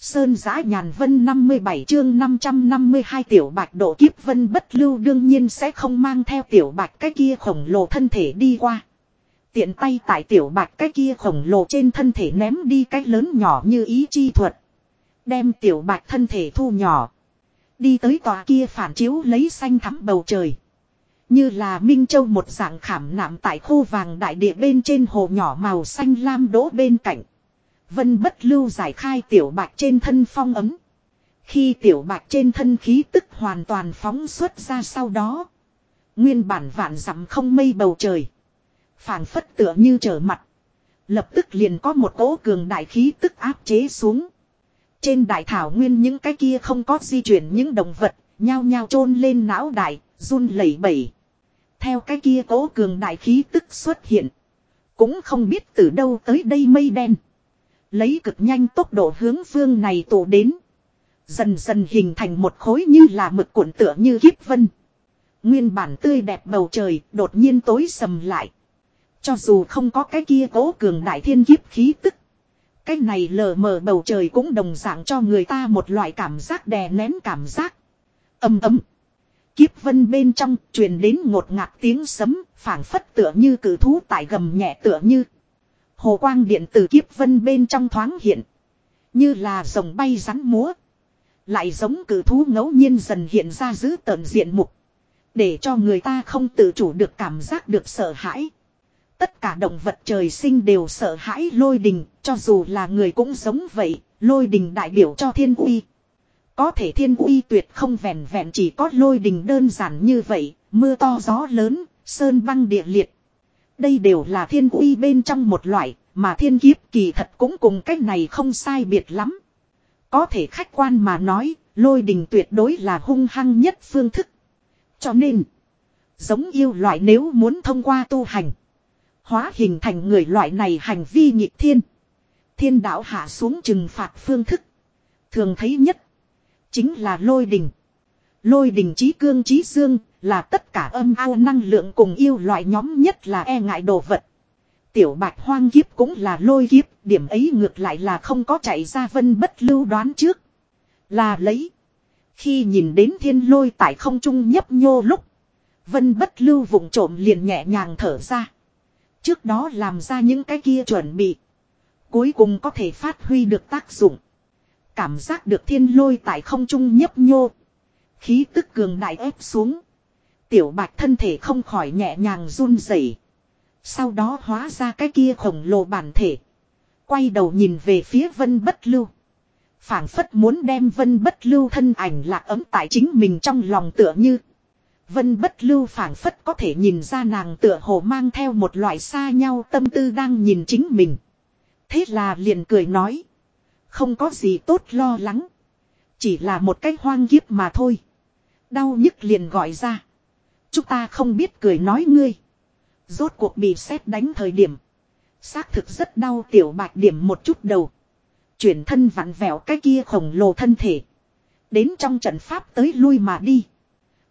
Sơn giã nhàn vân 57 chương 552 tiểu bạch độ kiếp vân bất lưu đương nhiên sẽ không mang theo tiểu bạch cái kia khổng lồ thân thể đi qua. Tiện tay tại tiểu bạch cái kia khổng lồ trên thân thể ném đi cái lớn nhỏ như ý chi thuật. Đem tiểu bạch thân thể thu nhỏ. Đi tới tòa kia phản chiếu lấy xanh thắm bầu trời. Như là Minh Châu một dạng khảm nạm tại khu vàng đại địa bên trên hồ nhỏ màu xanh lam đỗ bên cạnh. Vân bất lưu giải khai tiểu bạch trên thân phong ấm. Khi tiểu bạch trên thân khí tức hoàn toàn phóng xuất ra sau đó. Nguyên bản vạn dặm không mây bầu trời. phảng phất tựa như trở mặt. Lập tức liền có một cỗ cường đại khí tức áp chế xuống. Trên đại thảo nguyên những cái kia không có di chuyển những động vật, nhao nhao chôn lên não đại, run lẩy bẩy. Theo cái kia cỗ cường đại khí tức xuất hiện. Cũng không biết từ đâu tới đây mây đen. Lấy cực nhanh tốc độ hướng phương này tụ đến. Dần dần hình thành một khối như là mực cuộn tựa như kiếp vân. Nguyên bản tươi đẹp bầu trời đột nhiên tối sầm lại. Cho dù không có cái kia cố cường đại thiên kiếp khí tức. Cái này lờ mờ bầu trời cũng đồng dạng cho người ta một loại cảm giác đè nén cảm giác. Âm ấm. Kiếp vân bên trong truyền đến ngột ngạt tiếng sấm, phảng phất tựa như cử thú tại gầm nhẹ tựa như. Hồ quang điện từ kiếp vân bên trong thoáng hiện. Như là rồng bay rắn múa. Lại giống cử thú ngẫu nhiên dần hiện ra giữ tợn diện mục. Để cho người ta không tự chủ được cảm giác được sợ hãi. Tất cả động vật trời sinh đều sợ hãi lôi đình, cho dù là người cũng giống vậy, lôi đình đại biểu cho thiên uy. Có thể thiên uy tuyệt không vẹn vẹn chỉ có lôi đình đơn giản như vậy, mưa to gió lớn, sơn băng địa liệt. Đây đều là thiên uy bên trong một loại, mà thiên kiếp kỳ thật cũng cùng cách này không sai biệt lắm. Có thể khách quan mà nói, lôi đình tuyệt đối là hung hăng nhất phương thức. Cho nên, giống yêu loại nếu muốn thông qua tu hành, hóa hình thành người loại này hành vi nhịp thiên. Thiên đạo hạ xuống trừng phạt phương thức. Thường thấy nhất Chính là lôi đình. Lôi đình trí cương trí dương là tất cả âm ao năng lượng cùng yêu loại nhóm nhất là e ngại đồ vật. Tiểu bạch hoang kiếp cũng là lôi kiếp, điểm ấy ngược lại là không có chạy ra vân bất lưu đoán trước. Là lấy. Khi nhìn đến thiên lôi tại không trung nhấp nhô lúc. Vân bất lưu vùng trộm liền nhẹ nhàng thở ra. Trước đó làm ra những cái kia chuẩn bị. Cuối cùng có thể phát huy được tác dụng. Cảm giác được thiên lôi tại không trung nhấp nhô. Khí tức cường đại ép xuống. Tiểu bạch thân thể không khỏi nhẹ nhàng run rẩy. Sau đó hóa ra cái kia khổng lồ bản thể. Quay đầu nhìn về phía vân bất lưu. phảng phất muốn đem vân bất lưu thân ảnh lạc ấm tại chính mình trong lòng tựa như. Vân bất lưu phảng phất có thể nhìn ra nàng tựa hồ mang theo một loại xa nhau tâm tư đang nhìn chính mình. Thế là liền cười nói. Không có gì tốt lo lắng. Chỉ là một cái hoang kiếp mà thôi. Đau nhức liền gọi ra. Chúng ta không biết cười nói ngươi. Rốt cuộc bị xét đánh thời điểm. Xác thực rất đau tiểu bạch điểm một chút đầu. Chuyển thân vặn vẹo cái kia khổng lồ thân thể. Đến trong trận pháp tới lui mà đi.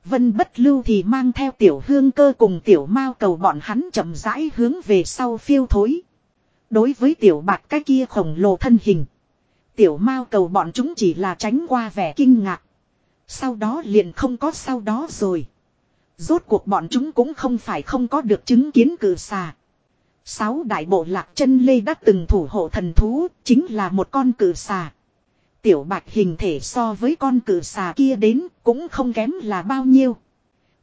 Vân bất lưu thì mang theo tiểu hương cơ cùng tiểu mao cầu bọn hắn chậm rãi hướng về sau phiêu thối. Đối với tiểu bạch cái kia khổng lồ thân hình. Tiểu mao cầu bọn chúng chỉ là tránh qua vẻ kinh ngạc. Sau đó liền không có sau đó rồi. Rốt cuộc bọn chúng cũng không phải không có được chứng kiến cử xà. Sáu đại bộ lạc chân lê đã từng thủ hộ thần thú, chính là một con cử xà. Tiểu bạch hình thể so với con cử xà kia đến cũng không kém là bao nhiêu.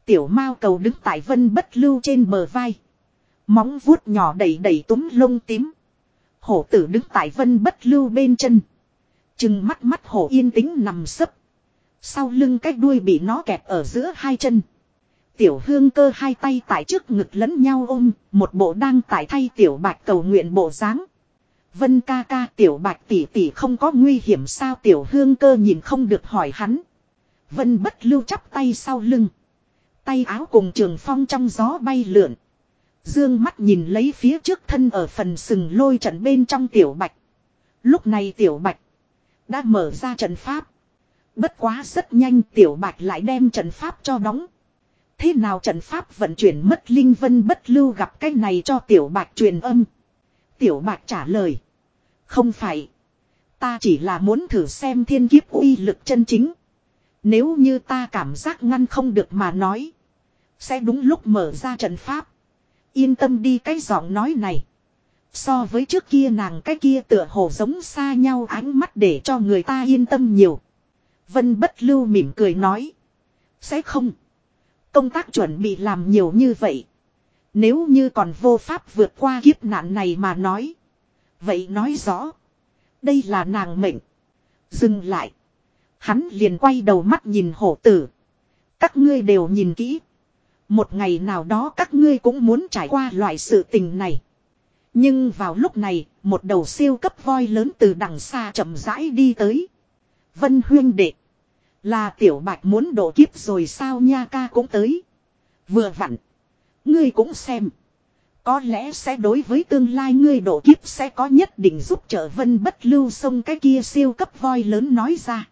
Tiểu mao cầu đứng tại vân bất lưu trên bờ vai. Móng vuốt nhỏ đầy đầy túm lông tím. Hổ tử đứng tại vân bất lưu bên chân. Chừng mắt mắt hổ yên tĩnh nằm sấp. Sau lưng cái đuôi bị nó kẹp ở giữa hai chân. Tiểu hương cơ hai tay tại trước ngực lẫn nhau ôm, một bộ đang tại thay tiểu bạch cầu nguyện bộ dáng. Vân ca ca tiểu bạch tỷ tỷ không có nguy hiểm sao tiểu hương cơ nhìn không được hỏi hắn. Vân bất lưu chắp tay sau lưng. Tay áo cùng trường phong trong gió bay lượn. Dương mắt nhìn lấy phía trước thân ở phần sừng lôi trận bên trong tiểu bạch. Lúc này tiểu bạch. Đã mở ra trận pháp. Bất quá rất nhanh tiểu bạch lại đem trận pháp cho đóng. Thế nào trận pháp vận chuyển mất linh vân bất lưu gặp cái này cho tiểu bạc truyền âm. Tiểu bạc trả lời. Không phải. Ta chỉ là muốn thử xem thiên kiếp uy lực chân chính. Nếu như ta cảm giác ngăn không được mà nói. Sẽ đúng lúc mở ra trận pháp. Yên tâm đi cái giọng nói này. So với trước kia nàng cái kia tựa hồ giống xa nhau ánh mắt để cho người ta yên tâm nhiều. Vân bất lưu mỉm cười nói. Sẽ không. Công tác chuẩn bị làm nhiều như vậy. Nếu như còn vô pháp vượt qua kiếp nạn này mà nói. Vậy nói rõ. Đây là nàng mệnh. Dừng lại. Hắn liền quay đầu mắt nhìn hổ tử. Các ngươi đều nhìn kỹ. Một ngày nào đó các ngươi cũng muốn trải qua loại sự tình này. Nhưng vào lúc này, một đầu siêu cấp voi lớn từ đằng xa chậm rãi đi tới. Vân huyên đệ. Là tiểu bạch muốn độ kiếp rồi sao nha ca cũng tới. Vừa vặn. Ngươi cũng xem. Có lẽ sẽ đối với tương lai ngươi độ kiếp sẽ có nhất định giúp trợ vân bất lưu sông cái kia siêu cấp voi lớn nói ra.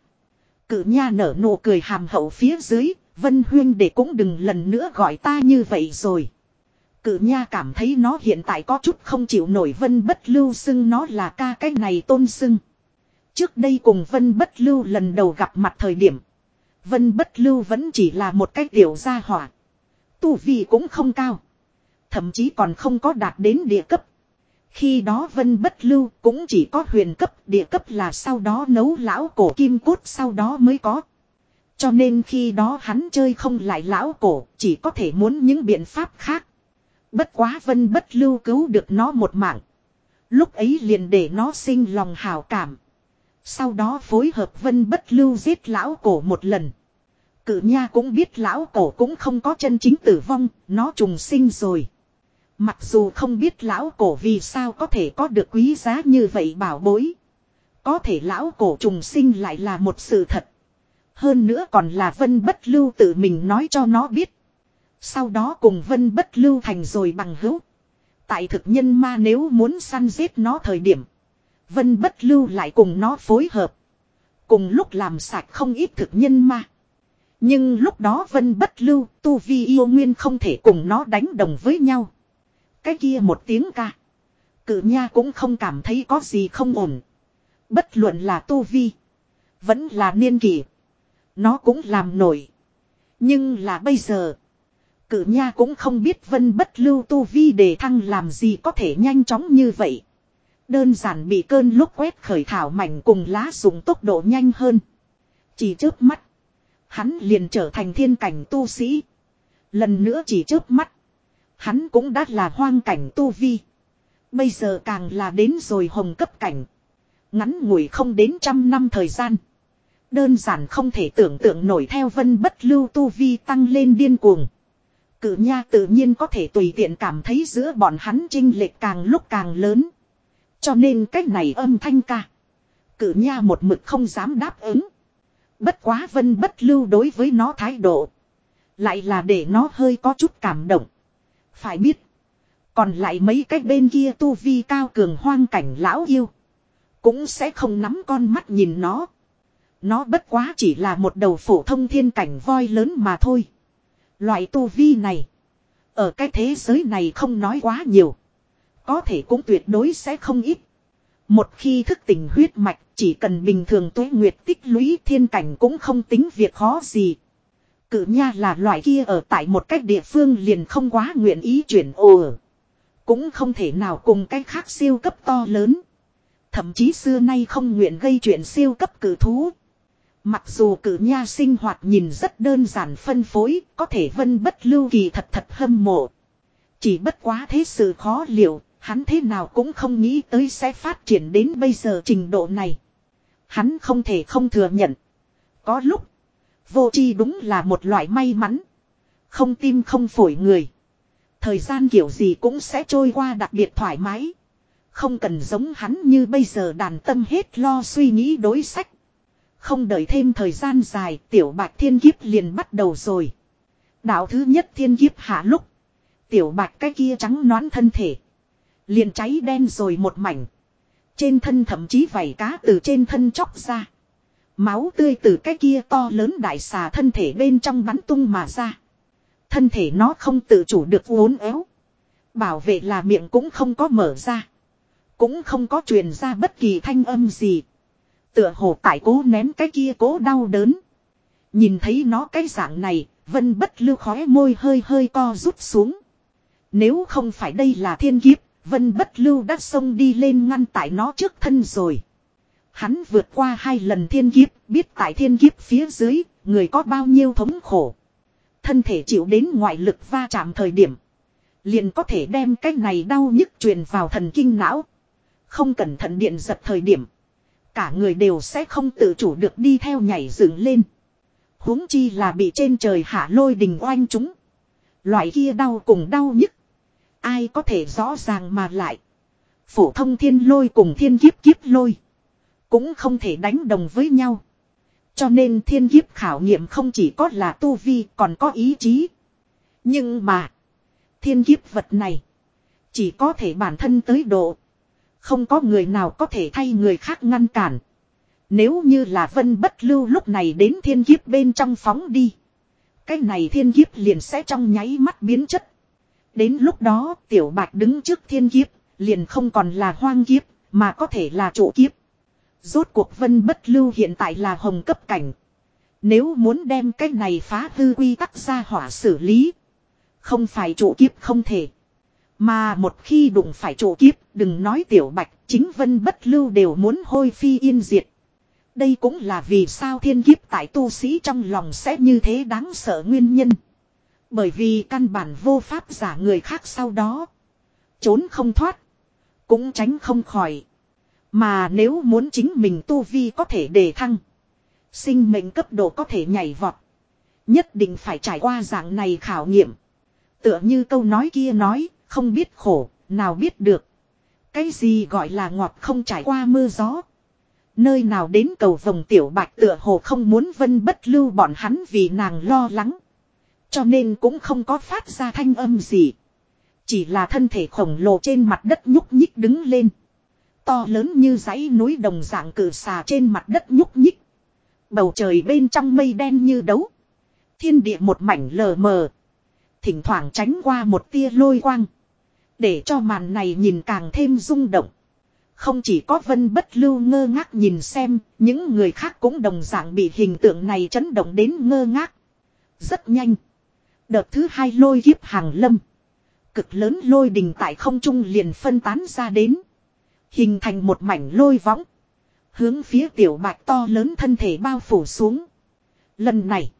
Cự nha nở nụ cười hàm hậu phía dưới, vân huyên để cũng đừng lần nữa gọi ta như vậy rồi. Cự nha cảm thấy nó hiện tại có chút không chịu nổi vân bất lưu xưng nó là ca cái này tôn xưng. Trước đây cùng vân bất lưu lần đầu gặp mặt thời điểm. Vân bất lưu vẫn chỉ là một cái tiểu gia hỏa. Tu vi cũng không cao. Thậm chí còn không có đạt đến địa cấp. Khi đó vân bất lưu cũng chỉ có huyền cấp, địa cấp là sau đó nấu lão cổ kim cốt sau đó mới có. Cho nên khi đó hắn chơi không lại lão cổ, chỉ có thể muốn những biện pháp khác. Bất quá vân bất lưu cứu được nó một mạng. Lúc ấy liền để nó sinh lòng hào cảm. Sau đó phối hợp vân bất lưu giết lão cổ một lần. Cự nha cũng biết lão cổ cũng không có chân chính tử vong, nó trùng sinh rồi. Mặc dù không biết lão cổ vì sao có thể có được quý giá như vậy bảo bối. Có thể lão cổ trùng sinh lại là một sự thật. Hơn nữa còn là vân bất lưu tự mình nói cho nó biết. Sau đó cùng vân bất lưu thành rồi bằng hữu. Tại thực nhân ma nếu muốn săn giết nó thời điểm. Vân bất lưu lại cùng nó phối hợp. Cùng lúc làm sạch không ít thực nhân ma. Nhưng lúc đó vân bất lưu, tu vi yêu nguyên không thể cùng nó đánh đồng với nhau. Cái kia một tiếng ca. Cự nha cũng không cảm thấy có gì không ổn. Bất luận là tu vi. Vẫn là niên kỷ. Nó cũng làm nổi. Nhưng là bây giờ. Cự nha cũng không biết vân bất lưu tu vi để thăng làm gì có thể nhanh chóng như vậy. Đơn giản bị cơn lúc quét khởi thảo mảnh cùng lá dùng tốc độ nhanh hơn. Chỉ trước mắt. Hắn liền trở thành thiên cảnh tu sĩ. Lần nữa chỉ trước mắt. Hắn cũng đã là hoang cảnh tu vi. Bây giờ càng là đến rồi hồng cấp cảnh. Ngắn ngủi không đến trăm năm thời gian. Đơn giản không thể tưởng tượng nổi theo vân bất lưu tu vi tăng lên điên cuồng. Cử nha tự nhiên có thể tùy tiện cảm thấy giữa bọn hắn trinh lệch càng lúc càng lớn. Cho nên cách này âm thanh ca. Cử nha một mực không dám đáp ứng. Bất quá vân bất lưu đối với nó thái độ. Lại là để nó hơi có chút cảm động. Phải biết. Còn lại mấy cái bên kia tu vi cao cường hoang cảnh lão yêu. Cũng sẽ không nắm con mắt nhìn nó. Nó bất quá chỉ là một đầu phổ thông thiên cảnh voi lớn mà thôi. Loại tu vi này. Ở cái thế giới này không nói quá nhiều. Có thể cũng tuyệt đối sẽ không ít. Một khi thức tỉnh huyết mạch chỉ cần bình thường tuế nguyệt tích lũy thiên cảnh cũng không tính việc khó gì. Cự nha là loại kia ở tại một cách địa phương liền không quá nguyện ý chuyển ồ. Cũng không thể nào cùng cách khác siêu cấp to lớn. Thậm chí xưa nay không nguyện gây chuyện siêu cấp cử thú. Mặc dù cử nha sinh hoạt nhìn rất đơn giản phân phối, có thể vân bất lưu kỳ thật thật hâm mộ. Chỉ bất quá thế sự khó liệu, hắn thế nào cũng không nghĩ tới sẽ phát triển đến bây giờ trình độ này. Hắn không thể không thừa nhận. Có lúc, vô chi đúng là một loại may mắn. Không tim không phổi người. Thời gian kiểu gì cũng sẽ trôi qua đặc biệt thoải mái. Không cần giống hắn như bây giờ đàn tâm hết lo suy nghĩ đối sách. Không đợi thêm thời gian dài tiểu bạch thiên kiếp liền bắt đầu rồi. Đạo thứ nhất thiên kiếp hạ lúc. Tiểu bạch cái kia trắng nõn thân thể. Liền cháy đen rồi một mảnh. Trên thân thậm chí vảy cá từ trên thân chóc ra. Máu tươi từ cái kia to lớn đại xà thân thể bên trong bắn tung mà ra. Thân thể nó không tự chủ được uốn éo. Bảo vệ là miệng cũng không có mở ra. Cũng không có truyền ra bất kỳ thanh âm gì. Tựa hồ tại cố nén cái kia cố đau đớn. Nhìn thấy nó cái dạng này, vân bất lưu khóe môi hơi hơi co rút xuống. Nếu không phải đây là thiên kiếp, vân bất lưu đã xông đi lên ngăn tại nó trước thân rồi. Hắn vượt qua hai lần thiên kiếp, biết tại thiên kiếp phía dưới, người có bao nhiêu thống khổ. Thân thể chịu đến ngoại lực va chạm thời điểm. Liền có thể đem cái này đau nhức truyền vào thần kinh não. Không cẩn thận điện giật thời điểm. Cả người đều sẽ không tự chủ được đi theo nhảy dựng lên. huống chi là bị trên trời hạ lôi đình oanh chúng. Loại kia đau cùng đau nhức. Ai có thể rõ ràng mà lại. Phổ thông thiên lôi cùng thiên kiếp kiếp lôi. Cũng không thể đánh đồng với nhau. Cho nên thiên kiếp khảo nghiệm không chỉ có là tu vi còn có ý chí. Nhưng mà. Thiên kiếp vật này. Chỉ có thể bản thân tới độ. Không có người nào có thể thay người khác ngăn cản. Nếu như là vân bất lưu lúc này đến thiên kiếp bên trong phóng đi. Cái này thiên kiếp liền sẽ trong nháy mắt biến chất. Đến lúc đó tiểu bạch đứng trước thiên kiếp. Liền không còn là hoang kiếp. Mà có thể là trụ kiếp. Rốt cuộc vân bất lưu hiện tại là hồng cấp cảnh. Nếu muốn đem cái này phá hư quy tắc ra hỏa xử lý. Không phải trụ kiếp không thể. Mà một khi đụng phải trụ kiếp, đừng nói tiểu bạch, chính vân bất lưu đều muốn hôi phi yên diệt. Đây cũng là vì sao thiên kiếp tại tu sĩ trong lòng sẽ như thế đáng sợ nguyên nhân. Bởi vì căn bản vô pháp giả người khác sau đó. Trốn không thoát. Cũng tránh không khỏi. Mà nếu muốn chính mình tu vi có thể đề thăng. Sinh mệnh cấp độ có thể nhảy vọt. Nhất định phải trải qua dạng này khảo nghiệm. Tựa như câu nói kia nói, không biết khổ, nào biết được. Cái gì gọi là ngọt không trải qua mưa gió. Nơi nào đến cầu vòng tiểu bạch tựa hồ không muốn vân bất lưu bọn hắn vì nàng lo lắng. Cho nên cũng không có phát ra thanh âm gì. Chỉ là thân thể khổng lồ trên mặt đất nhúc nhích đứng lên. To lớn như dãy núi đồng dạng cử xà trên mặt đất nhúc nhích. Bầu trời bên trong mây đen như đấu. Thiên địa một mảnh lờ mờ. Thỉnh thoảng tránh qua một tia lôi quang. Để cho màn này nhìn càng thêm rung động. Không chỉ có vân bất lưu ngơ ngác nhìn xem, những người khác cũng đồng dạng bị hình tượng này chấn động đến ngơ ngác. Rất nhanh. Đợt thứ hai lôi kiếp hàng lâm. Cực lớn lôi đình tại không trung liền phân tán ra đến. Hình thành một mảnh lôi võng. Hướng phía tiểu bạch to lớn thân thể bao phủ xuống. Lần này.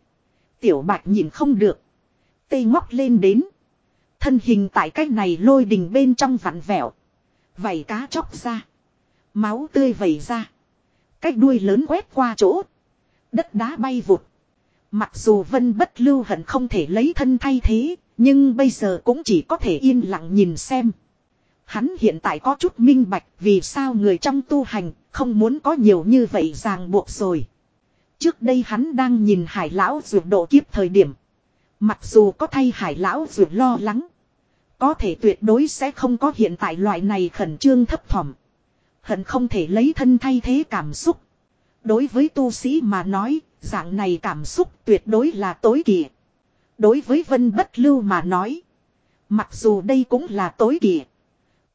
Tiểu bạch nhìn không được. Tê ngóc lên đến. Thân hình tại cách này lôi đình bên trong vặn vẹo. Vảy cá chóc ra. Máu tươi vẩy ra. Cách đuôi lớn quét qua chỗ. Đất đá bay vụt. Mặc dù vân bất lưu hận không thể lấy thân thay thế. Nhưng bây giờ cũng chỉ có thể yên lặng nhìn xem. Hắn hiện tại có chút minh bạch vì sao người trong tu hành không muốn có nhiều như vậy ràng buộc rồi. Trước đây hắn đang nhìn hải lão ruột độ kiếp thời điểm. Mặc dù có thay hải lão ruột lo lắng. Có thể tuyệt đối sẽ không có hiện tại loại này khẩn trương thấp thỏm. Hận không thể lấy thân thay thế cảm xúc. Đối với tu sĩ mà nói, dạng này cảm xúc tuyệt đối là tối kỵ. Đối với vân bất lưu mà nói. Mặc dù đây cũng là tối kỵ.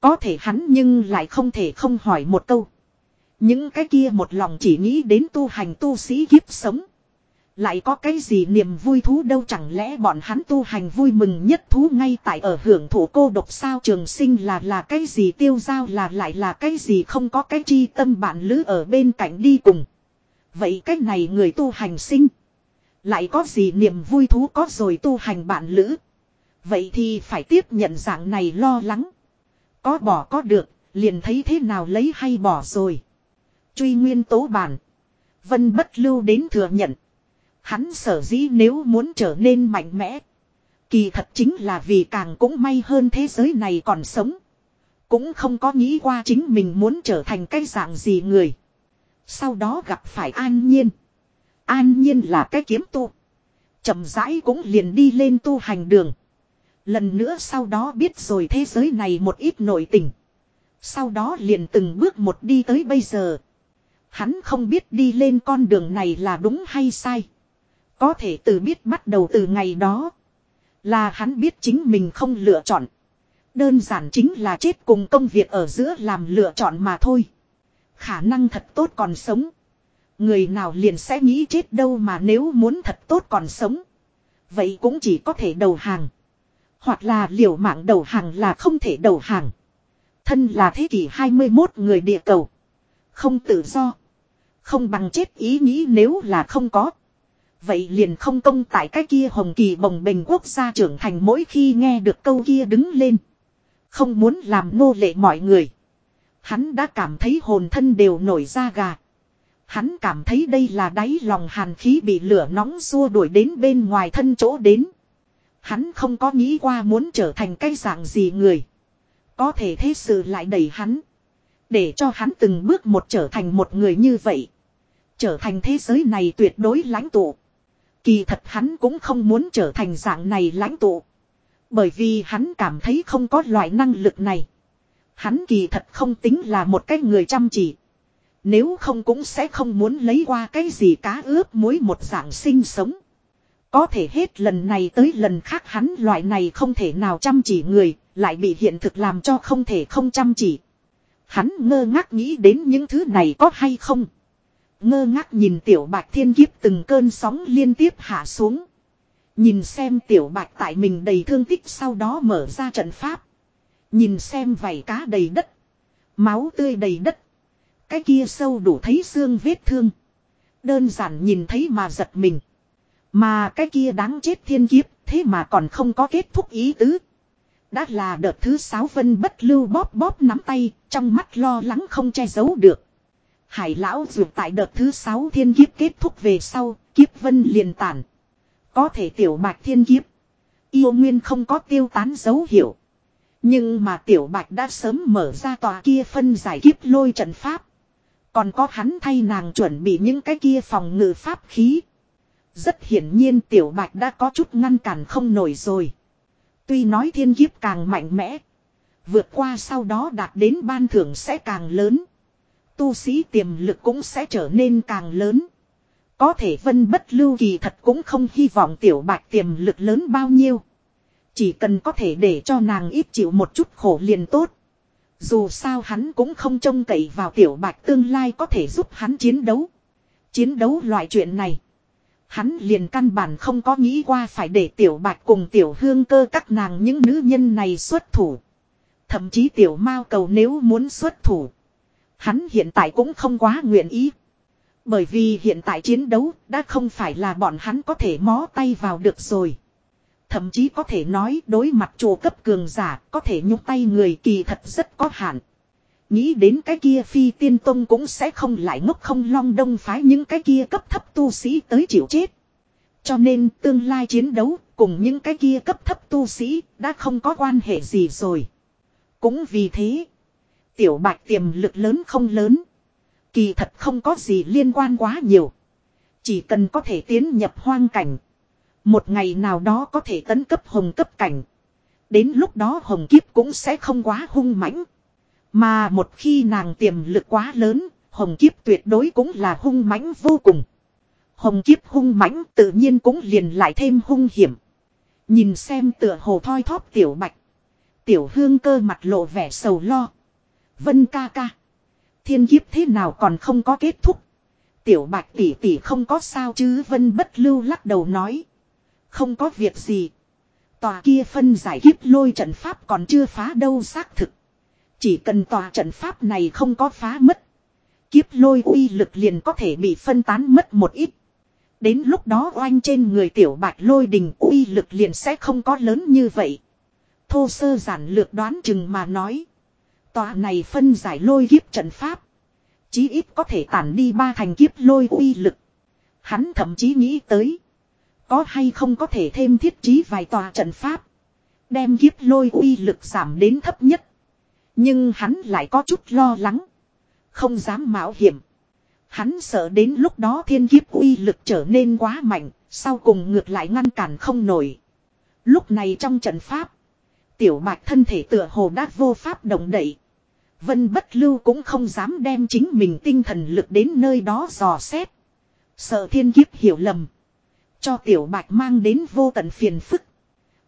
Có thể hắn nhưng lại không thể không hỏi một câu. Những cái kia một lòng chỉ nghĩ đến tu hành tu sĩ kiếp sống. Lại có cái gì niềm vui thú đâu chẳng lẽ bọn hắn tu hành vui mừng nhất thú ngay tại ở hưởng thụ cô độc sao trường sinh là là cái gì tiêu giao là lại là cái gì không có cái chi tâm bạn lữ ở bên cạnh đi cùng. Vậy cái này người tu hành sinh. Lại có gì niềm vui thú có rồi tu hành bạn lữ. Vậy thì phải tiếp nhận dạng này lo lắng. Có bỏ có được, liền thấy thế nào lấy hay bỏ rồi. Truy nguyên tố bản. Vân bất lưu đến thừa nhận. Hắn sở dĩ nếu muốn trở nên mạnh mẽ. Kỳ thật chính là vì càng cũng may hơn thế giới này còn sống. Cũng không có nghĩ qua chính mình muốn trở thành cái dạng gì người. Sau đó gặp phải an nhiên. An nhiên là cái kiếm tu. chậm rãi cũng liền đi lên tu hành đường. Lần nữa sau đó biết rồi thế giới này một ít nội tình. Sau đó liền từng bước một đi tới bây giờ. Hắn không biết đi lên con đường này là đúng hay sai. Có thể từ biết bắt đầu từ ngày đó. Là hắn biết chính mình không lựa chọn. Đơn giản chính là chết cùng công việc ở giữa làm lựa chọn mà thôi. Khả năng thật tốt còn sống. Người nào liền sẽ nghĩ chết đâu mà nếu muốn thật tốt còn sống. Vậy cũng chỉ có thể đầu hàng. Hoặc là liều mạng đầu hàng là không thể đầu hàng. Thân là thế kỷ 21 người địa cầu. Không tự do. Không bằng chết ý nghĩ nếu là không có. Vậy liền không công tại cái kia hồng kỳ bồng bình quốc gia trưởng thành mỗi khi nghe được câu kia đứng lên. Không muốn làm nô lệ mọi người. Hắn đã cảm thấy hồn thân đều nổi da gà. Hắn cảm thấy đây là đáy lòng hàn khí bị lửa nóng xua đuổi đến bên ngoài thân chỗ đến. Hắn không có nghĩ qua muốn trở thành cái dạng gì người. Có thể thế sự lại đẩy hắn. Để cho hắn từng bước một trở thành một người như vậy. Trở thành thế giới này tuyệt đối lãnh tụ. Kỳ thật hắn cũng không muốn trở thành dạng này lãnh tụ. Bởi vì hắn cảm thấy không có loại năng lực này. Hắn kỳ thật không tính là một cái người chăm chỉ. Nếu không cũng sẽ không muốn lấy qua cái gì cá ướp muối một dạng sinh sống. Có thể hết lần này tới lần khác hắn loại này không thể nào chăm chỉ người, lại bị hiện thực làm cho không thể không chăm chỉ. Hắn ngơ ngác nghĩ đến những thứ này có hay không. Ngơ ngác nhìn tiểu bạch thiên kiếp từng cơn sóng liên tiếp hạ xuống. Nhìn xem tiểu bạch tại mình đầy thương tích sau đó mở ra trận pháp. Nhìn xem vảy cá đầy đất. Máu tươi đầy đất. Cái kia sâu đủ thấy xương vết thương. Đơn giản nhìn thấy mà giật mình. Mà cái kia đáng chết thiên kiếp thế mà còn không có kết thúc ý tứ. Đã là đợt thứ sáu vân bất lưu bóp bóp nắm tay, trong mắt lo lắng không che giấu được. Hải lão dược tại đợt thứ sáu thiên kiếp kết thúc về sau, kiếp vân liền tản. Có thể tiểu bạch thiên kiếp. Yêu nguyên không có tiêu tán dấu hiệu. Nhưng mà tiểu bạch đã sớm mở ra tòa kia phân giải kiếp lôi trận pháp. Còn có hắn thay nàng chuẩn bị những cái kia phòng ngự pháp khí. Rất hiển nhiên tiểu bạch đã có chút ngăn cản không nổi rồi. Tuy nói thiên kiếp càng mạnh mẽ. Vượt qua sau đó đạt đến ban thưởng sẽ càng lớn. Tu sĩ tiềm lực cũng sẽ trở nên càng lớn. Có thể vân bất lưu kỳ thật cũng không hy vọng tiểu bạch tiềm lực lớn bao nhiêu. Chỉ cần có thể để cho nàng ít chịu một chút khổ liền tốt. Dù sao hắn cũng không trông cậy vào tiểu bạch tương lai có thể giúp hắn chiến đấu. Chiến đấu loại chuyện này. Hắn liền căn bản không có nghĩ qua phải để tiểu bạch cùng tiểu hương cơ các nàng những nữ nhân này xuất thủ. Thậm chí tiểu mao cầu nếu muốn xuất thủ. Hắn hiện tại cũng không quá nguyện ý. Bởi vì hiện tại chiến đấu đã không phải là bọn hắn có thể mó tay vào được rồi. Thậm chí có thể nói đối mặt chùa cấp cường giả có thể nhúc tay người kỳ thật rất có hạn. Nghĩ đến cái kia phi tiên tông cũng sẽ không lại ngốc không long đông phái những cái kia cấp thấp tu sĩ tới chịu chết. Cho nên tương lai chiến đấu cùng những cái kia cấp thấp tu sĩ đã không có quan hệ gì rồi. Cũng vì thế, tiểu bạch tiềm lực lớn không lớn. Kỳ thật không có gì liên quan quá nhiều. Chỉ cần có thể tiến nhập hoang cảnh. Một ngày nào đó có thể tấn cấp hồng cấp cảnh. Đến lúc đó hồng kiếp cũng sẽ không quá hung mãnh. Mà một khi nàng tiềm lực quá lớn, hồng kiếp tuyệt đối cũng là hung mãnh vô cùng. Hồng kiếp hung mãnh tự nhiên cũng liền lại thêm hung hiểm. Nhìn xem tựa hồ thoi thóp tiểu bạch. Tiểu hương cơ mặt lộ vẻ sầu lo. Vân ca ca. Thiên kiếp thế nào còn không có kết thúc. Tiểu bạch tỷ tỷ không có sao chứ vân bất lưu lắc đầu nói. Không có việc gì. Tòa kia phân giải kiếp lôi trận pháp còn chưa phá đâu xác thực. Chỉ cần tòa trận pháp này không có phá mất. Kiếp lôi uy lực liền có thể bị phân tán mất một ít. Đến lúc đó oanh trên người tiểu bạch lôi đình uy lực liền sẽ không có lớn như vậy. Thô sơ giản lược đoán chừng mà nói. Tòa này phân giải lôi kiếp trận pháp. Chí ít có thể tản đi ba thành kiếp lôi uy lực. Hắn thậm chí nghĩ tới. Có hay không có thể thêm thiết trí vài tòa trận pháp. Đem kiếp lôi uy lực giảm đến thấp nhất. Nhưng hắn lại có chút lo lắng. Không dám mạo hiểm. Hắn sợ đến lúc đó thiên kiếp uy lực trở nên quá mạnh. Sau cùng ngược lại ngăn cản không nổi. Lúc này trong trận pháp. Tiểu bạch thân thể tựa hồ đã vô pháp động đậy. Vân bất lưu cũng không dám đem chính mình tinh thần lực đến nơi đó dò xét. Sợ thiên kiếp hiểu lầm. Cho tiểu bạch mang đến vô tận phiền phức.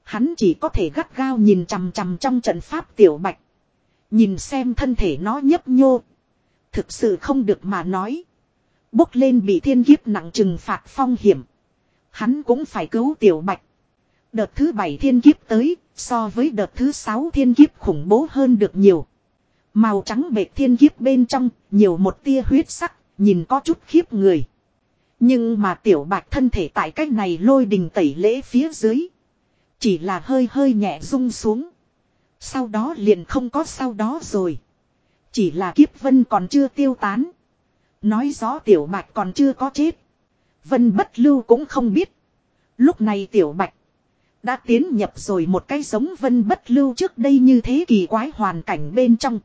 Hắn chỉ có thể gắt gao nhìn chằm chằm trong trận pháp tiểu bạch. Nhìn xem thân thể nó nhấp nhô. Thực sự không được mà nói. Bốc lên bị thiên kiếp nặng trừng phạt phong hiểm. Hắn cũng phải cứu tiểu bạch. Đợt thứ bảy thiên kiếp tới, so với đợt thứ sáu thiên kiếp khủng bố hơn được nhiều. Màu trắng bệt thiên kiếp bên trong, nhiều một tia huyết sắc, nhìn có chút khiếp người. Nhưng mà tiểu bạch thân thể tại cách này lôi đình tẩy lễ phía dưới. Chỉ là hơi hơi nhẹ rung xuống. Sau đó liền không có sau đó rồi. Chỉ là kiếp vân còn chưa tiêu tán. Nói rõ tiểu bạch còn chưa có chết. Vân bất lưu cũng không biết. Lúc này tiểu bạch. Đã tiến nhập rồi một cái giống vân bất lưu trước đây như thế kỳ quái hoàn cảnh bên trong.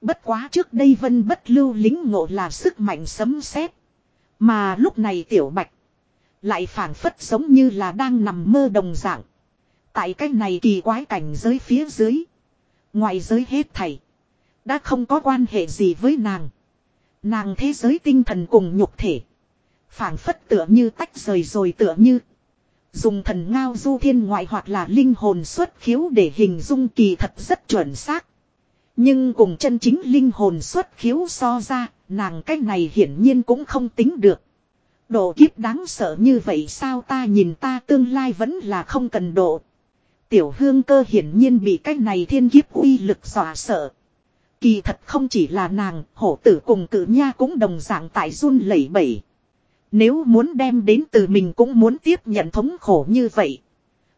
Bất quá trước đây vân bất lưu lính ngộ là sức mạnh sấm sét mà lúc này tiểu bạch. Lại phản phất giống như là đang nằm mơ đồng dạng. Tại cái này kỳ quái cảnh giới phía dưới. Ngoài giới hết thảy. Đã không có quan hệ gì với nàng. Nàng thế giới tinh thần cùng nhục thể. phảng phất tựa như tách rời rồi tựa như. Dùng thần ngao du thiên ngoại hoặc là linh hồn xuất khiếu để hình dung kỳ thật rất chuẩn xác. Nhưng cùng chân chính linh hồn xuất khiếu so ra, nàng cái này hiển nhiên cũng không tính được. Độ kiếp đáng sợ như vậy sao ta nhìn ta tương lai vẫn là không cần độ. Tiểu hương cơ hiển nhiên bị cái này thiên kiếp uy lực dọa sợ. Kỳ thật không chỉ là nàng, hổ tử cùng cử nha cũng đồng dạng tại run lẩy bẩy. Nếu muốn đem đến từ mình cũng muốn tiếp nhận thống khổ như vậy.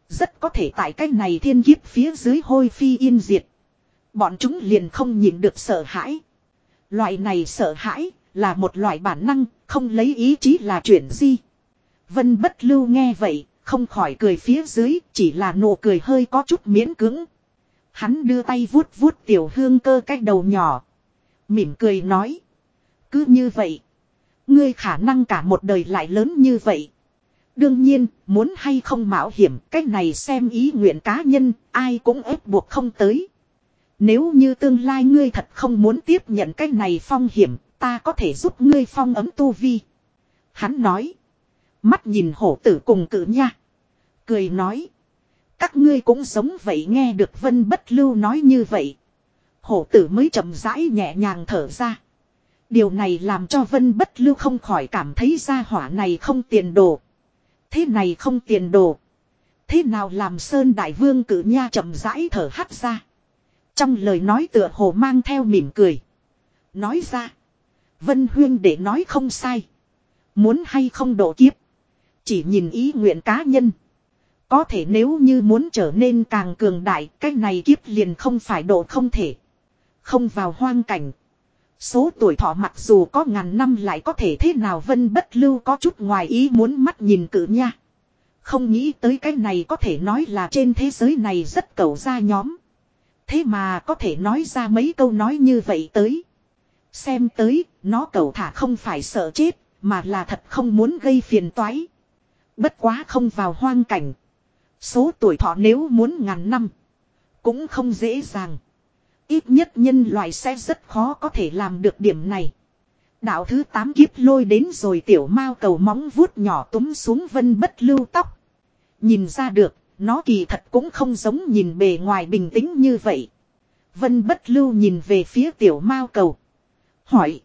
Rất có thể tại cái này thiên kiếp phía dưới hôi phi yên diệt. Bọn chúng liền không nhìn được sợ hãi. Loại này sợ hãi là một loại bản năng, không lấy ý chí là chuyện gì. Vân bất lưu nghe vậy, không khỏi cười phía dưới, chỉ là nụ cười hơi có chút miễn cứng. Hắn đưa tay vuốt vuốt tiểu hương cơ cách đầu nhỏ. Mỉm cười nói. Cứ như vậy. Ngươi khả năng cả một đời lại lớn như vậy. Đương nhiên, muốn hay không mạo hiểm, cách này xem ý nguyện cá nhân, ai cũng ép buộc không tới. Nếu như tương lai ngươi thật không muốn tiếp nhận cái này phong hiểm, ta có thể giúp ngươi phong ấm tu vi. Hắn nói. Mắt nhìn hổ tử cùng cử nha. Cười nói. Các ngươi cũng sống vậy nghe được vân bất lưu nói như vậy. Hổ tử mới chậm rãi nhẹ nhàng thở ra. Điều này làm cho vân bất lưu không khỏi cảm thấy ra hỏa này không tiền đồ. Thế này không tiền đồ. Thế nào làm Sơn Đại Vương cử nha chậm rãi thở hắt ra. Trong lời nói tựa hồ mang theo mỉm cười. Nói ra. Vân Huyên để nói không sai. Muốn hay không độ kiếp. Chỉ nhìn ý nguyện cá nhân. Có thể nếu như muốn trở nên càng cường đại, cái này kiếp liền không phải độ không thể. Không vào hoang cảnh. Số tuổi thọ mặc dù có ngàn năm lại có thể thế nào vân bất lưu có chút ngoài ý muốn mắt nhìn cử nha. Không nghĩ tới cái này có thể nói là trên thế giới này rất cầu ra nhóm. Thế mà có thể nói ra mấy câu nói như vậy tới. Xem tới, nó cầu thả không phải sợ chết, mà là thật không muốn gây phiền toái. Bất quá không vào hoang cảnh. Số tuổi thọ nếu muốn ngàn năm. Cũng không dễ dàng. Ít nhất nhân loại sẽ rất khó có thể làm được điểm này. Đạo thứ 8 kiếp lôi đến rồi tiểu mao cầu móng vuốt nhỏ túm xuống vân bất lưu tóc. Nhìn ra được, nó kỳ thật cũng không giống nhìn bề ngoài bình tĩnh như vậy. Vân bất lưu nhìn về phía tiểu mao cầu. Hỏi.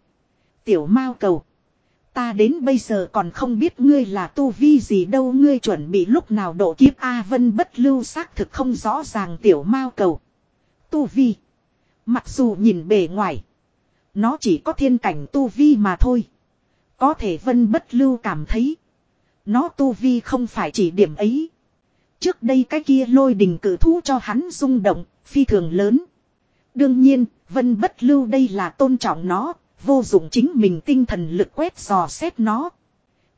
Tiểu mao cầu. Ta đến bây giờ còn không biết ngươi là tu vi gì đâu, ngươi chuẩn bị lúc nào độ kiếp A Vân bất lưu xác thực không rõ ràng tiểu mao cầu. Tu vi. Mặc dù nhìn bề ngoài. Nó chỉ có thiên cảnh tu vi mà thôi. Có thể Vân bất lưu cảm thấy. Nó tu vi không phải chỉ điểm ấy. Trước đây cái kia lôi đình cử thú cho hắn rung động, phi thường lớn. Đương nhiên, Vân bất lưu đây là tôn trọng nó, Vô dụng chính mình tinh thần lực quét dò xét nó.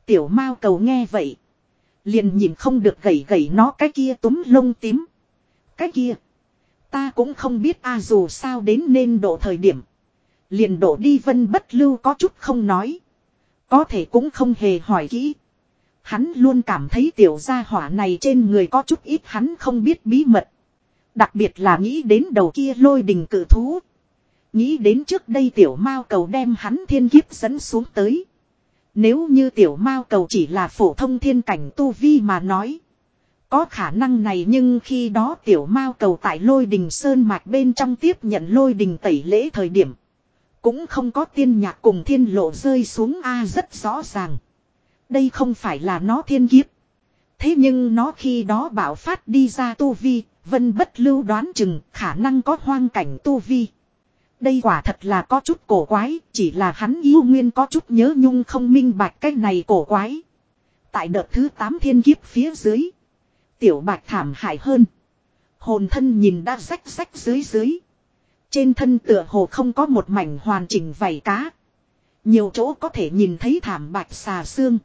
Tiểu mao cầu nghe vậy. Liền nhìn không được gầy gầy nó cái kia túm lông tím. Cái kia. Ta cũng không biết a dù sao đến nên độ thời điểm. Liền độ đi vân bất lưu có chút không nói. Có thể cũng không hề hỏi kỹ. Hắn luôn cảm thấy tiểu gia hỏa này trên người có chút ít hắn không biết bí mật. Đặc biệt là nghĩ đến đầu kia lôi đình cử thú. Nghĩ đến trước đây tiểu mao cầu đem hắn thiên kiếp dẫn xuống tới. Nếu như tiểu mao cầu chỉ là phổ thông thiên cảnh tu vi mà nói. Có khả năng này nhưng khi đó tiểu mao cầu tại lôi đình sơn mạch bên trong tiếp nhận lôi đình tẩy lễ thời điểm. Cũng không có tiên nhạc cùng thiên lộ rơi xuống A rất rõ ràng. Đây không phải là nó thiên kiếp. Thế nhưng nó khi đó bảo phát đi ra tu vi, vân bất lưu đoán chừng khả năng có hoang cảnh tu vi. Đây quả thật là có chút cổ quái, chỉ là hắn yêu nguyên có chút nhớ nhung không minh bạch cái này cổ quái. Tại đợt thứ 8 thiên kiếp phía dưới, tiểu bạch thảm hại hơn. Hồn thân nhìn đã rách rách dưới dưới. Trên thân tựa hồ không có một mảnh hoàn chỉnh vảy cá. Nhiều chỗ có thể nhìn thấy thảm bạch xà xương.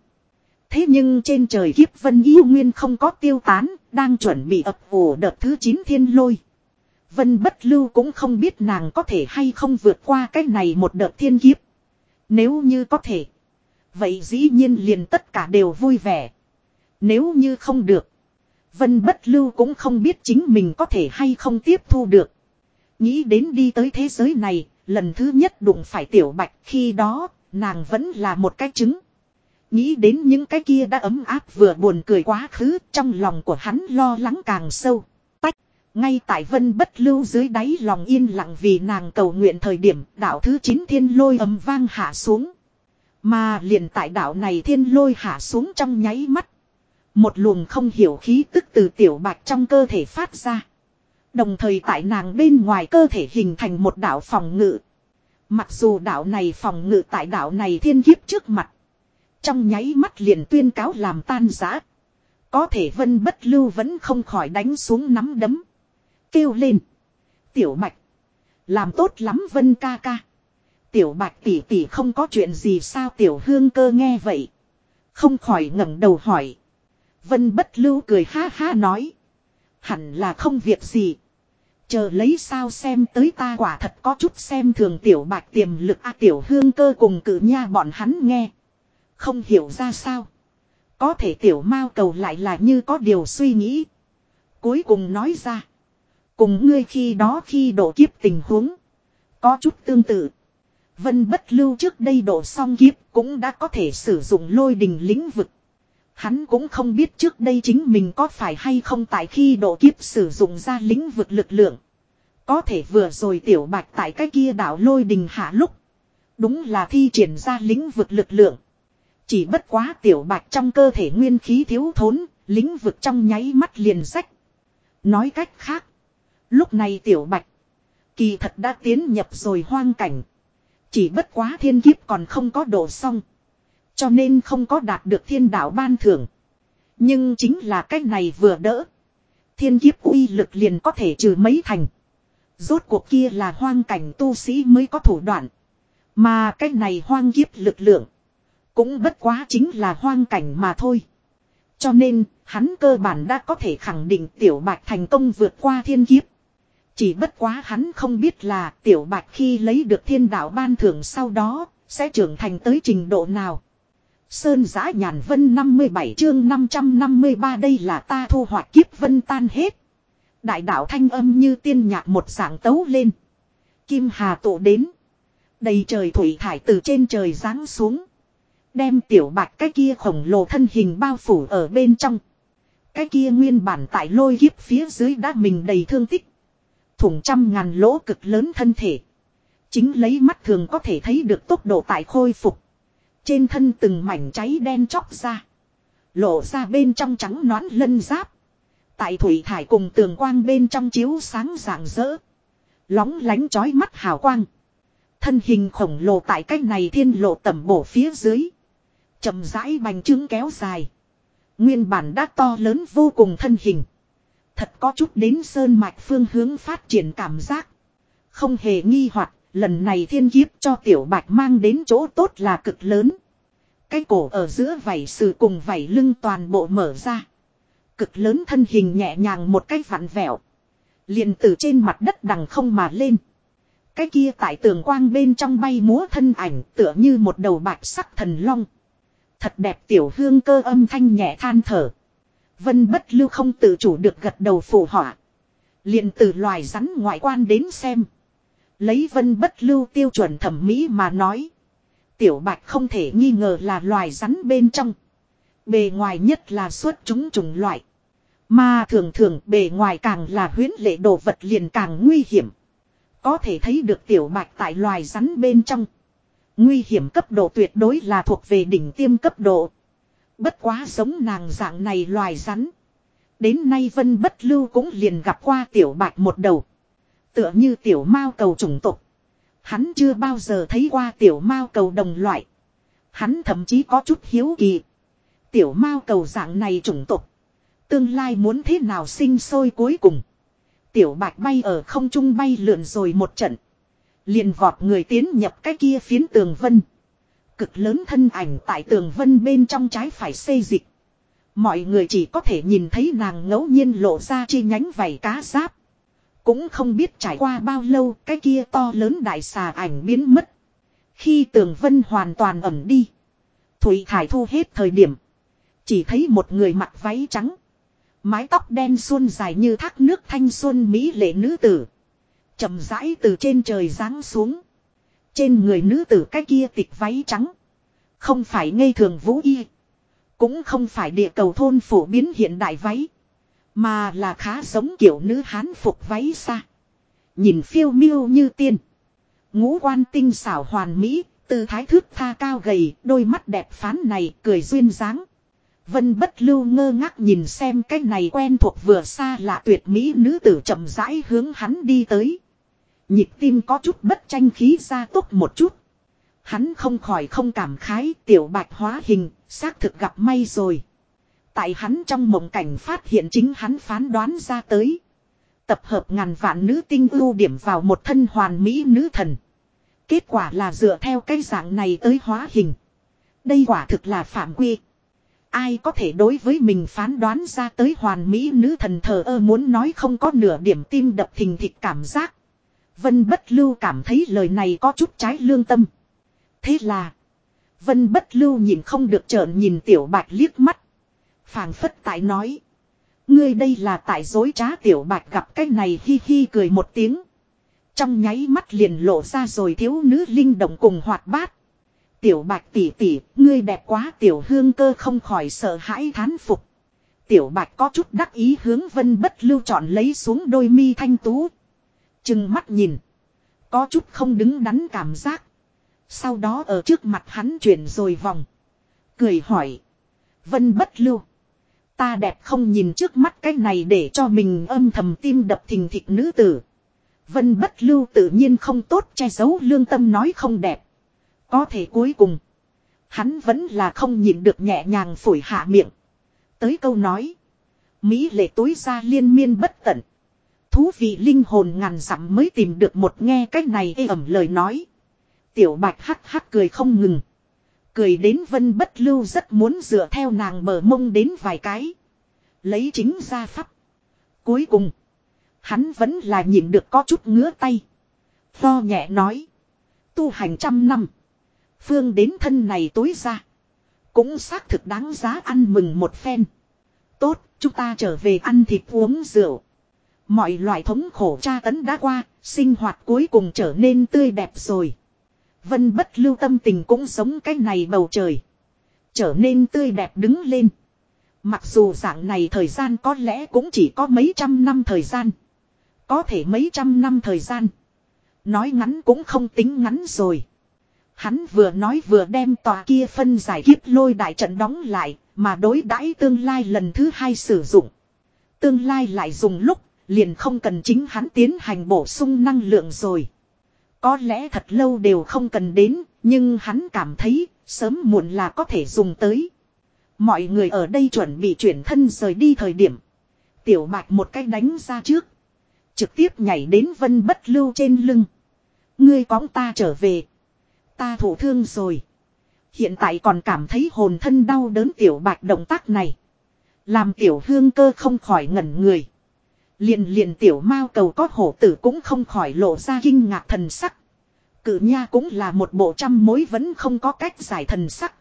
Thế nhưng trên trời kiếp vân yêu nguyên không có tiêu tán, đang chuẩn bị ập ổ đợt thứ 9 thiên lôi. Vân bất lưu cũng không biết nàng có thể hay không vượt qua cái này một đợt thiên kiếp. Nếu như có thể. Vậy dĩ nhiên liền tất cả đều vui vẻ. Nếu như không được. Vân bất lưu cũng không biết chính mình có thể hay không tiếp thu được. Nghĩ đến đi tới thế giới này, lần thứ nhất đụng phải tiểu bạch khi đó, nàng vẫn là một cái trứng. Nghĩ đến những cái kia đã ấm áp vừa buồn cười quá khứ, trong lòng của hắn lo lắng càng sâu. Tách, ngay tại vân bất lưu dưới đáy lòng yên lặng vì nàng cầu nguyện thời điểm đạo thứ 9 thiên lôi ấm vang hạ xuống. Mà liền tại đạo này thiên lôi hạ xuống trong nháy mắt. Một luồng không hiểu khí tức từ tiểu bạch trong cơ thể phát ra. Đồng thời tại nàng bên ngoài cơ thể hình thành một đạo phòng ngự. Mặc dù đạo này phòng ngự tại đạo này thiên kiếp trước mặt. Trong nháy mắt liền tuyên cáo làm tan giã. Có thể vân bất lưu vẫn không khỏi đánh xuống nắm đấm. Kêu lên. Tiểu bạch. Làm tốt lắm vân ca ca. Tiểu bạch tỷ tỷ không có chuyện gì sao tiểu hương cơ nghe vậy. Không khỏi ngẩng đầu hỏi. Vân bất lưu cười ha ha nói. Hẳn là không việc gì. Chờ lấy sao xem tới ta quả thật có chút xem thường tiểu bạch tiềm lực a tiểu hương cơ cùng cử nha bọn hắn nghe. Không hiểu ra sao. Có thể tiểu mao cầu lại là như có điều suy nghĩ. Cuối cùng nói ra. Cùng ngươi khi đó khi độ kiếp tình huống. Có chút tương tự. Vân bất lưu trước đây độ xong kiếp cũng đã có thể sử dụng lôi đình lĩnh vực. Hắn cũng không biết trước đây chính mình có phải hay không tại khi độ kiếp sử dụng ra lĩnh vực lực lượng. Có thể vừa rồi tiểu bạch tại cái kia đảo lôi đình hạ lúc. Đúng là thi triển ra lĩnh vực lực lượng. Chỉ bất quá tiểu bạch trong cơ thể nguyên khí thiếu thốn, lĩnh vực trong nháy mắt liền rách. Nói cách khác. Lúc này tiểu bạch. Kỳ thật đã tiến nhập rồi hoang cảnh. Chỉ bất quá thiên kiếp còn không có đổ xong. Cho nên không có đạt được thiên đạo ban thưởng. Nhưng chính là cách này vừa đỡ. Thiên kiếp uy lực liền có thể trừ mấy thành. Rốt cuộc kia là hoang cảnh tu sĩ mới có thủ đoạn. Mà cách này hoang kiếp lực lượng. Cũng bất quá chính là hoang cảnh mà thôi. Cho nên, hắn cơ bản đã có thể khẳng định tiểu bạch thành công vượt qua thiên kiếp. Chỉ bất quá hắn không biết là tiểu bạch khi lấy được thiên đạo ban thưởng sau đó, sẽ trưởng thành tới trình độ nào. Sơn giã nhàn vân 57 chương 553 đây là ta thu hoạch kiếp vân tan hết. Đại đạo thanh âm như tiên nhạc một dạng tấu lên. Kim hà tụ đến. Đầy trời thủy thải từ trên trời giáng xuống. Đem tiểu bạch cái kia khổng lồ thân hình bao phủ ở bên trong. Cái kia nguyên bản tại lôi kiếp phía dưới đã mình đầy thương tích. Thủng trăm ngàn lỗ cực lớn thân thể. Chính lấy mắt thường có thể thấy được tốc độ tại khôi phục. Trên thân từng mảnh cháy đen chóc ra. Lộ ra bên trong trắng nón lân giáp. Tại thủy thải cùng tường quang bên trong chiếu sáng rạng rỡ. Lóng lánh chói mắt hào quang. Thân hình khổng lồ tại cách này thiên lộ tầm bổ phía dưới chậm rãi bành trướng kéo dài. Nguyên bản đã to lớn vô cùng thân hình. Thật có chút đến sơn mạch phương hướng phát triển cảm giác. Không hề nghi hoặc, lần này thiên kiếp cho tiểu bạch mang đến chỗ tốt là cực lớn. Cái cổ ở giữa vảy sự cùng vảy lưng toàn bộ mở ra. Cực lớn thân hình nhẹ nhàng một cái vặn vẹo. liền từ trên mặt đất đằng không mà lên. Cái kia tại tường quang bên trong bay múa thân ảnh tựa như một đầu bạch sắc thần long. Thật đẹp tiểu hương cơ âm thanh nhẹ than thở. Vân bất lưu không tự chủ được gật đầu phụ họa. liền từ loài rắn ngoại quan đến xem. Lấy vân bất lưu tiêu chuẩn thẩm mỹ mà nói. Tiểu bạch không thể nghi ngờ là loài rắn bên trong. Bề ngoài nhất là xuất chúng trùng loại. Mà thường thường bề ngoài càng là huyến lệ đồ vật liền càng nguy hiểm. Có thể thấy được tiểu bạch tại loài rắn bên trong. Nguy hiểm cấp độ tuyệt đối là thuộc về đỉnh tiêm cấp độ. Bất quá giống nàng dạng này loài rắn. Đến nay vân bất lưu cũng liền gặp qua tiểu bạch một đầu. Tựa như tiểu mao cầu chủng tộc. Hắn chưa bao giờ thấy qua tiểu mao cầu đồng loại. Hắn thậm chí có chút hiếu kỳ. Tiểu mao cầu dạng này chủng tộc. Tương lai muốn thế nào sinh sôi cuối cùng. Tiểu bạch bay ở không trung bay lượn rồi một trận. Liền vọt người tiến nhập cái kia phiến tường vân. Cực lớn thân ảnh tại tường vân bên trong trái phải xây dịch. Mọi người chỉ có thể nhìn thấy nàng ngẫu nhiên lộ ra chi nhánh vảy cá giáp. Cũng không biết trải qua bao lâu, cái kia to lớn đại xà ảnh biến mất. Khi tường vân hoàn toàn ẩm đi. Thủy thải thu hết thời điểm. Chỉ thấy một người mặc váy trắng. Mái tóc đen xuân dài như thác nước thanh xuân mỹ lệ nữ tử chậm rãi từ trên trời giáng xuống. Trên người nữ tử cái kia tịch váy trắng. Không phải ngây thường vũ y. Cũng không phải địa cầu thôn phổ biến hiện đại váy. Mà là khá giống kiểu nữ hán phục váy xa. Nhìn phiêu miêu như tiên. Ngũ quan tinh xảo hoàn mỹ, tư thái thước tha cao gầy, đôi mắt đẹp phán này cười duyên dáng. Vân bất lưu ngơ ngác nhìn xem cái này quen thuộc vừa xa lạ tuyệt mỹ nữ tử chậm rãi hướng hắn đi tới. Nhịp tim có chút bất tranh khí ra tốt một chút. Hắn không khỏi không cảm khái tiểu bạch hóa hình, xác thực gặp may rồi. Tại hắn trong mộng cảnh phát hiện chính hắn phán đoán ra tới. Tập hợp ngàn vạn nữ tinh ưu điểm vào một thân hoàn mỹ nữ thần. Kết quả là dựa theo cái dạng này tới hóa hình. Đây quả thực là phạm quy. Ai có thể đối với mình phán đoán ra tới hoàn mỹ nữ thần thờ ơ muốn nói không có nửa điểm tim đập thình thịch cảm giác. Vân bất lưu cảm thấy lời này có chút trái lương tâm. Thế là. Vân bất lưu nhìn không được trợn nhìn tiểu bạch liếc mắt. phảng phất tại nói. Ngươi đây là tại dối trá tiểu bạch gặp cái này hi hi cười một tiếng. Trong nháy mắt liền lộ ra rồi thiếu nữ linh động cùng hoạt bát. Tiểu bạch tỷ tỷ, ngươi đẹp quá tiểu hương cơ không khỏi sợ hãi thán phục. Tiểu bạch có chút đắc ý hướng vân bất lưu chọn lấy xuống đôi mi thanh tú. Chừng mắt nhìn. Có chút không đứng đắn cảm giác. Sau đó ở trước mặt hắn chuyển rồi vòng. Cười hỏi. Vân bất lưu. Ta đẹp không nhìn trước mắt cái này để cho mình âm thầm tim đập thình thịch nữ tử. Vân bất lưu tự nhiên không tốt che giấu lương tâm nói không đẹp. Có thể cuối cùng. Hắn vẫn là không nhịn được nhẹ nhàng phổi hạ miệng. Tới câu nói. Mỹ lệ tối ra liên miên bất tận. Thú vị linh hồn ngàn dặm mới tìm được một nghe cách này ê ẩm lời nói. Tiểu bạch hắc hắc cười không ngừng. Cười đến vân bất lưu rất muốn dựa theo nàng bờ mông đến vài cái. Lấy chính ra pháp. Cuối cùng. Hắn vẫn là nhìn được có chút ngứa tay. Tho nhẹ nói. Tu hành trăm năm. Phương đến thân này tối ra. Cũng xác thực đáng giá ăn mừng một phen. Tốt, chúng ta trở về ăn thịt uống rượu. Mọi loại thống khổ tra tấn đã qua, sinh hoạt cuối cùng trở nên tươi đẹp rồi. Vân bất lưu tâm tình cũng sống cái này bầu trời. Trở nên tươi đẹp đứng lên. Mặc dù dạng này thời gian có lẽ cũng chỉ có mấy trăm năm thời gian. Có thể mấy trăm năm thời gian. Nói ngắn cũng không tính ngắn rồi. Hắn vừa nói vừa đem tòa kia phân giải kiếp lôi đại trận đóng lại, mà đối đãi tương lai lần thứ hai sử dụng. Tương lai lại dùng lúc, liền không cần chính hắn tiến hành bổ sung năng lượng rồi. Có lẽ thật lâu đều không cần đến, nhưng hắn cảm thấy, sớm muộn là có thể dùng tới. Mọi người ở đây chuẩn bị chuyển thân rời đi thời điểm. Tiểu bạch một cái đánh ra trước. Trực tiếp nhảy đến vân bất lưu trên lưng. Ngươi cóng ta trở về. Ta thủ thương rồi. Hiện tại còn cảm thấy hồn thân đau đớn tiểu bạch động tác này. Làm tiểu hương cơ không khỏi ngẩn người. Liền liền tiểu mao cầu có hổ tử cũng không khỏi lộ ra kinh ngạc thần sắc. Cử nha cũng là một bộ trăm mối vẫn không có cách giải thần sắc.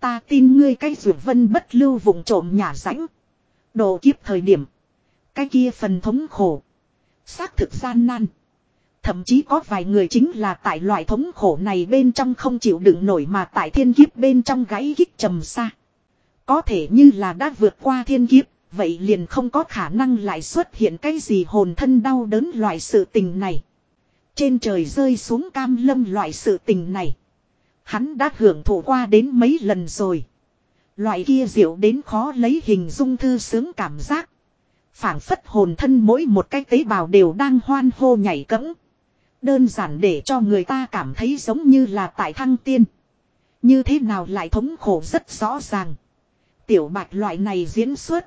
Ta tin ngươi cái rượu vân bất lưu vùng trộm nhà rãnh. Đồ kiếp thời điểm. Cái kia phần thống khổ. Xác thực gian nan. Thậm chí có vài người chính là tại loại thống khổ này bên trong không chịu đựng nổi mà tại thiên kiếp bên trong gãy kích trầm xa. Có thể như là đã vượt qua thiên kiếp, vậy liền không có khả năng lại xuất hiện cái gì hồn thân đau đớn loại sự tình này. Trên trời rơi xuống cam lâm loại sự tình này. Hắn đã hưởng thụ qua đến mấy lần rồi. Loại kia diệu đến khó lấy hình dung thư sướng cảm giác. phảng phất hồn thân mỗi một cái tế bào đều đang hoan hô nhảy cẫng. Đơn giản để cho người ta cảm thấy giống như là tại thăng tiên. Như thế nào lại thống khổ rất rõ ràng. Tiểu bạch loại này diễn xuất.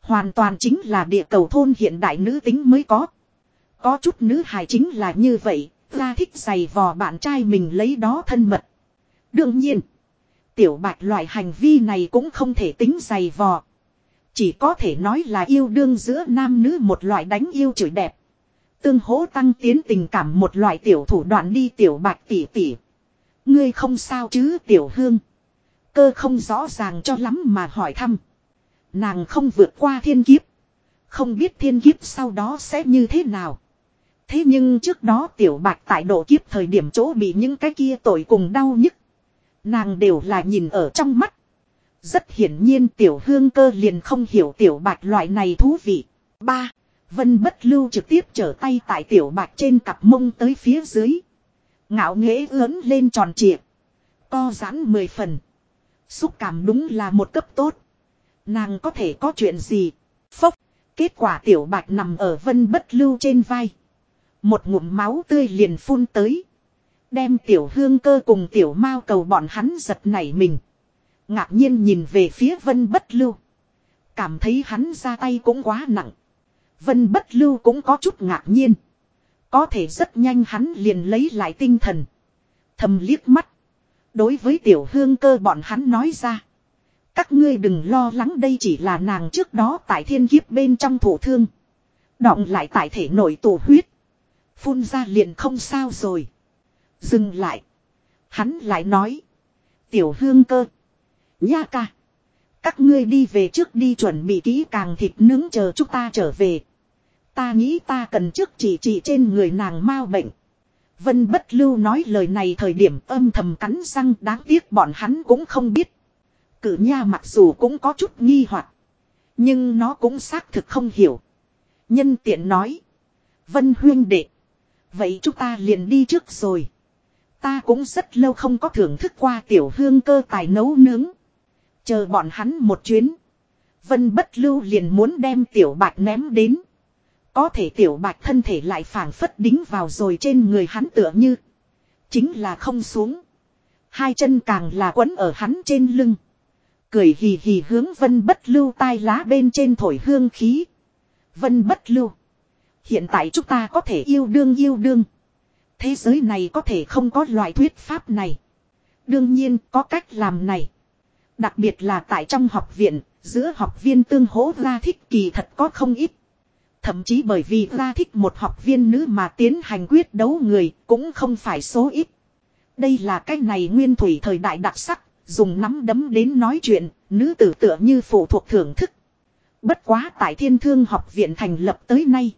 Hoàn toàn chính là địa cầu thôn hiện đại nữ tính mới có. Có chút nữ hài chính là như vậy, ra thích giày vò bạn trai mình lấy đó thân mật. Đương nhiên, tiểu bạch loại hành vi này cũng không thể tính giày vò. Chỉ có thể nói là yêu đương giữa nam nữ một loại đánh yêu chửi đẹp. Tương hỗ tăng tiến tình cảm một loại tiểu thủ đoạn đi tiểu bạch tỉ tỉ. Ngươi không sao chứ tiểu hương. Cơ không rõ ràng cho lắm mà hỏi thăm. Nàng không vượt qua thiên kiếp. Không biết thiên kiếp sau đó sẽ như thế nào. Thế nhưng trước đó tiểu bạch tại độ kiếp thời điểm chỗ bị những cái kia tội cùng đau nhức. Nàng đều là nhìn ở trong mắt. Rất hiển nhiên tiểu hương cơ liền không hiểu tiểu bạch loại này thú vị. ba Vân bất lưu trực tiếp trở tay tại tiểu bạch trên cặp mông tới phía dưới. Ngạo nghễ lớn lên tròn trịa. Co giãn mười phần. Xúc cảm đúng là một cấp tốt. Nàng có thể có chuyện gì? Phốc. Kết quả tiểu bạch nằm ở vân bất lưu trên vai. Một ngụm máu tươi liền phun tới. Đem tiểu hương cơ cùng tiểu mao cầu bọn hắn giật nảy mình. Ngạc nhiên nhìn về phía vân bất lưu. Cảm thấy hắn ra tay cũng quá nặng. Vân bất lưu cũng có chút ngạc nhiên. Có thể rất nhanh hắn liền lấy lại tinh thần. Thầm liếc mắt. Đối với tiểu hương cơ bọn hắn nói ra. Các ngươi đừng lo lắng đây chỉ là nàng trước đó tại thiên kiếp bên trong thủ thương. Đọng lại tại thể nội tổ huyết. Phun ra liền không sao rồi. Dừng lại. Hắn lại nói. Tiểu hương cơ. Nha ca. Các ngươi đi về trước đi chuẩn bị kỹ càng thịt nướng chờ chúng ta trở về. Ta nghĩ ta cần trước chỉ chỉ trên người nàng mau bệnh. Vân bất lưu nói lời này thời điểm âm thầm cắn răng, đáng tiếc bọn hắn cũng không biết. Cử nha mặc dù cũng có chút nghi hoặc, Nhưng nó cũng xác thực không hiểu. Nhân tiện nói. Vân huyên đệ. Vậy chúng ta liền đi trước rồi. Ta cũng rất lâu không có thưởng thức qua tiểu hương cơ tài nấu nướng. Chờ bọn hắn một chuyến. Vân bất lưu liền muốn đem tiểu bạch ném đến. Có thể tiểu bạch thân thể lại phảng phất đính vào rồi trên người hắn tựa như. Chính là không xuống. Hai chân càng là quấn ở hắn trên lưng. Cười hì hì hướng vân bất lưu tai lá bên trên thổi hương khí. Vân bất lưu. Hiện tại chúng ta có thể yêu đương yêu đương. Thế giới này có thể không có loại thuyết pháp này. Đương nhiên có cách làm này. Đặc biệt là tại trong học viện, giữa học viên tương hỗ ra thích kỳ thật có không ít. Thậm chí bởi vì ra thích một học viên nữ mà tiến hành quyết đấu người cũng không phải số ít. Đây là cái này nguyên thủy thời đại đặc sắc, dùng nắm đấm đến nói chuyện, nữ tử tựa như phụ thuộc thưởng thức. Bất quá tại thiên thương học viện thành lập tới nay.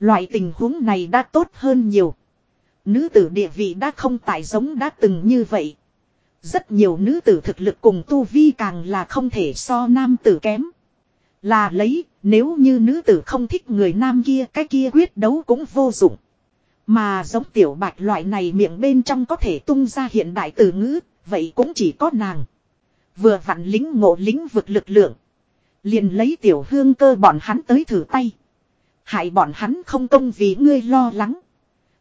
Loại tình huống này đã tốt hơn nhiều. Nữ tử địa vị đã không tại giống đã từng như vậy. Rất nhiều nữ tử thực lực cùng tu vi càng là không thể so nam tử kém. Là lấy, nếu như nữ tử không thích người nam kia cái kia quyết đấu cũng vô dụng. Mà giống tiểu bạch loại này miệng bên trong có thể tung ra hiện đại từ ngữ, vậy cũng chỉ có nàng. Vừa vặn lính ngộ lính vực lực lượng. Liền lấy tiểu hương cơ bọn hắn tới thử tay. Hại bọn hắn không công vì ngươi lo lắng.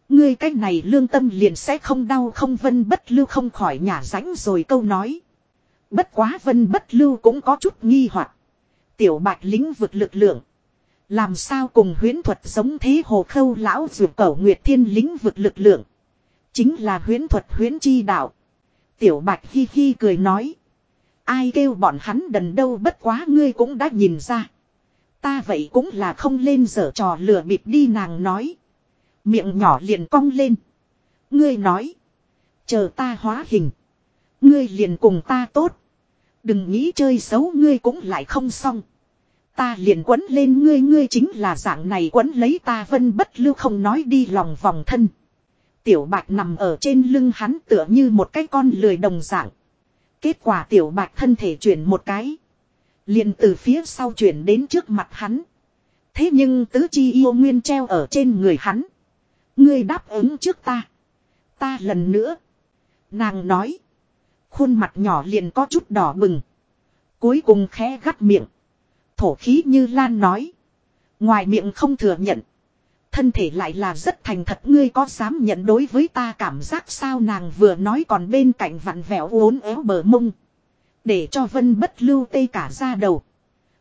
Ngươi cách này lương tâm liền sẽ không đau không vân bất lưu không khỏi nhả rãnh rồi câu nói. Bất quá vân bất lưu cũng có chút nghi hoặc Tiểu bạch lính vực lực lượng. Làm sao cùng huyến thuật giống thế hồ khâu lão dược cẩu nguyệt thiên lính vực lực lượng. Chính là huyến thuật huyến chi đạo. Tiểu bạch hi hi cười nói. Ai kêu bọn hắn đần đâu bất quá ngươi cũng đã nhìn ra. Ta vậy cũng là không lên dở trò lừa bịp đi nàng nói. Miệng nhỏ liền cong lên. Ngươi nói. Chờ ta hóa hình. Ngươi liền cùng ta tốt. Đừng nghĩ chơi xấu ngươi cũng lại không xong. Ta liền quấn lên ngươi ngươi chính là dạng này quấn lấy ta vân bất lưu không nói đi lòng vòng thân. Tiểu bạch nằm ở trên lưng hắn tựa như một cái con lười đồng dạng. Kết quả tiểu bạch thân thể chuyển một cái. Liền từ phía sau chuyển đến trước mặt hắn. Thế nhưng tứ chi yêu nguyên treo ở trên người hắn. Ngươi đáp ứng trước ta. Ta lần nữa. Nàng nói. Khuôn mặt nhỏ liền có chút đỏ bừng. Cuối cùng khẽ gắt miệng. Thổ khí như Lan nói. Ngoài miệng không thừa nhận. Thân thể lại là rất thành thật ngươi có dám nhận đối với ta cảm giác sao nàng vừa nói còn bên cạnh vặn vẹo uốn éo bờ mông. Để cho vân bất lưu tê cả ra đầu.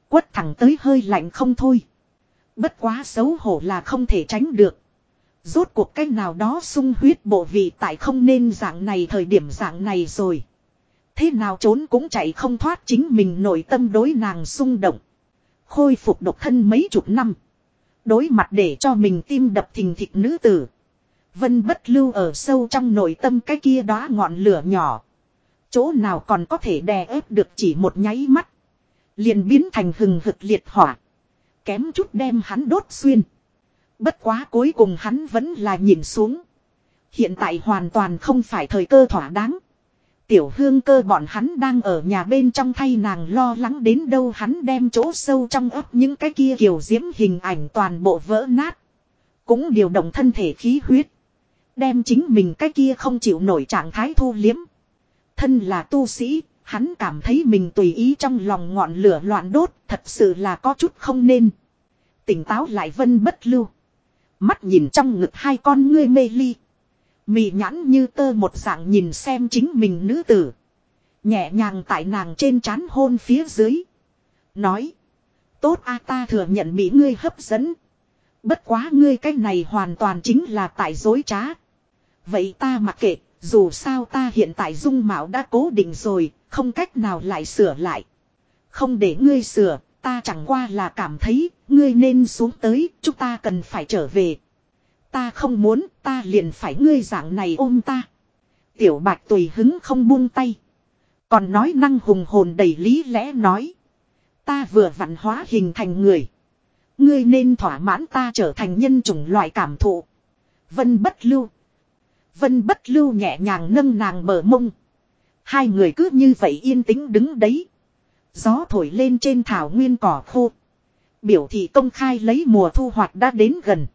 Quất thẳng tới hơi lạnh không thôi. Bất quá xấu hổ là không thể tránh được. Rốt cuộc cách nào đó sung huyết bộ vị tại không nên dạng này thời điểm dạng này rồi. Thế nào trốn cũng chạy không thoát chính mình nội tâm đối nàng xung động. Khôi phục độc thân mấy chục năm. Đối mặt để cho mình tim đập thình thịch nữ tử. Vân bất lưu ở sâu trong nội tâm cái kia đó ngọn lửa nhỏ. Chỗ nào còn có thể đè ép được chỉ một nháy mắt. Liền biến thành hừng hực liệt hỏa. Kém chút đem hắn đốt xuyên. Bất quá cuối cùng hắn vẫn là nhìn xuống. Hiện tại hoàn toàn không phải thời cơ thỏa đáng. Tiểu hương cơ bọn hắn đang ở nhà bên trong thay nàng lo lắng đến đâu hắn đem chỗ sâu trong ấp những cái kia kiểu diễm hình ảnh toàn bộ vỡ nát. Cũng điều động thân thể khí huyết. Đem chính mình cái kia không chịu nổi trạng thái thu liếm. Thân là tu sĩ, hắn cảm thấy mình tùy ý trong lòng ngọn lửa loạn đốt thật sự là có chút không nên. Tỉnh táo lại vân bất lưu. Mắt nhìn trong ngực hai con ngươi mê ly. Mị nhãn như tơ một dạng nhìn xem chính mình nữ tử. Nhẹ nhàng tại nàng trên trán hôn phía dưới. Nói. Tốt a ta thừa nhận bị ngươi hấp dẫn. Bất quá ngươi cái này hoàn toàn chính là tại dối trá. Vậy ta mặc kệ, dù sao ta hiện tại dung mạo đã cố định rồi, không cách nào lại sửa lại. Không để ngươi sửa, ta chẳng qua là cảm thấy, ngươi nên xuống tới, chúng ta cần phải trở về. Ta không muốn, ta liền phải ngươi dạng này ôm ta. Tiểu bạch tùy hứng không buông tay. Còn nói năng hùng hồn đầy lý lẽ nói. Ta vừa vặn hóa hình thành người. Ngươi nên thỏa mãn ta trở thành nhân chủng loại cảm thụ. Vân bất lưu. Vân bất lưu nhẹ nhàng nâng nàng bờ mông. Hai người cứ như vậy yên tĩnh đứng đấy. Gió thổi lên trên thảo nguyên cỏ khô. Biểu thị công khai lấy mùa thu hoạch đã đến gần.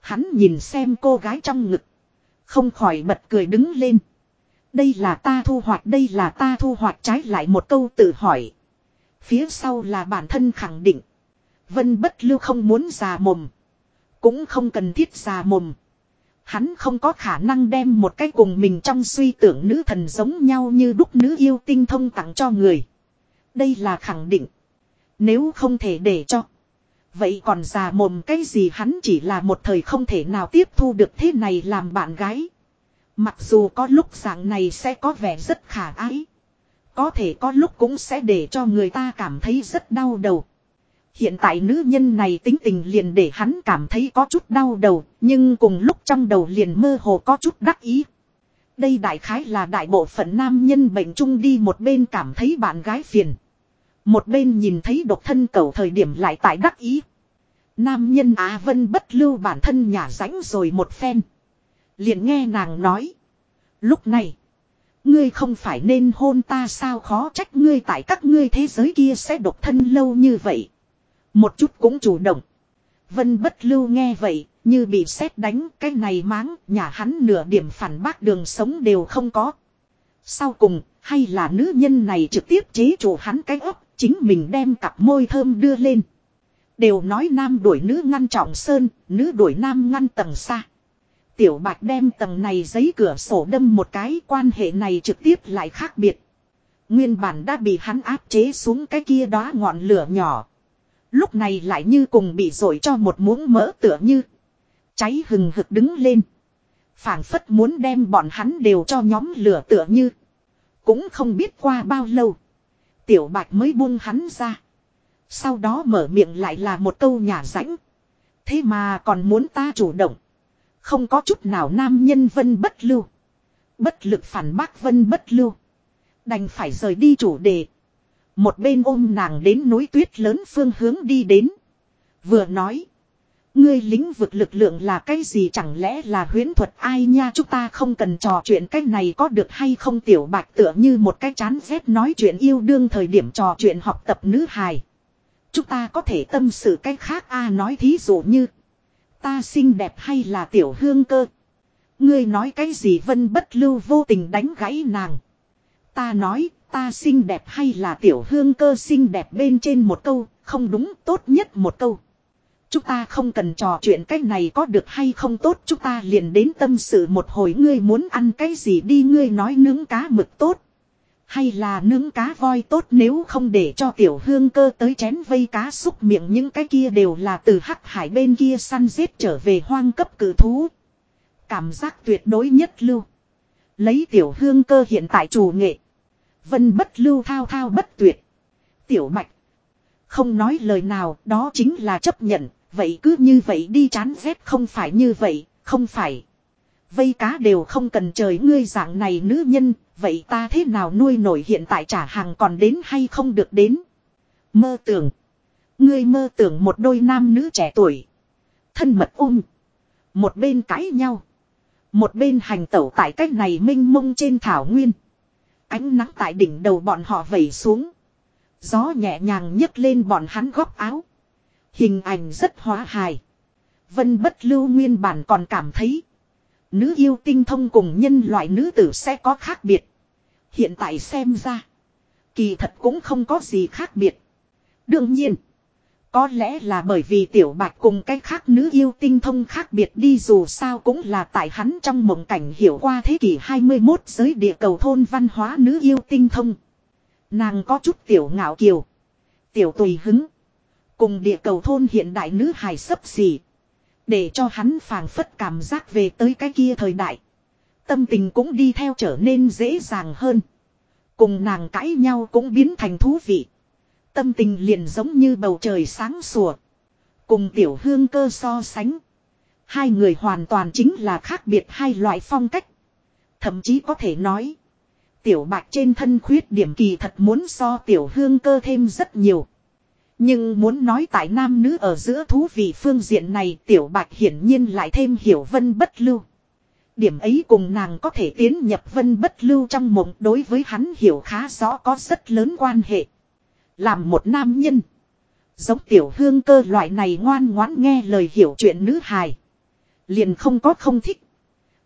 Hắn nhìn xem cô gái trong ngực. Không khỏi bật cười đứng lên. Đây là ta thu hoạch, đây là ta thu hoạch trái lại một câu tự hỏi. Phía sau là bản thân khẳng định. Vân bất lưu không muốn già mồm. Cũng không cần thiết già mồm. Hắn không có khả năng đem một cái cùng mình trong suy tưởng nữ thần giống nhau như đúc nữ yêu tinh thông tặng cho người. Đây là khẳng định. Nếu không thể để cho. Vậy còn già mồm cái gì hắn chỉ là một thời không thể nào tiếp thu được thế này làm bạn gái. Mặc dù có lúc dạng này sẽ có vẻ rất khả ái. Có thể có lúc cũng sẽ để cho người ta cảm thấy rất đau đầu. Hiện tại nữ nhân này tính tình liền để hắn cảm thấy có chút đau đầu, nhưng cùng lúc trong đầu liền mơ hồ có chút đắc ý. Đây đại khái là đại bộ phận nam nhân bệnh chung đi một bên cảm thấy bạn gái phiền. Một bên nhìn thấy độc thân cầu thời điểm lại tại đắc ý. Nam nhân Á Vân bất lưu bản thân nhà rãnh rồi một phen. Liền nghe nàng nói. Lúc này. Ngươi không phải nên hôn ta sao khó trách ngươi tại các ngươi thế giới kia sẽ độc thân lâu như vậy. Một chút cũng chủ động. Vân bất lưu nghe vậy, như bị sét đánh cái này máng, nhà hắn nửa điểm phản bác đường sống đều không có. Sau cùng, hay là nữ nhân này trực tiếp chế chủ hắn cái ấp, chính mình đem cặp môi thơm đưa lên. Đều nói nam đuổi nữ ngăn trọng sơn, nữ đuổi nam ngăn tầng xa. Tiểu bạch đem tầng này giấy cửa sổ đâm một cái quan hệ này trực tiếp lại khác biệt. Nguyên bản đã bị hắn áp chế xuống cái kia đó ngọn lửa nhỏ. Lúc này lại như cùng bị rội cho một muỗng mỡ tựa như. Cháy hừng hực đứng lên. phảng phất muốn đem bọn hắn đều cho nhóm lửa tựa như. Cũng không biết qua bao lâu. Tiểu bạch mới buông hắn ra. Sau đó mở miệng lại là một câu nhà rãnh. Thế mà còn muốn ta chủ động. Không có chút nào nam nhân vân bất lưu. Bất lực phản bác vân bất lưu. Đành phải rời đi chủ đề. Một bên ôm nàng đến núi tuyết lớn phương hướng đi đến. Vừa nói. Ngươi lĩnh vực lực lượng là cái gì chẳng lẽ là huyến thuật ai nha chúng ta không cần trò chuyện cái này có được hay không tiểu bạch tựa như một cái chán rét nói chuyện yêu đương thời điểm trò chuyện học tập nữ hài. Chúng ta có thể tâm sự cái khác a nói thí dụ như. Ta xinh đẹp hay là tiểu hương cơ? Ngươi nói cái gì vân bất lưu vô tình đánh gãy nàng. Ta nói, ta xinh đẹp hay là tiểu hương cơ xinh đẹp bên trên một câu, không đúng tốt nhất một câu. Chúng ta không cần trò chuyện cái này có được hay không tốt chúng ta liền đến tâm sự một hồi ngươi muốn ăn cái gì đi ngươi nói nướng cá mực tốt. Hay là nướng cá voi tốt nếu không để cho tiểu hương cơ tới chén vây cá xúc miệng, những cái kia đều là từ hắc hải bên kia săn giết trở về hoang cấp cử thú. Cảm giác tuyệt đối nhất lưu. Lấy tiểu hương cơ hiện tại chủ nghệ. Vân bất lưu thao thao bất tuyệt. Tiểu mạch. Không nói lời nào, đó chính là chấp nhận. Vậy cứ như vậy đi chán ghét không phải như vậy, không phải. Vây cá đều không cần trời ngươi dạng này nữ nhân, vậy ta thế nào nuôi nổi hiện tại trả hàng còn đến hay không được đến. Mơ tưởng. Ngươi mơ tưởng một đôi nam nữ trẻ tuổi. Thân mật ôm. Một bên cãi nhau. Một bên hành tẩu tại cách này minh mông trên thảo nguyên. Ánh nắng tại đỉnh đầu bọn họ vẩy xuống. Gió nhẹ nhàng nhấc lên bọn hắn góc áo. Hình ảnh rất hóa hài. Vân bất lưu nguyên bản còn cảm thấy. Nữ yêu tinh thông cùng nhân loại nữ tử sẽ có khác biệt. Hiện tại xem ra. Kỳ thật cũng không có gì khác biệt. Đương nhiên. Có lẽ là bởi vì tiểu bạch cùng cái khác nữ yêu tinh thông khác biệt đi dù sao cũng là tại hắn trong mộng cảnh hiểu qua thế kỷ 21 giới địa cầu thôn văn hóa nữ yêu tinh thông. Nàng có chút tiểu ngạo kiều. Tiểu tùy hứng. Cùng địa cầu thôn hiện đại nữ hài sấp xỉ. Để cho hắn phảng phất cảm giác về tới cái kia thời đại. Tâm tình cũng đi theo trở nên dễ dàng hơn. Cùng nàng cãi nhau cũng biến thành thú vị. Tâm tình liền giống như bầu trời sáng sủa. Cùng tiểu hương cơ so sánh. Hai người hoàn toàn chính là khác biệt hai loại phong cách. Thậm chí có thể nói. Tiểu bạc trên thân khuyết điểm kỳ thật muốn so tiểu hương cơ thêm rất nhiều. Nhưng muốn nói tại nam nữ ở giữa thú vị phương diện này, tiểu bạch hiển nhiên lại thêm hiểu vân bất lưu. Điểm ấy cùng nàng có thể tiến nhập vân bất lưu trong mộng đối với hắn hiểu khá rõ có rất lớn quan hệ. Làm một nam nhân. Giống tiểu hương cơ loại này ngoan ngoãn nghe lời hiểu chuyện nữ hài. Liền không có không thích.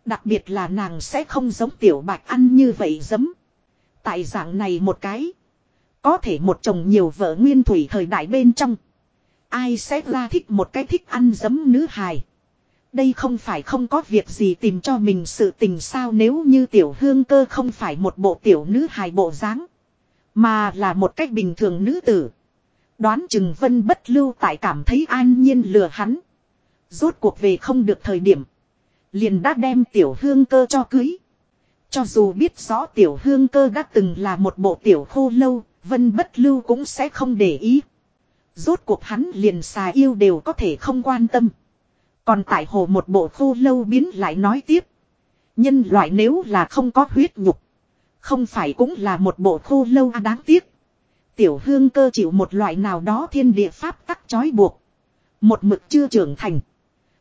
Đặc biệt là nàng sẽ không giống tiểu bạch ăn như vậy giấm. Tại dạng này một cái. Có thể một chồng nhiều vợ nguyên thủy thời đại bên trong. Ai sẽ ra thích một cái thích ăn giấm nữ hài. Đây không phải không có việc gì tìm cho mình sự tình sao nếu như tiểu hương cơ không phải một bộ tiểu nữ hài bộ dáng Mà là một cách bình thường nữ tử. Đoán chừng vân bất lưu tại cảm thấy an nhiên lừa hắn. Rốt cuộc về không được thời điểm. Liền đã đem tiểu hương cơ cho cưới. Cho dù biết rõ tiểu hương cơ đã từng là một bộ tiểu khô lâu, Vân bất lưu cũng sẽ không để ý. Rốt cuộc hắn liền xà yêu đều có thể không quan tâm. Còn tại hồ một bộ khô lâu biến lại nói tiếp. Nhân loại nếu là không có huyết nhục. Không phải cũng là một bộ khô lâu à đáng tiếc. Tiểu hương cơ chịu một loại nào đó thiên địa pháp tắc trói buộc. Một mực chưa trưởng thành.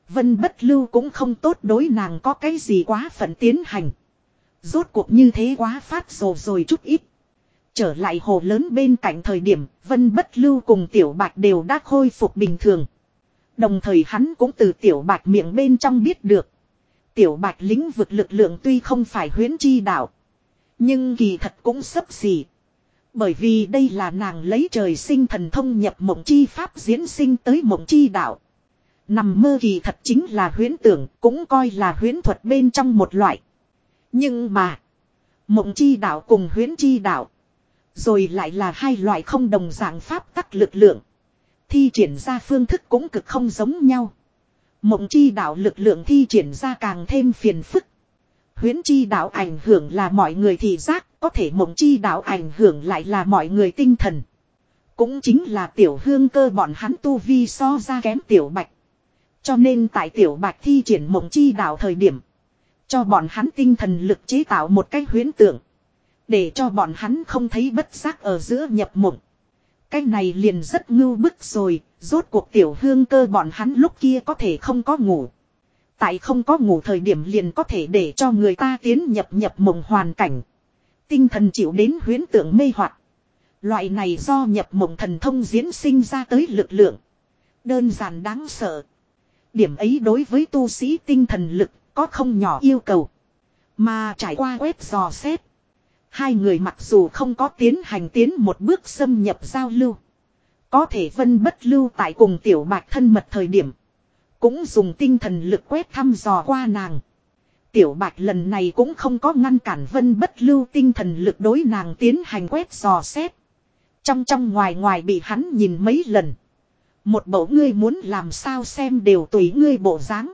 Vân bất lưu cũng không tốt đối nàng có cái gì quá phận tiến hành. Rốt cuộc như thế quá phát rồi rồi chút ít. Trở lại hồ lớn bên cạnh thời điểm, Vân Bất Lưu cùng Tiểu Bạch đều đã khôi phục bình thường. Đồng thời hắn cũng từ Tiểu Bạch miệng bên trong biết được. Tiểu Bạch lĩnh vực lực lượng tuy không phải huyến chi đạo. Nhưng kỳ thật cũng sấp xỉ. Bởi vì đây là nàng lấy trời sinh thần thông nhập mộng chi pháp diễn sinh tới mộng chi đạo. Nằm mơ kỳ thật chính là huyến tưởng, cũng coi là huyến thuật bên trong một loại. Nhưng mà, mộng chi đạo cùng huyến chi đạo rồi lại là hai loại không đồng dạng pháp tắc lực lượng. Thi triển ra phương thức cũng cực không giống nhau. Mộng chi đạo lực lượng thi triển ra càng thêm phiền phức. Huyến chi đạo ảnh hưởng là mọi người thị giác, có thể mộng chi đạo ảnh hưởng lại là mọi người tinh thần. Cũng chính là tiểu hương cơ bọn hắn tu vi so ra kém tiểu bạch. Cho nên tại tiểu bạch thi triển mộng chi đạo thời điểm. Cho bọn hắn tinh thần lực chế tạo một cách huyến tượng. Để cho bọn hắn không thấy bất giác ở giữa nhập mộng. Cái này liền rất ngưu bức rồi, rốt cuộc tiểu hương cơ bọn hắn lúc kia có thể không có ngủ. Tại không có ngủ thời điểm liền có thể để cho người ta tiến nhập nhập mộng hoàn cảnh. Tinh thần chịu đến huyến tượng mê hoặc Loại này do nhập mộng thần thông diễn sinh ra tới lực lượng. Đơn giản đáng sợ. Điểm ấy đối với tu sĩ tinh thần lực có không nhỏ yêu cầu. Mà trải qua quét dò xét. Hai người mặc dù không có tiến hành tiến một bước xâm nhập giao lưu. Có thể vân bất lưu tại cùng tiểu bạch thân mật thời điểm. Cũng dùng tinh thần lực quét thăm dò qua nàng. Tiểu bạch lần này cũng không có ngăn cản vân bất lưu tinh thần lực đối nàng tiến hành quét dò xét. Trong trong ngoài ngoài bị hắn nhìn mấy lần. Một bộ ngươi muốn làm sao xem đều tùy ngươi bộ dáng.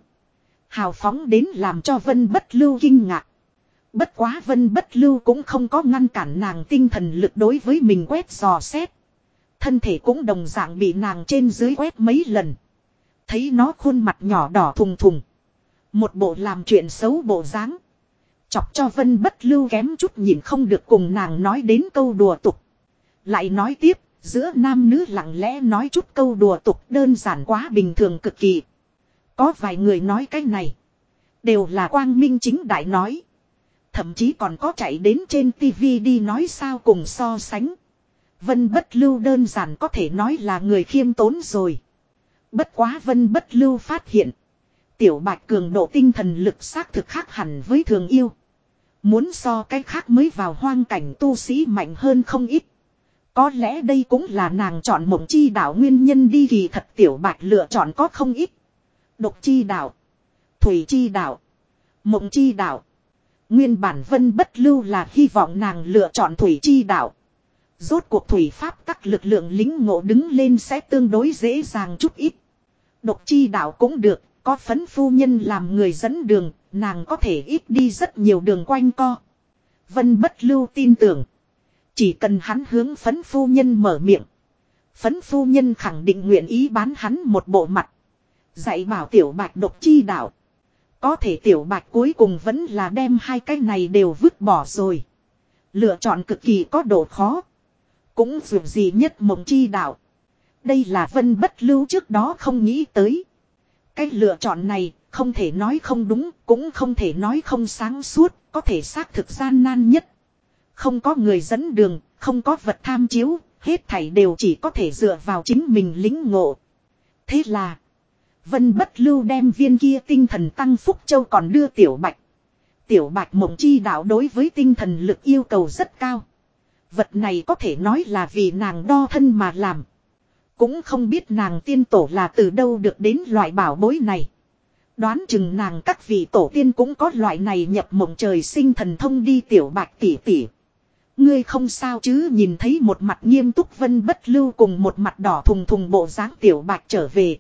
Hào phóng đến làm cho vân bất lưu kinh ngạc. Bất quá vân bất lưu cũng không có ngăn cản nàng tinh thần lực đối với mình quét dò xét. Thân thể cũng đồng dạng bị nàng trên dưới quét mấy lần. Thấy nó khuôn mặt nhỏ đỏ thùng thùng. Một bộ làm chuyện xấu bộ dáng. Chọc cho vân bất lưu kém chút nhìn không được cùng nàng nói đến câu đùa tục. Lại nói tiếp, giữa nam nữ lặng lẽ nói chút câu đùa tục đơn giản quá bình thường cực kỳ. Có vài người nói cái này. Đều là quang minh chính đại nói. Thậm chí còn có chạy đến trên tivi đi nói sao cùng so sánh. Vân bất lưu đơn giản có thể nói là người khiêm tốn rồi. Bất quá vân bất lưu phát hiện. Tiểu bạch cường độ tinh thần lực xác thực khác hẳn với thường yêu. Muốn so cái khác mới vào hoang cảnh tu sĩ mạnh hơn không ít. Có lẽ đây cũng là nàng chọn mộng chi đạo nguyên nhân đi vì thật tiểu bạch lựa chọn có không ít. Độc chi đạo. Thủy chi đạo. Mộng chi đạo. Nguyên bản vân bất lưu là hy vọng nàng lựa chọn thủy chi đạo. Rốt cuộc thủy pháp các lực lượng lính ngộ đứng lên sẽ tương đối dễ dàng chút ít. Độc chi đạo cũng được, có phấn phu nhân làm người dẫn đường, nàng có thể ít đi rất nhiều đường quanh co. Vân bất lưu tin tưởng. Chỉ cần hắn hướng phấn phu nhân mở miệng. Phấn phu nhân khẳng định nguyện ý bán hắn một bộ mặt. Dạy bảo tiểu bạch độc chi đạo. Có thể tiểu bạch cuối cùng vẫn là đem hai cái này đều vứt bỏ rồi. Lựa chọn cực kỳ có độ khó. Cũng dù gì nhất mộng chi đạo. Đây là vân bất lưu trước đó không nghĩ tới. Cái lựa chọn này không thể nói không đúng cũng không thể nói không sáng suốt. Có thể xác thực gian nan nhất. Không có người dẫn đường, không có vật tham chiếu, hết thảy đều chỉ có thể dựa vào chính mình lính ngộ. Thế là, Vân bất lưu đem viên kia tinh thần tăng phúc châu còn đưa tiểu bạch. Tiểu bạch mộng chi đạo đối với tinh thần lực yêu cầu rất cao. Vật này có thể nói là vì nàng đo thân mà làm. Cũng không biết nàng tiên tổ là từ đâu được đến loại bảo bối này. Đoán chừng nàng các vị tổ tiên cũng có loại này nhập mộng trời sinh thần thông đi tiểu bạch tỉ tỉ. Ngươi không sao chứ nhìn thấy một mặt nghiêm túc vân bất lưu cùng một mặt đỏ thùng thùng bộ dáng tiểu bạch trở về.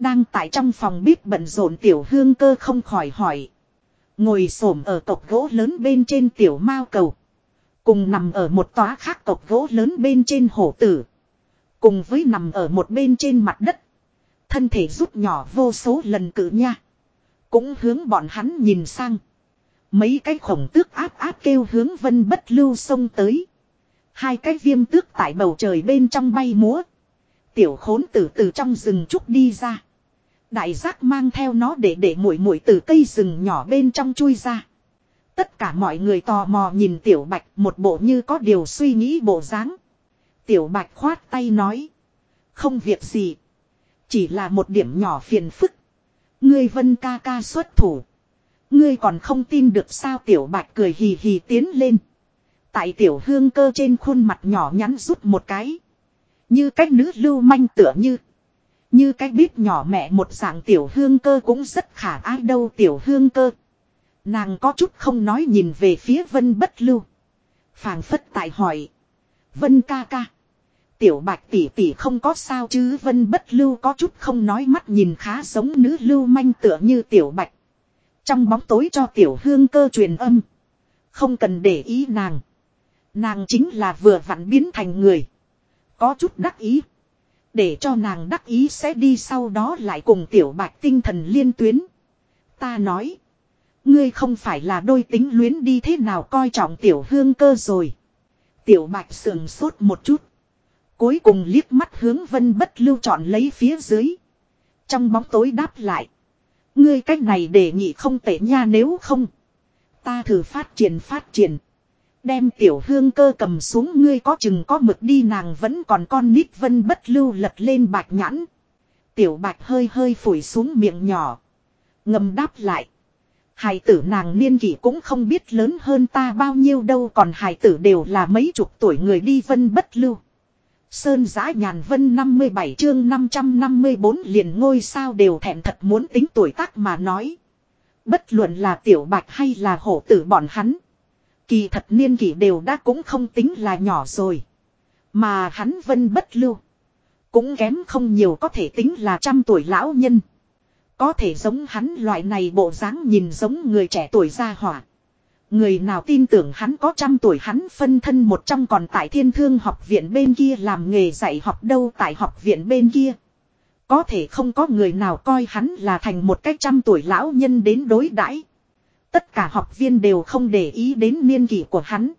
Đang tại trong phòng bếp bận rộn tiểu hương cơ không khỏi hỏi. Ngồi xổm ở cọc gỗ lớn bên trên tiểu mao cầu. Cùng nằm ở một tóa khác cọc gỗ lớn bên trên hổ tử. Cùng với nằm ở một bên trên mặt đất. Thân thể rút nhỏ vô số lần cử nha. Cũng hướng bọn hắn nhìn sang. Mấy cái khổng tước áp áp kêu hướng vân bất lưu sông tới. Hai cái viêm tước tại bầu trời bên trong bay múa. Tiểu khốn tử từ trong rừng trúc đi ra. Đại giác mang theo nó để để mũi mũi từ cây rừng nhỏ bên trong chui ra. Tất cả mọi người tò mò nhìn tiểu bạch, một bộ như có điều suy nghĩ bộ dáng. Tiểu bạch khoát tay nói. Không việc gì. Chỉ là một điểm nhỏ phiền phức. Ngươi vân ca ca xuất thủ. Ngươi còn không tin được sao tiểu bạch cười hì hì tiến lên. Tại tiểu hương cơ trên khuôn mặt nhỏ nhắn rút một cái. Như cách nữ lưu manh tựa như. Như cái bếp nhỏ mẹ một dạng tiểu hương cơ cũng rất khả ái đâu tiểu hương cơ. Nàng có chút không nói nhìn về phía vân bất lưu. phảng phất tại hỏi. Vân ca ca. Tiểu bạch tỷ tỷ không có sao chứ vân bất lưu có chút không nói mắt nhìn khá giống nữ lưu manh tựa như tiểu bạch. Trong bóng tối cho tiểu hương cơ truyền âm. Không cần để ý nàng. Nàng chính là vừa vặn biến thành người. Có chút đắc ý. Để cho nàng đắc ý sẽ đi sau đó lại cùng tiểu bạch tinh thần liên tuyến. Ta nói. Ngươi không phải là đôi tính luyến đi thế nào coi trọng tiểu hương cơ rồi. Tiểu bạch sườn sốt một chút. Cuối cùng liếc mắt hướng vân bất lưu chọn lấy phía dưới. Trong bóng tối đáp lại. Ngươi cách này để nhị không tệ nha nếu không. Ta thử phát triển phát triển. Đem tiểu hương cơ cầm xuống ngươi có chừng có mực đi, nàng vẫn còn con nít vân bất lưu lật lên bạch nhãn. Tiểu bạch hơi hơi phủi xuống miệng nhỏ. Ngầm đáp lại. Hải tử nàng niên kỷ cũng không biết lớn hơn ta bao nhiêu đâu, còn hải tử đều là mấy chục tuổi người đi vân bất lưu. Sơn giã nhàn vân 57 chương 554 liền ngôi sao đều thẹn thật muốn tính tuổi tác mà nói. Bất luận là tiểu bạch hay là hổ tử bọn hắn. Kỳ thật niên kỷ đều đã cũng không tính là nhỏ rồi. Mà hắn vân bất lưu. Cũng kém không nhiều có thể tính là trăm tuổi lão nhân. Có thể giống hắn loại này bộ dáng nhìn giống người trẻ tuổi ra hỏa. Người nào tin tưởng hắn có trăm tuổi hắn phân thân một trong còn tại thiên thương học viện bên kia làm nghề dạy học đâu tại học viện bên kia. Có thể không có người nào coi hắn là thành một cách trăm tuổi lão nhân đến đối đãi. Tất cả học viên đều không để ý đến niên kỷ của hắn.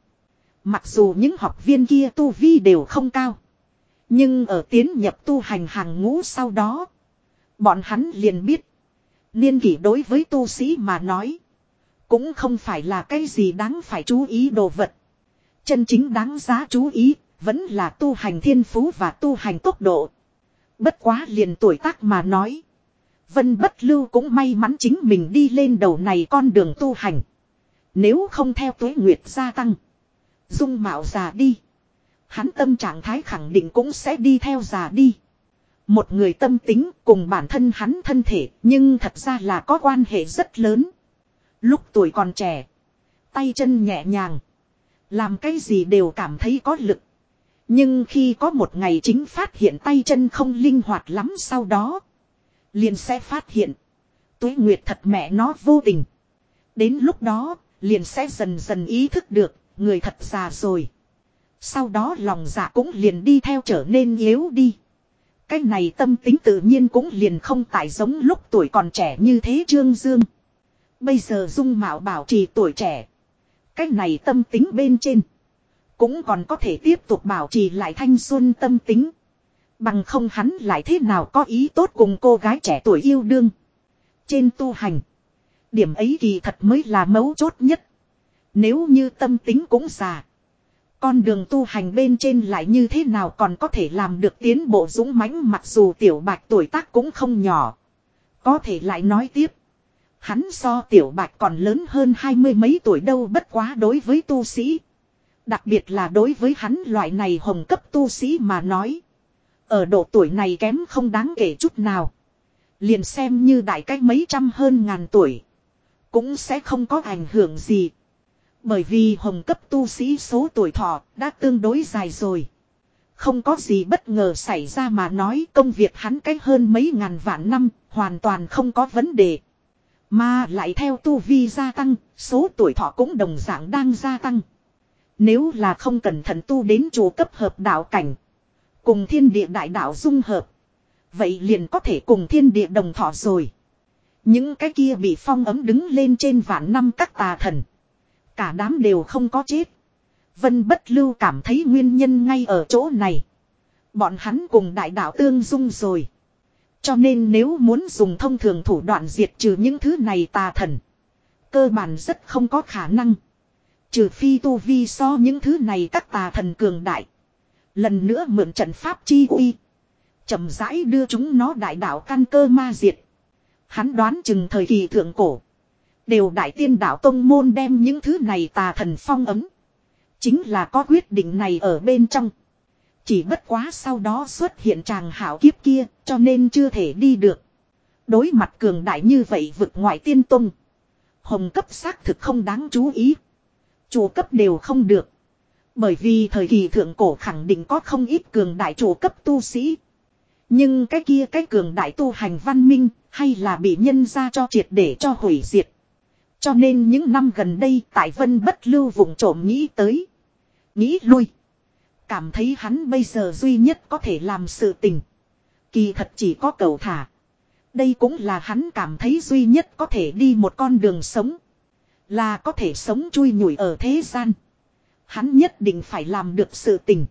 Mặc dù những học viên kia tu vi đều không cao. Nhưng ở tiến nhập tu hành hàng ngũ sau đó. Bọn hắn liền biết. Niên kỷ đối với tu sĩ mà nói. Cũng không phải là cái gì đáng phải chú ý đồ vật. Chân chính đáng giá chú ý. Vẫn là tu hành thiên phú và tu hành tốc độ. Bất quá liền tuổi tác mà nói. Vân bất lưu cũng may mắn chính mình đi lên đầu này con đường tu hành. Nếu không theo tuế nguyệt gia tăng. Dung mạo già đi. Hắn tâm trạng thái khẳng định cũng sẽ đi theo già đi. Một người tâm tính cùng bản thân hắn thân thể, nhưng thật ra là có quan hệ rất lớn. Lúc tuổi còn trẻ. Tay chân nhẹ nhàng. Làm cái gì đều cảm thấy có lực. Nhưng khi có một ngày chính phát hiện tay chân không linh hoạt lắm sau đó. Liền sẽ phát hiện. Tuế Nguyệt thật mẹ nó vô tình. Đến lúc đó, liền sẽ dần dần ý thức được, người thật già rồi. Sau đó lòng dạ cũng liền đi theo trở nên yếu đi. Cái này tâm tính tự nhiên cũng liền không tại giống lúc tuổi còn trẻ như thế Trương Dương. Bây giờ dung mạo bảo trì tuổi trẻ. Cái này tâm tính bên trên. Cũng còn có thể tiếp tục bảo trì lại thanh xuân tâm tính. Bằng không hắn lại thế nào có ý tốt cùng cô gái trẻ tuổi yêu đương. Trên tu hành. Điểm ấy kỳ thật mới là mấu chốt nhất. Nếu như tâm tính cũng già. Con đường tu hành bên trên lại như thế nào còn có thể làm được tiến bộ dũng mãnh mặc dù tiểu bạch tuổi tác cũng không nhỏ. Có thể lại nói tiếp. Hắn so tiểu bạch còn lớn hơn hai mươi mấy tuổi đâu bất quá đối với tu sĩ. Đặc biệt là đối với hắn loại này hồng cấp tu sĩ mà nói. Ở độ tuổi này kém không đáng kể chút nào. Liền xem như đại cách mấy trăm hơn ngàn tuổi. Cũng sẽ không có ảnh hưởng gì. Bởi vì hồng cấp tu sĩ số tuổi thọ đã tương đối dài rồi. Không có gì bất ngờ xảy ra mà nói công việc hắn cách hơn mấy ngàn vạn năm, hoàn toàn không có vấn đề. Mà lại theo tu vi gia tăng, số tuổi thọ cũng đồng dạng đang gia tăng. Nếu là không cẩn thận tu đến chủ cấp hợp đạo cảnh, cùng thiên địa đại đạo dung hợp, vậy liền có thể cùng thiên địa đồng thọ rồi. Những cái kia bị phong ấm đứng lên trên vạn năm các tà thần. Cả đám đều không có chết. Vân bất lưu cảm thấy nguyên nhân ngay ở chỗ này. Bọn hắn cùng đại đạo tương dung rồi. Cho nên nếu muốn dùng thông thường thủ đoạn diệt trừ những thứ này tà thần. Cơ bản rất không có khả năng. Trừ phi tu vi so những thứ này các tà thần cường đại. Lần nữa mượn trận pháp chi uy. chậm rãi đưa chúng nó đại đạo căn cơ ma diệt. Hắn đoán chừng thời kỳ thượng cổ. Đều đại tiên đạo tông môn đem những thứ này tà thần phong ấm. Chính là có quyết định này ở bên trong. Chỉ bất quá sau đó xuất hiện chàng hảo kiếp kia, cho nên chưa thể đi được. Đối mặt cường đại như vậy vực ngoại tiên tông. Hồng cấp xác thực không đáng chú ý. chùa cấp đều không được. Bởi vì thời kỳ thượng cổ khẳng định có không ít cường đại chủ cấp tu sĩ. Nhưng cái kia cái cường đại tu hành văn minh hay là bị nhân ra cho triệt để cho hủy diệt. Cho nên những năm gần đây, tại vân bất lưu vùng trộm nghĩ tới. Nghĩ lui. Cảm thấy hắn bây giờ duy nhất có thể làm sự tình. Kỳ thật chỉ có cầu thả. Đây cũng là hắn cảm thấy duy nhất có thể đi một con đường sống. Là có thể sống chui nhủi ở thế gian. Hắn nhất định phải làm được sự tình.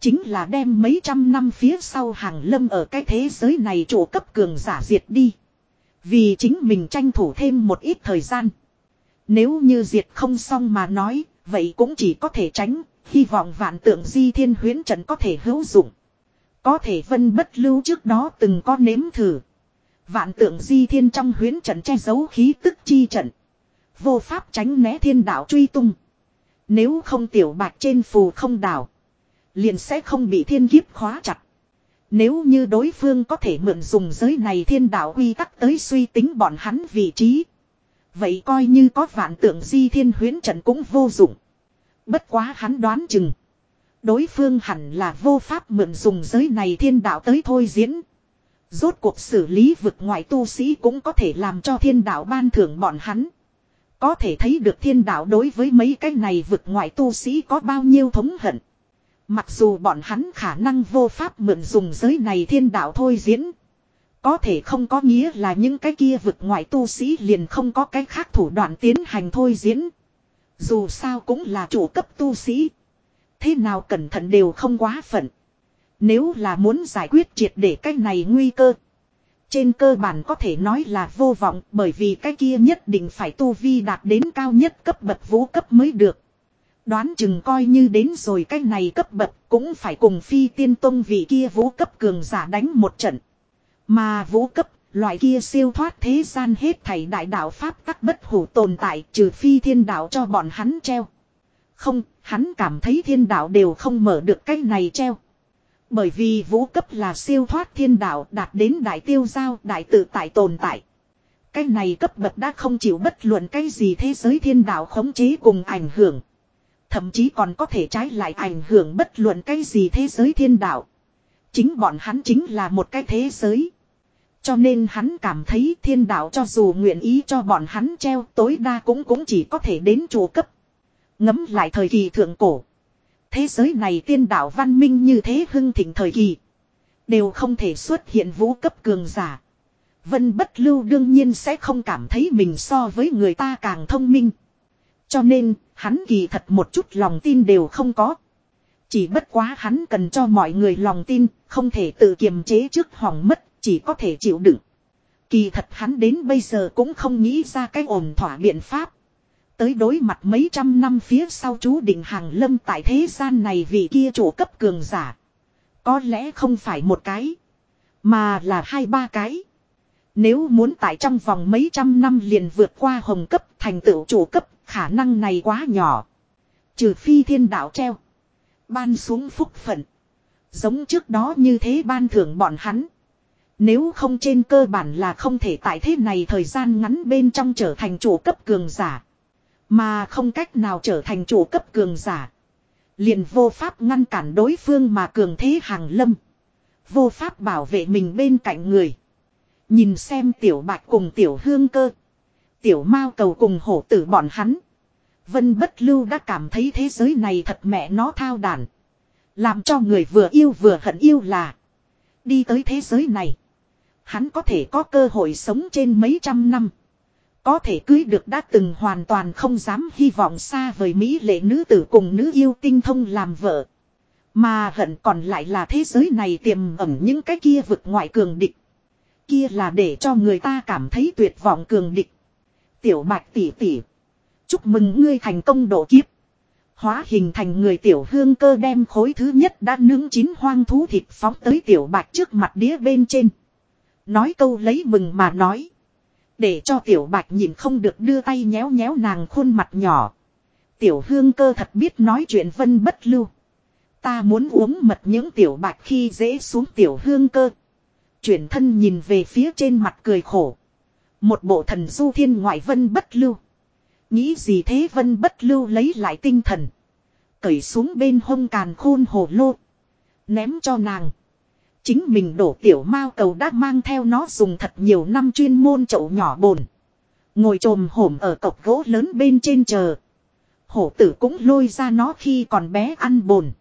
Chính là đem mấy trăm năm phía sau hàng lâm ở cái thế giới này chỗ cấp cường giả diệt đi. Vì chính mình tranh thủ thêm một ít thời gian. Nếu như diệt không xong mà nói, vậy cũng chỉ có thể tránh, hy vọng vạn tượng di thiên huyến trận có thể hữu dụng. Có thể vân bất lưu trước đó từng có nếm thử. Vạn tượng di thiên trong huyến trận che giấu khí tức chi trận. Vô pháp tránh né thiên đạo truy tung. Nếu không tiểu bạc trên phù không đảo. Liền sẽ không bị thiên kiếp khóa chặt. Nếu như đối phương có thể mượn dùng giới này thiên đạo quy tắc tới suy tính bọn hắn vị trí. Vậy coi như có vạn tượng di thiên huyến trận cũng vô dụng. Bất quá hắn đoán chừng. Đối phương hẳn là vô pháp mượn dùng giới này thiên đạo tới thôi diễn. Rốt cuộc xử lý vực ngoại tu sĩ cũng có thể làm cho thiên đạo ban thưởng bọn hắn. Có thể thấy được thiên đạo đối với mấy cái này vực ngoại tu sĩ có bao nhiêu thống hận. Mặc dù bọn hắn khả năng vô pháp mượn dùng giới này thiên đạo thôi diễn. Có thể không có nghĩa là những cái kia vực ngoại tu sĩ liền không có cái khác thủ đoạn tiến hành thôi diễn. Dù sao cũng là chủ cấp tu sĩ. Thế nào cẩn thận đều không quá phận. Nếu là muốn giải quyết triệt để cái này nguy cơ. Trên cơ bản có thể nói là vô vọng bởi vì cái kia nhất định phải tu vi đạt đến cao nhất cấp bậc vũ cấp mới được. Đoán chừng coi như đến rồi cái này cấp bậc cũng phải cùng phi tiên tông vị kia vũ cấp cường giả đánh một trận. Mà vũ cấp, loại kia siêu thoát thế gian hết thảy đại đạo Pháp các bất hủ tồn tại trừ phi thiên đạo cho bọn hắn treo. Không, hắn cảm thấy thiên đạo đều không mở được cái này treo. Bởi vì vũ cấp là siêu thoát thiên đạo, đạt đến đại tiêu giao, đại tự tại tồn tại. Cái này cấp bậc đã không chịu bất luận cái gì thế giới thiên đạo khống chế cùng ảnh hưởng. Thậm chí còn có thể trái lại ảnh hưởng bất luận cái gì thế giới thiên đạo. Chính bọn hắn chính là một cái thế giới. Cho nên hắn cảm thấy thiên đạo cho dù nguyện ý cho bọn hắn treo, tối đa cũng cũng chỉ có thể đến chủ cấp. Ngấm lại thời kỳ thượng cổ. Thế giới này tiên đạo văn minh như thế hưng thịnh thời kỳ. Đều không thể xuất hiện vũ cấp cường giả. Vân bất lưu đương nhiên sẽ không cảm thấy mình so với người ta càng thông minh. Cho nên, hắn kỳ thật một chút lòng tin đều không có. Chỉ bất quá hắn cần cho mọi người lòng tin, không thể tự kiềm chế trước hỏng mất, chỉ có thể chịu đựng. Kỳ thật hắn đến bây giờ cũng không nghĩ ra cái ổn thỏa biện pháp. Tới đối mặt mấy trăm năm phía sau chú định hàng lâm tại thế gian này vì kia chủ cấp cường giả. Có lẽ không phải một cái. Mà là hai ba cái. Nếu muốn tại trong vòng mấy trăm năm liền vượt qua hồng cấp thành tựu chủ cấp, khả năng này quá nhỏ. Trừ phi thiên đạo treo. Ban xuống phúc phận. Giống trước đó như thế ban thưởng bọn hắn. Nếu không trên cơ bản là không thể tại thế này thời gian ngắn bên trong trở thành chủ cấp cường giả. Mà không cách nào trở thành chủ cấp cường giả. Liền vô pháp ngăn cản đối phương mà cường thế hàng lâm. Vô pháp bảo vệ mình bên cạnh người. Nhìn xem tiểu bạch cùng tiểu hương cơ. Tiểu mao cầu cùng hổ tử bọn hắn. Vân bất lưu đã cảm thấy thế giới này thật mẹ nó thao đàn. Làm cho người vừa yêu vừa hận yêu là. Đi tới thế giới này. Hắn có thể có cơ hội sống trên mấy trăm năm. Có thể cưới được đã từng hoàn toàn không dám hy vọng xa vời Mỹ lệ nữ tử cùng nữ yêu tinh thông làm vợ. Mà hận còn lại là thế giới này tiềm ẩn những cái kia vực ngoại cường địch. Kia là để cho người ta cảm thấy tuyệt vọng cường địch. Tiểu bạch tỷ tỷ. Chúc mừng ngươi thành công độ kiếp. Hóa hình thành người tiểu hương cơ đem khối thứ nhất đã nướng chín hoang thú thịt phóng tới tiểu bạch trước mặt đĩa bên trên. Nói câu lấy mừng mà nói. Để cho tiểu bạch nhìn không được đưa tay nhéo nhéo nàng khuôn mặt nhỏ. Tiểu hương cơ thật biết nói chuyện vân bất lưu. Ta muốn uống mật những tiểu bạch khi dễ xuống tiểu hương cơ. Chuyển thân nhìn về phía trên mặt cười khổ. Một bộ thần du thiên ngoại vân bất lưu. Nghĩ gì thế vân bất lưu lấy lại tinh thần. Cởi xuống bên hông càn khôn hồ lô. Ném cho nàng. Chính mình đổ tiểu mao cầu đã mang theo nó dùng thật nhiều năm chuyên môn chậu nhỏ bồn. Ngồi trồm hổm ở cọc gỗ lớn bên trên chờ. Hổ tử cũng lôi ra nó khi còn bé ăn bồn.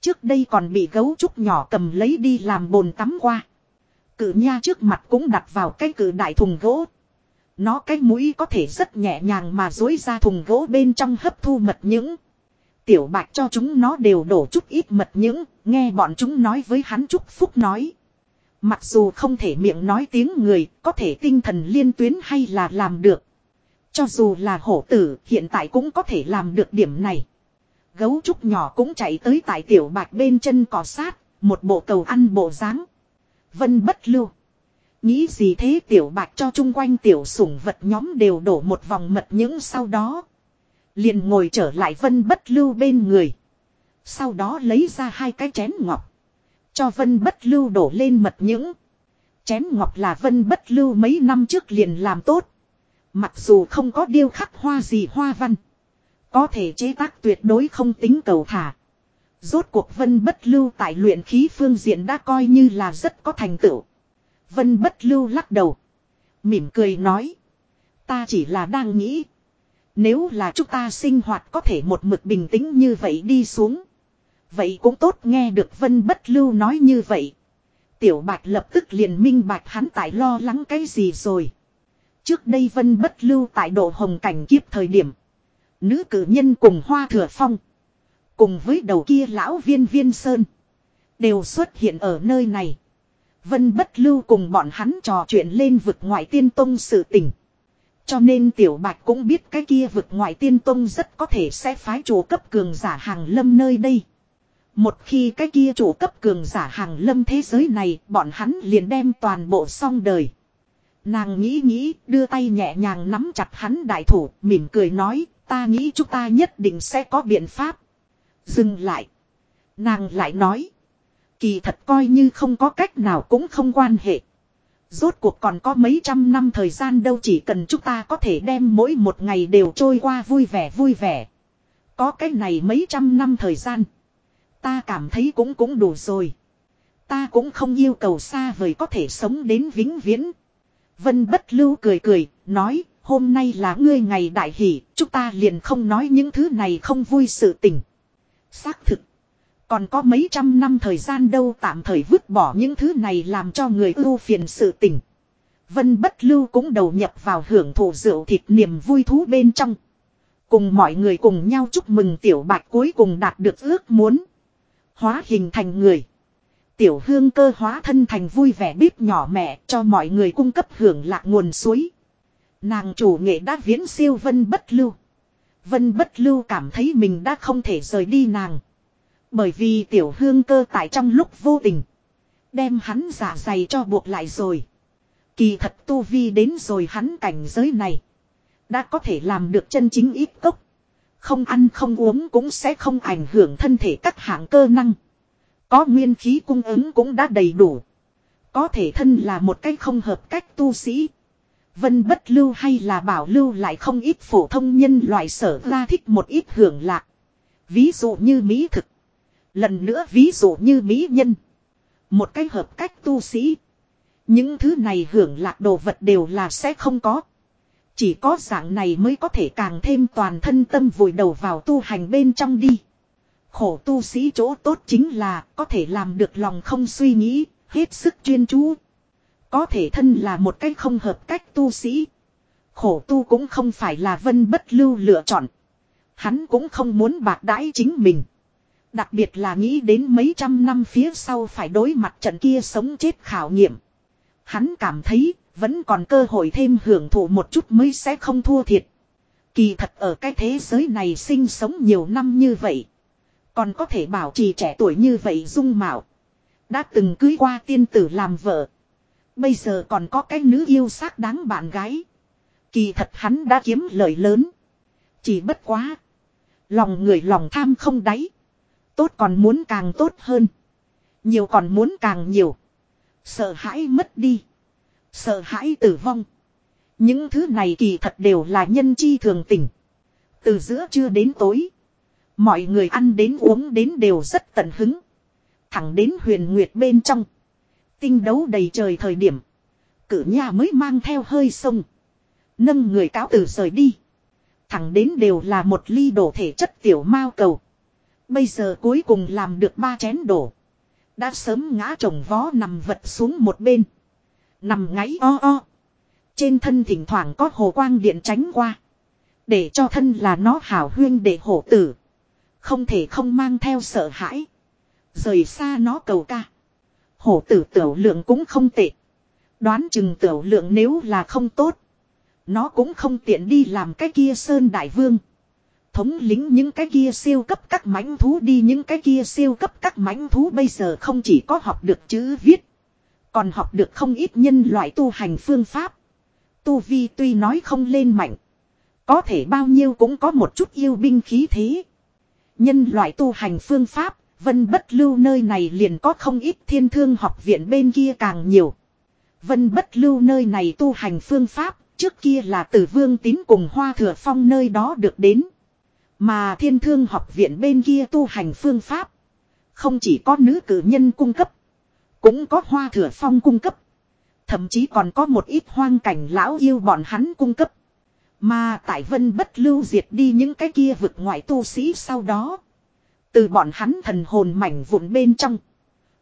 Trước đây còn bị gấu trúc nhỏ cầm lấy đi làm bồn tắm qua. Cự nha trước mặt cũng đặt vào cái cự đại thùng gỗ. Nó cái mũi có thể rất nhẹ nhàng mà dối ra thùng gỗ bên trong hấp thu mật những. Tiểu bạch cho chúng nó đều đổ chút ít mật những, nghe bọn chúng nói với hắn chúc phúc nói. Mặc dù không thể miệng nói tiếng người, có thể tinh thần liên tuyến hay là làm được. Cho dù là hổ tử, hiện tại cũng có thể làm được điểm này. Gấu trúc nhỏ cũng chạy tới tại tiểu bạch bên chân cỏ sát, Một bộ cầu ăn bộ dáng Vân bất lưu. Nghĩ gì thế tiểu bạch cho chung quanh tiểu sủng vật nhóm đều đổ một vòng mật những sau đó. Liền ngồi trở lại vân bất lưu bên người. Sau đó lấy ra hai cái chén ngọc. Cho vân bất lưu đổ lên mật những. Chén ngọc là vân bất lưu mấy năm trước liền làm tốt. Mặc dù không có điêu khắc hoa gì hoa văn. Có thể chế tác tuyệt đối không tính cầu thả. Rốt cuộc vân bất lưu tại luyện khí phương diện đã coi như là rất có thành tựu. Vân bất lưu lắc đầu. Mỉm cười nói. Ta chỉ là đang nghĩ. Nếu là chúng ta sinh hoạt có thể một mực bình tĩnh như vậy đi xuống. Vậy cũng tốt nghe được Vân bất lưu nói như vậy. Tiểu bạch lập tức liền minh bạch hắn tại lo lắng cái gì rồi. Trước đây Vân bất lưu tại độ hồng cảnh kiếp thời điểm. Nữ cử nhân cùng hoa thừa phong. Cùng với đầu kia lão viên viên sơn. Đều xuất hiện ở nơi này. Vân bất lưu cùng bọn hắn trò chuyện lên vực ngoại tiên tông sự tình. Cho nên tiểu bạch cũng biết cái kia vực ngoại tiên tông rất có thể sẽ phái chủ cấp cường giả hàng lâm nơi đây. Một khi cái kia chủ cấp cường giả hàng lâm thế giới này, bọn hắn liền đem toàn bộ xong đời. Nàng nghĩ nghĩ, đưa tay nhẹ nhàng nắm chặt hắn đại thủ, mỉm cười nói, ta nghĩ chúng ta nhất định sẽ có biện pháp. Dừng lại. Nàng lại nói. Kỳ thật coi như không có cách nào cũng không quan hệ. Rốt cuộc còn có mấy trăm năm thời gian đâu chỉ cần chúng ta có thể đem mỗi một ngày đều trôi qua vui vẻ vui vẻ. Có cái này mấy trăm năm thời gian. Ta cảm thấy cũng cũng đủ rồi. Ta cũng không yêu cầu xa vời có thể sống đến vĩnh viễn. Vân bất lưu cười cười, nói, hôm nay là ngươi ngày đại hỷ, chúng ta liền không nói những thứ này không vui sự tình. Xác thực. Còn có mấy trăm năm thời gian đâu tạm thời vứt bỏ những thứ này làm cho người ưu phiền sự tình. Vân bất lưu cũng đầu nhập vào hưởng thụ rượu thịt niềm vui thú bên trong. Cùng mọi người cùng nhau chúc mừng tiểu bạch cuối cùng đạt được ước muốn. Hóa hình thành người. Tiểu hương cơ hóa thân thành vui vẻ bếp nhỏ mẹ cho mọi người cung cấp hưởng lạc nguồn suối. Nàng chủ nghệ đã viễn siêu vân bất lưu. Vân bất lưu cảm thấy mình đã không thể rời đi nàng. Bởi vì tiểu hương cơ tại trong lúc vô tình. Đem hắn giả dày cho buộc lại rồi. Kỳ thật tu vi đến rồi hắn cảnh giới này. Đã có thể làm được chân chính ít cốc. Không ăn không uống cũng sẽ không ảnh hưởng thân thể các hạng cơ năng. Có nguyên khí cung ứng cũng đã đầy đủ. Có thể thân là một cách không hợp cách tu sĩ. Vân bất lưu hay là bảo lưu lại không ít phổ thông nhân loại sở ra thích một ít hưởng lạc. Ví dụ như mỹ thực. Lần nữa ví dụ như mỹ nhân. Một cái hợp cách tu sĩ. Những thứ này hưởng lạc đồ vật đều là sẽ không có. Chỉ có dạng này mới có thể càng thêm toàn thân tâm vùi đầu vào tu hành bên trong đi. Khổ tu sĩ chỗ tốt chính là có thể làm được lòng không suy nghĩ, hết sức chuyên chú. Có thể thân là một cách không hợp cách tu sĩ. Khổ tu cũng không phải là vân bất lưu lựa chọn. Hắn cũng không muốn bạc đãi chính mình. Đặc biệt là nghĩ đến mấy trăm năm phía sau phải đối mặt trận kia sống chết khảo nghiệm. Hắn cảm thấy, vẫn còn cơ hội thêm hưởng thụ một chút mới sẽ không thua thiệt. Kỳ thật ở cái thế giới này sinh sống nhiều năm như vậy. Còn có thể bảo trì trẻ tuổi như vậy dung mạo. Đã từng cưới qua tiên tử làm vợ. Bây giờ còn có cái nữ yêu xác đáng bạn gái. Kỳ thật hắn đã kiếm lợi lớn. Chỉ bất quá. Lòng người lòng tham không đáy. Tốt còn muốn càng tốt hơn. Nhiều còn muốn càng nhiều. Sợ hãi mất đi. Sợ hãi tử vong. Những thứ này kỳ thật đều là nhân chi thường tình. Từ giữa trưa đến tối. Mọi người ăn đến uống đến đều rất tận hứng. Thẳng đến huyền nguyệt bên trong. Tinh đấu đầy trời thời điểm. Cử nhà mới mang theo hơi sông. Nâng người cáo từ rời đi. Thẳng đến đều là một ly đổ thể chất tiểu mao cầu. Bây giờ cuối cùng làm được ba chén đổ. Đã sớm ngã chồng vó nằm vật xuống một bên. Nằm ngáy o o. Trên thân thỉnh thoảng có hồ quang điện tránh qua. Để cho thân là nó hảo huyên để hổ tử. Không thể không mang theo sợ hãi. Rời xa nó cầu ca. Hổ tử tiểu lượng cũng không tệ. Đoán chừng tiểu lượng nếu là không tốt. Nó cũng không tiện đi làm cái kia sơn đại vương thống lính những cái kia siêu cấp các mãnh thú đi những cái kia siêu cấp các mãnh thú bây giờ không chỉ có học được chữ viết. Còn học được không ít nhân loại tu hành phương pháp. Tu Vi tuy nói không lên mạnh. Có thể bao nhiêu cũng có một chút yêu binh khí thế. Nhân loại tu hành phương pháp, vân bất lưu nơi này liền có không ít thiên thương học viện bên kia càng nhiều. Vân bất lưu nơi này tu hành phương pháp, trước kia là từ vương tín cùng hoa thừa phong nơi đó được đến. Mà thiên thương học viện bên kia tu hành phương pháp. Không chỉ có nữ cử nhân cung cấp. Cũng có hoa thừa phong cung cấp. Thậm chí còn có một ít hoang cảnh lão yêu bọn hắn cung cấp. Mà tại vân bất lưu diệt đi những cái kia vực ngoại tu sĩ sau đó. Từ bọn hắn thần hồn mảnh vụn bên trong.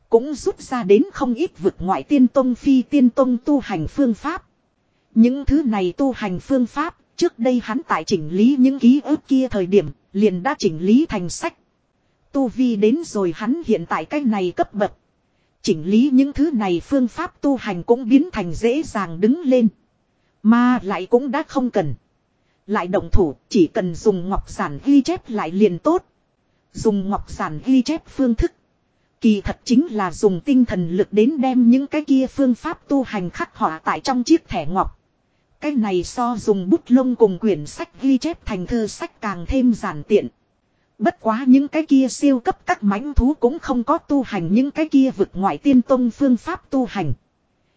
Cũng rút ra đến không ít vực ngoại tiên tông phi tiên tông tu hành phương pháp. Những thứ này tu hành phương pháp, trước đây hắn tại chỉnh lý những ký ức kia thời điểm, liền đã chỉnh lý thành sách. Tu vi đến rồi hắn hiện tại cái này cấp bậc. Chỉnh lý những thứ này phương pháp tu hành cũng biến thành dễ dàng đứng lên. Mà lại cũng đã không cần. Lại động thủ chỉ cần dùng ngọc giản ghi chép lại liền tốt. Dùng ngọc giản ghi chép phương thức. Kỳ thật chính là dùng tinh thần lực đến đem những cái kia phương pháp tu hành khắc họa tại trong chiếc thẻ ngọc. Cái này so dùng bút lông cùng quyển sách ghi chép thành thư sách càng thêm giản tiện. Bất quá những cái kia siêu cấp các mãnh thú cũng không có tu hành, những cái kia vực ngoại tiên tông phương pháp tu hành.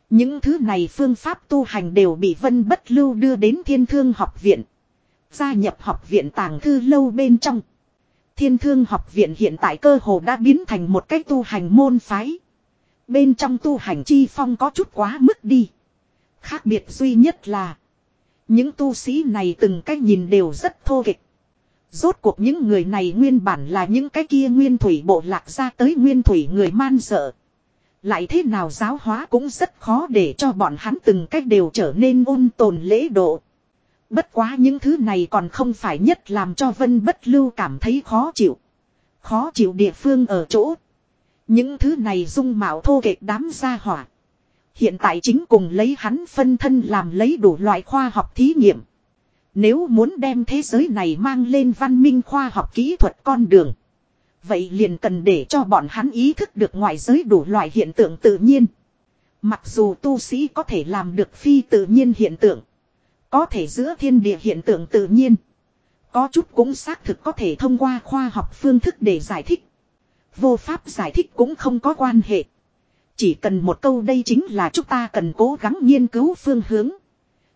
Những thứ này phương pháp tu hành đều bị Vân Bất Lưu đưa đến Thiên Thương học viện. Gia nhập học viện tàng thư lâu bên trong. Thiên Thương học viện hiện tại cơ hồ đã biến thành một cách tu hành môn phái. Bên trong tu hành chi phong có chút quá mức đi. Khác biệt duy nhất là, những tu sĩ này từng cách nhìn đều rất thô kịch. Rốt cuộc những người này nguyên bản là những cái kia nguyên thủy bộ lạc ra tới nguyên thủy người man sợ. Lại thế nào giáo hóa cũng rất khó để cho bọn hắn từng cách đều trở nên ôn tồn lễ độ. Bất quá những thứ này còn không phải nhất làm cho Vân Bất Lưu cảm thấy khó chịu. Khó chịu địa phương ở chỗ. Những thứ này dung mạo thô kệch đám gia hỏa. Hiện tại chính cùng lấy hắn phân thân làm lấy đủ loại khoa học thí nghiệm. Nếu muốn đem thế giới này mang lên văn minh khoa học kỹ thuật con đường. Vậy liền cần để cho bọn hắn ý thức được ngoại giới đủ loại hiện tượng tự nhiên. Mặc dù tu sĩ có thể làm được phi tự nhiên hiện tượng. Có thể giữa thiên địa hiện tượng tự nhiên. Có chút cũng xác thực có thể thông qua khoa học phương thức để giải thích. Vô pháp giải thích cũng không có quan hệ. Chỉ cần một câu đây chính là chúng ta cần cố gắng nghiên cứu phương hướng.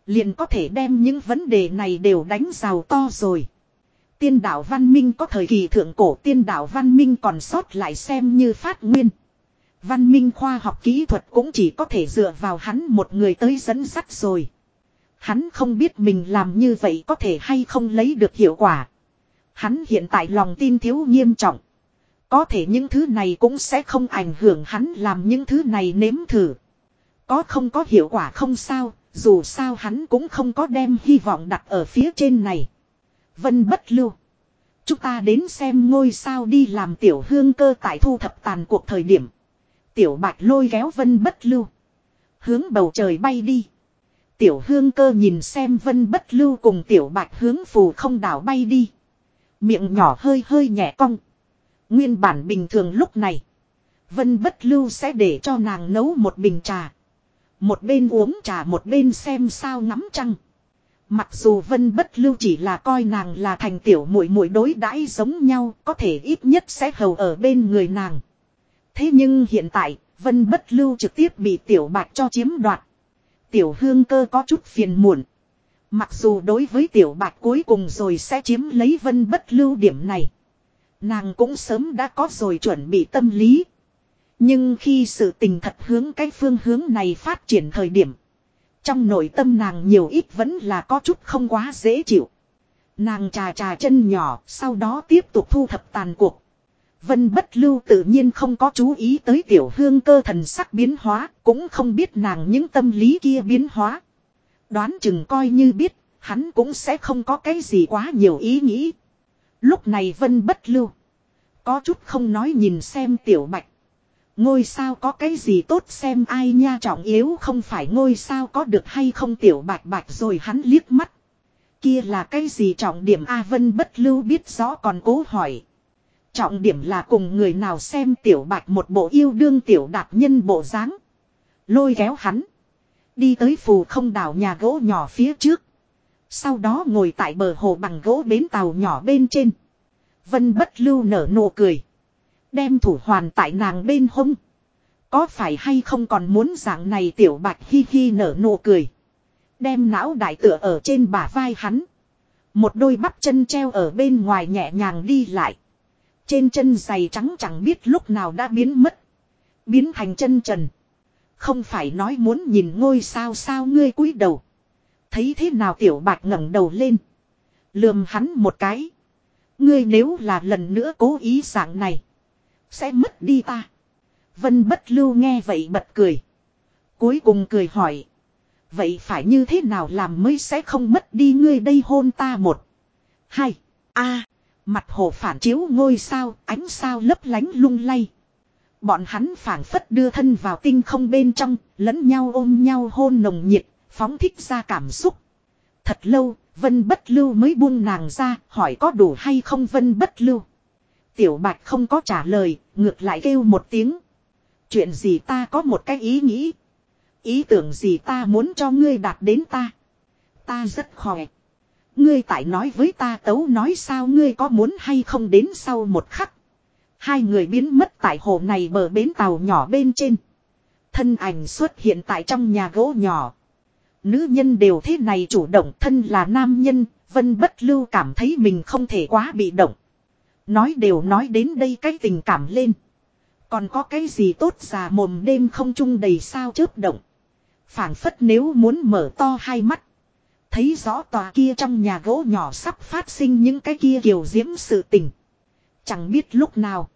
Liền có thể đem những vấn đề này đều đánh rào to rồi. Tiên đạo văn minh có thời kỳ thượng cổ, tiên đạo văn minh còn sót lại xem như phát nguyên. Văn minh khoa học kỹ thuật cũng chỉ có thể dựa vào hắn một người tới dẫn sắt rồi. Hắn không biết mình làm như vậy có thể hay không lấy được hiệu quả. Hắn hiện tại lòng tin thiếu nghiêm trọng. Có thể những thứ này cũng sẽ không ảnh hưởng hắn làm những thứ này nếm thử. Có không có hiệu quả không sao, dù sao hắn cũng không có đem hy vọng đặt ở phía trên này. Vân bất lưu. Chúng ta đến xem ngôi sao đi làm tiểu hương cơ tại thu thập tàn cuộc thời điểm. Tiểu bạch lôi kéo vân bất lưu. Hướng bầu trời bay đi. Tiểu hương cơ nhìn xem vân bất lưu cùng tiểu bạch hướng phù không đảo bay đi. Miệng nhỏ hơi hơi nhẹ cong. Nguyên bản bình thường lúc này. Vân bất lưu sẽ để cho nàng nấu một bình trà. Một bên uống trà một bên xem sao ngắm trăng. Mặc dù Vân Bất Lưu chỉ là coi nàng là thành tiểu muội muội đối đãi giống nhau, có thể ít nhất sẽ hầu ở bên người nàng. Thế nhưng hiện tại, Vân Bất Lưu trực tiếp bị tiểu bạch cho chiếm đoạt. Tiểu hương cơ có chút phiền muộn. Mặc dù đối với tiểu bạch cuối cùng rồi sẽ chiếm lấy Vân Bất Lưu điểm này. Nàng cũng sớm đã có rồi chuẩn bị tâm lý. Nhưng khi sự tình thật hướng cái phương hướng này phát triển thời điểm. Trong nội tâm nàng nhiều ít vẫn là có chút không quá dễ chịu. Nàng trà trà chân nhỏ, sau đó tiếp tục thu thập tàn cuộc. Vân bất lưu tự nhiên không có chú ý tới tiểu hương cơ thần sắc biến hóa, cũng không biết nàng những tâm lý kia biến hóa. Đoán chừng coi như biết, hắn cũng sẽ không có cái gì quá nhiều ý nghĩ. Lúc này vân bất lưu. Có chút không nói nhìn xem tiểu bạch. Ngôi sao có cái gì tốt xem ai nha trọng yếu không phải ngôi sao có được hay không tiểu bạch bạch rồi hắn liếc mắt. Kia là cái gì trọng điểm A Vân bất lưu biết rõ còn cố hỏi. Trọng điểm là cùng người nào xem tiểu bạch một bộ yêu đương tiểu đạt nhân bộ dáng Lôi kéo hắn. Đi tới phù không đảo nhà gỗ nhỏ phía trước. Sau đó ngồi tại bờ hồ bằng gỗ bến tàu nhỏ bên trên. Vân bất lưu nở nụ cười. Đem thủ hoàn tại nàng bên hông. Có phải hay không còn muốn dạng này tiểu bạch hi hi nở nụ cười. Đem não đại tựa ở trên bả vai hắn. Một đôi bắp chân treo ở bên ngoài nhẹ nhàng đi lại. Trên chân giày trắng chẳng biết lúc nào đã biến mất. Biến thành chân trần. Không phải nói muốn nhìn ngôi sao sao ngươi cúi đầu. Thấy thế nào tiểu bạch ngẩng đầu lên. Lườm hắn một cái. Ngươi nếu là lần nữa cố ý dạng này. Sẽ mất đi ta. Vân bất lưu nghe vậy bật cười. Cuối cùng cười hỏi. Vậy phải như thế nào làm mới sẽ không mất đi ngươi đây hôn ta một. Hai. a Mặt hồ phản chiếu ngôi sao, ánh sao lấp lánh lung lay. Bọn hắn phảng phất đưa thân vào tinh không bên trong, lẫn nhau ôm nhau hôn nồng nhiệt, phóng thích ra cảm xúc. Thật lâu, Vân Bất Lưu mới buông nàng ra, hỏi có đủ hay không Vân Bất Lưu. Tiểu Bạch không có trả lời, ngược lại kêu một tiếng. Chuyện gì ta có một cái ý nghĩ. Ý tưởng gì ta muốn cho ngươi đạt đến ta. Ta rất khỏe. Ngươi tại nói với ta tấu nói sao ngươi có muốn hay không đến sau một khắc. Hai người biến mất tại hồ này bờ bến tàu nhỏ bên trên. Thân ảnh xuất hiện tại trong nhà gỗ nhỏ. Nữ nhân đều thế này chủ động thân là nam nhân, vân bất lưu cảm thấy mình không thể quá bị động. Nói đều nói đến đây cái tình cảm lên. Còn có cái gì tốt già mồm đêm không chung đầy sao chớp động. phảng phất nếu muốn mở to hai mắt. Thấy rõ tòa kia trong nhà gỗ nhỏ sắp phát sinh những cái kia kiều diễm sự tình. Chẳng biết lúc nào.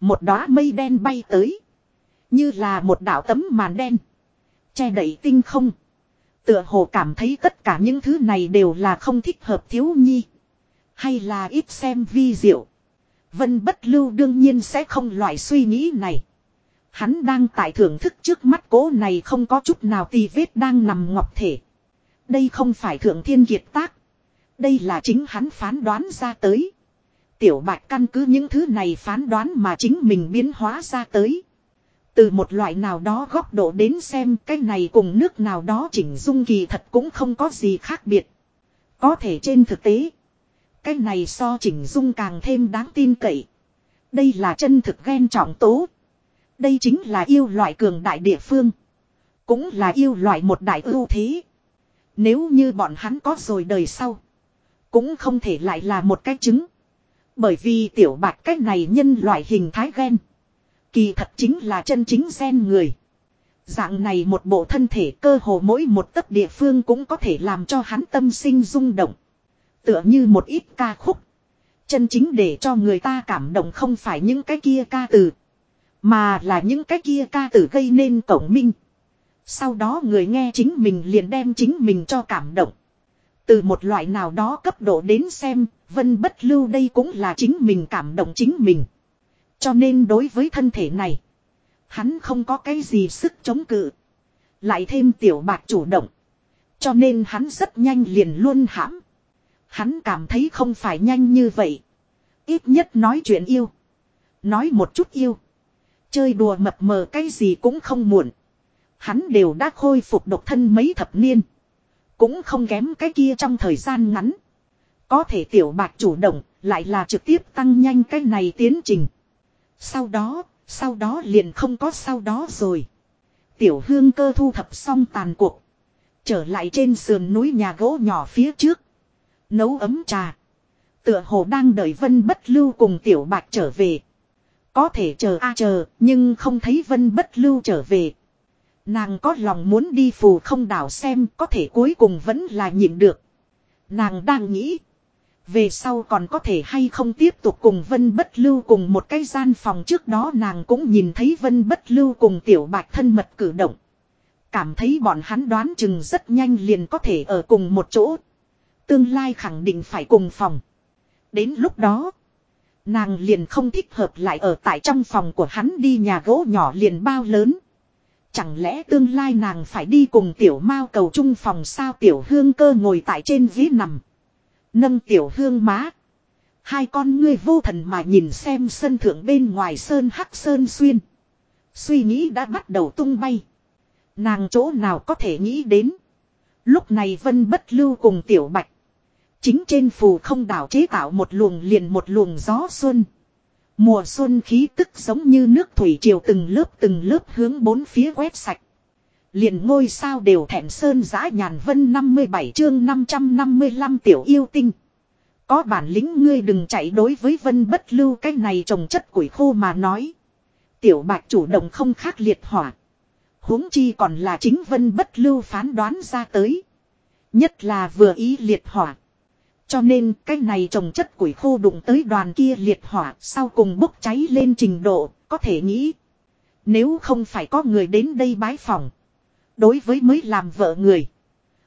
Một đóa mây đen bay tới. Như là một đảo tấm màn đen. Che đẩy tinh không. Tựa hồ cảm thấy tất cả những thứ này đều là không thích hợp thiếu nhi. Hay là ít xem vi diệu. Vân bất lưu đương nhiên sẽ không loại suy nghĩ này. Hắn đang tại thưởng thức trước mắt cố này không có chút nào tì vết đang nằm ngọc thể. Đây không phải thượng thiên kiệt tác. Đây là chính hắn phán đoán ra tới. Tiểu bạch căn cứ những thứ này phán đoán mà chính mình biến hóa ra tới. Từ một loại nào đó góc độ đến xem cái này cùng nước nào đó chỉnh dung kỳ thật cũng không có gì khác biệt. Có thể trên thực tế. Cái này so chỉnh dung càng thêm đáng tin cậy. Đây là chân thực ghen trọng tố. Đây chính là yêu loại cường đại địa phương. Cũng là yêu loại một đại ưu thế. Nếu như bọn hắn có rồi đời sau. Cũng không thể lại là một cái chứng. Bởi vì tiểu bạc cách này nhân loại hình thái ghen Kỳ thật chính là chân chính gen người. Dạng này một bộ thân thể cơ hồ mỗi một tấc địa phương cũng có thể làm cho hắn tâm sinh rung động. Tựa như một ít ca khúc. Chân chính để cho người ta cảm động không phải những cái kia ca từ. Mà là những cái kia ca từ gây nên cổng minh. Sau đó người nghe chính mình liền đem chính mình cho cảm động. Từ một loại nào đó cấp độ đến xem, vân bất lưu đây cũng là chính mình cảm động chính mình. Cho nên đối với thân thể này, hắn không có cái gì sức chống cự. Lại thêm tiểu bạc chủ động. Cho nên hắn rất nhanh liền luôn hãm. Hắn cảm thấy không phải nhanh như vậy. Ít nhất nói chuyện yêu. Nói một chút yêu. Chơi đùa mập mờ cái gì cũng không muộn. Hắn đều đã khôi phục độc thân mấy thập niên. Cũng không kém cái kia trong thời gian ngắn. Có thể tiểu bạc chủ động, lại là trực tiếp tăng nhanh cái này tiến trình. Sau đó, sau đó liền không có sau đó rồi. Tiểu hương cơ thu thập xong tàn cuộc. Trở lại trên sườn núi nhà gỗ nhỏ phía trước. Nấu ấm trà. Tựa hồ đang đợi vân bất lưu cùng tiểu bạch trở về. Có thể chờ a à chờ, nhưng không thấy vân bất lưu trở về. Nàng có lòng muốn đi phù không đảo xem có thể cuối cùng vẫn là nhịn được. Nàng đang nghĩ. Về sau còn có thể hay không tiếp tục cùng Vân Bất Lưu cùng một cái gian phòng trước đó nàng cũng nhìn thấy Vân Bất Lưu cùng Tiểu Bạch thân mật cử động. Cảm thấy bọn hắn đoán chừng rất nhanh liền có thể ở cùng một chỗ. Tương lai khẳng định phải cùng phòng. Đến lúc đó, nàng liền không thích hợp lại ở tại trong phòng của hắn đi nhà gỗ nhỏ liền bao lớn. Chẳng lẽ tương lai nàng phải đi cùng tiểu mao cầu chung phòng sao tiểu hương cơ ngồi tại trên ghế nằm. Nâng tiểu hương má. Hai con ngươi vô thần mà nhìn xem sân thượng bên ngoài sơn hắc sơn xuyên. Suy nghĩ đã bắt đầu tung bay. Nàng chỗ nào có thể nghĩ đến. Lúc này vân bất lưu cùng tiểu bạch. Chính trên phù không đảo chế tạo một luồng liền một luồng gió xuân. Mùa xuân khí tức giống như nước thủy triều từng lớp từng lớp hướng bốn phía quét sạch. Liền ngôi sao đều thẹn sơn giã nhàn vân 57 chương 555 tiểu yêu tinh. Có bản lĩnh ngươi đừng chạy đối với vân bất lưu cái này trồng chất củi khô mà nói. Tiểu bạch chủ động không khác liệt hỏa. huống chi còn là chính vân bất lưu phán đoán ra tới. Nhất là vừa ý liệt hỏa. Cho nên cái này trồng chất củi khô đụng tới đoàn kia liệt hỏa sau cùng bốc cháy lên trình độ, có thể nghĩ. Nếu không phải có người đến đây bái phòng. Đối với mới làm vợ người.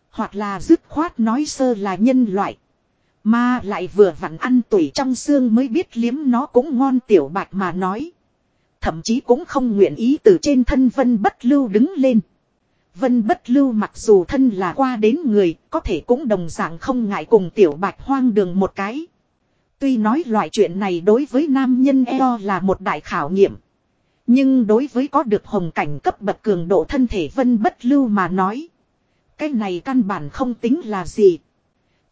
Hoặc là dứt khoát nói sơ là nhân loại. Mà lại vừa vặn ăn tuổi trong xương mới biết liếm nó cũng ngon tiểu bạch mà nói. Thậm chí cũng không nguyện ý từ trên thân vân bất lưu đứng lên. Vân bất lưu mặc dù thân là qua đến người, có thể cũng đồng dạng không ngại cùng tiểu bạch hoang đường một cái. Tuy nói loại chuyện này đối với nam nhân eo là một đại khảo nghiệm. Nhưng đối với có được hồng cảnh cấp bậc cường độ thân thể vân bất lưu mà nói. Cái này căn bản không tính là gì.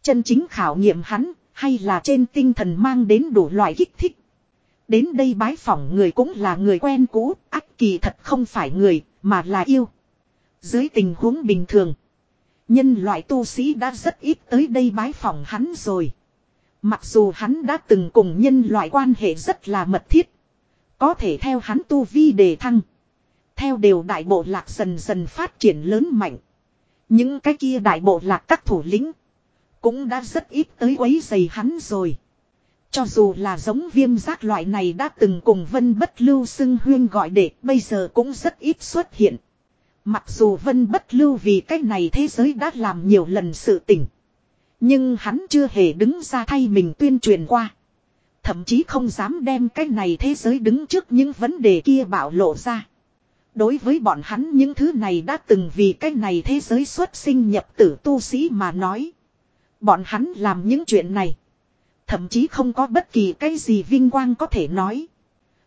Chân chính khảo nghiệm hắn, hay là trên tinh thần mang đến đủ loại kích thích. Đến đây bái phỏng người cũng là người quen cũ, ác kỳ thật không phải người, mà là yêu. Dưới tình huống bình thường, nhân loại tu sĩ đã rất ít tới đây bái phỏng hắn rồi. Mặc dù hắn đã từng cùng nhân loại quan hệ rất là mật thiết. Có thể theo hắn tu vi đề thăng. Theo đều đại bộ lạc dần dần phát triển lớn mạnh. Những cái kia đại bộ lạc các thủ lĩnh. Cũng đã rất ít tới quấy giày hắn rồi. Cho dù là giống viêm giác loại này đã từng cùng vân bất lưu xưng huyên gọi để bây giờ cũng rất ít xuất hiện. Mặc dù vân bất lưu vì cái này thế giới đã làm nhiều lần sự tình. Nhưng hắn chưa hề đứng ra thay mình tuyên truyền qua. Thậm chí không dám đem cái này thế giới đứng trước những vấn đề kia bạo lộ ra. Đối với bọn hắn những thứ này đã từng vì cái này thế giới xuất sinh nhập tử tu sĩ mà nói. Bọn hắn làm những chuyện này. Thậm chí không có bất kỳ cái gì vinh quang có thể nói.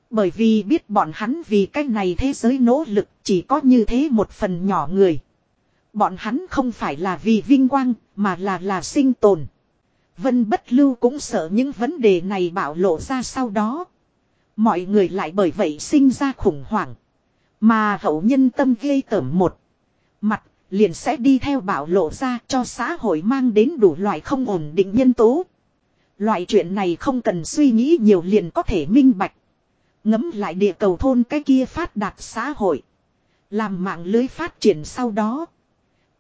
Bởi vì biết bọn hắn vì cái này thế giới nỗ lực chỉ có như thế một phần nhỏ người. Bọn hắn không phải là vì vinh quang mà là là sinh tồn. Vân bất lưu cũng sợ những vấn đề này bạo lộ ra sau đó. Mọi người lại bởi vậy sinh ra khủng hoảng. Mà hậu nhân tâm ghê tởm một. Mặt liền sẽ đi theo bạo lộ ra cho xã hội mang đến đủ loại không ổn định nhân tố. Loại chuyện này không cần suy nghĩ nhiều liền có thể minh bạch. Ngấm lại địa cầu thôn cái kia phát đạt xã hội. Làm mạng lưới phát triển sau đó.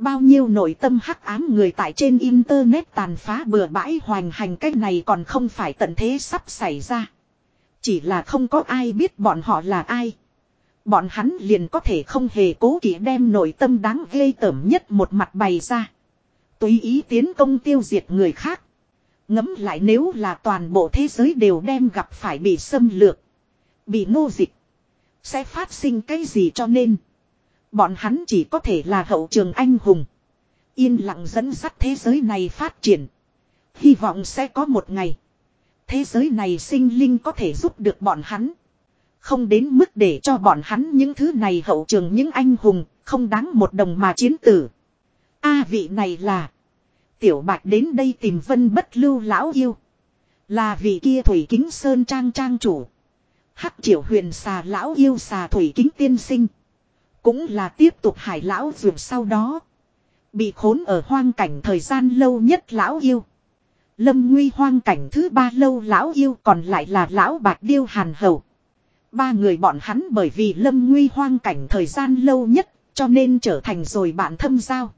Bao nhiêu nội tâm hắc ám người tại trên internet tàn phá bừa bãi hoành hành cái này còn không phải tận thế sắp xảy ra. Chỉ là không có ai biết bọn họ là ai. Bọn hắn liền có thể không hề cố kỵ đem nội tâm đáng ghê tởm nhất một mặt bày ra. Tùy ý tiến công tiêu diệt người khác. Ngấm lại nếu là toàn bộ thế giới đều đem gặp phải bị xâm lược. Bị nô dịch. Sẽ phát sinh cái gì cho nên. Bọn hắn chỉ có thể là hậu trường anh hùng. Yên lặng dẫn dắt thế giới này phát triển. Hy vọng sẽ có một ngày. Thế giới này sinh linh có thể giúp được bọn hắn. Không đến mức để cho bọn hắn những thứ này hậu trường những anh hùng, không đáng một đồng mà chiến tử. A vị này là. Tiểu bạch đến đây tìm vân bất lưu lão yêu. Là vị kia thủy kính sơn trang trang chủ. Hắc triệu huyền xà lão yêu xà thủy kính tiên sinh. Cũng là tiếp tục hải lão dược sau đó. Bị khốn ở hoang cảnh thời gian lâu nhất lão yêu. Lâm nguy hoang cảnh thứ ba lâu lão yêu còn lại là lão bạc điêu hàn hầu. Ba người bọn hắn bởi vì lâm nguy hoang cảnh thời gian lâu nhất, cho nên trở thành rồi bạn thâm giao.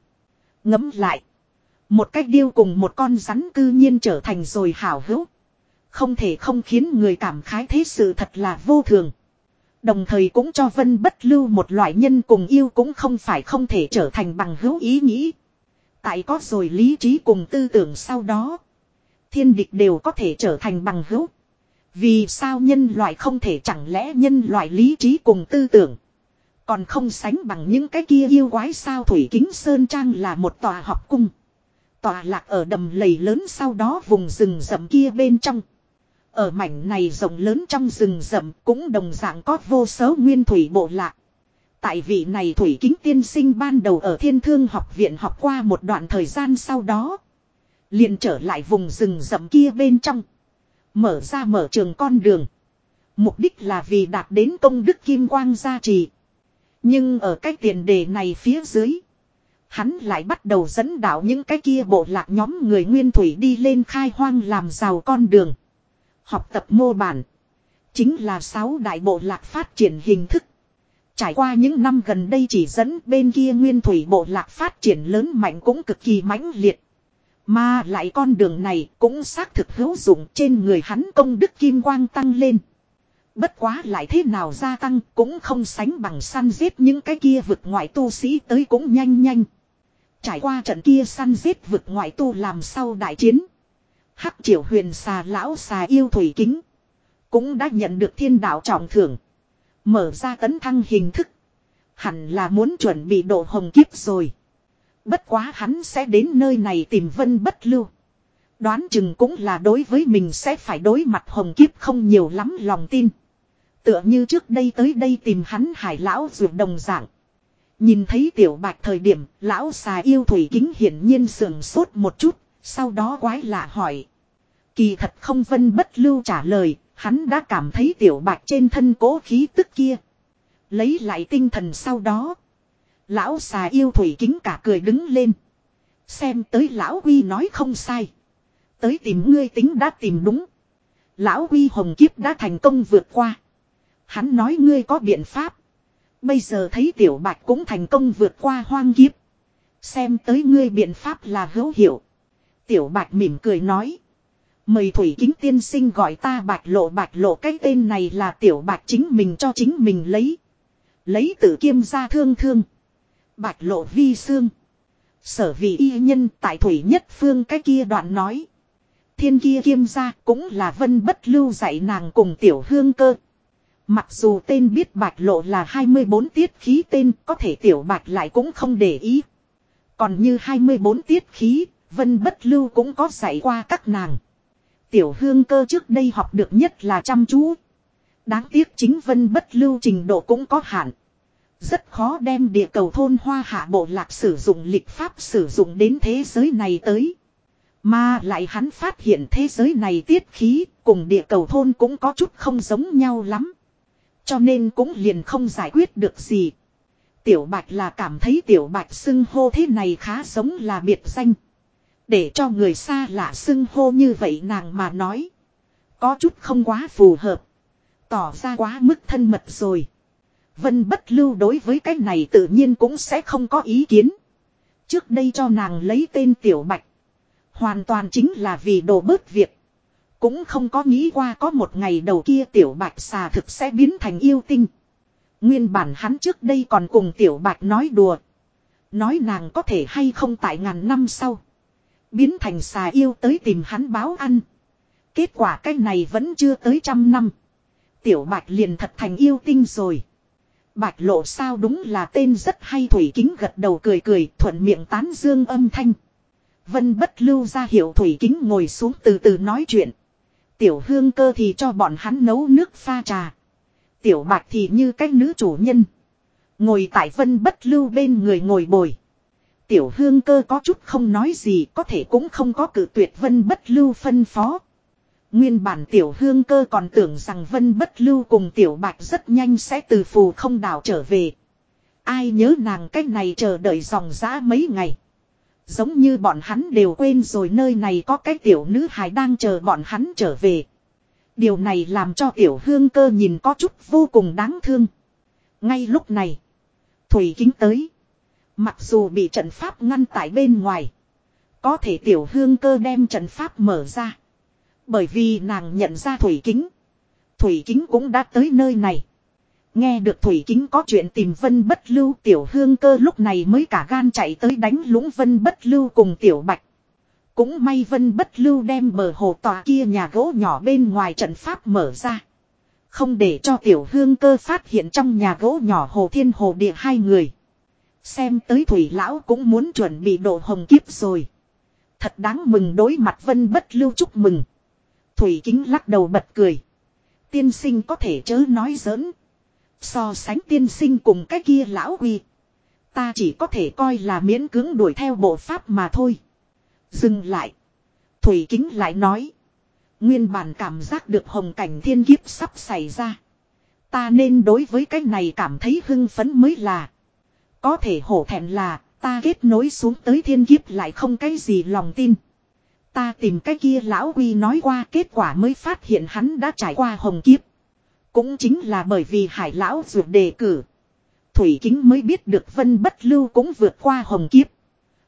Ngấm lại. Một cách điêu cùng một con rắn cư nhiên trở thành rồi hảo hữu. Không thể không khiến người cảm khái thế sự thật là vô thường. Đồng thời cũng cho vân bất lưu một loại nhân cùng yêu cũng không phải không thể trở thành bằng hữu ý nghĩ. Tại có rồi lý trí cùng tư tưởng sau đó. Thiên địch đều có thể trở thành bằng hữu. Vì sao nhân loại không thể chẳng lẽ nhân loại lý trí cùng tư tưởng. Còn không sánh bằng những cái kia yêu quái sao Thủy Kính Sơn Trang là một tòa học cung. tòa lạc ở đầm lầy lớn sau đó vùng rừng rậm kia bên trong. Ở mảnh này rộng lớn trong rừng rậm cũng đồng dạng có vô số nguyên thủy bộ lạc. Tại vị này thủy kính tiên sinh ban đầu ở thiên thương học viện học qua một đoạn thời gian sau đó. liền trở lại vùng rừng rậm kia bên trong. Mở ra mở trường con đường. Mục đích là vì đạt đến công đức kim quang gia trì. Nhưng ở cái tiền đề này phía dưới. Hắn lại bắt đầu dẫn đạo những cái kia bộ lạc nhóm người nguyên thủy đi lên khai hoang làm giàu con đường. Học tập mô bản. Chính là sáu đại bộ lạc phát triển hình thức. Trải qua những năm gần đây chỉ dẫn bên kia nguyên thủy bộ lạc phát triển lớn mạnh cũng cực kỳ mãnh liệt. Mà lại con đường này cũng xác thực hữu dụng trên người hắn công đức kim quang tăng lên. Bất quá lại thế nào gia tăng cũng không sánh bằng săn giết những cái kia vực ngoại tu sĩ tới cũng nhanh nhanh. Trải qua trận kia săn giết vực ngoại tu làm sau đại chiến. Hắc triều huyền xà lão xà yêu thủy kính. Cũng đã nhận được thiên đạo trọng thưởng. Mở ra tấn thăng hình thức. Hẳn là muốn chuẩn bị độ hồng kiếp rồi. Bất quá hắn sẽ đến nơi này tìm vân bất lưu. Đoán chừng cũng là đối với mình sẽ phải đối mặt hồng kiếp không nhiều lắm lòng tin. Tựa như trước đây tới đây tìm hắn hải lão ruột đồng dạng. Nhìn thấy tiểu bạch thời điểm, lão xà yêu thủy kính hiển nhiên sườn sốt một chút, sau đó quái lạ hỏi. Kỳ thật không vân bất lưu trả lời, hắn đã cảm thấy tiểu bạch trên thân cố khí tức kia. Lấy lại tinh thần sau đó. Lão xà yêu thủy kính cả cười đứng lên. Xem tới lão quy nói không sai. Tới tìm ngươi tính đã tìm đúng. Lão quy hồng kiếp đã thành công vượt qua. Hắn nói ngươi có biện pháp. Bây giờ thấy tiểu bạch cũng thành công vượt qua hoang kiếp. Xem tới ngươi biện pháp là hữu hiệu. Tiểu bạch mỉm cười nói. Mời Thủy Kính tiên sinh gọi ta bạch lộ bạch lộ cái tên này là tiểu bạch chính mình cho chính mình lấy. Lấy tử kiêm ra thương thương. Bạch lộ vi xương. Sở vị y nhân tại Thủy nhất phương cái kia đoạn nói. Thiên kia kiêm ra cũng là vân bất lưu dạy nàng cùng tiểu hương cơ. Mặc dù tên biết bạch lộ là 24 tiết khí tên có thể tiểu bạch lại cũng không để ý. Còn như 24 tiết khí, vân bất lưu cũng có dạy qua các nàng. Tiểu hương cơ trước đây học được nhất là chăm chú. Đáng tiếc chính vân bất lưu trình độ cũng có hạn. Rất khó đem địa cầu thôn hoa hạ bộ lạc sử dụng lịch pháp sử dụng đến thế giới này tới. Mà lại hắn phát hiện thế giới này tiết khí cùng địa cầu thôn cũng có chút không giống nhau lắm. Cho nên cũng liền không giải quyết được gì. Tiểu bạch là cảm thấy tiểu bạch xưng hô thế này khá giống là biệt danh. Để cho người xa lạ xưng hô như vậy nàng mà nói. Có chút không quá phù hợp. Tỏ ra quá mức thân mật rồi. Vân bất lưu đối với cái này tự nhiên cũng sẽ không có ý kiến. Trước đây cho nàng lấy tên tiểu bạch. Hoàn toàn chính là vì đồ bớt việc. Cũng không có nghĩ qua có một ngày đầu kia tiểu bạch xà thực sẽ biến thành yêu tinh. Nguyên bản hắn trước đây còn cùng tiểu bạch nói đùa. Nói nàng có thể hay không tại ngàn năm sau. Biến thành xà yêu tới tìm hắn báo ăn. Kết quả cái này vẫn chưa tới trăm năm. Tiểu bạch liền thật thành yêu tinh rồi. Bạch lộ sao đúng là tên rất hay, thủy kính gật đầu cười cười, thuận miệng tán dương âm thanh. Vân bất lưu ra hiệu thủy kính ngồi xuống từ từ nói chuyện. Tiểu hương cơ thì cho bọn hắn nấu nước pha trà. Tiểu bạch thì như cách nữ chủ nhân. Ngồi tại vân bất lưu bên người ngồi bồi. Tiểu hương cơ có chút không nói gì có thể cũng không có cử tuyệt vân bất lưu phân phó. Nguyên bản tiểu hương cơ còn tưởng rằng vân bất lưu cùng tiểu bạch rất nhanh sẽ từ phù không đảo trở về. Ai nhớ nàng cách này chờ đợi dòng giã mấy ngày. Giống như bọn hắn đều quên rồi nơi này có cái tiểu nữ hài đang chờ bọn hắn trở về. Điều này làm cho tiểu hương cơ nhìn có chút vô cùng đáng thương. Ngay lúc này, Thủy Kính tới. Mặc dù bị trận pháp ngăn tại bên ngoài. Có thể tiểu hương cơ đem trận pháp mở ra. Bởi vì nàng nhận ra Thủy Kính. Thủy Kính cũng đã tới nơi này. Nghe được Thủy Kính có chuyện tìm Vân Bất Lưu, tiểu hương cơ lúc này mới cả gan chạy tới đánh lũng Vân Bất Lưu cùng tiểu bạch. Cũng may Vân Bất Lưu đem bờ hồ tòa kia nhà gỗ nhỏ bên ngoài trận pháp mở ra. Không để cho tiểu hương cơ phát hiện trong nhà gỗ nhỏ hồ thiên hồ địa hai người. Xem tới Thủy Lão cũng muốn chuẩn bị độ hồng kiếp rồi. Thật đáng mừng đối mặt vân bất lưu chúc mừng. Thủy kính lắc đầu bật cười. Tiên sinh có thể chớ nói giỡn. So sánh tiên sinh cùng cái kia lão quy. Ta chỉ có thể coi là miễn cưỡng đuổi theo bộ pháp mà thôi. Dừng lại. Thủy kính lại nói. Nguyên bản cảm giác được hồng cảnh thiên kiếp sắp xảy ra. Ta nên đối với cái này cảm thấy hưng phấn mới là. Có thể hổ thẹn là ta kết nối xuống tới thiên kiếp lại không cái gì lòng tin. Ta tìm cái kia lão quy nói qua kết quả mới phát hiện hắn đã trải qua hồng kiếp. Cũng chính là bởi vì hải lão ruột đề cử. Thủy kính mới biết được vân bất lưu cũng vượt qua hồng kiếp.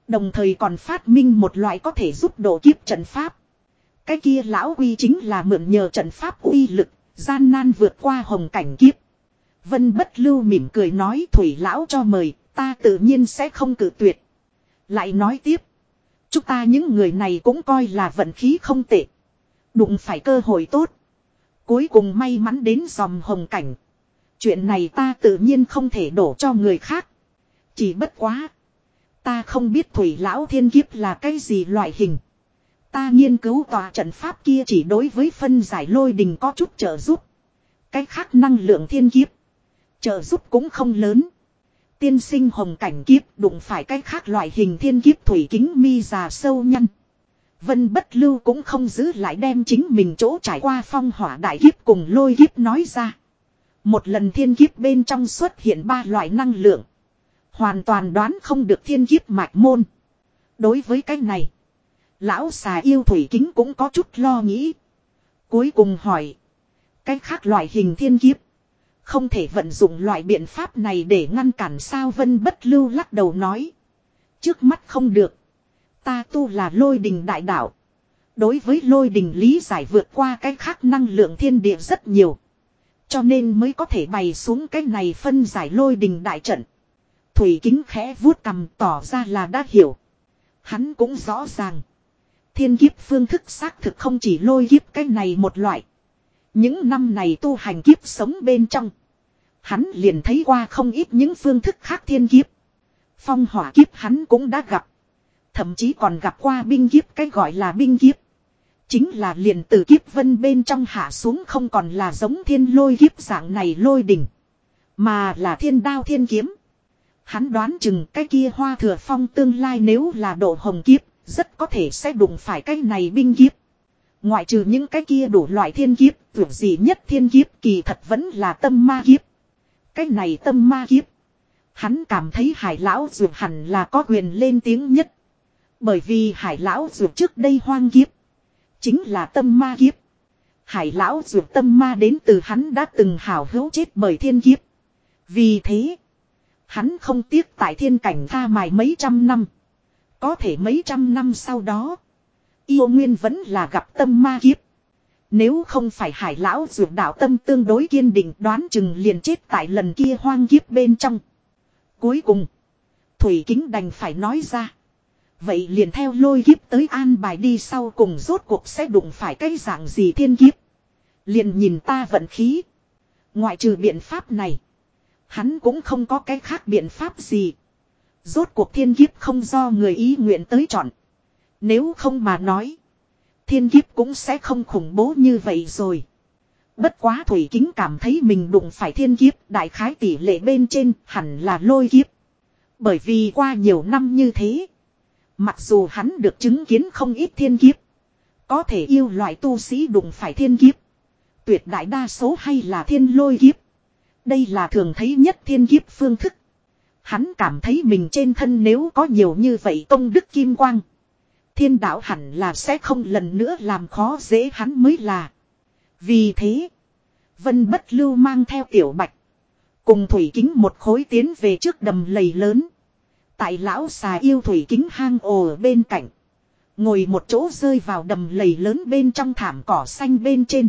Đồng thời còn phát minh một loại có thể giúp độ kiếp trận pháp. Cái kia lão quy chính là mượn nhờ trận pháp uy lực, gian nan vượt qua hồng cảnh kiếp. Vân bất lưu mỉm cười nói thủy lão cho mời, ta tự nhiên sẽ không cử tuyệt. Lại nói tiếp. Chúng ta những người này cũng coi là vận khí không tệ. Đụng phải cơ hội tốt. Cuối cùng may mắn đến dòng hồng cảnh. Chuyện này ta tự nhiên không thể đổ cho người khác. Chỉ bất quá. Ta không biết thủy lão thiên kiếp là cái gì loại hình. Ta nghiên cứu tòa trận pháp kia chỉ đối với phân giải lôi đình có chút trợ giúp. Cái khác năng lượng thiên kiếp. Trợ giúp cũng không lớn. Tiên sinh hồng cảnh kiếp đụng phải cái khác loại hình thiên kiếp thủy kính mi già sâu nhăn. Vân bất lưu cũng không giữ lại đem chính mình chỗ trải qua phong hỏa đại kiếp cùng lôi kiếp nói ra. Một lần thiên kiếp bên trong xuất hiện ba loại năng lượng. Hoàn toàn đoán không được thiên kiếp mạch môn. Đối với cái này. Lão xà yêu thủy kính cũng có chút lo nghĩ. Cuối cùng hỏi. Cái khác loại hình thiên kiếp. Không thể vận dụng loại biện pháp này để ngăn cản sao vân bất lưu lắc đầu nói. Trước mắt không được. Ta tu là lôi đình đại đạo. Đối với lôi đình lý giải vượt qua cái khác năng lượng thiên địa rất nhiều. Cho nên mới có thể bày xuống cái này phân giải lôi đình đại trận. Thủy kính khẽ vuốt cầm tỏ ra là đã hiểu. Hắn cũng rõ ràng. Thiên kiếp phương thức xác thực không chỉ lôi kiếp cái này một loại. Những năm này tu hành kiếp sống bên trong. Hắn liền thấy qua không ít những phương thức khác thiên kiếp. Phong hỏa kiếp hắn cũng đã gặp. Thậm chí còn gặp qua binh kiếp cái gọi là binh kiếp. Chính là liền từ kiếp vân bên trong hạ xuống không còn là giống thiên lôi kiếp dạng này lôi đỉnh. Mà là thiên đao thiên kiếm. Hắn đoán chừng cái kia hoa thừa phong tương lai nếu là độ hồng kiếp, rất có thể sẽ đụng phải cái này binh kiếp. Ngoại trừ những cái kia đủ loại thiên kiếp, tưởng gì nhất thiên kiếp kỳ thật vẫn là tâm ma kiếp. Cái này tâm ma kiếp. Hắn cảm thấy hải lão dược hẳn là có quyền lên tiếng nhất. Bởi vì hải lão dược trước đây hoang kiếp. Chính là tâm ma kiếp. Hải lão dược tâm ma đến từ hắn đã từng hào hữu chết bởi thiên kiếp. Vì thế. Hắn không tiếc tại thiên cảnh tha mài mấy trăm năm. Có thể mấy trăm năm sau đó. Yêu Nguyên vẫn là gặp tâm ma kiếp. Nếu không phải hải lão dược đạo tâm tương đối kiên định đoán chừng liền chết tại lần kia hoang kiếp bên trong. Cuối cùng. Thủy kính đành phải nói ra. Vậy liền theo lôi kiếp tới an bài đi sau cùng rốt cuộc sẽ đụng phải cái dạng gì thiên kiếp. Liền nhìn ta vận khí. Ngoại trừ biện pháp này. Hắn cũng không có cái khác biện pháp gì. Rốt cuộc thiên kiếp không do người ý nguyện tới chọn. Nếu không mà nói. Thiên kiếp cũng sẽ không khủng bố như vậy rồi. Bất quá Thủy Kính cảm thấy mình đụng phải thiên kiếp, đại khái tỷ lệ bên trên hẳn là lôi kiếp. Bởi vì qua nhiều năm như thế. Mặc dù hắn được chứng kiến không ít thiên kiếp. Có thể yêu loại tu sĩ đụng phải thiên kiếp. Tuyệt đại đa số hay là thiên lôi kiếp. Đây là thường thấy nhất thiên kiếp phương thức. Hắn cảm thấy mình trên thân nếu có nhiều như vậy công đức kim quang. Thiên đạo hẳn là sẽ không lần nữa làm khó dễ hắn mới là. Vì thế. Vân bất lưu mang theo tiểu bạch. Cùng thủy kính một khối tiến về trước đầm lầy lớn. Tại lão xà yêu thủy kính hang ồ bên cạnh. Ngồi một chỗ rơi vào đầm lầy lớn bên trong thảm cỏ xanh bên trên.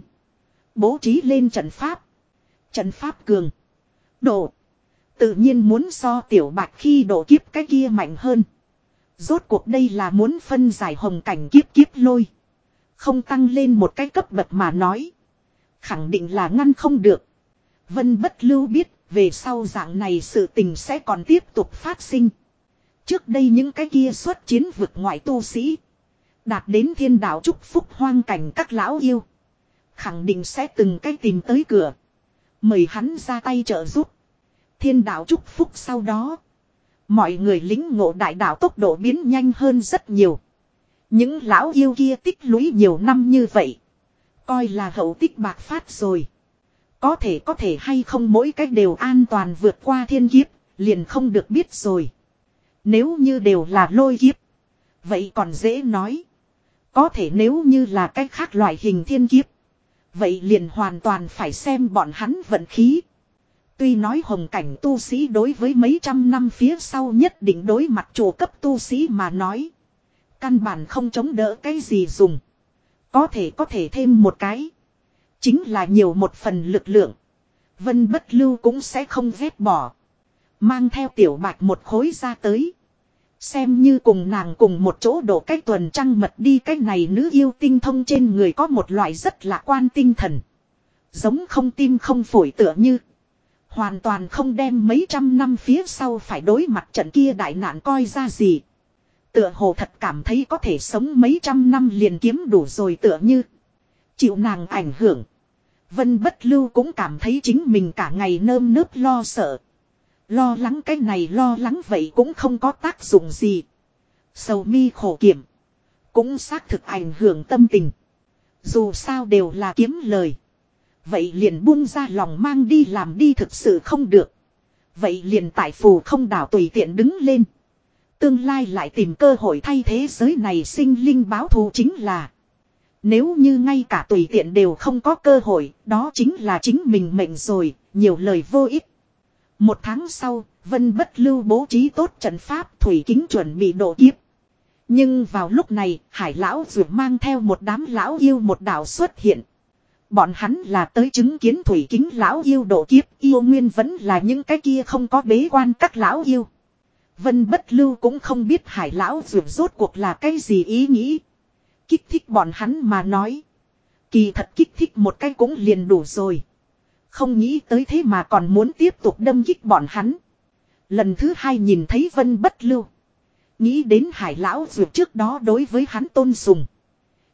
Bố trí lên trận pháp. Trận pháp cường. Độ. Tự nhiên muốn so tiểu bạch khi độ kiếp cái kia mạnh hơn. Rốt cuộc đây là muốn phân giải hồng cảnh kiếp kiếp lôi. Không tăng lên một cái cấp bậc mà nói. Khẳng định là ngăn không được. Vân bất lưu biết, về sau dạng này sự tình sẽ còn tiếp tục phát sinh. Trước đây những cái kia xuất chiến vực ngoại tu sĩ. Đạt đến thiên đạo chúc phúc hoang cảnh các lão yêu. Khẳng định sẽ từng cái tìm tới cửa. Mời hắn ra tay trợ giúp. Thiên đạo chúc phúc sau đó. Mọi người lính ngộ đại đạo tốc độ biến nhanh hơn rất nhiều. Những lão yêu kia tích lũy nhiều năm như vậy. Coi là hậu tích bạc phát rồi. Có thể có thể hay không mỗi cách đều an toàn vượt qua thiên kiếp, liền không được biết rồi. Nếu như đều là lôi kiếp. Vậy còn dễ nói. Có thể nếu như là cách khác loại hình thiên kiếp. Vậy liền hoàn toàn phải xem bọn hắn vận khí. Tuy nói hồng cảnh tu sĩ đối với mấy trăm năm phía sau nhất định đối mặt chủ cấp tu sĩ mà nói. Căn bản không chống đỡ cái gì dùng. Có thể có thể thêm một cái. Chính là nhiều một phần lực lượng. Vân bất lưu cũng sẽ không ghét bỏ. Mang theo tiểu bạch một khối ra tới. Xem như cùng nàng cùng một chỗ đổ cách tuần trăng mật đi cái này nữ yêu tinh thông trên người có một loại rất lạc quan tinh thần. Giống không tim không phổi tựa như. Hoàn toàn không đem mấy trăm năm phía sau phải đối mặt trận kia đại nạn coi ra gì. Tựa hồ thật cảm thấy có thể sống mấy trăm năm liền kiếm đủ rồi tựa như. Chịu nàng ảnh hưởng. Vân bất lưu cũng cảm thấy chính mình cả ngày nơm nớp lo sợ. Lo lắng cái này lo lắng vậy cũng không có tác dụng gì. Sầu mi khổ kiểm. Cũng xác thực ảnh hưởng tâm tình. Dù sao đều là kiếm lời. Vậy liền buông ra lòng mang đi làm đi thực sự không được. Vậy liền tại phù không đảo tùy tiện đứng lên. Tương lai lại tìm cơ hội thay thế giới này sinh linh báo thù chính là. Nếu như ngay cả tùy tiện đều không có cơ hội, đó chính là chính mình mệnh rồi, nhiều lời vô ích. Một tháng sau, Vân Bất Lưu bố trí tốt trận pháp Thủy Kính chuẩn bị độ kiếp. Nhưng vào lúc này, Hải Lão Dược mang theo một đám lão yêu một đảo xuất hiện. Bọn hắn là tới chứng kiến Thủy Kính lão yêu độ kiếp, yêu nguyên vẫn là những cái kia không có bế quan các lão yêu. Vân Bất Lưu cũng không biết Hải Lão dù rốt cuộc là cái gì ý nghĩ. Kích thích bọn hắn mà nói. Kỳ thật kích thích một cái cũng liền đủ rồi. Không nghĩ tới thế mà còn muốn tiếp tục đâm kích bọn hắn. Lần thứ hai nhìn thấy vân bất lưu. Nghĩ đến hải lão dược trước đó đối với hắn tôn sùng.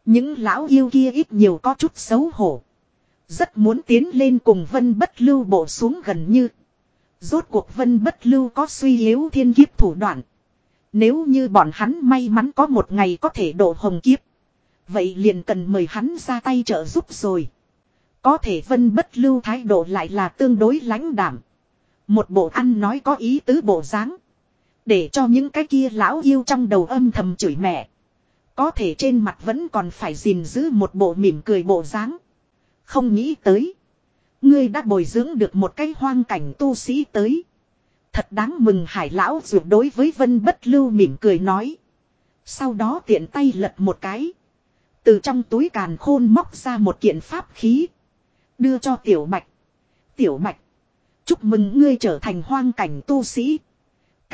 Những lão yêu kia ít nhiều có chút xấu hổ. Rất muốn tiến lên cùng vân bất lưu bộ xuống gần như. Rốt cuộc vân bất lưu có suy yếu thiên kiếp thủ đoạn. Nếu như bọn hắn may mắn có một ngày có thể độ hồng kiếp. Vậy liền cần mời hắn ra tay trợ giúp rồi. Có thể vân bất lưu thái độ lại là tương đối lãnh đảm. Một bộ ăn nói có ý tứ bộ dáng Để cho những cái kia lão yêu trong đầu âm thầm chửi mẹ. Có thể trên mặt vẫn còn phải gìn giữ một bộ mỉm cười bộ dáng Không nghĩ tới. Ngươi đã bồi dưỡng được một cái hoang cảnh tu sĩ tới. Thật đáng mừng hải lão dù đối với vân bất lưu mỉm cười nói. Sau đó tiện tay lật một cái. Từ trong túi càn khôn móc ra một kiện pháp khí. Đưa cho tiểu bạch. Tiểu bạch. Chúc mừng ngươi trở thành hoang cảnh tu sĩ.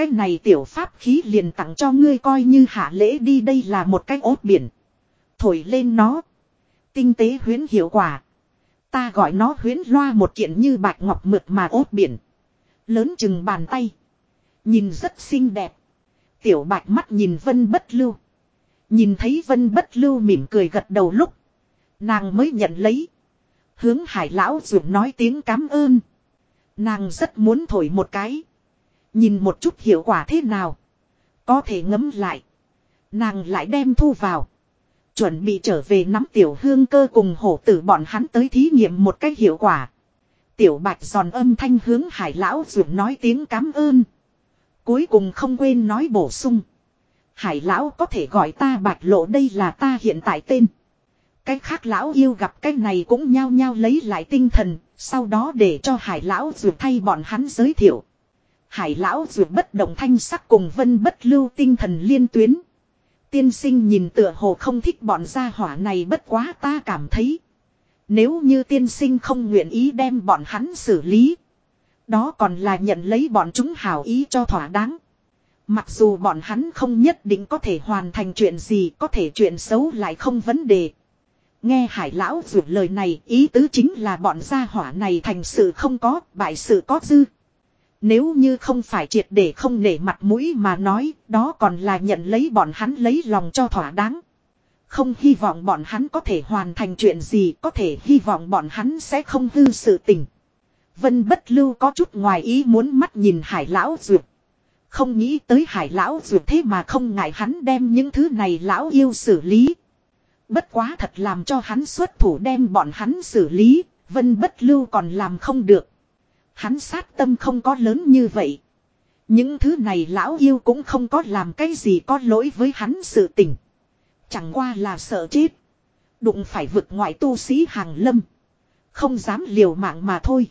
Cái này tiểu pháp khí liền tặng cho ngươi coi như hạ lễ đi, đây là một cái ốt biển. Thổi lên nó. Tinh tế huyến hiệu quả. Ta gọi nó huyến loa một kiện như bạch ngọc mượt mà ốt biển. Lớn chừng bàn tay. Nhìn rất xinh đẹp. Tiểu bạch mắt nhìn vân bất lưu. Nhìn thấy vân bất lưu mỉm cười gật đầu lúc. Nàng mới nhận lấy. Hướng hải lão dũng nói tiếng cảm ơn. Nàng rất muốn thổi một cái. Nhìn một chút hiệu quả thế nào. Có thể ngấm lại. Nàng lại đem thu vào. Chuẩn bị trở về nắm tiểu hương cơ cùng hổ tử bọn hắn tới thí nghiệm một cách hiệu quả. Tiểu bạch giòn âm thanh hướng hải lão dũng nói tiếng cảm ơn. Cuối cùng không quên nói bổ sung. Hải lão có thể gọi ta bạch lộ đây là ta hiện tại tên. Cái khác lão yêu gặp cái này cũng nhao nhao lấy lại tinh thần, sau đó để cho hải lão dược thay bọn hắn giới thiệu. Hải lão dược bất động thanh sắc cùng vân bất lưu tinh thần liên tuyến. Tiên sinh nhìn tựa hồ không thích bọn gia hỏa này bất quá ta cảm thấy. Nếu như tiên sinh không nguyện ý đem bọn hắn xử lý. Đó còn là nhận lấy bọn chúng hảo ý cho thỏa đáng. Mặc dù bọn hắn không nhất định có thể hoàn thành chuyện gì, có thể chuyện xấu lại không vấn đề. Nghe hải lão dụ lời này, ý tứ chính là bọn gia hỏa này thành sự không có, bại sự có dư. Nếu như không phải triệt để không nể mặt mũi mà nói, đó còn là nhận lấy bọn hắn lấy lòng cho thỏa đáng. Không hy vọng bọn hắn có thể hoàn thành chuyện gì, có thể hy vọng bọn hắn sẽ không hư sự tình. Vân bất lưu có chút ngoài ý muốn mắt nhìn hải lão duyệt. Không nghĩ tới hải lão duyệt thế mà không ngại hắn đem những thứ này lão yêu xử lý. Bất quá thật làm cho hắn xuất thủ đem bọn hắn xử lý, vân bất lưu còn làm không được. Hắn sát tâm không có lớn như vậy. Những thứ này lão yêu cũng không có làm cái gì có lỗi với hắn sự tình. Chẳng qua là sợ chết. Đụng phải vực ngoại tu sĩ hàng lâm. Không dám liều mạng mà thôi.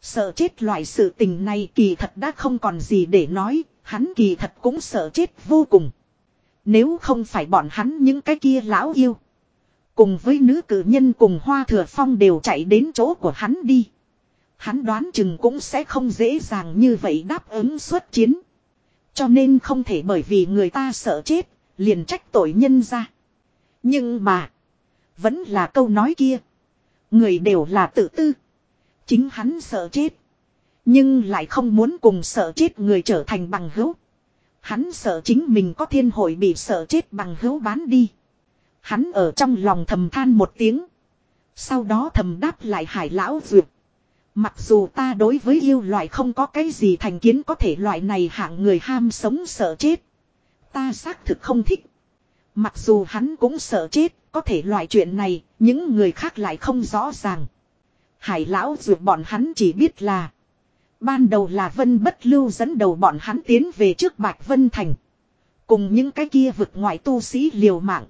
Sợ chết loại sự tình này kỳ thật đã không còn gì để nói, hắn kỳ thật cũng sợ chết vô cùng. Nếu không phải bọn hắn những cái kia lão yêu. Cùng với nữ cử nhân cùng hoa thừa phong đều chạy đến chỗ của hắn đi. Hắn đoán chừng cũng sẽ không dễ dàng như vậy đáp ứng xuất chiến. Cho nên không thể bởi vì người ta sợ chết, liền trách tội nhân ra. Nhưng mà, vẫn là câu nói kia. Người đều là tự tư. Chính hắn sợ chết. Nhưng lại không muốn cùng sợ chết người trở thành bằng hữu. Hắn sợ chính mình có thiên hội bị sợ chết bằng hữu bán đi. Hắn ở trong lòng thầm than một tiếng. Sau đó thầm đáp lại hải lão duyệt. Mặc dù ta đối với yêu loại không có cái gì thành kiến có thể loại này hạng người ham sống sợ chết. Ta xác thực không thích. Mặc dù hắn cũng sợ chết, có thể loại chuyện này, những người khác lại không rõ ràng. Hải lão dù bọn hắn chỉ biết là. Ban đầu là Vân Bất Lưu dẫn đầu bọn hắn tiến về trước Bạch Vân Thành. Cùng những cái kia vực ngoại tu sĩ liều mạng.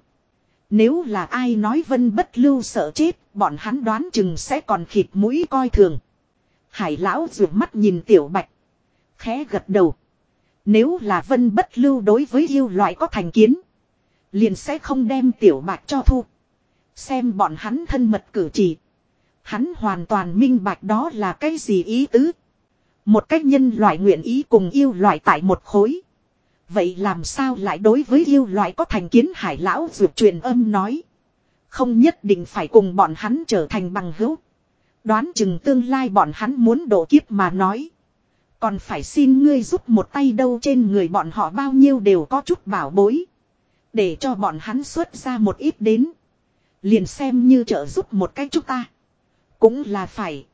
Nếu là ai nói Vân Bất Lưu sợ chết, bọn hắn đoán chừng sẽ còn khịt mũi coi thường. Hải lão rủ mắt nhìn tiểu bạch. Khẽ gật đầu. Nếu là vân bất lưu đối với yêu loại có thành kiến. Liền sẽ không đem tiểu bạch cho thu. Xem bọn hắn thân mật cử chỉ. Hắn hoàn toàn minh bạch đó là cái gì ý tứ. Một cách nhân loại nguyện ý cùng yêu loại tại một khối. Vậy làm sao lại đối với yêu loại có thành kiến hải lão dược truyền âm nói. Không nhất định phải cùng bọn hắn trở thành bằng hữu. Đoán chừng tương lai bọn hắn muốn độ kiếp mà nói. Còn phải xin ngươi giúp một tay đâu trên người bọn họ bao nhiêu đều có chút bảo bối. Để cho bọn hắn xuất ra một ít đến. Liền xem như trợ giúp một cách chúng ta. Cũng là phải.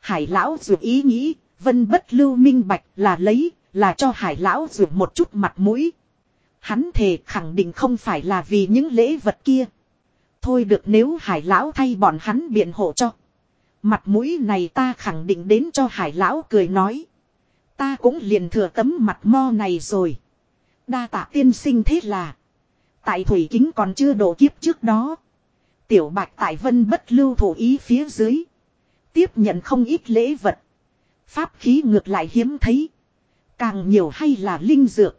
Hải lão dù ý nghĩ, vân bất lưu minh bạch là lấy, là cho hải lão dù một chút mặt mũi. Hắn thề khẳng định không phải là vì những lễ vật kia. Thôi được nếu hải lão thay bọn hắn biện hộ cho. Mặt mũi này ta khẳng định đến cho hải lão cười nói. Ta cũng liền thừa tấm mặt mo này rồi. Đa tạ tiên sinh thế là. Tại thủy kính còn chưa đổ kiếp trước đó. Tiểu bạch tại vân bất lưu thủ ý phía dưới. Tiếp nhận không ít lễ vật. Pháp khí ngược lại hiếm thấy. Càng nhiều hay là linh dược.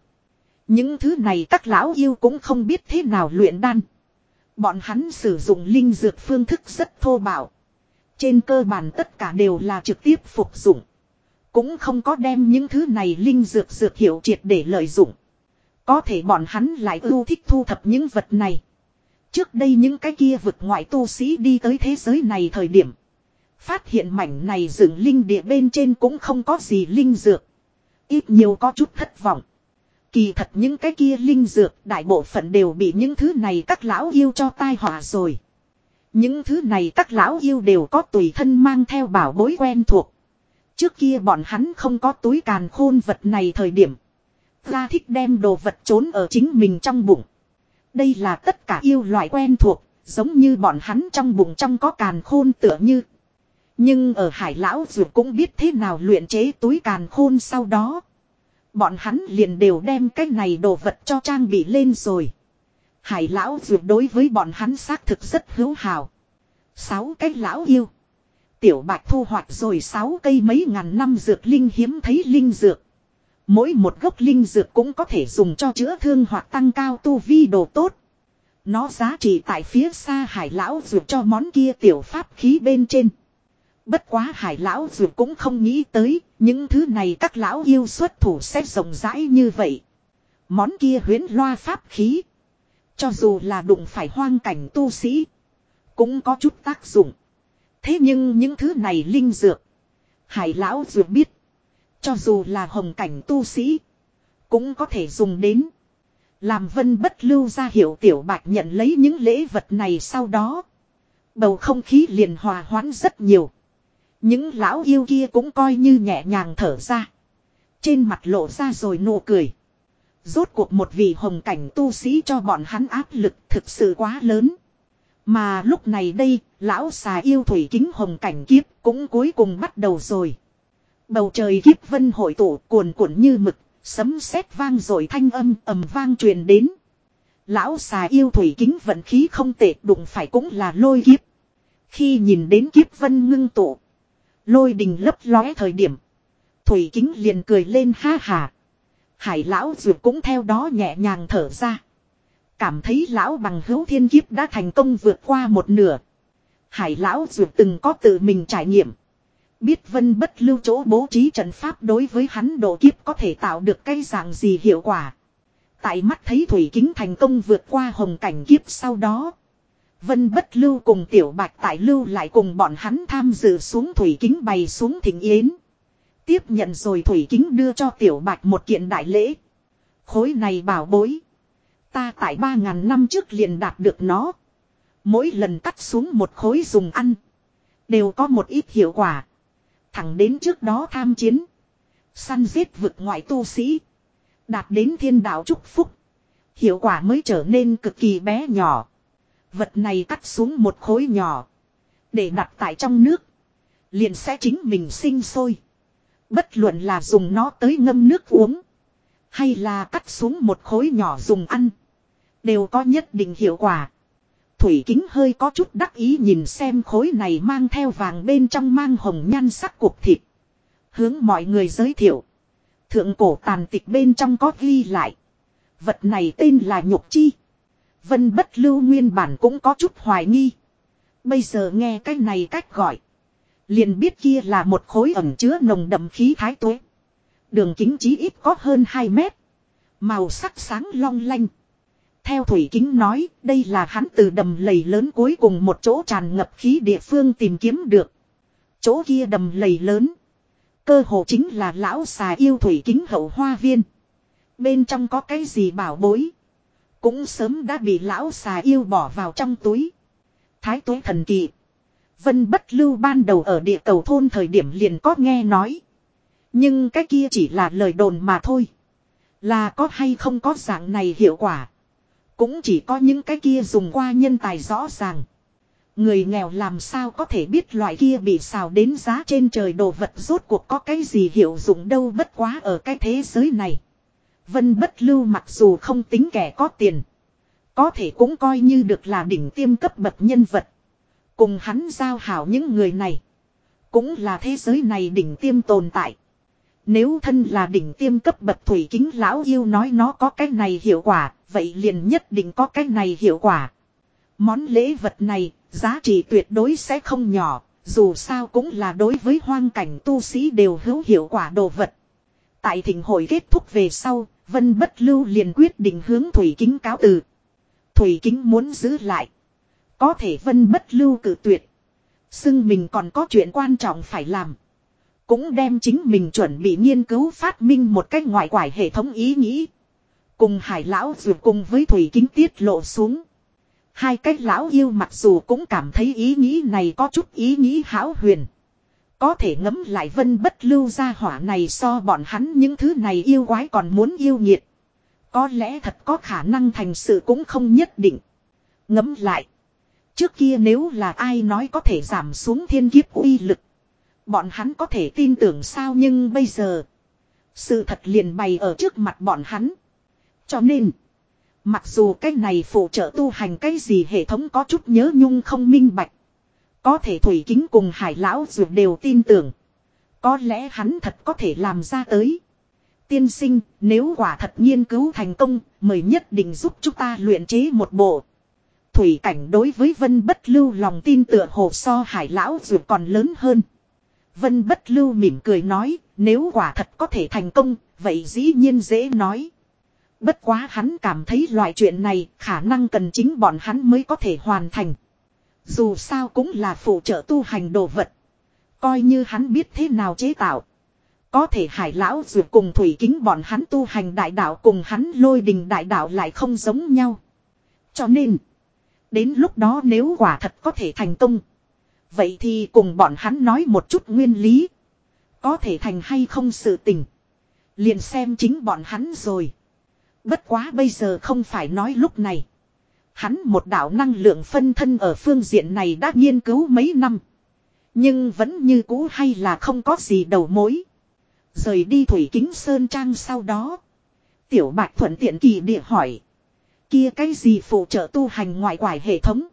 Những thứ này các lão yêu cũng không biết thế nào luyện đan. Bọn hắn sử dụng linh dược phương thức rất thô bạo. Trên cơ bản tất cả đều là trực tiếp phục dụng. Cũng không có đem những thứ này linh dược dược hiệu triệt để lợi dụng. Có thể bọn hắn lại ưu thích thu thập những vật này. Trước đây những cái kia vực ngoại tu sĩ đi tới thế giới này thời điểm. Phát hiện mảnh này dựng linh địa bên trên cũng không có gì linh dược. Ít nhiều có chút thất vọng. Kỳ thật những cái kia linh dược đại bộ phận đều bị những thứ này các lão yêu cho tai họa rồi. Những thứ này các lão yêu đều có tùy thân mang theo bảo bối quen thuộc. Trước kia bọn hắn không có túi càn khôn vật này thời điểm. Ra thích đem đồ vật trốn ở chính mình trong bụng. Đây là tất cả yêu loại quen thuộc, giống như bọn hắn trong bụng trong có càn khôn tựa như. Nhưng ở hải lão dù cũng biết thế nào luyện chế túi càn khôn sau đó. Bọn hắn liền đều đem cái này đồ vật cho trang bị lên rồi. Hải lão dược đối với bọn hắn xác thực rất hữu hào. Sáu cái lão yêu. Tiểu bạch thu hoạch rồi sáu cây mấy ngàn năm dược linh hiếm thấy linh dược. Mỗi một gốc linh dược cũng có thể dùng cho chữa thương hoặc tăng cao tu vi đồ tốt. Nó giá trị tại phía xa hải lão dược cho món kia tiểu pháp khí bên trên. Bất quá hải lão dược cũng không nghĩ tới, những thứ này các lão yêu xuất thủ sẽ rộng rãi như vậy. Món kia huyến loa pháp khí. Cho dù là đụng phải hoang cảnh tu sĩ. Cũng có chút tác dụng. Thế nhưng những thứ này linh dược. Hải lão dược biết. Cho dù là hồng cảnh tu sĩ. Cũng có thể dùng đến. Làm vân bất lưu ra hiểu tiểu bạch nhận lấy những lễ vật này sau đó. Bầu không khí liền hòa hoãn rất nhiều. Những lão yêu kia cũng coi như nhẹ nhàng thở ra. Trên mặt lộ ra rồi nụ cười. Rốt cuộc một vị hồng cảnh tu sĩ cho bọn hắn áp lực thực sự quá lớn. Mà lúc này đây, lão xà yêu thủy kính hồng cảnh kiếp cũng cuối cùng bắt đầu rồi. Bầu trời kiếp vân hội tụ cuồn cuộn như mực, sấm sét vang rồi thanh âm ầm vang truyền đến. Lão xà yêu thủy kính vận khí không tệ đụng phải cũng là lôi kiếp. Khi nhìn đến kiếp vân ngưng tụ, lôi đình lấp lóe thời điểm. Thủy kính liền cười lên ha hà. Hải lão dược cũng theo đó nhẹ nhàng thở ra. Cảm thấy lão bằng hữu thiên kiếp đã thành công vượt qua một nửa. Hải lão dược từng có tự mình trải nghiệm. Biết vân bất lưu chỗ bố trí trận pháp đối với hắn độ kiếp có thể tạo được cái dạng gì hiệu quả. Tại mắt thấy thủy kính thành công vượt qua hồng cảnh kiếp sau đó. Vân bất lưu cùng tiểu bạch tại lưu lại cùng bọn hắn tham dự xuống thủy kính bày xuống thỉnh yến. Tiếp nhận rồi thủy kính đưa cho tiểu bạch một kiện đại lễ. Khối này bảo bối. Ta tại ba ngàn năm trước liền đạt được nó. Mỗi lần cắt xuống một khối dùng ăn. Đều có một ít hiệu quả. Thẳng đến trước đó tham chiến. Săn giết vực ngoại tu sĩ. Đạt đến thiên đạo chúc phúc. Hiệu quả mới trở nên cực kỳ bé nhỏ. Vật này cắt xuống một khối nhỏ. Để đặt tại trong nước. Liền sẽ chính mình sinh sôi. Bất luận là dùng nó tới ngâm nước uống. Hay là cắt xuống một khối nhỏ dùng ăn. Đều có nhất định hiệu quả. Thủy kính hơi có chút đắc ý nhìn xem khối này mang theo vàng bên trong mang hồng nhan sắc cục thịt. Hướng mọi người giới thiệu. Thượng cổ tàn tịch bên trong có ghi lại. Vật này tên là nhục chi. Vân bất lưu nguyên bản cũng có chút hoài nghi. Bây giờ nghe cái này cách gọi. Liền biết kia là một khối ẩm chứa nồng đậm khí thái tuế. Đường kính chí ít có hơn 2 mét. Màu sắc sáng long lanh. Theo Thủy Kính nói, đây là hắn từ đầm lầy lớn cuối cùng một chỗ tràn ngập khí địa phương tìm kiếm được. Chỗ kia đầm lầy lớn. Cơ hồ chính là lão xà yêu Thủy Kính hậu hoa viên. Bên trong có cái gì bảo bối. Cũng sớm đã bị lão xà yêu bỏ vào trong túi. Thái tuế thần kỳ. Vân bất lưu ban đầu ở địa cầu thôn thời điểm liền có nghe nói. Nhưng cái kia chỉ là lời đồn mà thôi. Là có hay không có dạng này hiệu quả. Cũng chỉ có những cái kia dùng qua nhân tài rõ ràng. Người nghèo làm sao có thể biết loại kia bị xào đến giá trên trời đồ vật rốt cuộc có cái gì hiệu dụng đâu bất quá ở cái thế giới này. Vân bất lưu mặc dù không tính kẻ có tiền. Có thể cũng coi như được là đỉnh tiêm cấp bậc nhân vật. Cùng hắn giao hảo những người này. Cũng là thế giới này đỉnh tiêm tồn tại. Nếu thân là đỉnh tiêm cấp bậc thủy kính lão yêu nói nó có cái này hiệu quả, vậy liền nhất định có cái này hiệu quả. Món lễ vật này, giá trị tuyệt đối sẽ không nhỏ, dù sao cũng là đối với hoang cảnh tu sĩ đều hữu hiệu quả đồ vật. Tại thỉnh hội kết thúc về sau, Vân Bất Lưu liền quyết định hướng Thủy Kính cáo từ. Thủy Kính muốn giữ lại. Có thể Vân Bất Lưu cử tuyệt. Xưng mình còn có chuyện quan trọng phải làm. Cũng đem chính mình chuẩn bị nghiên cứu phát minh một cách ngoại quải hệ thống ý nghĩ. Cùng hải lão dù cùng với thủy kính tiết lộ xuống. Hai cách lão yêu mặc dù cũng cảm thấy ý nghĩ này có chút ý nghĩ hão huyền. Có thể ngấm lại vân bất lưu ra hỏa này so bọn hắn những thứ này yêu quái còn muốn yêu nhiệt. Có lẽ thật có khả năng thành sự cũng không nhất định. Ngấm lại. Trước kia nếu là ai nói có thể giảm xuống thiên kiếp uy lực. Bọn hắn có thể tin tưởng sao nhưng bây giờ. Sự thật liền bày ở trước mặt bọn hắn. Cho nên. Mặc dù cái này phụ trợ tu hành cái gì hệ thống có chút nhớ nhung không minh bạch. Có thể thủy kính cùng hải lão dù đều tin tưởng. Có lẽ hắn thật có thể làm ra tới. Tiên sinh, nếu quả thật nghiên cứu thành công, mời nhất định giúp chúng ta luyện chế một bộ. Thủy cảnh đối với vân bất lưu lòng tin tựa hồ so hải lão dù còn lớn hơn. Vân bất lưu mỉm cười nói, nếu quả thật có thể thành công, vậy dĩ nhiên dễ nói. Bất quá hắn cảm thấy loại chuyện này khả năng cần chính bọn hắn mới có thể hoàn thành. Dù sao cũng là phụ trợ tu hành đồ vật. Coi như hắn biết thế nào chế tạo. Có thể hải lão dù cùng thủy kính bọn hắn tu hành đại đạo cùng hắn lôi đình đại đạo lại không giống nhau. Cho nên, đến lúc đó nếu quả thật có thể thành công. Vậy thì cùng bọn hắn nói một chút nguyên lý. Có thể thành hay không sự tình. Liền xem chính bọn hắn rồi. Bất quá bây giờ không phải nói lúc này. Hắn một đạo năng lượng phân thân ở phương diện này đã nghiên cứu mấy năm. Nhưng vẫn như cũ hay là không có gì đầu mối. Rời đi Thủy Kính Sơn Trang sau đó. Tiểu Bạch thuận tiện kỳ địa hỏi. Kia cái gì phụ trợ tu hành ngoại quải hệ thống.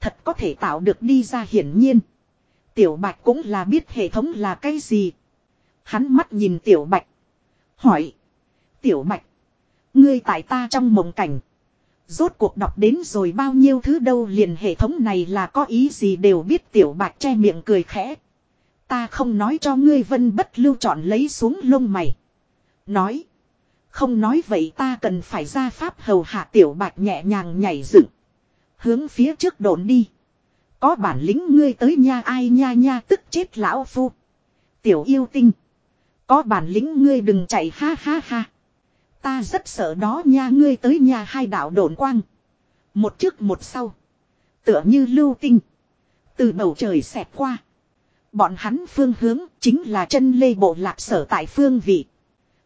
Thật có thể tạo được đi ra hiển nhiên. Tiểu Bạch cũng là biết hệ thống là cái gì. Hắn mắt nhìn Tiểu Bạch. Hỏi. Tiểu Bạch. Ngươi tại ta trong mộng cảnh. Rốt cuộc đọc đến rồi bao nhiêu thứ đâu liền hệ thống này là có ý gì đều biết Tiểu Bạch che miệng cười khẽ. Ta không nói cho ngươi vân bất lưu chọn lấy xuống lông mày. Nói. Không nói vậy ta cần phải ra pháp hầu hạ tiểu bạch nhẹ nhàng nhảy dựng. Hướng phía trước đồn đi. Có bản lĩnh ngươi tới nha ai nha nha tức chết lão phu. Tiểu yêu tinh. Có bản lĩnh ngươi đừng chạy ha ha ha. Ta rất sợ đó nha ngươi tới nhà hai đạo đồn quang. Một trước một sau. Tựa như lưu tinh. Từ bầu trời xẹt qua. Bọn hắn phương hướng chính là chân lê bộ lạc sở tại phương vị.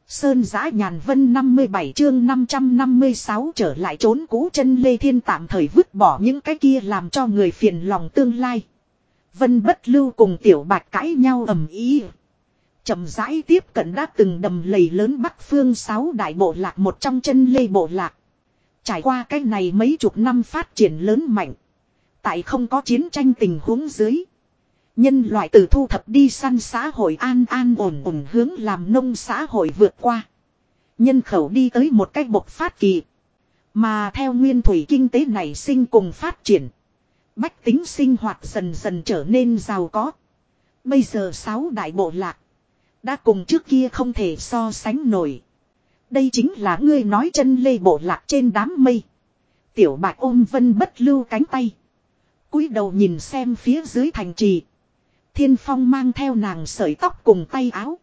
Sơn giã nhàn vân 57 chương 556 trở lại trốn cũ chân lê thiên tạm thời vứt bỏ những cái kia làm cho người phiền lòng tương lai. Vân bất lưu cùng tiểu bạch cãi nhau ầm ý. chậm rãi tiếp cận đã từng đầm lầy lớn bắc phương sáu đại bộ lạc một trong chân lê bộ lạc. Trải qua cái này mấy chục năm phát triển lớn mạnh. Tại không có chiến tranh tình huống dưới. Nhân loại từ thu thập đi săn xã hội an an ổn ổn hướng làm nông xã hội vượt qua. Nhân khẩu đi tới một cách bộc phát kỳ. Mà theo nguyên thủy kinh tế này sinh cùng phát triển. Bách tính sinh hoạt dần dần trở nên giàu có. Bây giờ sáu đại bộ lạc. Đã cùng trước kia không thể so sánh nổi. Đây chính là ngươi nói chân lê bộ lạc trên đám mây. Tiểu bạch ôm vân bất lưu cánh tay. cúi đầu nhìn xem phía dưới thành trì. Thiên Phong mang theo nàng sợi tóc cùng tay áo.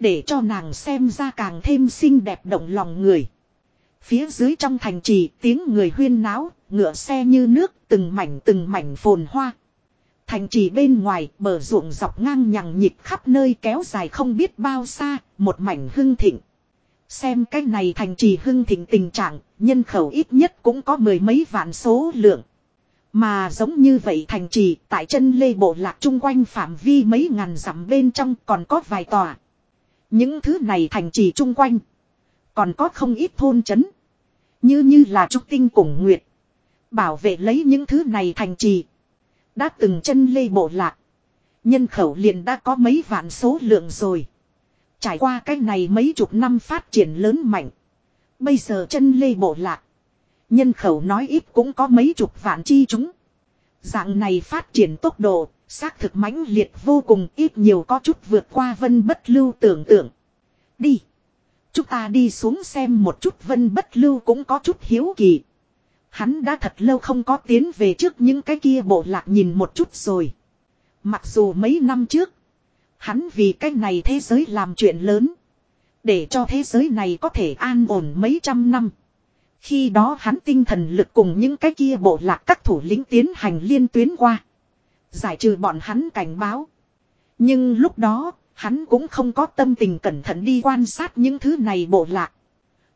Để cho nàng xem ra càng thêm xinh đẹp động lòng người. Phía dưới trong thành trì tiếng người huyên náo, ngựa xe như nước, từng mảnh từng mảnh phồn hoa. Thành trì bên ngoài bờ ruộng dọc ngang nhằng nhịp khắp nơi kéo dài không biết bao xa, một mảnh hưng thịnh. Xem cái này thành trì hưng thịnh tình trạng, nhân khẩu ít nhất cũng có mười mấy vạn số lượng. Mà giống như vậy thành trì, tại chân lê bộ lạc chung quanh phạm vi mấy ngàn dặm bên trong còn có vài tòa. Những thứ này thành trì chung quanh. Còn có không ít thôn chấn. Như như là trúc tinh cùng nguyệt. Bảo vệ lấy những thứ này thành trì. Đã từng chân lê bộ lạc. Nhân khẩu liền đã có mấy vạn số lượng rồi. Trải qua cái này mấy chục năm phát triển lớn mạnh. Bây giờ chân lê bộ lạc. Nhân khẩu nói ít cũng có mấy chục vạn chi chúng. Dạng này phát triển tốc độ, xác thực mãnh liệt vô cùng ít nhiều có chút vượt qua vân bất lưu tưởng tượng. Đi. Chúng ta đi xuống xem một chút vân bất lưu cũng có chút hiếu kỳ. Hắn đã thật lâu không có tiến về trước những cái kia bộ lạc nhìn một chút rồi. Mặc dù mấy năm trước, hắn vì cái này thế giới làm chuyện lớn. Để cho thế giới này có thể an ổn mấy trăm năm. Khi đó hắn tinh thần lực cùng những cái kia bộ lạc các thủ lĩnh tiến hành liên tuyến qua. Giải trừ bọn hắn cảnh báo. Nhưng lúc đó, hắn cũng không có tâm tình cẩn thận đi quan sát những thứ này bộ lạc.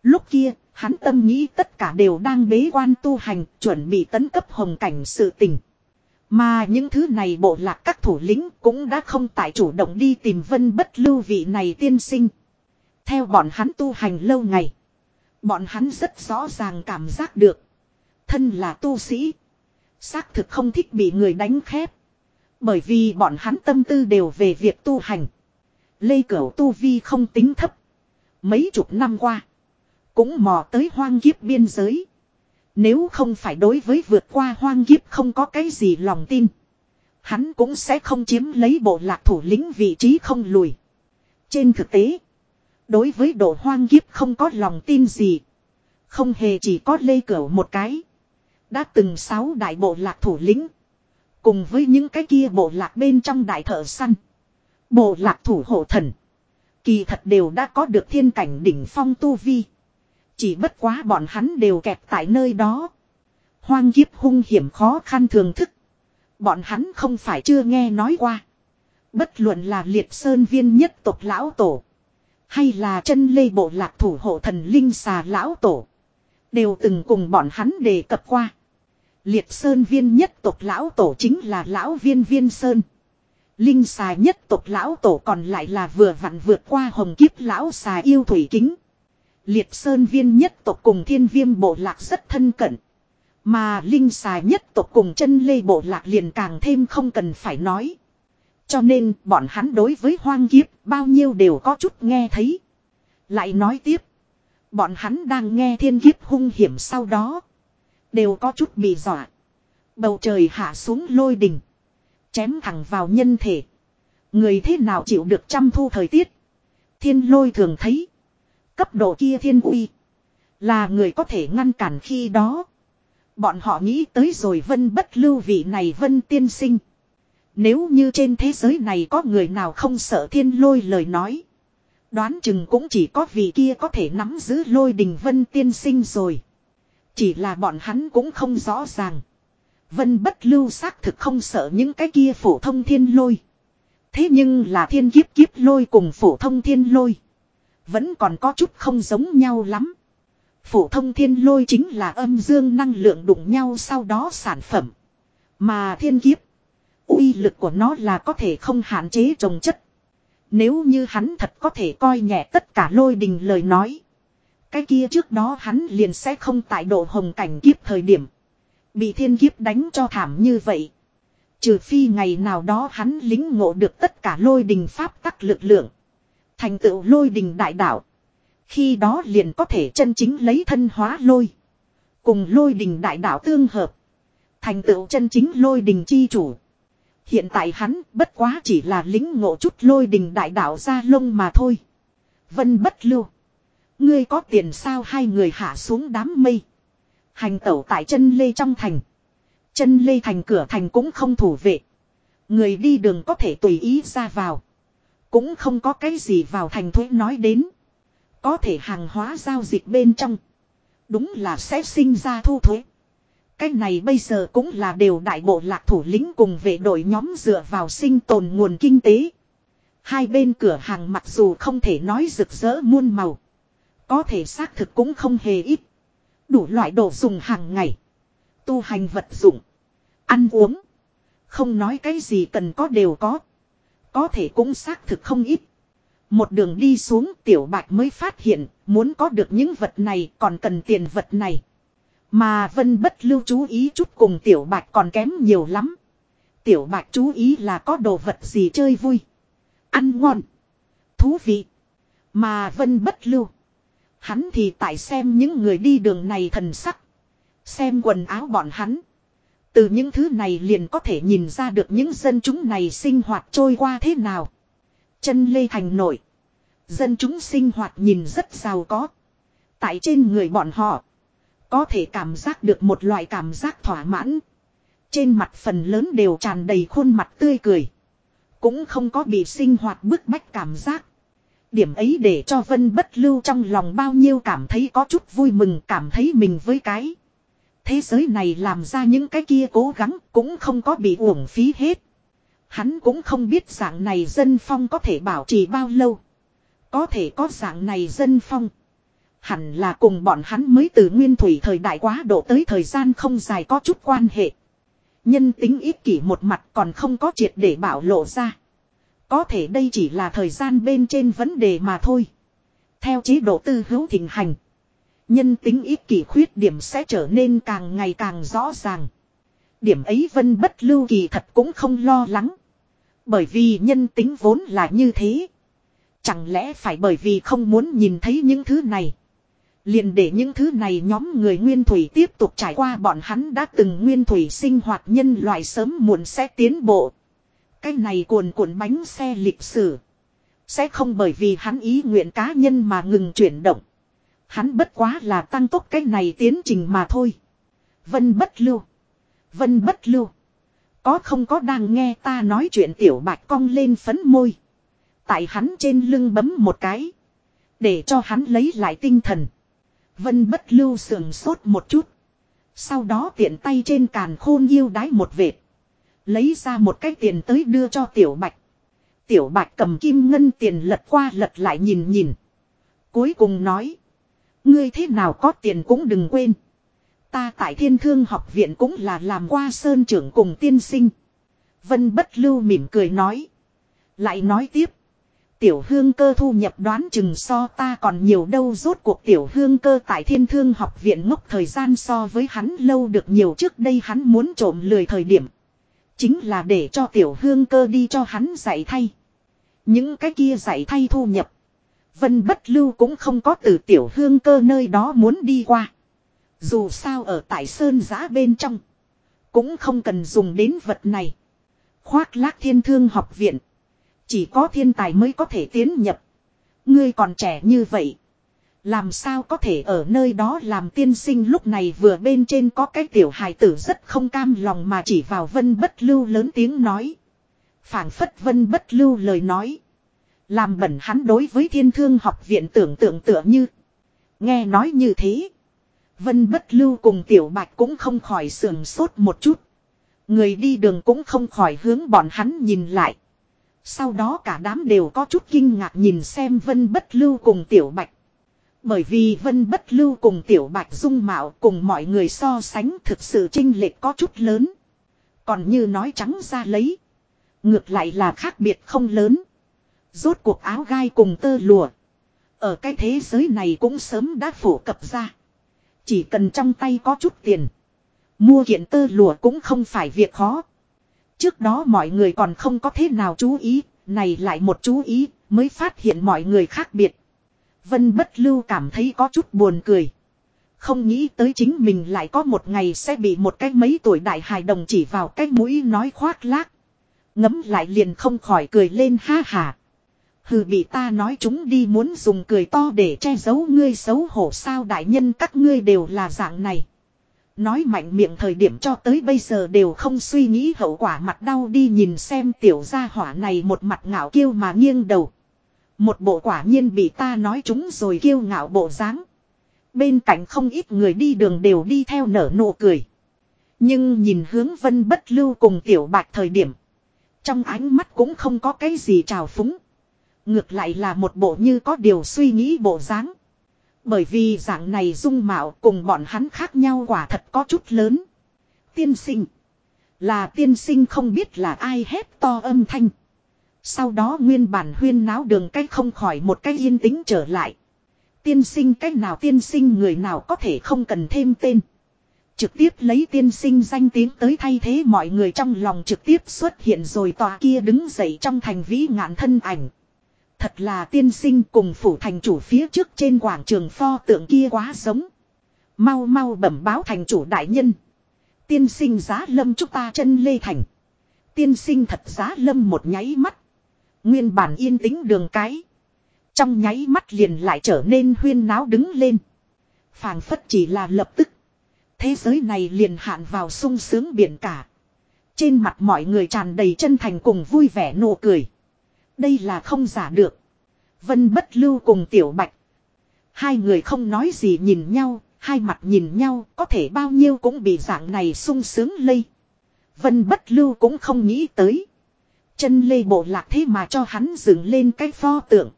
Lúc kia, hắn tâm nghĩ tất cả đều đang bế quan tu hành, chuẩn bị tấn cấp hồng cảnh sự tình. Mà những thứ này bộ lạc các thủ lĩnh cũng đã không tại chủ động đi tìm vân bất lưu vị này tiên sinh. Theo bọn hắn tu hành lâu ngày. Bọn hắn rất rõ ràng cảm giác được. Thân là tu sĩ. Xác thực không thích bị người đánh khép. Bởi vì bọn hắn tâm tư đều về việc tu hành. Lê Cửu tu vi không tính thấp. Mấy chục năm qua. Cũng mò tới hoang kiếp biên giới. Nếu không phải đối với vượt qua hoang kiếp không có cái gì lòng tin. Hắn cũng sẽ không chiếm lấy bộ lạc thủ lĩnh vị trí không lùi. Trên thực tế. Đối với độ hoang kiếp không có lòng tin gì. Không hề chỉ có lê cửu một cái. Đã từng sáu đại bộ lạc thủ lĩnh. Cùng với những cái kia bộ lạc bên trong đại thợ săn. Bộ lạc thủ hộ thần. Kỳ thật đều đã có được thiên cảnh đỉnh phong tu vi. Chỉ bất quá bọn hắn đều kẹt tại nơi đó. Hoang kiếp hung hiểm khó khăn thường thức. Bọn hắn không phải chưa nghe nói qua. Bất luận là liệt sơn viên nhất tộc lão tổ. Hay là chân lê bộ lạc thủ hộ thần linh xà lão tổ. Đều từng cùng bọn hắn đề cập qua. Liệt sơn viên nhất tộc lão tổ chính là lão viên viên sơn. Linh xà nhất tộc lão tổ còn lại là vừa vặn vượt qua hồng kiếp lão xà yêu thủy kính. Liệt sơn viên nhất tộc cùng thiên viêm bộ lạc rất thân cận. Mà linh xà nhất tộc cùng chân lê bộ lạc liền càng thêm không cần phải nói. Cho nên, bọn hắn đối với hoang kiếp, bao nhiêu đều có chút nghe thấy. Lại nói tiếp. Bọn hắn đang nghe thiên kiếp hung hiểm sau đó. Đều có chút bị dọa. Bầu trời hạ xuống lôi đình. Chém thẳng vào nhân thể. Người thế nào chịu được trăm thu thời tiết. Thiên lôi thường thấy. Cấp độ kia thiên uy. Là người có thể ngăn cản khi đó. Bọn họ nghĩ tới rồi vân bất lưu vị này vân tiên sinh. Nếu như trên thế giới này có người nào không sợ thiên lôi lời nói. Đoán chừng cũng chỉ có vị kia có thể nắm giữ lôi đình vân tiên sinh rồi. Chỉ là bọn hắn cũng không rõ ràng. Vân bất lưu xác thực không sợ những cái kia phổ thông thiên lôi. Thế nhưng là thiên kiếp kiếp lôi cùng phổ thông thiên lôi. Vẫn còn có chút không giống nhau lắm. Phổ thông thiên lôi chính là âm dương năng lượng đụng nhau sau đó sản phẩm. Mà thiên kiếp uy lực của nó là có thể không hạn chế trồng chất. Nếu như hắn thật có thể coi nhẹ tất cả lôi đình lời nói. Cái kia trước đó hắn liền sẽ không tại độ hồng cảnh kiếp thời điểm. Bị thiên kiếp đánh cho thảm như vậy. Trừ phi ngày nào đó hắn lính ngộ được tất cả lôi đình pháp tắc lực lượng. Thành tựu lôi đình đại đạo. Khi đó liền có thể chân chính lấy thân hóa lôi. Cùng lôi đình đại đạo tương hợp. Thành tựu chân chính lôi đình chi chủ. Hiện tại hắn bất quá chỉ là lính ngộ chút lôi đình đại đạo ra lông mà thôi. Vân bất lưu. Ngươi có tiền sao hai người hạ xuống đám mây. Hành tẩu tại chân lê trong thành. Chân lê thành cửa thành cũng không thủ vệ. Người đi đường có thể tùy ý ra vào. Cũng không có cái gì vào thành thuế nói đến. Có thể hàng hóa giao dịch bên trong. Đúng là sẽ sinh ra thu thuế. Cái này bây giờ cũng là đều đại bộ lạc thủ lĩnh cùng vệ đội nhóm dựa vào sinh tồn nguồn kinh tế. Hai bên cửa hàng mặc dù không thể nói rực rỡ muôn màu. Có thể xác thực cũng không hề ít. Đủ loại đồ dùng hàng ngày. Tu hành vật dụng. Ăn uống. Không nói cái gì cần có đều có. Có thể cũng xác thực không ít. Một đường đi xuống tiểu bạch mới phát hiện, muốn có được những vật này còn cần tiền vật này. Mà vân bất lưu chú ý chút cùng tiểu bạch còn kém nhiều lắm. Tiểu bạch chú ý là có đồ vật gì chơi vui. Ăn ngon. Thú vị. Mà vân bất lưu. Hắn thì tại xem những người đi đường này thần sắc. Xem quần áo bọn hắn. Từ những thứ này liền có thể nhìn ra được những dân chúng này sinh hoạt trôi qua thế nào. Chân lê thành nổi. Dân chúng sinh hoạt nhìn rất giàu có. Tại trên người bọn họ. Có thể cảm giác được một loại cảm giác thỏa mãn. Trên mặt phần lớn đều tràn đầy khuôn mặt tươi cười. Cũng không có bị sinh hoạt bức bách cảm giác. Điểm ấy để cho Vân bất lưu trong lòng bao nhiêu cảm thấy có chút vui mừng, cảm thấy mình với cái. Thế giới này làm ra những cái kia cố gắng cũng không có bị uổng phí hết. Hắn cũng không biết dạng này dân phong có thể bảo trì bao lâu. Có thể có dạng này dân phong. Hẳn là cùng bọn hắn mới từ nguyên thủy thời đại quá độ tới thời gian không dài có chút quan hệ. Nhân tính ích kỷ một mặt còn không có triệt để bảo lộ ra. Có thể đây chỉ là thời gian bên trên vấn đề mà thôi. Theo chế độ tư hữu thịnh hành. Nhân tính ích kỷ khuyết điểm sẽ trở nên càng ngày càng rõ ràng. Điểm ấy vân bất lưu kỳ thật cũng không lo lắng. Bởi vì nhân tính vốn là như thế. Chẳng lẽ phải bởi vì không muốn nhìn thấy những thứ này. Liền để những thứ này nhóm người nguyên thủy tiếp tục trải qua bọn hắn đã từng nguyên thủy sinh hoạt nhân loại sớm muộn sẽ tiến bộ. Cái này cuồn cuộn bánh xe lịch sử. Sẽ không bởi vì hắn ý nguyện cá nhân mà ngừng chuyển động. Hắn bất quá là tăng tốc cái này tiến trình mà thôi. Vân bất lưu. Vân bất lưu. Có không có đang nghe ta nói chuyện tiểu bạch cong lên phấn môi. Tại hắn trên lưng bấm một cái. Để cho hắn lấy lại tinh thần. Vân bất lưu sườn sốt một chút. Sau đó tiện tay trên càn khôn yêu đái một vệt. Lấy ra một cái tiền tới đưa cho tiểu bạch. Tiểu bạch cầm kim ngân tiền lật qua lật lại nhìn nhìn. Cuối cùng nói. Ngươi thế nào có tiền cũng đừng quên. Ta tại thiên thương học viện cũng là làm qua sơn trưởng cùng tiên sinh. Vân bất lưu mỉm cười nói. Lại nói tiếp. Tiểu hương cơ thu nhập đoán chừng so ta còn nhiều đâu rốt cuộc tiểu hương cơ tại thiên thương học viện ngốc thời gian so với hắn lâu được nhiều trước đây hắn muốn trộm lười thời điểm. Chính là để cho tiểu hương cơ đi cho hắn dạy thay. Những cái kia dạy thay thu nhập. Vân bất lưu cũng không có từ tiểu hương cơ nơi đó muốn đi qua. Dù sao ở tại sơn giã bên trong. Cũng không cần dùng đến vật này. Khoác lác thiên thương học viện. Chỉ có thiên tài mới có thể tiến nhập. Ngươi còn trẻ như vậy. Làm sao có thể ở nơi đó làm tiên sinh lúc này vừa bên trên có cái tiểu hài tử rất không cam lòng mà chỉ vào vân bất lưu lớn tiếng nói. phảng phất vân bất lưu lời nói. Làm bẩn hắn đối với thiên thương học viện tưởng tượng tựa như. Nghe nói như thế. Vân bất lưu cùng tiểu bạch cũng không khỏi sườn sốt một chút. Người đi đường cũng không khỏi hướng bọn hắn nhìn lại. Sau đó cả đám đều có chút kinh ngạc nhìn xem Vân Bất Lưu cùng Tiểu Bạch. Bởi vì Vân Bất Lưu cùng Tiểu Bạch dung mạo cùng mọi người so sánh thực sự trinh lệch có chút lớn. Còn như nói trắng ra lấy. Ngược lại là khác biệt không lớn. Rốt cuộc áo gai cùng tơ lùa. Ở cái thế giới này cũng sớm đã phổ cập ra. Chỉ cần trong tay có chút tiền. Mua kiện tơ lùa cũng không phải việc khó. Trước đó mọi người còn không có thế nào chú ý, này lại một chú ý, mới phát hiện mọi người khác biệt. Vân bất lưu cảm thấy có chút buồn cười. Không nghĩ tới chính mình lại có một ngày sẽ bị một cái mấy tuổi đại hài đồng chỉ vào cái mũi nói khoác lác. Ngấm lại liền không khỏi cười lên ha hà. Hừ bị ta nói chúng đi muốn dùng cười to để che giấu ngươi xấu hổ sao đại nhân các ngươi đều là dạng này. Nói mạnh miệng thời điểm cho tới bây giờ đều không suy nghĩ hậu quả mặt đau đi nhìn xem tiểu gia hỏa này một mặt ngạo kiêu mà nghiêng đầu. Một bộ quả nhiên bị ta nói chúng rồi kiêu ngạo bộ dáng. Bên cạnh không ít người đi đường đều đi theo nở nụ cười. Nhưng nhìn hướng vân bất lưu cùng tiểu bạch thời điểm. Trong ánh mắt cũng không có cái gì trào phúng. Ngược lại là một bộ như có điều suy nghĩ bộ dáng. Bởi vì dạng này dung mạo cùng bọn hắn khác nhau quả thật có chút lớn. Tiên sinh. Là tiên sinh không biết là ai hét to âm thanh. Sau đó nguyên bản huyên náo đường cách không khỏi một cách yên tĩnh trở lại. Tiên sinh cách nào tiên sinh người nào có thể không cần thêm tên. Trực tiếp lấy tiên sinh danh tiếng tới thay thế mọi người trong lòng trực tiếp xuất hiện rồi tòa kia đứng dậy trong thành vĩ ngạn thân ảnh. Thật là tiên sinh cùng phủ thành chủ phía trước trên quảng trường pho tượng kia quá giống. Mau mau bẩm báo thành chủ đại nhân. Tiên sinh giá lâm chúng ta chân lê thành. Tiên sinh thật giá lâm một nháy mắt. Nguyên bản yên tĩnh đường cái. Trong nháy mắt liền lại trở nên huyên náo đứng lên. phảng phất chỉ là lập tức. Thế giới này liền hạn vào sung sướng biển cả. Trên mặt mọi người tràn đầy chân thành cùng vui vẻ nụ cười. Đây là không giả được. Vân bất lưu cùng tiểu bạch. Hai người không nói gì nhìn nhau, hai mặt nhìn nhau, có thể bao nhiêu cũng bị dạng này sung sướng lây. Vân bất lưu cũng không nghĩ tới. Chân lê bộ lạc thế mà cho hắn dựng lên cái pho tượng.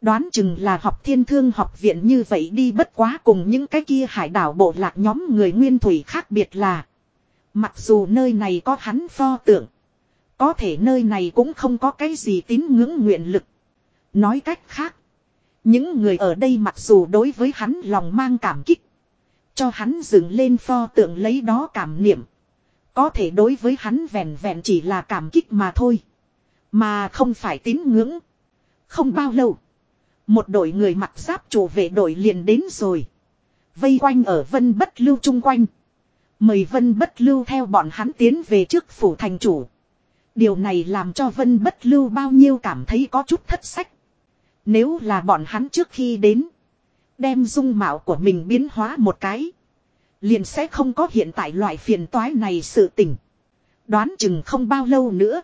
Đoán chừng là học thiên thương học viện như vậy đi bất quá cùng những cái kia hải đảo bộ lạc nhóm người nguyên thủy khác biệt là. Mặc dù nơi này có hắn pho tượng. Có thể nơi này cũng không có cái gì tín ngưỡng nguyện lực. Nói cách khác. Những người ở đây mặc dù đối với hắn lòng mang cảm kích. Cho hắn dựng lên pho tượng lấy đó cảm niệm. Có thể đối với hắn vẹn vẹn chỉ là cảm kích mà thôi. Mà không phải tín ngưỡng. Không bao lâu. Một đội người mặc giáp chủ vệ đội liền đến rồi. Vây quanh ở vân bất lưu chung quanh. Mời vân bất lưu theo bọn hắn tiến về trước phủ thành chủ. Điều này làm cho Vân bất lưu bao nhiêu cảm thấy có chút thất sách. Nếu là bọn hắn trước khi đến. Đem dung mạo của mình biến hóa một cái. Liền sẽ không có hiện tại loại phiền toái này sự tình. Đoán chừng không bao lâu nữa.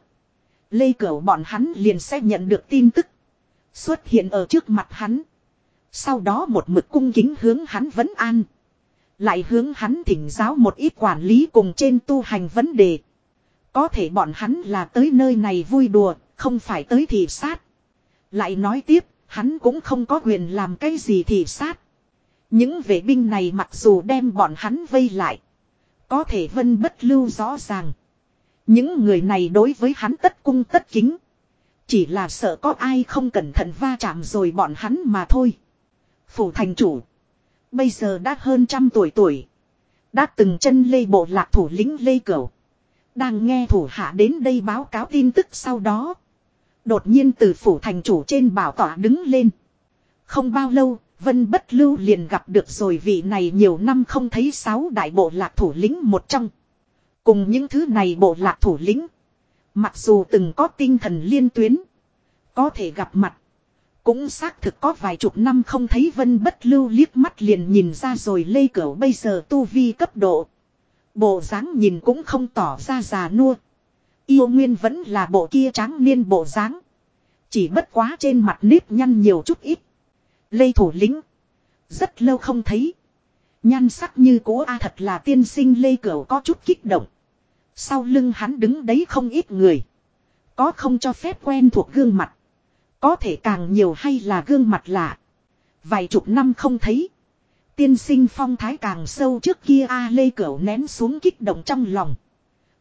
Lê Cửu bọn hắn liền sẽ nhận được tin tức. Xuất hiện ở trước mặt hắn. Sau đó một mực cung kính hướng hắn vấn an. Lại hướng hắn thỉnh giáo một ít quản lý cùng trên tu hành vấn đề. Có thể bọn hắn là tới nơi này vui đùa, không phải tới thị sát. Lại nói tiếp, hắn cũng không có quyền làm cái gì thị sát. Những vệ binh này mặc dù đem bọn hắn vây lại. Có thể vân bất lưu rõ ràng. Những người này đối với hắn tất cung tất kính. Chỉ là sợ có ai không cẩn thận va chạm rồi bọn hắn mà thôi. Phủ thành chủ. Bây giờ đã hơn trăm tuổi tuổi. Đã từng chân lê bộ lạc thủ lĩnh lê cửu. Đang nghe thủ hạ đến đây báo cáo tin tức sau đó. Đột nhiên từ phủ thành chủ trên bảo tỏa đứng lên. Không bao lâu, Vân Bất Lưu liền gặp được rồi vị này nhiều năm không thấy sáu đại bộ lạc thủ lĩnh một trong. Cùng những thứ này bộ lạc thủ lĩnh. Mặc dù từng có tinh thần liên tuyến. Có thể gặp mặt. Cũng xác thực có vài chục năm không thấy Vân Bất Lưu liếc mắt liền nhìn ra rồi lây cửu bây giờ tu vi cấp độ. Bộ dáng nhìn cũng không tỏ ra già nua. Yêu nguyên vẫn là bộ kia tráng niên bộ dáng. Chỉ bất quá trên mặt nếp nhăn nhiều chút ít. Lê thủ lĩnh. Rất lâu không thấy. Nhan sắc như cố A thật là tiên sinh Lê Cửu có chút kích động. Sau lưng hắn đứng đấy không ít người. Có không cho phép quen thuộc gương mặt. Có thể càng nhiều hay là gương mặt lạ. Vài chục năm không thấy. Tiên sinh phong thái càng sâu trước kia A Lê Cửu nén xuống kích động trong lòng.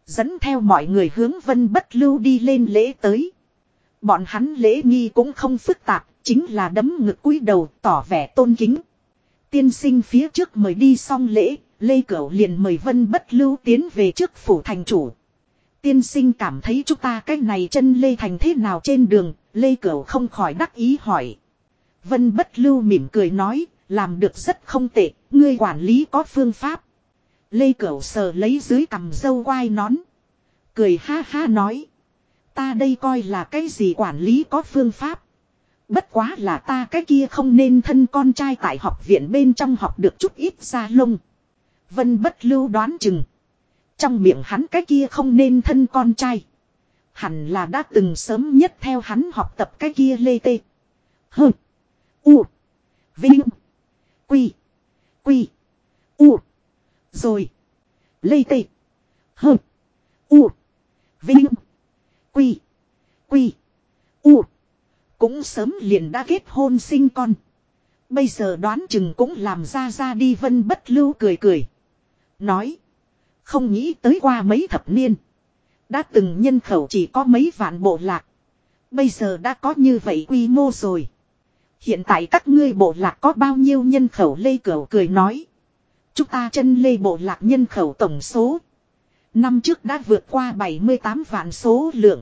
Dẫn theo mọi người hướng vân bất lưu đi lên lễ tới. Bọn hắn lễ nghi cũng không phức tạp, chính là đấm ngực cúi đầu tỏ vẻ tôn kính. Tiên sinh phía trước mời đi xong lễ, Lê Cửu liền mời Vân Bất Lưu tiến về trước phủ thành chủ. Tiên sinh cảm thấy chúng ta cái này chân Lê Thành thế nào trên đường, Lê Cửu không khỏi đắc ý hỏi. Vân Bất Lưu mỉm cười nói, làm được rất không tệ, ngươi quản lý có phương pháp. Lê Cửu sờ lấy dưới cằm dâu quai nón. Cười ha ha nói. Ta đây coi là cái gì quản lý có phương pháp. Bất quá là ta cái kia không nên thân con trai tại học viện bên trong học được chút ít ra lông. Vân bất lưu đoán chừng. Trong miệng hắn cái kia không nên thân con trai. Hẳn là đã từng sớm nhất theo hắn học tập cái kia lê tê. hừ, U. Vinh. Quy. Quy. U. Rồi. Lê tê. Hơ. U. Vinh. Quy. Quy. U. Cũng sớm liền đã kết hôn sinh con. Bây giờ đoán chừng cũng làm ra ra đi vân bất lưu cười cười. Nói. Không nghĩ tới qua mấy thập niên. Đã từng nhân khẩu chỉ có mấy vạn bộ lạc. Bây giờ đã có như vậy quy mô rồi. Hiện tại các ngươi bộ lạc có bao nhiêu nhân khẩu lê cửu cười nói. Chúng ta chân lê bộ lạc nhân khẩu tổng số. Năm trước đã vượt qua 78 vạn số lượng.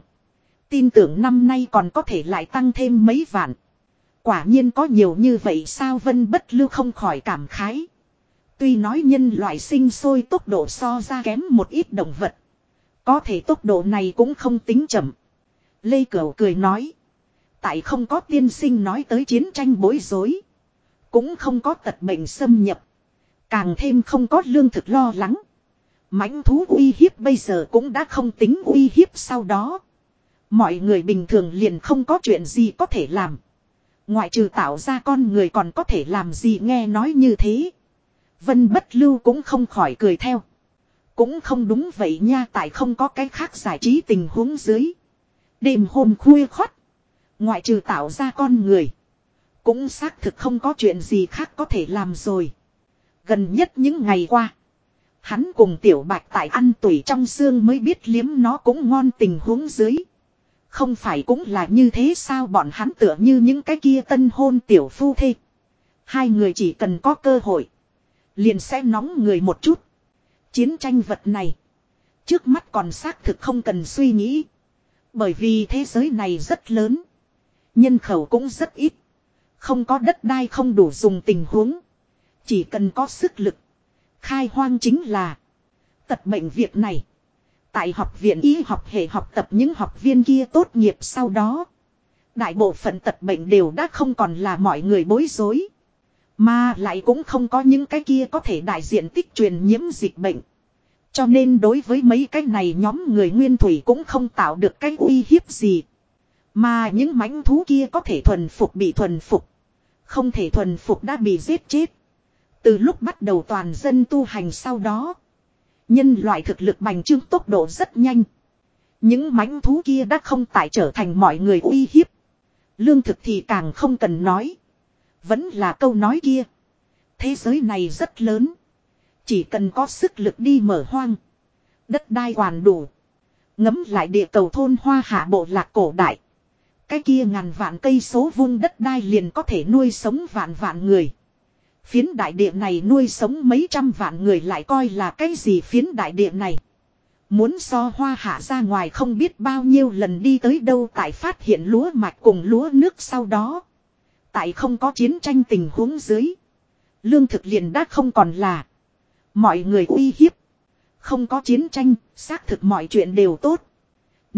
Tin tưởng năm nay còn có thể lại tăng thêm mấy vạn. Quả nhiên có nhiều như vậy sao vân bất lưu không khỏi cảm khái. Tuy nói nhân loại sinh sôi tốc độ so ra kém một ít động vật. Có thể tốc độ này cũng không tính chậm. Lê Cửu cười nói. Tại không có tiên sinh nói tới chiến tranh bối rối. Cũng không có tật bệnh xâm nhập. Càng thêm không có lương thực lo lắng. mãnh thú uy hiếp bây giờ cũng đã không tính uy hiếp sau đó. Mọi người bình thường liền không có chuyện gì có thể làm. Ngoại trừ tạo ra con người còn có thể làm gì nghe nói như thế. Vân bất lưu cũng không khỏi cười theo. Cũng không đúng vậy nha, tại không có cái khác giải trí tình huống dưới. Đêm hôm khuya khoắt. Ngoại trừ tạo ra con người. Cũng xác thực không có chuyện gì khác có thể làm rồi. Gần nhất những ngày qua. Hắn cùng tiểu bạch tại ăn tuổi trong xương mới biết liếm nó cũng ngon tình huống dưới. Không phải cũng là như thế sao bọn hắn tựa như những cái kia tân hôn tiểu phu thê. Hai người chỉ cần có cơ hội. Liền sẽ nóng người một chút. Chiến tranh vật này. Trước mắt còn xác thực không cần suy nghĩ. Bởi vì thế giới này rất lớn. Nhân khẩu cũng rất ít. Không có đất đai không đủ dùng tình huống. Chỉ cần có sức lực. Khai hoang chính là. Tật bệnh việc này. Tại học viện y học hệ học tập những học viên kia tốt nghiệp sau đó. Đại bộ phận tật bệnh đều đã không còn là mọi người bối rối. Mà lại cũng không có những cái kia có thể đại diện tích truyền nhiễm dịch bệnh. Cho nên đối với mấy cái này nhóm người nguyên thủy cũng không tạo được cái uy hiếp gì. Mà những mãnh thú kia có thể thuần phục bị thuần phục. Không thể thuần phục đã bị giết chết. Từ lúc bắt đầu toàn dân tu hành sau đó. Nhân loại thực lực bành trương tốc độ rất nhanh. Những mãnh thú kia đã không tại trở thành mọi người uy hiếp. Lương thực thì càng không cần nói. Vẫn là câu nói kia. Thế giới này rất lớn. Chỉ cần có sức lực đi mở hoang. Đất đai hoàn đủ. Ngấm lại địa cầu thôn hoa hạ bộ lạc cổ đại. Cái kia ngàn vạn cây số vuông đất đai liền có thể nuôi sống vạn vạn người. Phiến đại địa này nuôi sống mấy trăm vạn người lại coi là cái gì phiến đại địa này. Muốn so hoa hạ ra ngoài không biết bao nhiêu lần đi tới đâu tại phát hiện lúa mạch cùng lúa nước sau đó. Tại không có chiến tranh tình huống dưới. Lương thực liền đã không còn là. Mọi người uy hiếp. Không có chiến tranh, xác thực mọi chuyện đều tốt.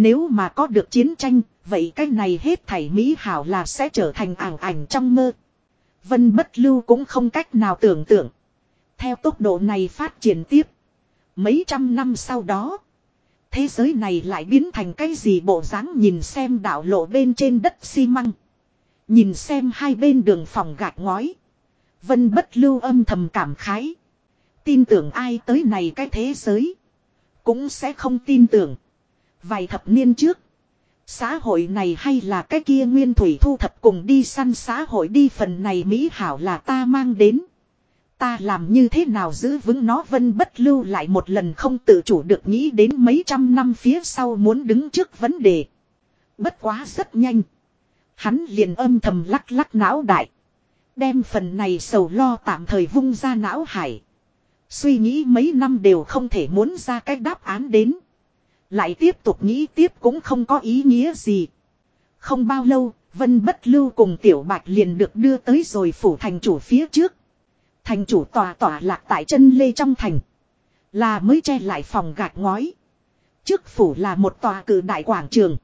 Nếu mà có được chiến tranh, vậy cái này hết thảy Mỹ hảo là sẽ trở thành ảng ảnh trong mơ. Vân bất lưu cũng không cách nào tưởng tượng. Theo tốc độ này phát triển tiếp. Mấy trăm năm sau đó. Thế giới này lại biến thành cái gì bộ dáng nhìn xem đảo lộ bên trên đất xi măng. Nhìn xem hai bên đường phòng gạch ngói. Vân bất lưu âm thầm cảm khái. Tin tưởng ai tới này cái thế giới. Cũng sẽ không tin tưởng. Vài thập niên trước. Xã hội này hay là cái kia nguyên thủy thu thập cùng đi săn xã hội đi phần này mỹ hảo là ta mang đến. Ta làm như thế nào giữ vững nó vân bất lưu lại một lần không tự chủ được nghĩ đến mấy trăm năm phía sau muốn đứng trước vấn đề. Bất quá rất nhanh. Hắn liền âm thầm lắc lắc não đại. Đem phần này sầu lo tạm thời vung ra não hải. Suy nghĩ mấy năm đều không thể muốn ra cách đáp án đến. Lại tiếp tục nghĩ tiếp cũng không có ý nghĩa gì. Không bao lâu, Vân Bất Lưu cùng Tiểu Bạch liền được đưa tới rồi phủ thành chủ phía trước. Thành chủ tòa tòa lạc tại chân lê trong thành. Là mới che lại phòng gạch ngói. Trước phủ là một tòa cử đại quảng trường.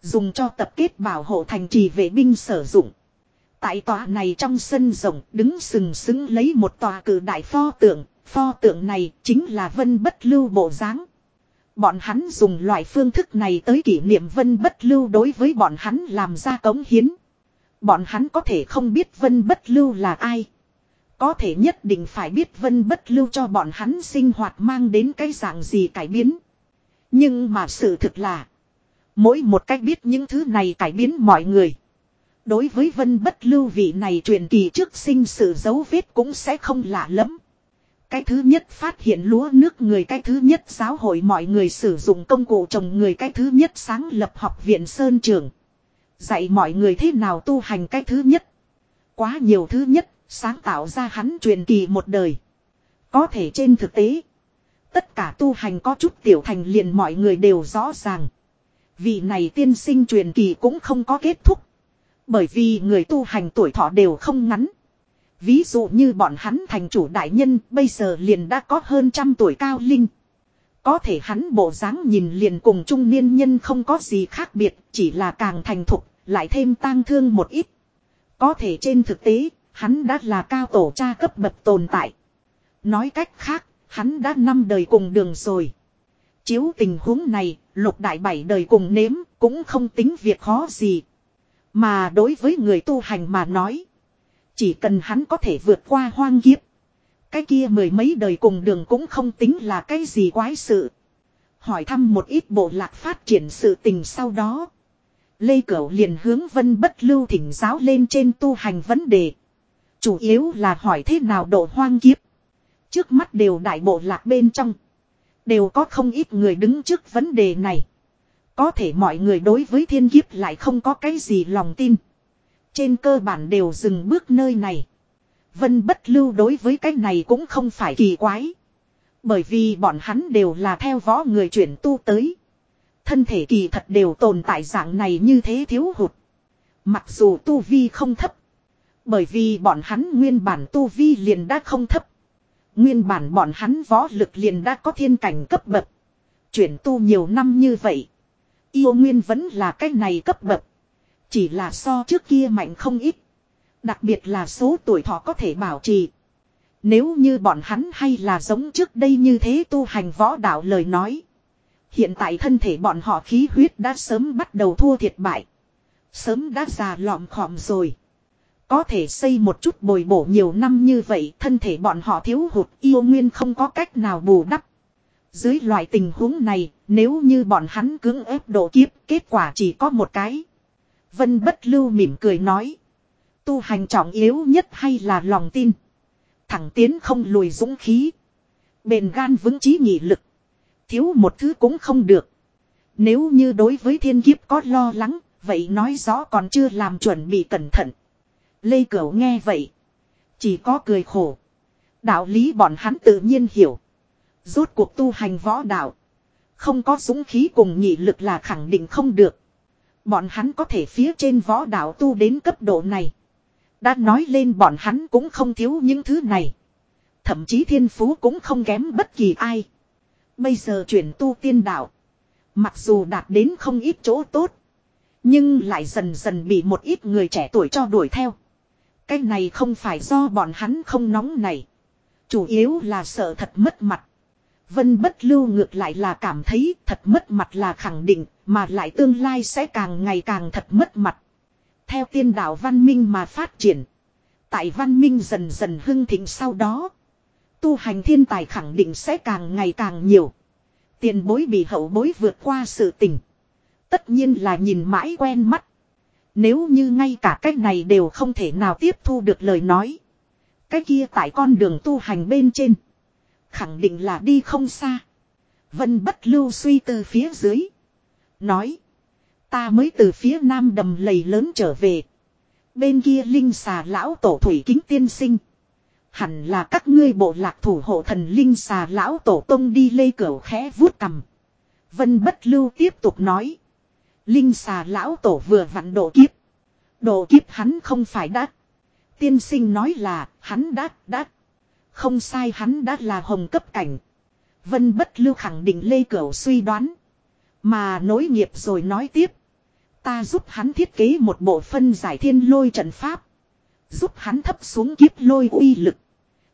Dùng cho tập kết bảo hộ thành trì vệ binh sử dụng. Tại tòa này trong sân rộng đứng sừng sững lấy một tòa cử đại pho tượng. Pho tượng này chính là vân bất lưu bộ dáng Bọn hắn dùng loại phương thức này tới kỷ niệm vân bất lưu đối với bọn hắn làm ra cống hiến. Bọn hắn có thể không biết vân bất lưu là ai. Có thể nhất định phải biết vân bất lưu cho bọn hắn sinh hoạt mang đến cái dạng gì cải biến. Nhưng mà sự thực là. Mỗi một cách biết những thứ này cải biến mọi người. Đối với vân bất lưu vị này truyền kỳ trước sinh sự dấu vết cũng sẽ không lạ lắm. Cái thứ nhất phát hiện lúa nước người cái thứ nhất giáo hội mọi người sử dụng công cụ trồng người cái thứ nhất sáng lập học viện Sơn Trường. Dạy mọi người thế nào tu hành cái thứ nhất. Quá nhiều thứ nhất, sáng tạo ra hắn truyền kỳ một đời. Có thể trên thực tế, tất cả tu hành có chút tiểu thành liền mọi người đều rõ ràng. Vì này tiên sinh truyền kỳ cũng không có kết thúc. Bởi vì người tu hành tuổi thọ đều không ngắn. Ví dụ như bọn hắn thành chủ đại nhân bây giờ liền đã có hơn trăm tuổi cao linh. Có thể hắn bộ dáng nhìn liền cùng trung niên nhân không có gì khác biệt, chỉ là càng thành thục, lại thêm tang thương một ít. Có thể trên thực tế, hắn đã là cao tổ cha cấp bậc tồn tại. Nói cách khác, hắn đã năm đời cùng đường rồi. Chiếu tình huống này, lục đại bảy đời cùng nếm, cũng không tính việc khó gì. Mà đối với người tu hành mà nói, chỉ cần hắn có thể vượt qua hoang kiếp. Cái kia mười mấy đời cùng đường cũng không tính là cái gì quái sự. Hỏi thăm một ít bộ lạc phát triển sự tình sau đó. Lê Cửu liền hướng vân bất lưu thỉnh giáo lên trên tu hành vấn đề. Chủ yếu là hỏi thế nào độ hoang kiếp. Trước mắt đều đại bộ lạc bên trong. Đều có không ít người đứng trước vấn đề này. Có thể mọi người đối với thiên kiếp lại không có cái gì lòng tin. Trên cơ bản đều dừng bước nơi này. Vân bất lưu đối với cái này cũng không phải kỳ quái. Bởi vì bọn hắn đều là theo võ người chuyển tu tới. Thân thể kỳ thật đều tồn tại dạng này như thế thiếu hụt. Mặc dù tu vi không thấp. Bởi vì bọn hắn nguyên bản tu vi liền đã không thấp. Nguyên bản bọn hắn võ lực liền đã có thiên cảnh cấp bậc. Chuyển tu nhiều năm như vậy. Yêu nguyên vẫn là cái này cấp bậc. Chỉ là so trước kia mạnh không ít. Đặc biệt là số tuổi thọ có thể bảo trì. Nếu như bọn hắn hay là giống trước đây như thế tu hành võ đạo lời nói. Hiện tại thân thể bọn họ khí huyết đã sớm bắt đầu thua thiệt bại. Sớm đã già lọm khọm rồi. Có thể xây một chút bồi bổ nhiều năm như vậy, thân thể bọn họ thiếu hụt, yêu nguyên không có cách nào bù đắp. Dưới loại tình huống này, nếu như bọn hắn cưỡng ép độ kiếp, kết quả chỉ có một cái. Vân bất lưu mỉm cười nói. Tu hành trọng yếu nhất hay là lòng tin. Thẳng tiến không lùi dũng khí. Bền gan vững chí nghị lực. Thiếu một thứ cũng không được. Nếu như đối với thiên kiếp có lo lắng, vậy nói rõ còn chưa làm chuẩn bị cẩn thận. Lê Cửu nghe vậy. Chỉ có cười khổ. Đạo lý bọn hắn tự nhiên hiểu. Rốt cuộc tu hành võ đạo. Không có dũng khí cùng nhị lực là khẳng định không được. Bọn hắn có thể phía trên võ đạo tu đến cấp độ này. Đã nói lên bọn hắn cũng không thiếu những thứ này. Thậm chí thiên phú cũng không kém bất kỳ ai. Bây giờ chuyển tu tiên đạo. Mặc dù đạt đến không ít chỗ tốt. Nhưng lại dần dần bị một ít người trẻ tuổi cho đuổi theo. Cái này không phải do bọn hắn không nóng này. Chủ yếu là sợ thật mất mặt. Vân bất lưu ngược lại là cảm thấy thật mất mặt là khẳng định, mà lại tương lai sẽ càng ngày càng thật mất mặt. Theo tiên đạo văn minh mà phát triển. Tại văn minh dần dần hưng thịnh sau đó. Tu hành thiên tài khẳng định sẽ càng ngày càng nhiều. Tiền bối bị hậu bối vượt qua sự tình. Tất nhiên là nhìn mãi quen mắt. Nếu như ngay cả cách này đều không thể nào tiếp thu được lời nói. Cái kia tại con đường tu hành bên trên. Khẳng định là đi không xa. Vân bất lưu suy từ phía dưới. Nói. Ta mới từ phía nam đầm lầy lớn trở về. Bên kia linh xà lão tổ thủy kính tiên sinh. Hẳn là các ngươi bộ lạc thủ hộ thần linh xà lão tổ tông đi lê cửa khẽ vuốt cầm. Vân bất lưu tiếp tục nói. Linh xà lão tổ vừa vặn độ kiếp. Độ kiếp hắn không phải đắc. Tiên sinh nói là hắn đắc đắc. Không sai hắn đã là hồng cấp cảnh. Vân bất lưu khẳng định lê cửu suy đoán. Mà nối nghiệp rồi nói tiếp. Ta giúp hắn thiết kế một bộ phân giải thiên lôi trận pháp. Giúp hắn thấp xuống kiếp lôi uy lực.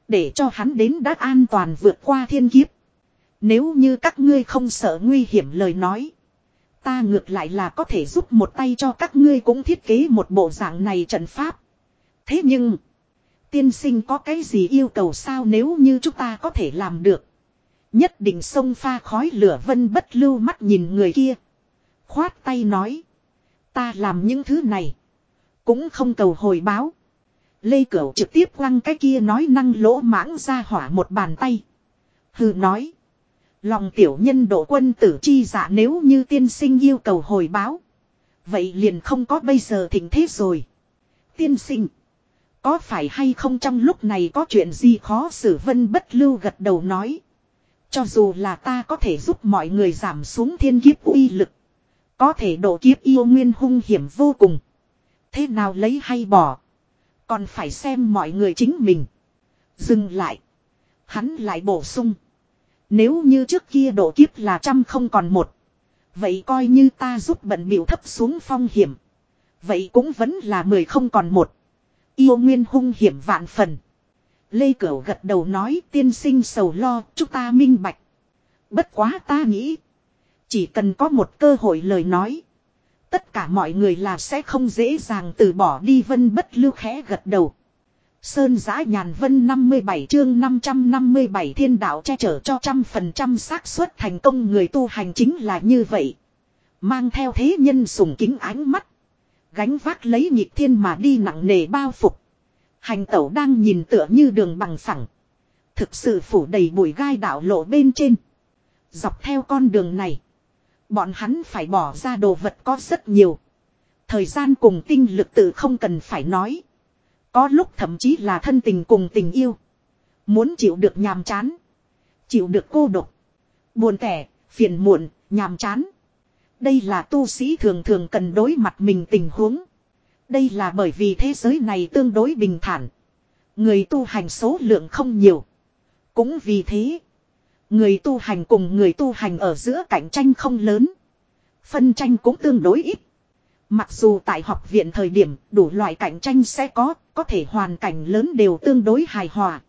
Để cho hắn đến đã an toàn vượt qua thiên kiếp. Nếu như các ngươi không sợ nguy hiểm lời nói. Ta ngược lại là có thể giúp một tay cho các ngươi cũng thiết kế một bộ dạng này trận pháp. Thế nhưng. Tiên sinh có cái gì yêu cầu sao nếu như chúng ta có thể làm được. Nhất định sông pha khói lửa vân bất lưu mắt nhìn người kia. Khoát tay nói. Ta làm những thứ này. Cũng không cầu hồi báo. Lê Cửu trực tiếp quăng cái kia nói năng lỗ mãng ra hỏa một bàn tay. Hừ nói. Lòng tiểu nhân độ quân tử chi dạ nếu như tiên sinh yêu cầu hồi báo. Vậy liền không có bây giờ thỉnh thế rồi. Tiên sinh. Có phải hay không trong lúc này có chuyện gì khó xử vân bất lưu gật đầu nói. Cho dù là ta có thể giúp mọi người giảm xuống thiên kiếp uy lực. Có thể độ kiếp yêu nguyên hung hiểm vô cùng. Thế nào lấy hay bỏ. Còn phải xem mọi người chính mình. Dừng lại. Hắn lại bổ sung. Nếu như trước kia độ kiếp là trăm không còn một. Vậy coi như ta giúp bận biểu thấp xuống phong hiểm. Vậy cũng vẫn là mười không còn một. Yêu nguyên hung hiểm vạn phần. Lê Cửu gật đầu nói tiên sinh sầu lo, chúng ta minh bạch. Bất quá ta nghĩ. Chỉ cần có một cơ hội lời nói. Tất cả mọi người là sẽ không dễ dàng từ bỏ đi vân bất lưu khẽ gật đầu. Sơn giã nhàn vân 57 chương 557 thiên đạo che chở cho trăm phần trăm xác suất thành công người tu hành chính là như vậy. Mang theo thế nhân sùng kính ánh mắt. Gánh vác lấy nhịp thiên mà đi nặng nề bao phục. Hành tẩu đang nhìn tựa như đường bằng phẳng. Thực sự phủ đầy bụi gai đạo lộ bên trên. Dọc theo con đường này. Bọn hắn phải bỏ ra đồ vật có rất nhiều. Thời gian cùng tinh lực tự không cần phải nói. Có lúc thậm chí là thân tình cùng tình yêu. Muốn chịu được nhàm chán. Chịu được cô độc. Buồn tẻ, phiền muộn, nhàm chán. Đây là tu sĩ thường thường cần đối mặt mình tình huống. Đây là bởi vì thế giới này tương đối bình thản. Người tu hành số lượng không nhiều. Cũng vì thế. Người tu hành cùng người tu hành ở giữa cạnh tranh không lớn. Phân tranh cũng tương đối ít. Mặc dù tại học viện thời điểm đủ loại cạnh tranh sẽ có, có thể hoàn cảnh lớn đều tương đối hài hòa.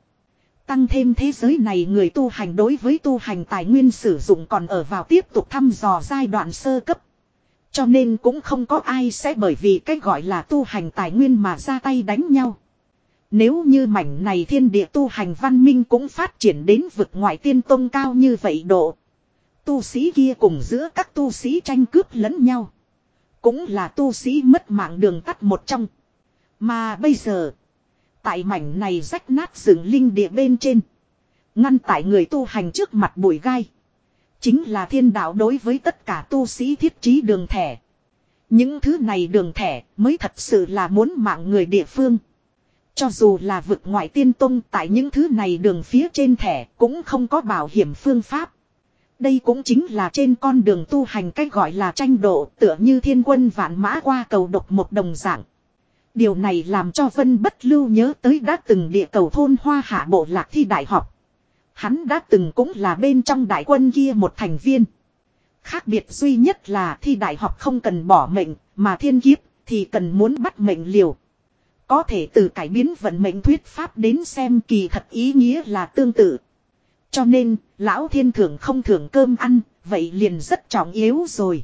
Tăng thêm thế giới này người tu hành đối với tu hành tài nguyên sử dụng còn ở vào tiếp tục thăm dò giai đoạn sơ cấp. Cho nên cũng không có ai sẽ bởi vì cái gọi là tu hành tài nguyên mà ra tay đánh nhau. Nếu như mảnh này thiên địa tu hành văn minh cũng phát triển đến vực ngoại tiên tông cao như vậy độ. Tu sĩ kia cùng giữa các tu sĩ tranh cướp lẫn nhau. Cũng là tu sĩ mất mạng đường tắt một trong. Mà bây giờ. Tại mảnh này rách nát rừng linh địa bên trên. Ngăn tại người tu hành trước mặt bụi gai. Chính là thiên đạo đối với tất cả tu sĩ thiết trí đường thẻ. Những thứ này đường thẻ mới thật sự là muốn mạng người địa phương. Cho dù là vực ngoại tiên tông tại những thứ này đường phía trên thẻ cũng không có bảo hiểm phương pháp. Đây cũng chính là trên con đường tu hành cách gọi là tranh độ tựa như thiên quân vạn mã qua cầu độc một đồng dạng. Điều này làm cho Vân Bất Lưu nhớ tới đã từng địa cầu thôn Hoa Hạ Bộ Lạc thi đại học. Hắn đã từng cũng là bên trong đại quân kia một thành viên. Khác biệt duy nhất là thi đại học không cần bỏ mệnh, mà thiên kiếp thì cần muốn bắt mệnh liều. Có thể từ cải biến vận mệnh thuyết pháp đến xem kỳ thật ý nghĩa là tương tự. Cho nên, lão thiên thưởng không thưởng cơm ăn, vậy liền rất trọng yếu rồi.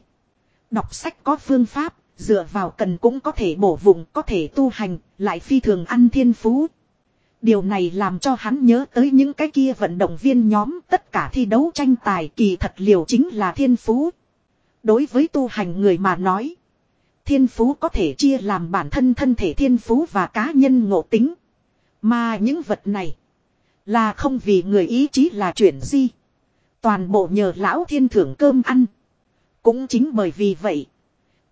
Đọc sách có phương pháp, dựa vào cần cũng có thể bổ vùng, có thể tu hành, lại phi thường ăn thiên phú. Điều này làm cho hắn nhớ tới những cái kia vận động viên nhóm tất cả thi đấu tranh tài kỳ thật liều chính là thiên phú. Đối với tu hành người mà nói, thiên phú có thể chia làm bản thân thân thể thiên phú và cá nhân ngộ tính. Mà những vật này là không vì người ý chí là chuyển di, Toàn bộ nhờ lão thiên thưởng cơm ăn. Cũng chính bởi vì vậy.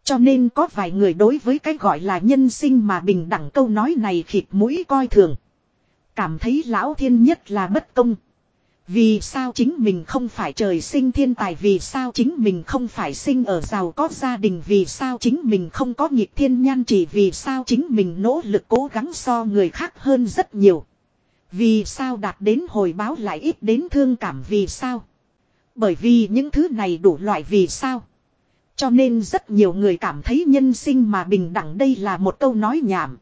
Cho nên có vài người đối với cái gọi là nhân sinh mà bình đẳng câu nói này khịt mũi coi thường. Cảm thấy lão thiên nhất là bất công. Vì sao chính mình không phải trời sinh thiên tài, Vì sao chính mình không phải sinh ở giàu có gia đình, Vì sao chính mình không có nghịch thiên nhan chỉ, Vì sao chính mình nỗ lực cố gắng so người khác hơn rất nhiều Vì sao đạt đến hồi báo lại ít đến thương cảm, Vì sao Bởi vì những thứ này đủ loại vì sao cho nên rất nhiều người cảm thấy nhân sinh mà bình đẳng đây là một câu nói nhảm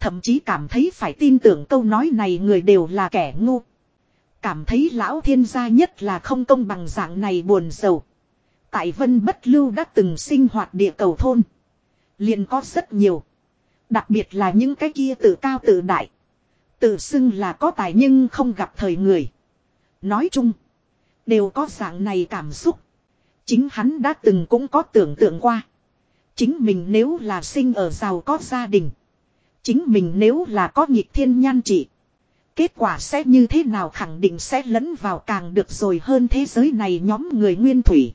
Thậm chí cảm thấy phải tin tưởng câu nói này người đều là kẻ ngu. Cảm thấy lão thiên gia nhất là không công bằng dạng này buồn sầu. Tại vân bất lưu đã từng sinh hoạt địa cầu thôn. liền có rất nhiều. Đặc biệt là những cái kia tự cao tự đại. Tự xưng là có tài nhưng không gặp thời người. Nói chung. Đều có dạng này cảm xúc. Chính hắn đã từng cũng có tưởng tượng qua. Chính mình nếu là sinh ở giàu có gia đình. Chính mình nếu là có nhịp thiên nhan trị. Kết quả sẽ như thế nào khẳng định sẽ lẫn vào càng được rồi hơn thế giới này nhóm người nguyên thủy.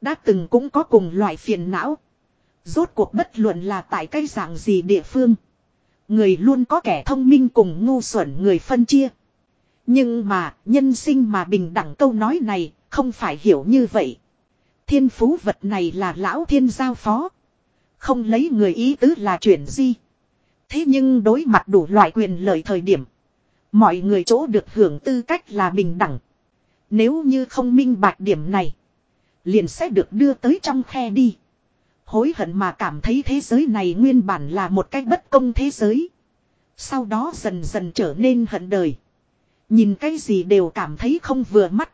Đã từng cũng có cùng loại phiền não. Rốt cuộc bất luận là tại cái dạng gì địa phương. Người luôn có kẻ thông minh cùng ngu xuẩn người phân chia. Nhưng mà, nhân sinh mà bình đẳng câu nói này, không phải hiểu như vậy. Thiên phú vật này là lão thiên giao phó. Không lấy người ý tứ là chuyện gì. Thế nhưng đối mặt đủ loại quyền lợi thời điểm. Mọi người chỗ được hưởng tư cách là bình đẳng. Nếu như không minh bạch điểm này. Liền sẽ được đưa tới trong khe đi. Hối hận mà cảm thấy thế giới này nguyên bản là một cách bất công thế giới. Sau đó dần dần trở nên hận đời. Nhìn cái gì đều cảm thấy không vừa mắt.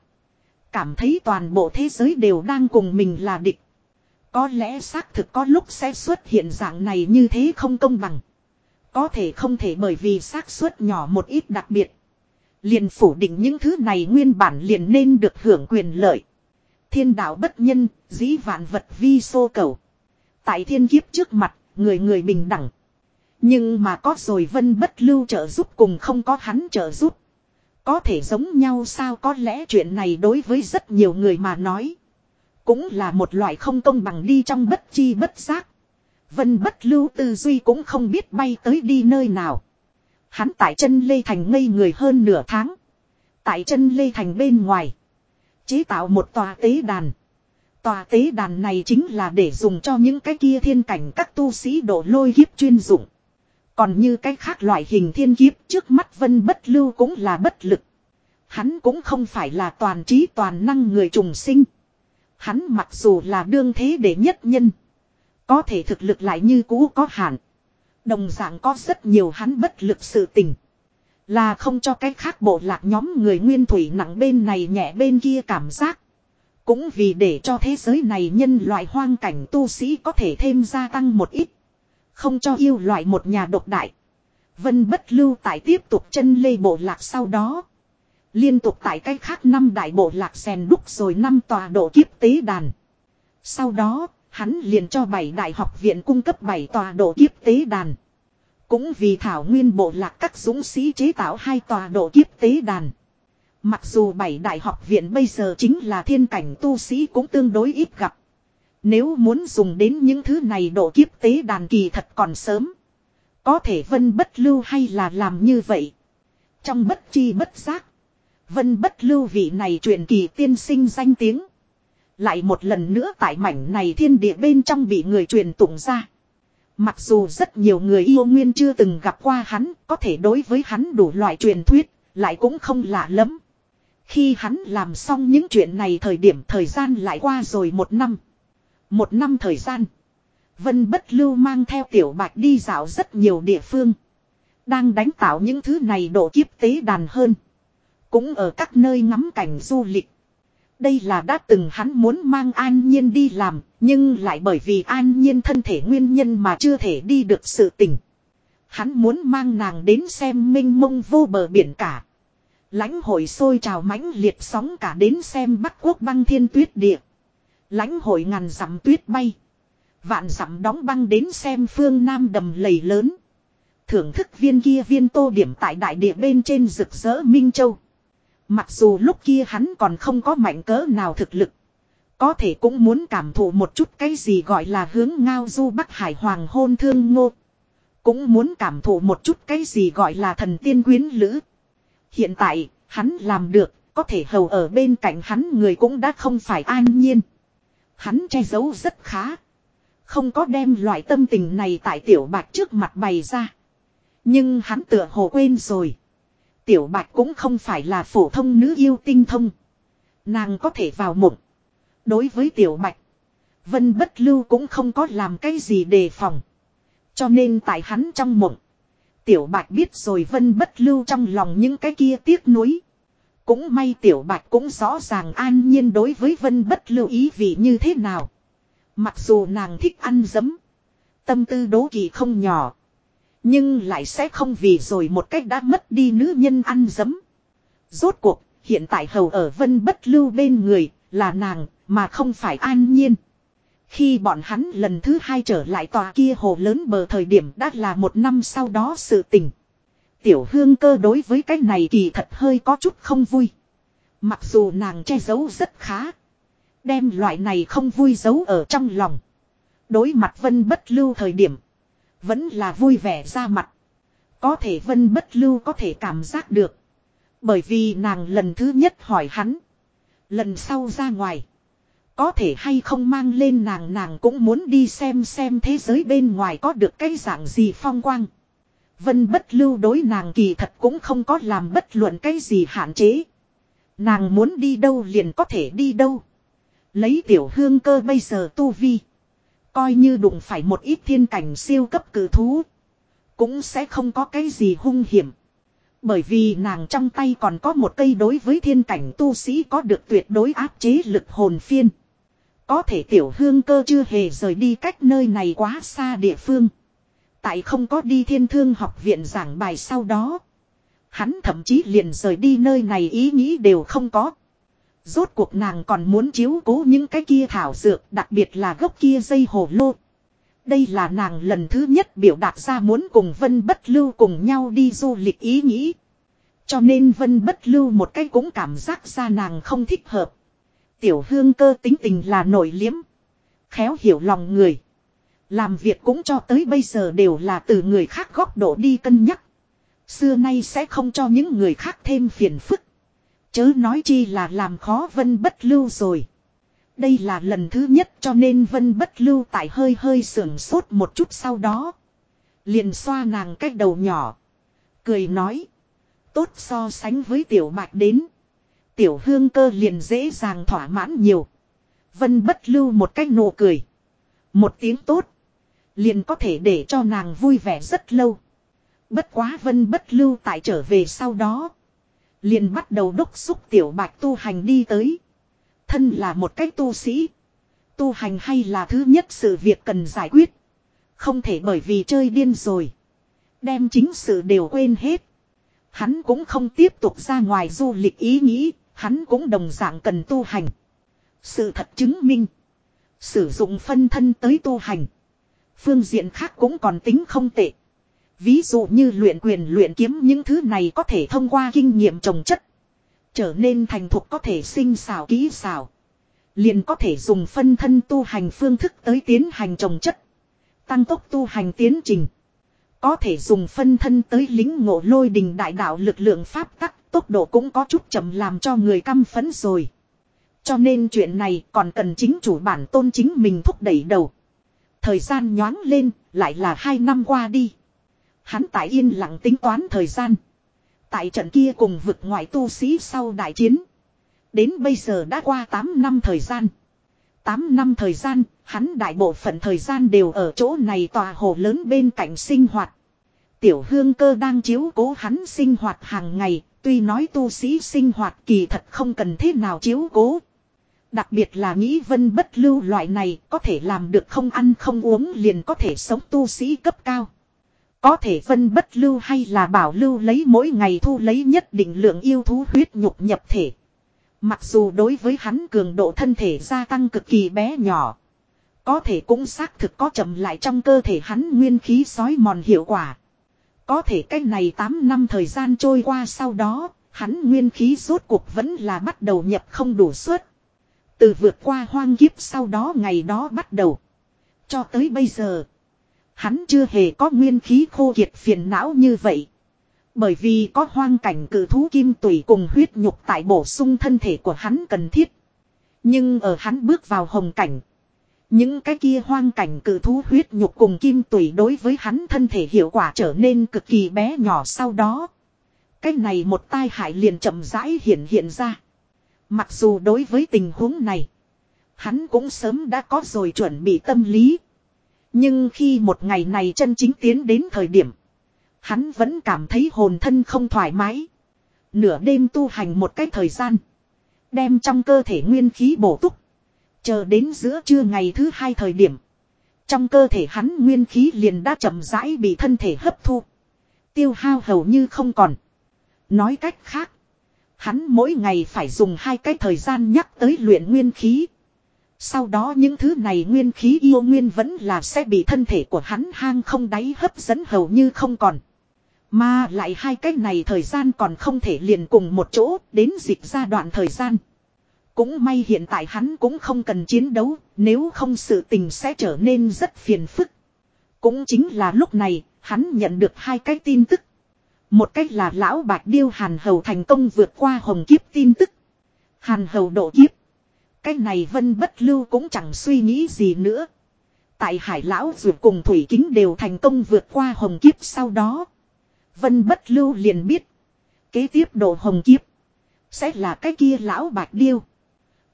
Cảm thấy toàn bộ thế giới đều đang cùng mình là địch. Có lẽ xác thực có lúc sẽ xuất hiện dạng này như thế không công bằng. Có thể không thể bởi vì xác suất nhỏ một ít đặc biệt. Liền phủ định những thứ này nguyên bản liền nên được hưởng quyền lợi. Thiên đạo bất nhân, dĩ vạn vật vi xô cầu. Tại thiên kiếp trước mặt, người người bình đẳng. Nhưng mà có rồi vân bất lưu trợ giúp cùng không có hắn trợ giúp. Có thể giống nhau sao có lẽ chuyện này đối với rất nhiều người mà nói. Cũng là một loại không công bằng đi trong bất chi bất giác. Vân bất lưu tư duy cũng không biết bay tới đi nơi nào. Hắn tại chân Lê Thành ngây người hơn nửa tháng. Tại chân Lê Thành bên ngoài. Chế tạo một tòa tế đàn. Tòa tế đàn này chính là để dùng cho những cái kia thiên cảnh các tu sĩ độ lôi hiếp chuyên dụng. Còn như cái khác loại hình thiên kiếp trước mắt vân bất lưu cũng là bất lực. Hắn cũng không phải là toàn trí toàn năng người trùng sinh. Hắn mặc dù là đương thế để nhất nhân. Có thể thực lực lại như cũ có hạn. Đồng dạng có rất nhiều hắn bất lực sự tình. Là không cho cái khác bộ lạc nhóm người nguyên thủy nặng bên này nhẹ bên kia cảm giác. Cũng vì để cho thế giới này nhân loại hoang cảnh tu sĩ có thể thêm gia tăng một ít. Không cho yêu loại một nhà độc đại. Vân bất lưu tại tiếp tục chân lê bộ lạc sau đó. Liên tục tại cách khác năm đại bộ lạc xèn đúc rồi năm tòa độ kiếp tế đàn. Sau đó, hắn liền cho bảy đại học viện cung cấp bảy tòa độ kiếp tế đàn. Cũng vì thảo nguyên bộ lạc các dũng sĩ chế tạo hai tòa độ kiếp tế đàn. Mặc dù bảy đại học viện bây giờ chính là thiên cảnh tu sĩ cũng tương đối ít gặp. Nếu muốn dùng đến những thứ này độ kiếp tế đàn kỳ thật còn sớm. Có thể vân bất lưu hay là làm như vậy. Trong bất chi bất giác. Vân bất lưu vị này truyền kỳ tiên sinh danh tiếng. Lại một lần nữa tại mảnh này thiên địa bên trong bị người truyền tụng ra. Mặc dù rất nhiều người yêu nguyên chưa từng gặp qua hắn, có thể đối với hắn đủ loại truyền thuyết, lại cũng không lạ lắm. Khi hắn làm xong những chuyện này thời điểm thời gian lại qua rồi một năm. Một năm thời gian. Vân bất lưu mang theo tiểu bạch đi dạo rất nhiều địa phương. Đang đánh tạo những thứ này độ kiếp tế đàn hơn. Cũng ở các nơi ngắm cảnh du lịch. Đây là đã từng hắn muốn mang an nhiên đi làm, nhưng lại bởi vì an nhiên thân thể nguyên nhân mà chưa thể đi được sự tình. Hắn muốn mang nàng đến xem minh mông vô bờ biển cả. lãnh hội sôi trào mãnh liệt sóng cả đến xem bắc quốc băng thiên tuyết địa lãnh hội ngàn dặm tuyết bay. Vạn dặm đóng băng đến xem phương Nam đầm lầy lớn. Thưởng thức viên kia viên tô điểm tại đại địa bên trên rực rỡ Minh Châu. Mặc dù lúc kia hắn còn không có mạnh cỡ nào thực lực. Có thể cũng muốn cảm thụ một chút cái gì gọi là hướng ngao du Bắc Hải Hoàng hôn thương ngô. Cũng muốn cảm thụ một chút cái gì gọi là thần tiên quyến lữ. Hiện tại, hắn làm được, có thể hầu ở bên cạnh hắn người cũng đã không phải an nhiên. Hắn che giấu rất khá. Không có đem loại tâm tình này tại tiểu bạch trước mặt bày ra. Nhưng hắn tựa hồ quên rồi. Tiểu bạch cũng không phải là phổ thông nữ yêu tinh thông. Nàng có thể vào mộng. Đối với tiểu bạch. Vân bất lưu cũng không có làm cái gì đề phòng. Cho nên tại hắn trong mộng. Tiểu bạch biết rồi vân bất lưu trong lòng những cái kia tiếc nuối. Cũng may tiểu bạch cũng rõ ràng an nhiên đối với vân bất lưu ý vị như thế nào. Mặc dù nàng thích ăn dấm. Tâm tư đố kỵ không nhỏ. Nhưng lại sẽ không vì rồi một cách đã mất đi nữ nhân ăn dấm. Rốt cuộc, hiện tại hầu ở vân bất lưu bên người, là nàng, mà không phải an nhiên. Khi bọn hắn lần thứ hai trở lại tòa kia hồ lớn bờ thời điểm đã là một năm sau đó sự tình. Tiểu hương cơ đối với cái này kỳ thật hơi có chút không vui. Mặc dù nàng che giấu rất khá. Đem loại này không vui giấu ở trong lòng. Đối mặt vân bất lưu thời điểm. Vẫn là vui vẻ ra mặt. Có thể vân bất lưu có thể cảm giác được. Bởi vì nàng lần thứ nhất hỏi hắn. Lần sau ra ngoài. Có thể hay không mang lên nàng nàng cũng muốn đi xem xem thế giới bên ngoài có được cái dạng gì phong quang. Vân bất lưu đối nàng kỳ thật cũng không có làm bất luận cái gì hạn chế. Nàng muốn đi đâu liền có thể đi đâu. Lấy tiểu hương cơ bây giờ tu vi. Coi như đụng phải một ít thiên cảnh siêu cấp cử thú. Cũng sẽ không có cái gì hung hiểm. Bởi vì nàng trong tay còn có một cây đối với thiên cảnh tu sĩ có được tuyệt đối áp chế lực hồn phiên. Có thể tiểu hương cơ chưa hề rời đi cách nơi này quá xa địa phương. Tại không có đi thiên thương học viện giảng bài sau đó. Hắn thậm chí liền rời đi nơi này ý nghĩ đều không có. Rốt cuộc nàng còn muốn chiếu cố những cái kia thảo dược, đặc biệt là gốc kia dây hồ lô. Đây là nàng lần thứ nhất biểu đạt ra muốn cùng Vân Bất Lưu cùng nhau đi du lịch ý nghĩ. Cho nên Vân Bất Lưu một cái cũng cảm giác ra nàng không thích hợp. Tiểu hương cơ tính tình là nổi liếm. Khéo hiểu lòng người. Làm việc cũng cho tới bây giờ đều là từ người khác góc độ đi cân nhắc. Xưa nay sẽ không cho những người khác thêm phiền phức. Chớ nói chi là làm khó vân bất lưu rồi. Đây là lần thứ nhất cho nên vân bất lưu tại hơi hơi sưởng sốt một chút sau đó. Liền xoa nàng cái đầu nhỏ. Cười nói. Tốt so sánh với tiểu bạch đến. Tiểu hương cơ liền dễ dàng thỏa mãn nhiều. Vân bất lưu một cách nụ cười. Một tiếng tốt. Liền có thể để cho nàng vui vẻ rất lâu. Bất quá vân bất lưu tại trở về sau đó. Liền bắt đầu đốc xúc tiểu bạch tu hành đi tới. Thân là một cách tu sĩ. Tu hành hay là thứ nhất sự việc cần giải quyết. Không thể bởi vì chơi điên rồi. Đem chính sự đều quên hết. Hắn cũng không tiếp tục ra ngoài du lịch ý nghĩ. Hắn cũng đồng dạng cần tu hành. Sự thật chứng minh. Sử dụng phân thân tới tu hành. Phương diện khác cũng còn tính không tệ. Ví dụ như luyện quyền luyện kiếm những thứ này có thể thông qua kinh nghiệm trồng chất. Trở nên thành thục có thể sinh xào kỹ xào. Liền có thể dùng phân thân tu hành phương thức tới tiến hành trồng chất. Tăng tốc tu hành tiến trình. Có thể dùng phân thân tới lính ngộ lôi đình đại đạo lực lượng pháp tắc, tốc độ cũng có chút chậm làm cho người căm phấn rồi. Cho nên chuyện này còn cần chính chủ bản tôn chính mình thúc đẩy đầu. Thời gian nhoáng lên, lại là hai năm qua đi. Hắn tại yên lặng tính toán thời gian. Tại trận kia cùng vực ngoại tu sĩ sau đại chiến. Đến bây giờ đã qua 8 năm thời gian. 8 năm thời gian, hắn đại bộ phận thời gian đều ở chỗ này tòa hồ lớn bên cạnh sinh hoạt. Tiểu hương cơ đang chiếu cố hắn sinh hoạt hàng ngày, tuy nói tu sĩ sinh hoạt kỳ thật không cần thế nào chiếu cố. Đặc biệt là nghĩ vân bất lưu loại này có thể làm được không ăn không uống liền có thể sống tu sĩ cấp cao. Có thể vân bất lưu hay là bảo lưu lấy mỗi ngày thu lấy nhất định lượng yêu thú huyết nhục nhập thể. Mặc dù đối với hắn cường độ thân thể gia tăng cực kỳ bé nhỏ. Có thể cũng xác thực có chậm lại trong cơ thể hắn nguyên khí sói mòn hiệu quả. Có thể cái này 8 năm thời gian trôi qua sau đó, hắn nguyên khí rốt cuộc vẫn là bắt đầu nhập không đủ suất. Từ vượt qua hoang kiếp sau đó ngày đó bắt đầu. Cho tới bây giờ. Hắn chưa hề có nguyên khí khô kiệt phiền não như vậy. Bởi vì có hoang cảnh cử thú kim tùy cùng huyết nhục tại bổ sung thân thể của hắn cần thiết. Nhưng ở hắn bước vào hồng cảnh. Những cái kia hoang cảnh cử thú huyết nhục cùng kim tùy đối với hắn thân thể hiệu quả trở nên cực kỳ bé nhỏ sau đó. Cái này một tai hại liền chậm rãi hiện hiện ra. Mặc dù đối với tình huống này. Hắn cũng sớm đã có rồi chuẩn bị tâm lý. Nhưng khi một ngày này chân chính tiến đến thời điểm. Hắn vẫn cảm thấy hồn thân không thoải mái. Nửa đêm tu hành một cách thời gian. Đem trong cơ thể nguyên khí bổ túc. Chờ đến giữa trưa ngày thứ hai thời điểm. Trong cơ thể hắn nguyên khí liền đã chậm rãi bị thân thể hấp thu. Tiêu hao hầu như không còn. Nói cách khác. Hắn mỗi ngày phải dùng hai cái thời gian nhắc tới luyện nguyên khí. Sau đó những thứ này nguyên khí yêu nguyên vẫn là sẽ bị thân thể của hắn hang không đáy hấp dẫn hầu như không còn. Mà lại hai cái này thời gian còn không thể liền cùng một chỗ đến dịp gia đoạn thời gian. Cũng may hiện tại hắn cũng không cần chiến đấu, nếu không sự tình sẽ trở nên rất phiền phức. Cũng chính là lúc này, hắn nhận được hai cái tin tức. Một cách là lão bạch điêu hàn hầu thành công vượt qua hồng kiếp tin tức. Hàn hầu độ kiếp. Cái này vân bất lưu cũng chẳng suy nghĩ gì nữa. Tại hải lão vượt cùng thủy kính đều thành công vượt qua hồng kiếp sau đó. Vân bất lưu liền biết. Kế tiếp độ hồng kiếp. Sẽ là cái kia lão bạch điêu.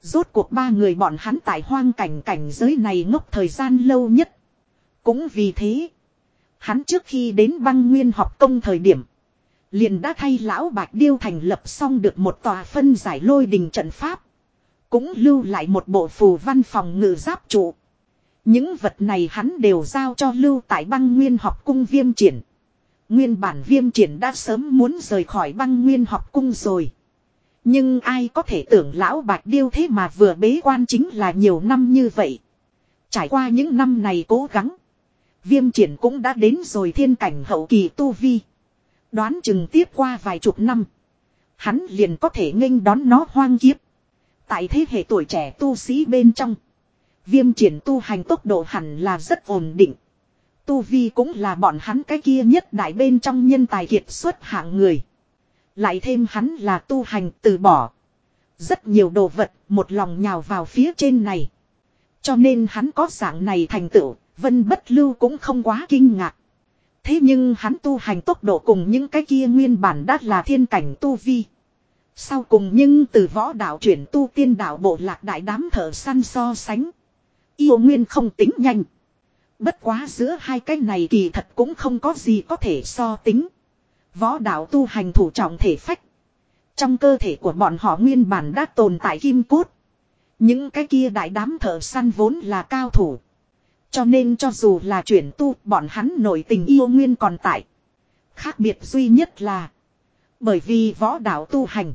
Rốt cuộc ba người bọn hắn tại hoang cảnh cảnh giới này ngốc thời gian lâu nhất. Cũng vì thế. Hắn trước khi đến băng nguyên học công thời điểm. Liền đã thay lão bạch điêu thành lập xong được một tòa phân giải lôi đình trận pháp. Cũng lưu lại một bộ phù văn phòng ngự giáp trụ. Những vật này hắn đều giao cho lưu tại băng nguyên học cung viêm triển. Nguyên bản viêm triển đã sớm muốn rời khỏi băng nguyên học cung rồi. Nhưng ai có thể tưởng lão bạch điêu thế mà vừa bế quan chính là nhiều năm như vậy. Trải qua những năm này cố gắng. Viêm triển cũng đã đến rồi thiên cảnh hậu kỳ tu vi. Đoán chừng tiếp qua vài chục năm. Hắn liền có thể nghênh đón nó hoang kiếp. Tại thế hệ tuổi trẻ tu sĩ bên trong. Viêm triển tu hành tốc độ hẳn là rất ổn định. Tu Vi cũng là bọn hắn cái kia nhất đại bên trong nhân tài kiệt xuất hạng người. Lại thêm hắn là tu hành từ bỏ. Rất nhiều đồ vật một lòng nhào vào phía trên này. Cho nên hắn có dạng này thành tựu, vân bất lưu cũng không quá kinh ngạc. Thế nhưng hắn tu hành tốc độ cùng những cái kia nguyên bản đã là thiên cảnh tu vi. Sau cùng nhưng từ võ đạo chuyển tu tiên đạo bộ lạc đại đám thợ săn so sánh. Yêu nguyên không tính nhanh. Bất quá giữa hai cái này kỳ thật cũng không có gì có thể so tính. Võ đạo tu hành thủ trọng thể phách. Trong cơ thể của bọn họ nguyên bản đã tồn tại kim cốt. Những cái kia đại đám thợ săn vốn là cao thủ. Cho nên cho dù là chuyển tu, bọn hắn nổi tình yêu nguyên còn tại. Khác biệt duy nhất là. Bởi vì võ đạo tu hành.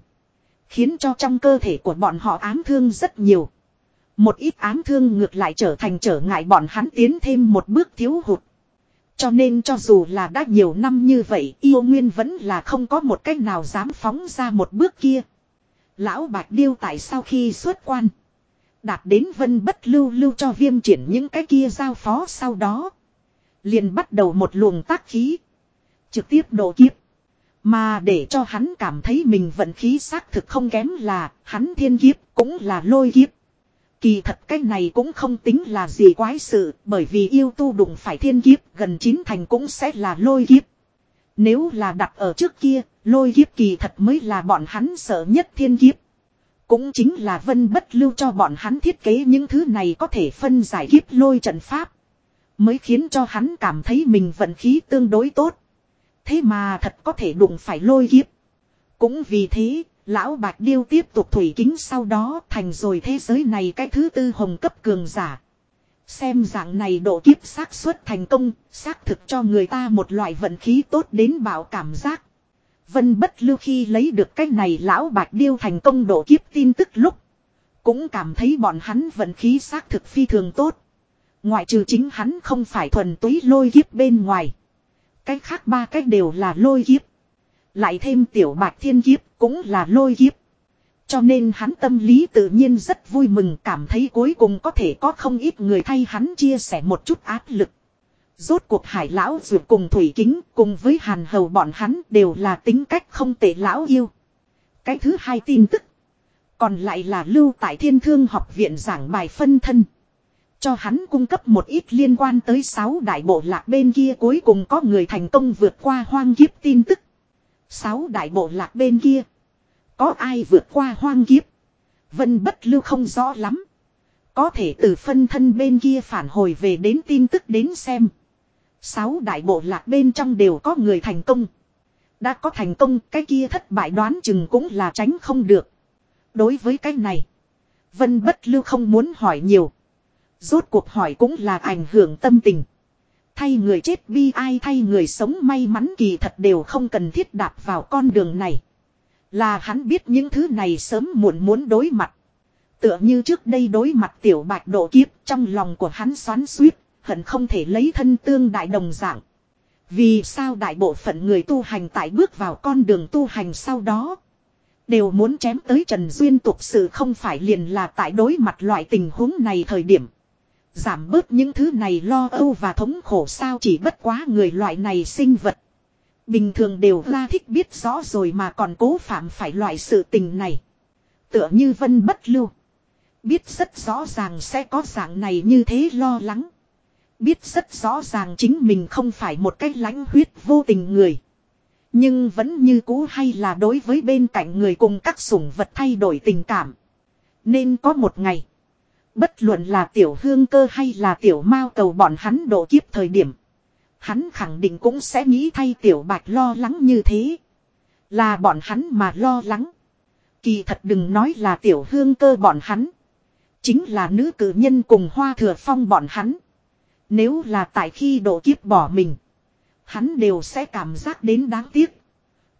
Khiến cho trong cơ thể của bọn họ ám thương rất nhiều. Một ít ám thương ngược lại trở thành trở ngại bọn hắn tiến thêm một bước thiếu hụt. Cho nên cho dù là đã nhiều năm như vậy, yêu nguyên vẫn là không có một cách nào dám phóng ra một bước kia. Lão Bạch Điêu tại sau khi xuất quan. Đạt đến vân bất lưu lưu cho viêm triển những cái kia giao phó sau đó. Liền bắt đầu một luồng tác khí. Trực tiếp độ kiếp. Mà để cho hắn cảm thấy mình vận khí xác thực không kém là hắn thiên kiếp cũng là lôi kiếp. Kỳ thật cái này cũng không tính là gì quái sự bởi vì yêu tu đụng phải thiên kiếp gần chín thành cũng sẽ là lôi kiếp. Nếu là đặt ở trước kia, lôi kiếp kỳ thật mới là bọn hắn sợ nhất thiên kiếp. Cũng chính là vân bất lưu cho bọn hắn thiết kế những thứ này có thể phân giải kiếp lôi trận pháp. Mới khiến cho hắn cảm thấy mình vận khí tương đối tốt. Thế mà thật có thể đụng phải lôi kiếp. Cũng vì thế, lão bạc điêu tiếp tục thủy kính sau đó thành rồi thế giới này cái thứ tư hồng cấp cường giả. Xem dạng này độ kiếp xác suất thành công, xác thực cho người ta một loại vận khí tốt đến bảo cảm giác. Vân bất lưu khi lấy được cái này lão bạch điêu thành công độ kiếp tin tức lúc. Cũng cảm thấy bọn hắn vận khí xác thực phi thường tốt. Ngoại trừ chính hắn không phải thuần túy lôi kiếp bên ngoài. Cách khác ba cách đều là lôi kiếp. Lại thêm tiểu bạch thiên kiếp cũng là lôi kiếp. Cho nên hắn tâm lý tự nhiên rất vui mừng cảm thấy cuối cùng có thể có không ít người thay hắn chia sẻ một chút áp lực. Rốt cuộc hải lão dù cùng thủy kính cùng với hàn hầu bọn hắn đều là tính cách không tệ lão yêu. Cái thứ hai tin tức. Còn lại là lưu tại thiên thương học viện giảng bài phân thân. Cho hắn cung cấp một ít liên quan tới sáu đại bộ lạc bên kia cuối cùng có người thành công vượt qua hoang kiếp tin tức. Sáu đại bộ lạc bên kia. Có ai vượt qua hoang kiếp. Vân bất lưu không rõ lắm. Có thể từ phân thân bên kia phản hồi về đến tin tức đến xem. Sáu đại bộ lạc bên trong đều có người thành công. Đã có thành công cái kia thất bại đoán chừng cũng là tránh không được. Đối với cái này. Vân bất lưu không muốn hỏi nhiều. Rốt cuộc hỏi cũng là ảnh hưởng tâm tình. Thay người chết bi ai thay người sống may mắn kỳ thật đều không cần thiết đạp vào con đường này. Là hắn biết những thứ này sớm muộn muốn đối mặt. Tựa như trước đây đối mặt tiểu bạch độ kiếp trong lòng của hắn xoắn suýt, hận không thể lấy thân tương đại đồng dạng. Vì sao đại bộ phận người tu hành tại bước vào con đường tu hành sau đó. Đều muốn chém tới Trần Duyên tục sự không phải liền là tại đối mặt loại tình huống này thời điểm. Giảm bớt những thứ này lo âu và thống khổ sao chỉ bất quá người loại này sinh vật. Bình thường đều ra thích biết rõ rồi mà còn cố phạm phải loại sự tình này. Tựa như vân bất lưu. Biết rất rõ ràng sẽ có dạng này như thế lo lắng. Biết rất rõ ràng chính mình không phải một cách lãnh huyết vô tình người. Nhưng vẫn như cũ hay là đối với bên cạnh người cùng các sủng vật thay đổi tình cảm. Nên có một ngày. Bất luận là tiểu hương cơ hay là tiểu mao cầu bọn hắn độ kiếp thời điểm. Hắn khẳng định cũng sẽ nghĩ thay tiểu bạch lo lắng như thế. Là bọn hắn mà lo lắng. Kỳ thật đừng nói là tiểu hương cơ bọn hắn. Chính là nữ cử nhân cùng hoa thừa phong bọn hắn. Nếu là tại khi độ kiếp bỏ mình. Hắn đều sẽ cảm giác đến đáng tiếc.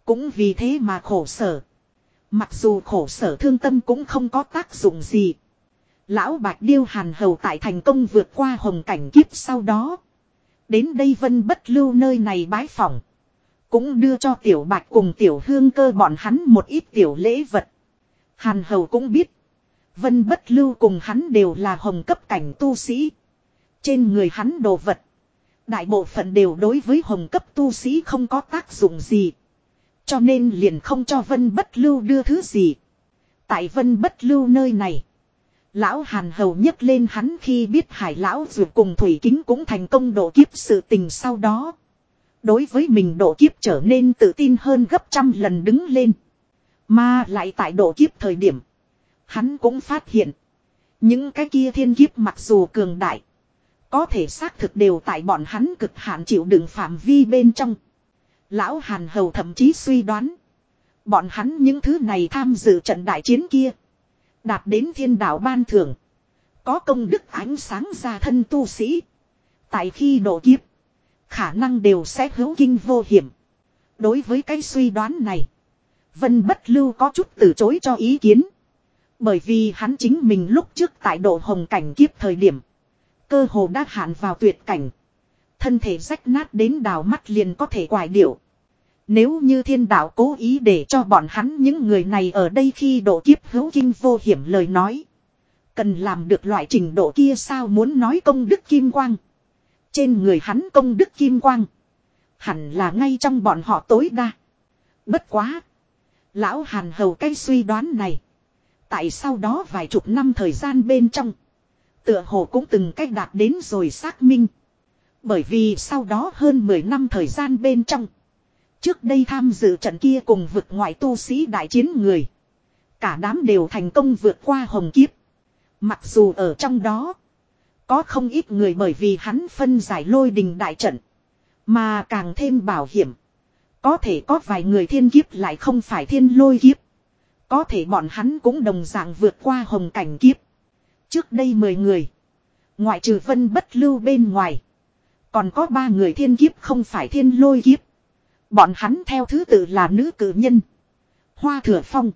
Cũng vì thế mà khổ sở. Mặc dù khổ sở thương tâm cũng không có tác dụng gì. Lão Bạch Điêu Hàn Hầu tại thành công vượt qua hồng cảnh kiếp sau đó. Đến đây vân bất lưu nơi này bái phỏng. Cũng đưa cho tiểu bạch cùng tiểu hương cơ bọn hắn một ít tiểu lễ vật. Hàn Hầu cũng biết. Vân bất lưu cùng hắn đều là hồng cấp cảnh tu sĩ. Trên người hắn đồ vật. Đại bộ phận đều đối với hồng cấp tu sĩ không có tác dụng gì. Cho nên liền không cho vân bất lưu đưa thứ gì. Tại vân bất lưu nơi này. Lão Hàn Hầu nhấc lên hắn khi biết hải lão dù cùng Thủy Kính cũng thành công độ kiếp sự tình sau đó. Đối với mình độ kiếp trở nên tự tin hơn gấp trăm lần đứng lên. Mà lại tại độ kiếp thời điểm. Hắn cũng phát hiện. Những cái kia thiên kiếp mặc dù cường đại. Có thể xác thực đều tại bọn hắn cực hạn chịu đựng phạm vi bên trong. Lão Hàn Hầu thậm chí suy đoán. Bọn hắn những thứ này tham dự trận đại chiến kia. Đạt đến thiên đạo ban thưởng. Có công đức ánh sáng ra thân tu sĩ. Tại khi độ kiếp. Khả năng đều sẽ hữu kinh vô hiểm. Đối với cái suy đoán này. Vân bất lưu có chút từ chối cho ý kiến. Bởi vì hắn chính mình lúc trước tại độ hồng cảnh kiếp thời điểm. Cơ hồ đã hạn vào tuyệt cảnh. Thân thể rách nát đến đào mắt liền có thể quài điệu. Nếu như thiên đạo cố ý để cho bọn hắn những người này ở đây khi độ kiếp hữu kinh vô hiểm lời nói. Cần làm được loại trình độ kia sao muốn nói công đức kim quang. Trên người hắn công đức kim quang. Hẳn là ngay trong bọn họ tối đa. Bất quá. Lão hàn hầu cái suy đoán này. Tại sau đó vài chục năm thời gian bên trong. Tựa hồ cũng từng cách đạt đến rồi xác minh. Bởi vì sau đó hơn 10 năm thời gian bên trong. Trước đây tham dự trận kia cùng vực ngoại tu sĩ đại chiến người. Cả đám đều thành công vượt qua hồng kiếp. Mặc dù ở trong đó. Có không ít người bởi vì hắn phân giải lôi đình đại trận. Mà càng thêm bảo hiểm. Có thể có vài người thiên kiếp lại không phải thiên lôi kiếp. Có thể bọn hắn cũng đồng dạng vượt qua hồng cảnh kiếp. Trước đây 10 người. Ngoại trừ vân bất lưu bên ngoài. Còn có ba người thiên kiếp không phải thiên lôi kiếp. Bọn hắn theo thứ tự là nữ cử nhân. Hoa thừa phong.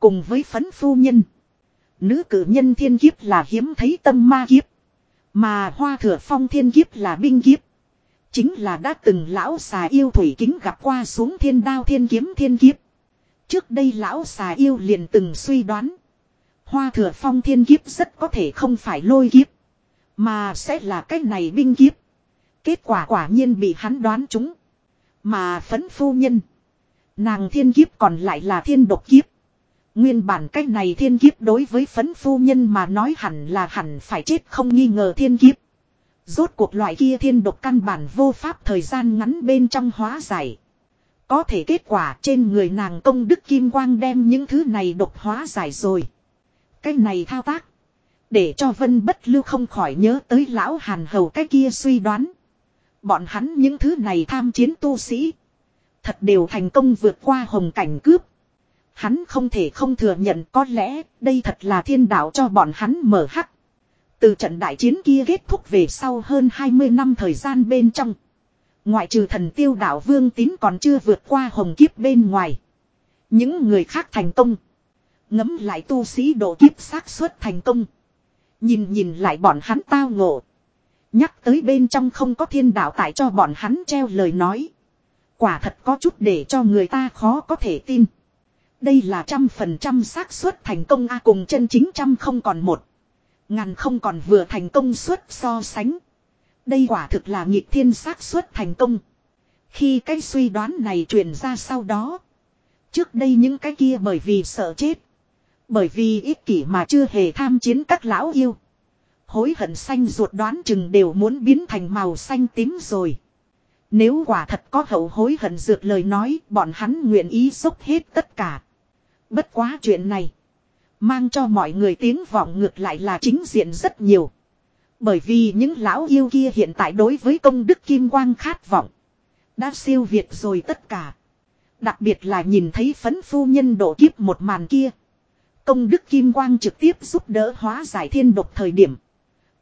Cùng với phấn phu nhân. Nữ cử nhân thiên kiếp là hiếm thấy tâm ma kiếp. Mà hoa thừa phong thiên kiếp là binh kiếp. Chính là đã từng lão xà yêu thủy kính gặp qua xuống thiên đao thiên kiếm thiên kiếp. Trước đây lão xà yêu liền từng suy đoán. Hoa thừa phong thiên kiếp rất có thể không phải lôi kiếp. Mà sẽ là cái này binh kiếp. Kết quả quả nhiên bị hắn đoán trúng. Mà phấn phu nhân. Nàng thiên kiếp còn lại là thiên độc kiếp. Nguyên bản cách này thiên kiếp đối với phấn phu nhân mà nói hẳn là hẳn phải chết không nghi ngờ thiên kiếp. Rốt cuộc loại kia thiên độc căn bản vô pháp thời gian ngắn bên trong hóa giải. Có thể kết quả trên người nàng công đức kim quang đem những thứ này độc hóa giải rồi. Cái này thao tác. Để cho vân bất lưu không khỏi nhớ tới lão hàn hầu cái kia suy đoán. Bọn hắn những thứ này tham chiến tu sĩ. Thật đều thành công vượt qua hồng cảnh cướp. Hắn không thể không thừa nhận có lẽ đây thật là thiên đạo cho bọn hắn mở hắc. Từ trận đại chiến kia kết thúc về sau hơn 20 năm thời gian bên trong. Ngoại trừ thần tiêu đạo vương tín còn chưa vượt qua hồng kiếp bên ngoài. Những người khác thành công. Ngấm lại tu sĩ độ kiếp xác suất thành công. Nhìn nhìn lại bọn hắn tao ngộ. Nhắc tới bên trong không có thiên đạo tại cho bọn hắn treo lời nói. Quả thật có chút để cho người ta khó có thể tin. Đây là trăm phần trăm xác suất thành công A cùng chân chính trăm không còn một. Ngàn không còn vừa thành công suất so sánh. Đây quả thực là nhịp thiên xác suất thành công. Khi cái suy đoán này truyền ra sau đó. Trước đây những cái kia bởi vì sợ chết. Bởi vì ích kỷ mà chưa hề tham chiến các lão yêu. Hối hận xanh ruột đoán chừng đều muốn biến thành màu xanh tím rồi. Nếu quả thật có hậu hối hận dược lời nói, bọn hắn nguyện ý dốc hết tất cả. Bất quá chuyện này. Mang cho mọi người tiếng vọng ngược lại là chính diện rất nhiều. Bởi vì những lão yêu kia hiện tại đối với công đức kim quang khát vọng. Đã siêu việt rồi tất cả. Đặc biệt là nhìn thấy phấn phu nhân độ kiếp một màn kia. Công đức kim quang trực tiếp giúp đỡ hóa giải thiên độc thời điểm.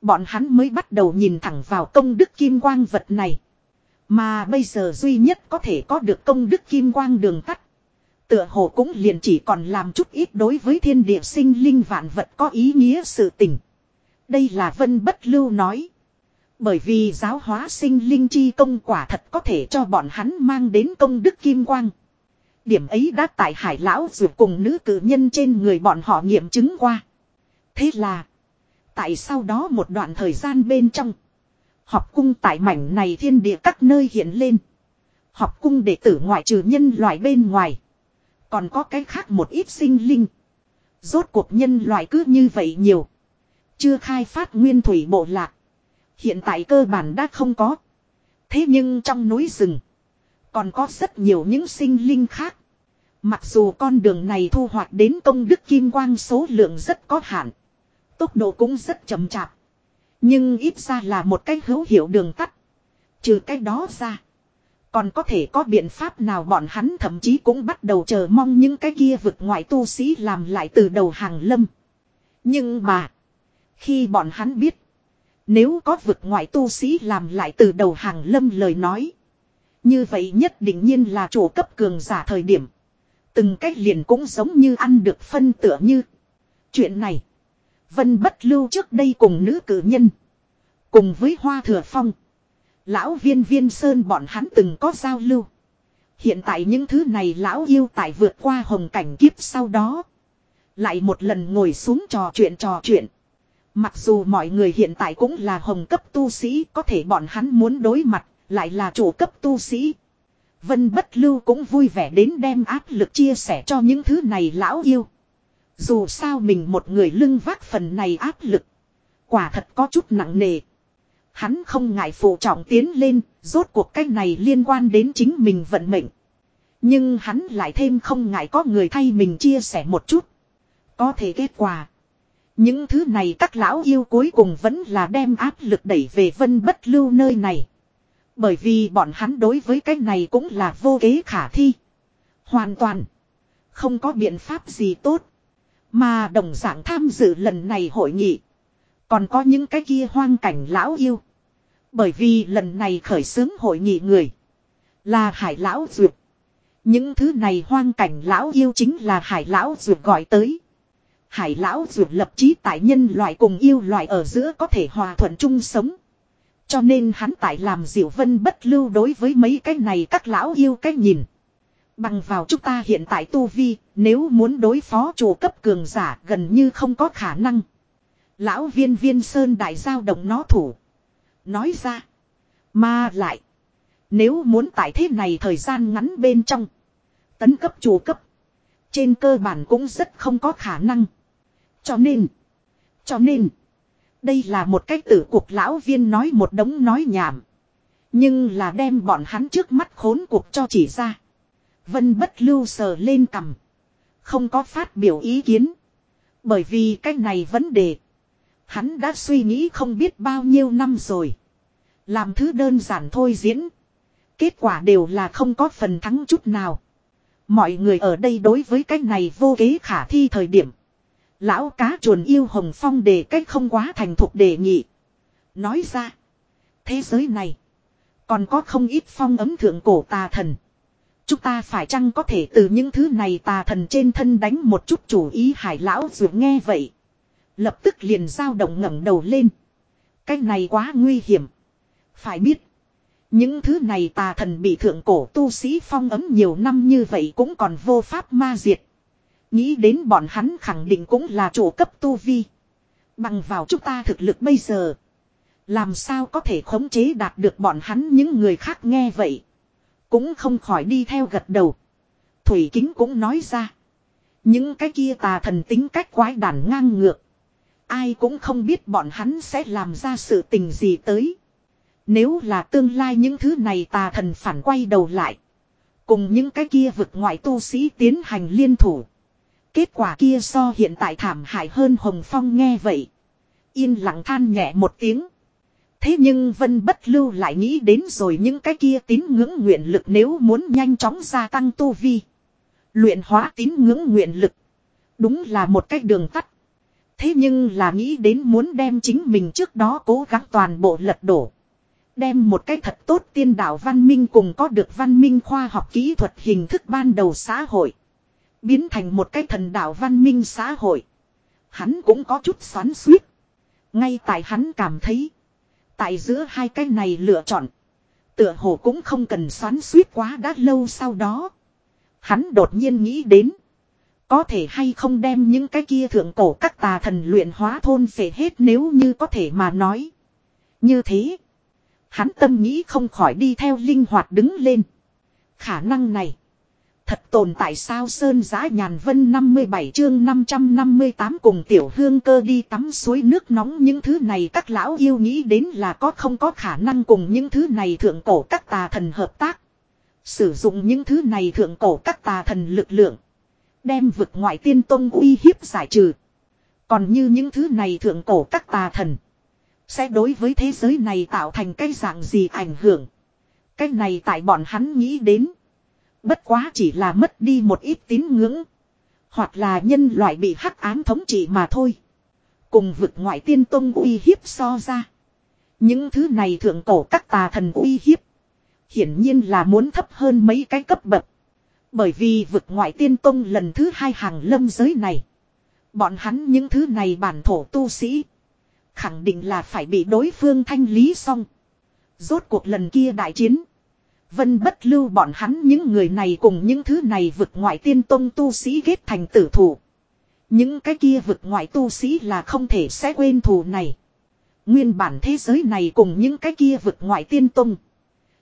Bọn hắn mới bắt đầu nhìn thẳng vào công đức kim quang vật này. Mà bây giờ duy nhất có thể có được công đức kim quang đường tắt. Tựa hồ cũng liền chỉ còn làm chút ít đối với thiên địa sinh linh vạn vật có ý nghĩa sự tình. Đây là Vân Bất Lưu nói. Bởi vì giáo hóa sinh linh chi công quả thật có thể cho bọn hắn mang đến công đức kim quang. Điểm ấy đã tại hải lão dù cùng nữ cử nhân trên người bọn họ nghiệm chứng qua. Thế là. Tại sau đó một đoạn thời gian bên trong. Học cung tại mảnh này thiên địa các nơi hiện lên. Học cung đệ tử ngoại trừ nhân loại bên ngoài. Còn có cái khác một ít sinh linh. Rốt cuộc nhân loại cứ như vậy nhiều. Chưa khai phát nguyên thủy bộ lạc. Hiện tại cơ bản đã không có. Thế nhưng trong núi rừng. Còn có rất nhiều những sinh linh khác. Mặc dù con đường này thu hoạch đến công đức kim quang số lượng rất có hạn. Tốc độ cũng rất chậm chạp. Nhưng ít ra là một cách hữu hiệu đường tắt. Trừ cái đó ra. Còn có thể có biện pháp nào bọn hắn thậm chí cũng bắt đầu chờ mong những cái kia vực ngoại tu sĩ làm lại từ đầu hàng lâm. Nhưng mà. Khi bọn hắn biết. Nếu có vực ngoại tu sĩ làm lại từ đầu hàng lâm lời nói. Như vậy nhất định nhiên là chủ cấp cường giả thời điểm. Từng cách liền cũng giống như ăn được phân tựa như. Chuyện này. Vân bất lưu trước đây cùng nữ cử nhân. Cùng với Hoa Thừa Phong. Lão viên viên sơn bọn hắn từng có giao lưu. Hiện tại những thứ này lão yêu tại vượt qua hồng cảnh kiếp sau đó. Lại một lần ngồi xuống trò chuyện trò chuyện. Mặc dù mọi người hiện tại cũng là hồng cấp tu sĩ, có thể bọn hắn muốn đối mặt lại là chủ cấp tu sĩ. Vân bất lưu cũng vui vẻ đến đem áp lực chia sẻ cho những thứ này lão yêu. Dù sao mình một người lưng vác phần này áp lực. Quả thật có chút nặng nề. Hắn không ngại phụ trọng tiến lên, rốt cuộc cách này liên quan đến chính mình vận mệnh. Nhưng hắn lại thêm không ngại có người thay mình chia sẻ một chút. Có thể kết quả. Những thứ này các lão yêu cuối cùng vẫn là đem áp lực đẩy về vân bất lưu nơi này. Bởi vì bọn hắn đối với cái này cũng là vô kế khả thi. Hoàn toàn. Không có biện pháp gì tốt. Mà đồng dạng tham dự lần này hội nghị. Còn có những cái kia hoang cảnh lão yêu. Bởi vì lần này khởi xướng hội nghị người. Là hải lão duyệt. Những thứ này hoang cảnh lão yêu chính là hải lão duyệt gọi tới. Hải lão duyệt lập chí tại nhân loại cùng yêu loại ở giữa có thể hòa thuận chung sống. Cho nên hắn tại làm diệu vân bất lưu đối với mấy cái này các lão yêu cái nhìn. Bằng vào chúng ta hiện tại tu vi, nếu muốn đối phó chủ cấp cường giả gần như không có khả năng. Lão viên viên sơn đại giao động nó thủ. Nói ra. Mà lại. Nếu muốn tại thế này thời gian ngắn bên trong. Tấn cấp chủ cấp. Trên cơ bản cũng rất không có khả năng. Cho nên. Cho nên. Đây là một cách tử cuộc lão viên nói một đống nói nhảm. Nhưng là đem bọn hắn trước mắt khốn cuộc cho chỉ ra. Vân bất lưu sờ lên cầm. Không có phát biểu ý kiến. Bởi vì cái này vấn đề. Hắn đã suy nghĩ không biết bao nhiêu năm rồi. Làm thứ đơn giản thôi diễn. Kết quả đều là không có phần thắng chút nào. Mọi người ở đây đối với cái này vô kế khả thi thời điểm. Lão cá chuồn yêu hồng phong đề cách không quá thành thục đề nghị. Nói ra. Thế giới này. Còn có không ít phong ấm thượng cổ tà thần. Chúng ta phải chăng có thể từ những thứ này tà thần trên thân đánh một chút chủ ý hải lão dù nghe vậy. Lập tức liền dao động ngẩng đầu lên. Cái này quá nguy hiểm. Phải biết. Những thứ này tà thần bị thượng cổ tu sĩ phong ấm nhiều năm như vậy cũng còn vô pháp ma diệt. Nghĩ đến bọn hắn khẳng định cũng là chủ cấp tu vi. Bằng vào chúng ta thực lực bây giờ. Làm sao có thể khống chế đạt được bọn hắn những người khác nghe vậy. Cũng không khỏi đi theo gật đầu. Thủy kính cũng nói ra. Những cái kia tà thần tính cách quái đản ngang ngược. Ai cũng không biết bọn hắn sẽ làm ra sự tình gì tới. Nếu là tương lai những thứ này tà thần phản quay đầu lại. Cùng những cái kia vực ngoại tu sĩ tiến hành liên thủ. Kết quả kia so hiện tại thảm hại hơn Hồng Phong nghe vậy. Yên lặng than nhẹ một tiếng. Thế nhưng Vân Bất Lưu lại nghĩ đến rồi những cái kia tín ngưỡng nguyện lực nếu muốn nhanh chóng gia tăng tu vi. Luyện hóa tín ngưỡng nguyện lực. Đúng là một cách đường tắt. Thế nhưng là nghĩ đến muốn đem chính mình trước đó cố gắng toàn bộ lật đổ. Đem một cách thật tốt tiên đạo văn minh cùng có được văn minh khoa học kỹ thuật hình thức ban đầu xã hội. Biến thành một cái thần đạo văn minh xã hội. Hắn cũng có chút xoắn suýt. Ngay tại hắn cảm thấy. Tại giữa hai cái này lựa chọn. Tựa hồ cũng không cần xoắn suýt quá đã lâu sau đó. Hắn đột nhiên nghĩ đến. Có thể hay không đem những cái kia thượng cổ các tà thần luyện hóa thôn phệ hết nếu như có thể mà nói. Như thế. Hắn tâm nghĩ không khỏi đi theo linh hoạt đứng lên. Khả năng này. Thật tồn tại sao Sơn Giã Nhàn Vân 57 chương 558 cùng tiểu hương cơ đi tắm suối nước nóng những thứ này các lão yêu nghĩ đến là có không có khả năng cùng những thứ này thượng cổ các tà thần hợp tác. Sử dụng những thứ này thượng cổ các tà thần lực lượng. Đem vực ngoại tiên tông uy hiếp giải trừ. Còn như những thứ này thượng cổ các tà thần. Sẽ đối với thế giới này tạo thành cái dạng gì ảnh hưởng. Cái này tại bọn hắn nghĩ đến. Bất quá chỉ là mất đi một ít tín ngưỡng. Hoặc là nhân loại bị hắc ám thống trị mà thôi. Cùng vực ngoại tiên tông uy hiếp so ra. Những thứ này thượng cổ các tà thần uy hiếp. Hiển nhiên là muốn thấp hơn mấy cái cấp bậc. Bởi vì vực ngoại tiên tông lần thứ hai hàng lâm giới này. Bọn hắn những thứ này bản thổ tu sĩ. Khẳng định là phải bị đối phương thanh lý xong. Rốt cuộc lần kia đại chiến. Vân bất lưu bọn hắn những người này cùng những thứ này vực ngoại tiên tông tu sĩ ghét thành tử thủ. Những cái kia vực ngoại tu sĩ là không thể sẽ quên thù này. Nguyên bản thế giới này cùng những cái kia vực ngoại tiên tông.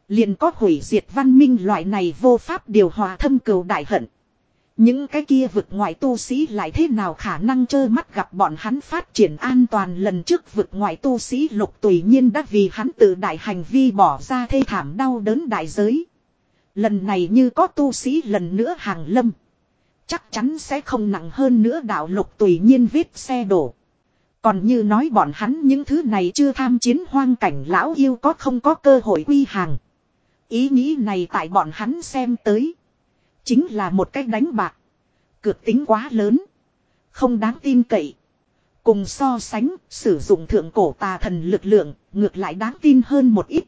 Liền có hủy diệt văn minh loại này vô pháp điều hòa thâm cừu đại hận. Những cái kia vực ngoại tu sĩ lại thế nào khả năng trơ mắt gặp bọn hắn phát triển an toàn lần trước vực ngoại tu sĩ lục tùy nhiên đã vì hắn tự đại hành vi bỏ ra thê thảm đau đớn đại giới. Lần này như có tu sĩ lần nữa hàng lâm. Chắc chắn sẽ không nặng hơn nữa đạo lục tùy nhiên viết xe đổ. Còn như nói bọn hắn những thứ này chưa tham chiến hoang cảnh lão yêu có không có cơ hội quy hàng. Ý nghĩ này tại bọn hắn xem tới. Chính là một cách đánh bạc. Cược tính quá lớn. Không đáng tin cậy. Cùng so sánh, sử dụng thượng cổ tà thần lực lượng, ngược lại đáng tin hơn một ít.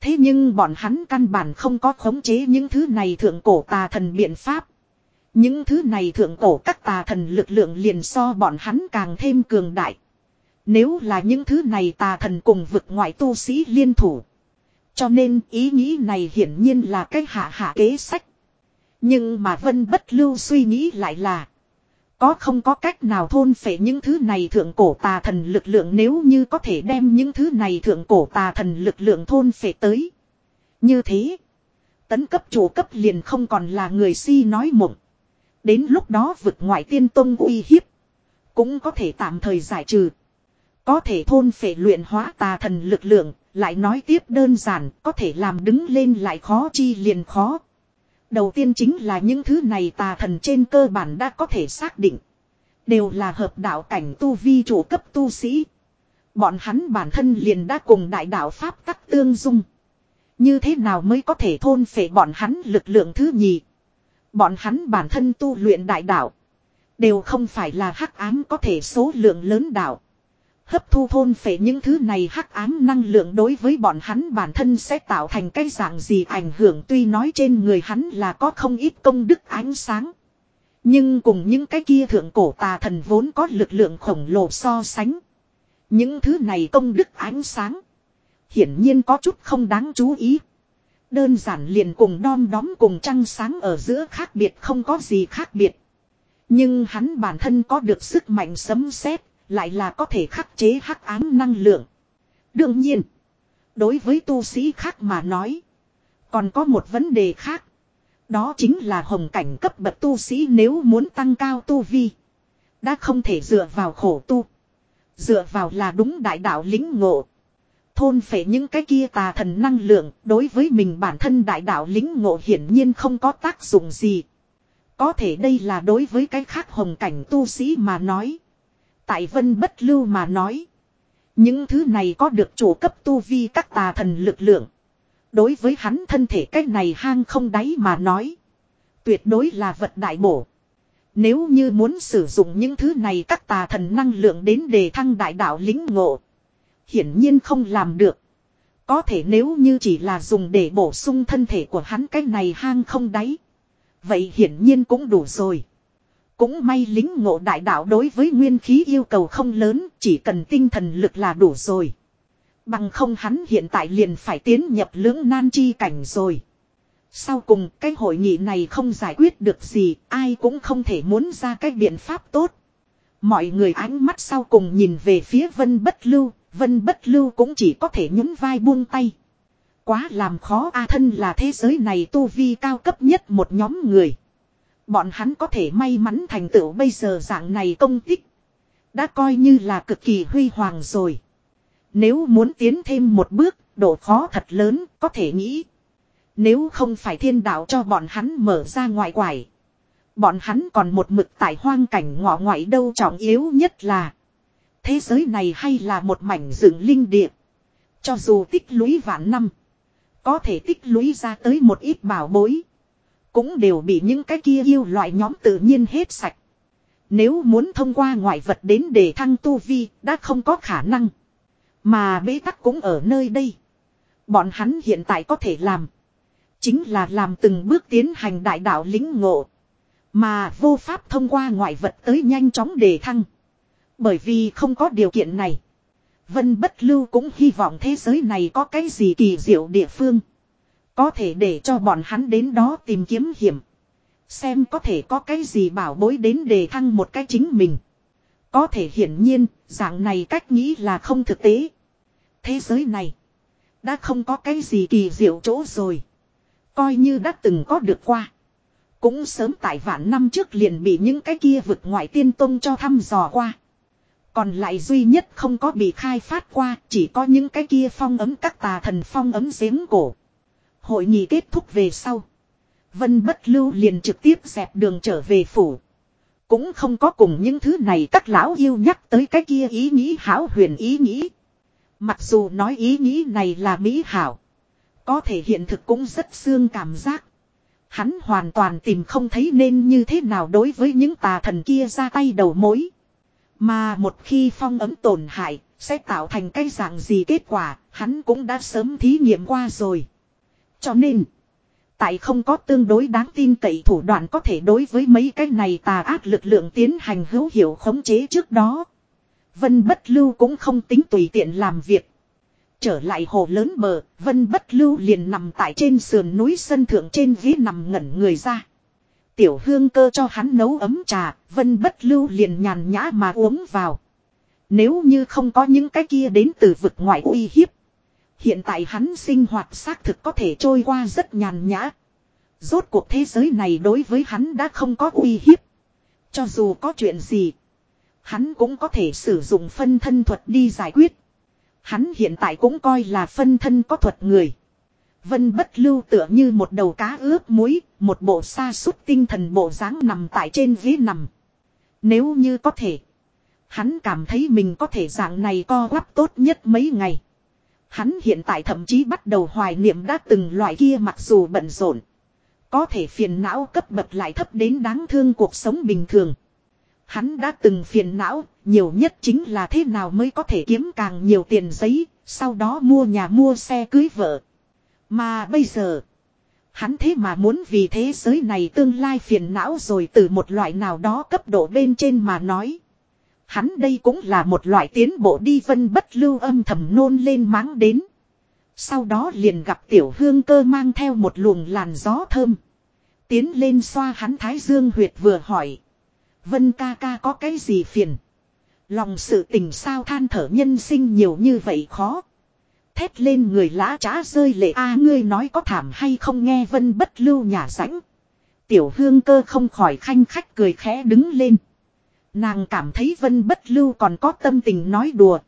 Thế nhưng bọn hắn căn bản không có khống chế những thứ này thượng cổ tà thần biện pháp. Những thứ này thượng cổ các tà thần lực lượng liền so bọn hắn càng thêm cường đại. Nếu là những thứ này tà thần cùng vực ngoại tu sĩ liên thủ. Cho nên ý nghĩ này hiển nhiên là cái hạ hạ kế sách. Nhưng mà Vân Bất Lưu suy nghĩ lại là. Có không có cách nào thôn phệ những thứ này thượng cổ tà thần lực lượng nếu như có thể đem những thứ này thượng cổ tà thần lực lượng thôn phệ tới. Như thế. Tấn cấp chủ cấp liền không còn là người si nói mộng. Đến lúc đó vực ngoại tiên tông uy hiếp. Cũng có thể tạm thời giải trừ. Có thể thôn phệ luyện hóa tà thần lực lượng. Lại nói tiếp đơn giản, có thể làm đứng lên lại khó chi liền khó. Đầu tiên chính là những thứ này tà thần trên cơ bản đã có thể xác định. Đều là hợp đạo cảnh tu vi chủ cấp tu sĩ. Bọn hắn bản thân liền đã cùng đại đạo Pháp tắc tương dung. Như thế nào mới có thể thôn phệ bọn hắn lực lượng thứ nhì. Bọn hắn bản thân tu luyện đại đạo. Đều không phải là hắc ám có thể số lượng lớn đạo. Hấp thu thôn phệ những thứ này hắc ám năng lượng đối với bọn hắn bản thân sẽ tạo thành cái dạng gì ảnh hưởng tuy nói trên người hắn là có không ít công đức ánh sáng. Nhưng cùng những cái kia thượng cổ tà thần vốn có lực lượng khổng lồ so sánh. Những thứ này công đức ánh sáng. Hiển nhiên có chút không đáng chú ý. Đơn giản liền cùng đom đóm cùng trăng sáng ở giữa khác biệt, không có gì khác biệt. Nhưng hắn bản thân có được sức mạnh sấm sét lại là có thể khắc chế hắc ám năng lượng. Đương nhiên. Đối với tu sĩ khác mà nói. Còn có một vấn đề khác. Đó chính là hồng cảnh cấp bậc tu sĩ nếu muốn tăng cao tu vi. Đã không thể dựa vào khổ tu. Dựa vào là đúng đại đạo lính ngộ. Thôn phệ những cái kia tà thần năng lượng, đối với mình bản thân đại đạo lính ngộ hiển nhiên không có tác dụng gì. Có thể đây là đối với cái khác hồng cảnh tu sĩ mà nói. Tại vân bất lưu mà nói. Những thứ này có được chủ cấp tu vi các tà thần lực lượng. Đối với hắn thân thể cách này hang không đáy mà nói. Tuyệt đối là vật đại bổ. Nếu như muốn sử dụng những thứ này các tà thần năng lượng đến đề thăng đại đạo lính ngộ. Hiển nhiên không làm được. Có thể nếu như chỉ là dùng để bổ sung thân thể của hắn cái này hang không đáy. Vậy hiển nhiên cũng đủ rồi. Cũng may lính ngộ đại đạo đối với nguyên khí yêu cầu không lớn, chỉ cần tinh thần lực là đủ rồi. Bằng không hắn hiện tại liền phải tiến nhập lưỡng nan chi cảnh rồi. Sau cùng cái hội nghị này không giải quyết được gì, ai cũng không thể muốn ra cái biện pháp tốt. Mọi người ánh mắt sau cùng nhìn về phía vân bất lưu, vân bất lưu cũng chỉ có thể nhún vai buông tay. Quá làm khó A thân là thế giới này tu vi cao cấp nhất một nhóm người. Bọn hắn có thể may mắn thành tựu bây giờ dạng này công tích. Đã coi như là cực kỳ huy hoàng rồi. Nếu muốn tiến thêm một bước, độ khó thật lớn, có thể nghĩ. Nếu không phải thiên đạo cho bọn hắn mở ra ngoại quải. Bọn hắn còn một mực tại hoang cảnh ngọ ngoại đâu trọng yếu nhất là. Thế giới này hay là một mảnh rừng linh địa. Cho dù tích lũy vạn năm. Có thể tích lũy ra tới một ít bảo bối. Cũng đều bị những cái kia yêu loại nhóm tự nhiên hết sạch. Nếu muốn thông qua ngoại vật đến để thăng tu vi, đã không có khả năng. Mà bế tắc cũng ở nơi đây. Bọn hắn hiện tại có thể làm. Chính là làm từng bước tiến hành đại đạo lính ngộ. Mà vô pháp thông qua ngoại vật tới nhanh chóng đề thăng. Bởi vì không có điều kiện này. Vân bất lưu cũng hy vọng thế giới này có cái gì kỳ diệu địa phương. Có thể để cho bọn hắn đến đó tìm kiếm hiểm. Xem có thể có cái gì bảo bối đến đề thăng một cái chính mình. Có thể hiển nhiên, dạng này cách nghĩ là không thực tế. Thế giới này, đã không có cái gì kỳ diệu chỗ rồi. Coi như đã từng có được qua. Cũng sớm tại vạn năm trước liền bị những cái kia vực ngoại tiên tông cho thăm dò qua. Còn lại duy nhất không có bị khai phát qua chỉ có những cái kia phong ấm các tà thần phong ấm giếng cổ. Hội nghị kết thúc về sau. Vân bất lưu liền trực tiếp dẹp đường trở về phủ. Cũng không có cùng những thứ này các lão yêu nhắc tới cái kia ý nghĩ hảo huyền ý nghĩ. Mặc dù nói ý nghĩ này là mỹ hảo. Có thể hiện thực cũng rất xương cảm giác. Hắn hoàn toàn tìm không thấy nên như thế nào đối với những tà thần kia ra tay đầu mối. Mà một khi phong ấm tổn hại, sẽ tạo thành cái dạng gì kết quả, hắn cũng đã sớm thí nghiệm qua rồi. Cho nên, tại không có tương đối đáng tin cậy thủ đoạn có thể đối với mấy cái này tà ác lực lượng tiến hành hữu hiệu khống chế trước đó. Vân Bất Lưu cũng không tính tùy tiện làm việc. Trở lại hồ lớn bờ, Vân Bất Lưu liền nằm tại trên sườn núi sân thượng trên ghế nằm ngẩn người ra. Tiểu hương cơ cho hắn nấu ấm trà, Vân Bất Lưu liền nhàn nhã mà uống vào. Nếu như không có những cái kia đến từ vực ngoại uy hiếp. Hiện tại hắn sinh hoạt xác thực có thể trôi qua rất nhàn nhã. Rốt cuộc thế giới này đối với hắn đã không có uy hiếp. Cho dù có chuyện gì, hắn cũng có thể sử dụng phân thân thuật đi giải quyết. Hắn hiện tại cũng coi là phân thân có thuật người. Vân bất lưu tựa như một đầu cá ướp muối, một bộ sa sút tinh thần bộ dáng nằm tại trên ghế nằm. Nếu như có thể, hắn cảm thấy mình có thể dạng này co quắp tốt nhất mấy ngày. Hắn hiện tại thậm chí bắt đầu hoài niệm đã từng loại kia mặc dù bận rộn. Có thể phiền não cấp bậc lại thấp đến đáng thương cuộc sống bình thường. Hắn đã từng phiền não, nhiều nhất chính là thế nào mới có thể kiếm càng nhiều tiền giấy, sau đó mua nhà mua xe cưới vợ. Mà bây giờ, hắn thế mà muốn vì thế giới này tương lai phiền não rồi từ một loại nào đó cấp độ bên trên mà nói. Hắn đây cũng là một loại tiến bộ đi vân bất lưu âm thầm nôn lên máng đến. Sau đó liền gặp tiểu hương cơ mang theo một luồng làn gió thơm. Tiến lên xoa hắn thái dương huyệt vừa hỏi. Vân ca ca có cái gì phiền? Lòng sự tình sao than thở nhân sinh nhiều như vậy khó. Thét lên người lã trá rơi lệ a, ngươi nói có thảm hay không nghe vân bất lưu nhà rãnh. Tiểu hương cơ không khỏi khanh khách cười khẽ đứng lên. Nàng cảm thấy vân bất lưu còn có tâm tình nói đùa.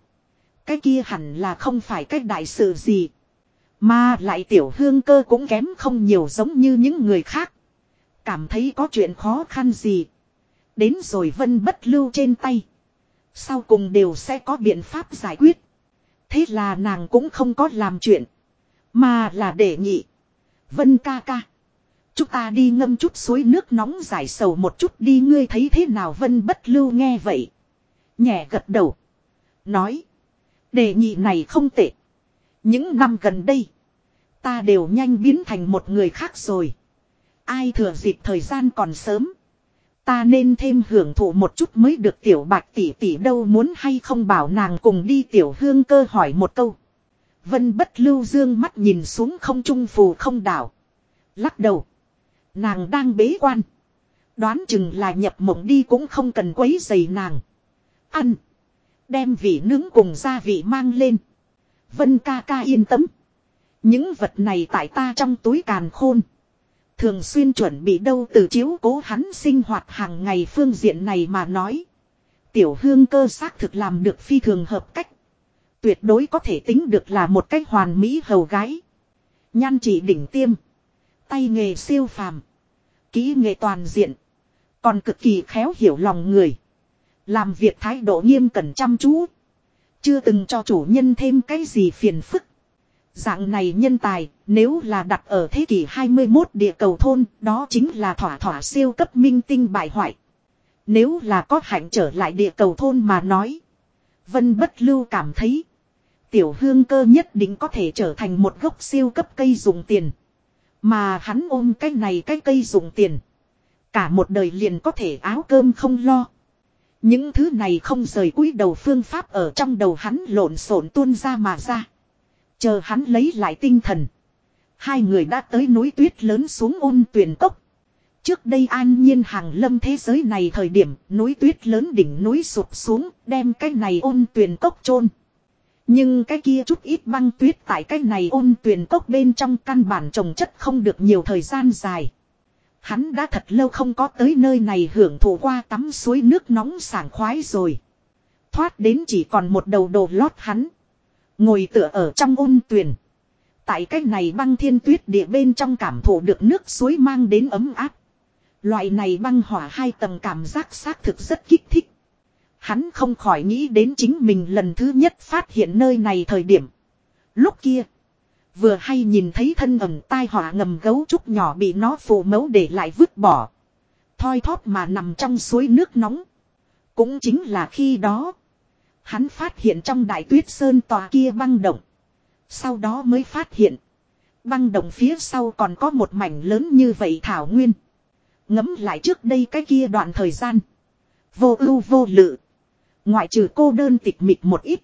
Cái kia hẳn là không phải cái đại sự gì. Mà lại tiểu hương cơ cũng kém không nhiều giống như những người khác. Cảm thấy có chuyện khó khăn gì. Đến rồi vân bất lưu trên tay. Sau cùng đều sẽ có biện pháp giải quyết. Thế là nàng cũng không có làm chuyện. Mà là để nhị. Vân ca ca. Chúng ta đi ngâm chút suối nước nóng giải sầu một chút đi, ngươi thấy thế nào vân bất lưu nghe vậy. Nhẹ gật đầu. Nói. Đề nghị này không tệ. Những năm gần đây. Ta đều nhanh biến thành một người khác rồi. Ai thừa dịp thời gian còn sớm. Ta nên thêm hưởng thụ một chút mới được tiểu bạch tỷ tỷ đâu muốn hay không bảo nàng cùng đi tiểu hương cơ hỏi một câu. Vân bất lưu dương mắt nhìn xuống không trung phù không đảo. Lắc đầu. Nàng đang bế quan. Đoán chừng là nhập mộng đi cũng không cần quấy giày nàng. Ăn. Đem vị nướng cùng gia vị mang lên. Vân ca ca yên tâm. Những vật này tại ta trong túi càn khôn. Thường xuyên chuẩn bị đâu từ chiếu cố hắn sinh hoạt hàng ngày phương diện này mà nói. Tiểu hương cơ xác thực làm được phi thường hợp cách. Tuyệt đối có thể tính được là một cách hoàn mỹ hầu gái. Nhan chỉ đỉnh tiêm. Tay nghề siêu phàm. Kỹ nghệ toàn diện. Còn cực kỳ khéo hiểu lòng người. Làm việc thái độ nghiêm cẩn chăm chú. Chưa từng cho chủ nhân thêm cái gì phiền phức. Dạng này nhân tài, nếu là đặt ở thế kỷ 21 địa cầu thôn, đó chính là thỏa thỏa siêu cấp minh tinh bại hoại. Nếu là có hạnh trở lại địa cầu thôn mà nói. Vân bất lưu cảm thấy. Tiểu hương cơ nhất định có thể trở thành một gốc siêu cấp cây dùng tiền. Mà hắn ôm cái này cái cây dùng tiền. Cả một đời liền có thể áo cơm không lo. Những thứ này không rời cúi đầu phương pháp ở trong đầu hắn lộn xộn tuôn ra mà ra. Chờ hắn lấy lại tinh thần. Hai người đã tới núi tuyết lớn xuống ôn tuyển cốc. Trước đây an nhiên hàng lâm thế giới này thời điểm, núi tuyết lớn đỉnh núi sụp xuống, đem cái này ôn tuyển cốc chôn nhưng cái kia chút ít băng tuyết tại cái này ôn tuyển cốc bên trong căn bản trồng chất không được nhiều thời gian dài. Hắn đã thật lâu không có tới nơi này hưởng thụ qua tắm suối nước nóng sảng khoái rồi. Thoát đến chỉ còn một đầu đồ lót hắn. Ngồi tựa ở trong ôn tuyền. Tại cách này băng thiên tuyết địa bên trong cảm thụ được nước suối mang đến ấm áp. Loại này băng hỏa hai tầng cảm giác xác thực rất kích thích. Hắn không khỏi nghĩ đến chính mình lần thứ nhất phát hiện nơi này thời điểm. Lúc kia. Vừa hay nhìn thấy thân ẩm tai họa ngầm gấu trúc nhỏ bị nó phụ mẫu để lại vứt bỏ. Thoi thóp mà nằm trong suối nước nóng. Cũng chính là khi đó. Hắn phát hiện trong đại tuyết sơn tòa kia băng động. Sau đó mới phát hiện. Băng động phía sau còn có một mảnh lớn như vậy thảo nguyên. Ngấm lại trước đây cái kia đoạn thời gian. Vô ưu vô lự. Ngoại trừ cô đơn tịch mịch một ít.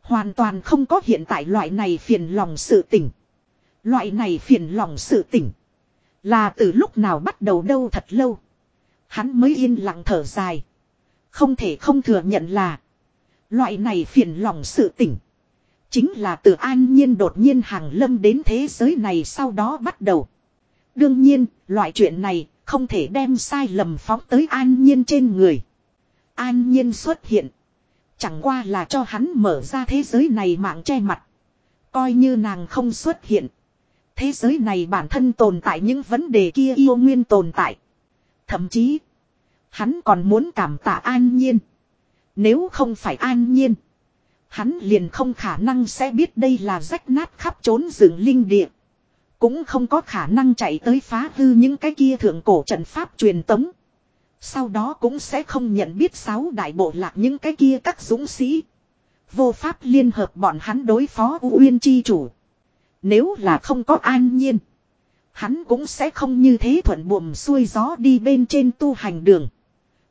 Hoàn toàn không có hiện tại loại này phiền lòng sự tỉnh. Loại này phiền lòng sự tỉnh. Là từ lúc nào bắt đầu đâu thật lâu. Hắn mới yên lặng thở dài. Không thể không thừa nhận là. Loại này phiền lòng sự tỉnh. Chính là từ an nhiên đột nhiên hàng lâm đến thế giới này sau đó bắt đầu. Đương nhiên, loại chuyện này không thể đem sai lầm phóng tới an nhiên trên người. An nhiên xuất hiện. Chẳng qua là cho hắn mở ra thế giới này mạng che mặt. Coi như nàng không xuất hiện. Thế giới này bản thân tồn tại những vấn đề kia yêu nguyên tồn tại. Thậm chí, hắn còn muốn cảm tạ an nhiên. Nếu không phải an nhiên, hắn liền không khả năng sẽ biết đây là rách nát khắp trốn rừng linh địa. Cũng không có khả năng chạy tới phá hư những cái kia thượng cổ trận pháp truyền tống. Sau đó cũng sẽ không nhận biết sáu đại bộ lạc những cái kia các dũng sĩ. Vô pháp liên hợp bọn hắn đối phó U Uyên chi chủ. Nếu là không có an nhiên. Hắn cũng sẽ không như thế thuận buồm xuôi gió đi bên trên tu hành đường.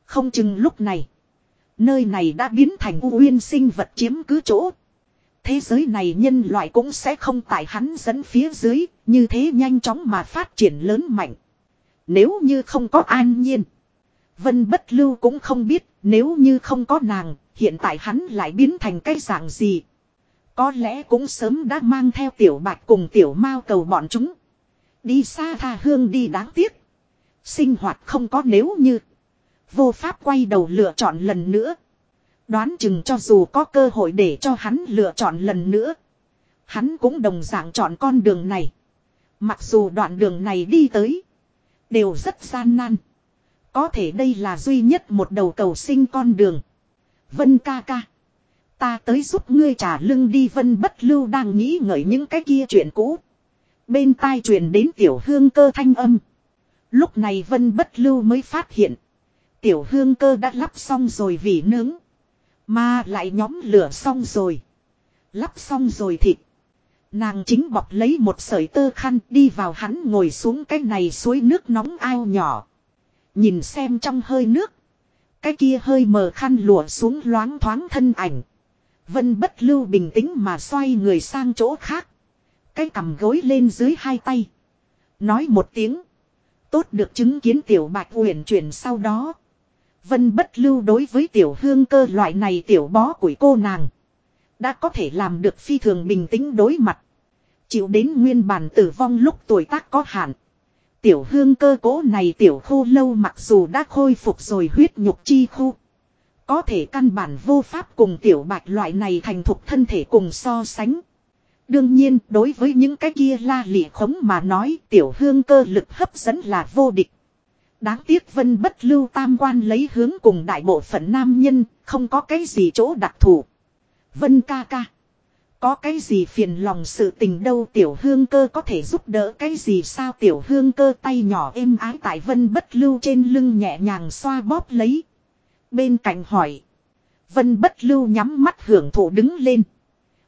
Không chừng lúc này. Nơi này đã biến thành U Uyên sinh vật chiếm cứ chỗ. Thế giới này nhân loại cũng sẽ không tại hắn dẫn phía dưới, như thế nhanh chóng mà phát triển lớn mạnh. Nếu như không có an nhiên. Vân bất lưu cũng không biết nếu như không có nàng, hiện tại hắn lại biến thành cái dạng gì. Có lẽ cũng sớm đã mang theo tiểu bạch cùng tiểu mao cầu bọn chúng. Đi xa tha hương đi đáng tiếc. Sinh hoạt không có nếu như. Vô pháp quay đầu lựa chọn lần nữa. Đoán chừng cho dù có cơ hội để cho hắn lựa chọn lần nữa. Hắn cũng đồng dạng chọn con đường này. Mặc dù đoạn đường này đi tới. Đều rất gian nan. Có thể đây là duy nhất một đầu cầu sinh con đường. Vân ca ca. Ta tới giúp ngươi trả lưng đi vân bất lưu đang nghĩ ngợi những cái kia chuyện cũ. Bên tai truyền đến tiểu hương cơ thanh âm. Lúc này vân bất lưu mới phát hiện. Tiểu hương cơ đã lắp xong rồi vì nướng. Mà lại nhóm lửa xong rồi. Lắp xong rồi thịt. Nàng chính bọc lấy một sợi tơ khăn đi vào hắn ngồi xuống cái này suối nước nóng ao nhỏ. Nhìn xem trong hơi nước. Cái kia hơi mờ khăn lụa xuống loáng thoáng thân ảnh. Vân bất lưu bình tĩnh mà xoay người sang chỗ khác. Cái cầm gối lên dưới hai tay. Nói một tiếng. Tốt được chứng kiến tiểu bạch uyển chuyển sau đó. Vân bất lưu đối với tiểu hương cơ loại này tiểu bó của cô nàng. Đã có thể làm được phi thường bình tĩnh đối mặt. Chịu đến nguyên bản tử vong lúc tuổi tác có hạn. Tiểu hương cơ cố này tiểu khô lâu mặc dù đã khôi phục rồi huyết nhục chi khu. Có thể căn bản vô pháp cùng tiểu bạch loại này thành thục thân thể cùng so sánh. Đương nhiên đối với những cái kia la lị khống mà nói tiểu hương cơ lực hấp dẫn là vô địch. Đáng tiếc vân bất lưu tam quan lấy hướng cùng đại bộ phận nam nhân, không có cái gì chỗ đặc thù. Vân ca ca. Có cái gì phiền lòng sự tình đâu, tiểu hương cơ có thể giúp đỡ cái gì sao tiểu hương cơ tay nhỏ êm ái tại vân bất lưu trên lưng nhẹ nhàng xoa bóp lấy. Bên cạnh hỏi. Vân bất lưu nhắm mắt hưởng thụ đứng lên.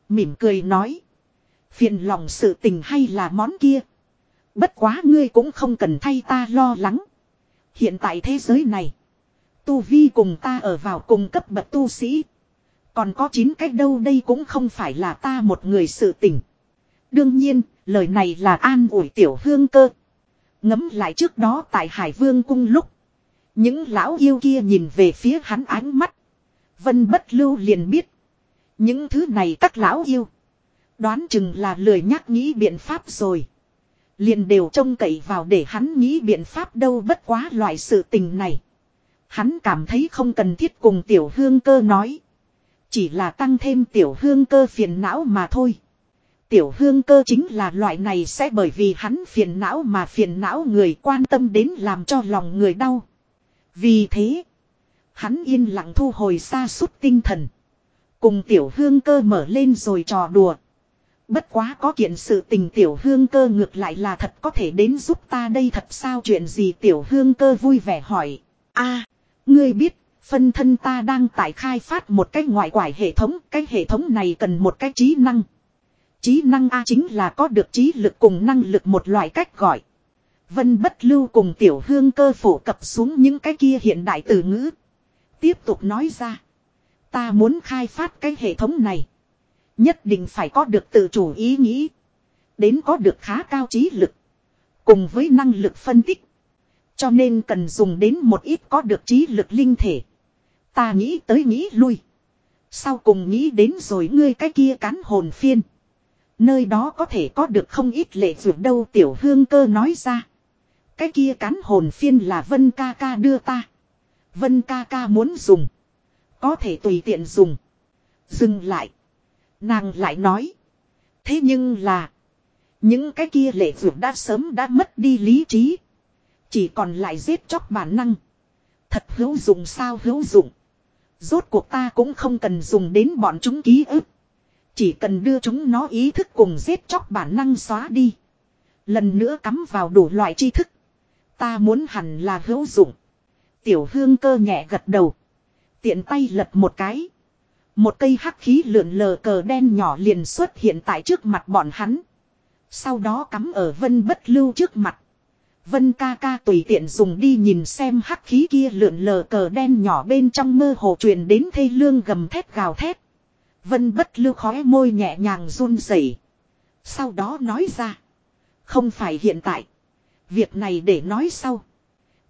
Mỉm cười nói. Phiền lòng sự tình hay là món kia. Bất quá ngươi cũng không cần thay ta lo lắng. Hiện tại thế giới này. Tu Vi cùng ta ở vào cùng cấp bậc tu sĩ. Còn có 9 cách đâu đây cũng không phải là ta một người sự tình. Đương nhiên, lời này là an ủi tiểu hương cơ. Ngấm lại trước đó tại Hải Vương cung lúc. Những lão yêu kia nhìn về phía hắn ánh mắt. Vân bất lưu liền biết. Những thứ này các lão yêu. Đoán chừng là lười nhắc nghĩ biện pháp rồi. Liền đều trông cậy vào để hắn nghĩ biện pháp đâu bất quá loại sự tình này. Hắn cảm thấy không cần thiết cùng tiểu hương cơ nói. Chỉ là tăng thêm tiểu hương cơ phiền não mà thôi. Tiểu hương cơ chính là loại này sẽ bởi vì hắn phiền não mà phiền não người quan tâm đến làm cho lòng người đau. Vì thế, hắn yên lặng thu hồi xa suốt tinh thần. Cùng tiểu hương cơ mở lên rồi trò đùa. Bất quá có kiện sự tình tiểu hương cơ ngược lại là thật có thể đến giúp ta đây thật sao chuyện gì tiểu hương cơ vui vẻ hỏi. a ngươi biết, phân thân ta đang tại khai phát một cái ngoại quải hệ thống, cái hệ thống này cần một cái trí năng. Trí năng A chính là có được trí lực cùng năng lực một loại cách gọi. Vân bất lưu cùng tiểu hương cơ phổ cập xuống những cái kia hiện đại từ ngữ. Tiếp tục nói ra. Ta muốn khai phát cái hệ thống này. Nhất định phải có được tự chủ ý nghĩ. Đến có được khá cao trí lực. Cùng với năng lực phân tích. Cho nên cần dùng đến một ít có được trí lực linh thể. Ta nghĩ tới nghĩ lui. Sau cùng nghĩ đến rồi ngươi cái kia cán hồn phiên. Nơi đó có thể có được không ít lệ dược đâu, tiểu hương cơ nói ra. Cái kia cán hồn phiên là Vân ca ca đưa ta. Vân ca ca muốn dùng. Có thể tùy tiện dùng. Dừng lại. Nàng lại nói. Thế nhưng là. Những cái kia lệ dược đã sớm đã mất đi lý trí. Chỉ còn lại giết chóc bản năng. Thật hữu dụng sao hữu dụng. Rốt cuộc ta cũng không cần dùng đến bọn chúng ký ức. Chỉ cần đưa chúng nó ý thức cùng giết chóc bản năng xóa đi. Lần nữa cắm vào đủ loại tri thức. Ta muốn hẳn là hữu dụng. Tiểu hương cơ nhẹ gật đầu. Tiện tay lật một cái. Một cây hắc khí lượn lờ cờ đen nhỏ liền xuất hiện tại trước mặt bọn hắn. Sau đó cắm ở vân bất lưu trước mặt. Vân ca ca tùy tiện dùng đi nhìn xem hắc khí kia lượn lờ cờ đen nhỏ bên trong mơ hồ truyền đến thây lương gầm thét gào thét. Vân bất lưu khóe môi nhẹ nhàng run rẩy. Sau đó nói ra. Không phải hiện tại. Việc này để nói sau.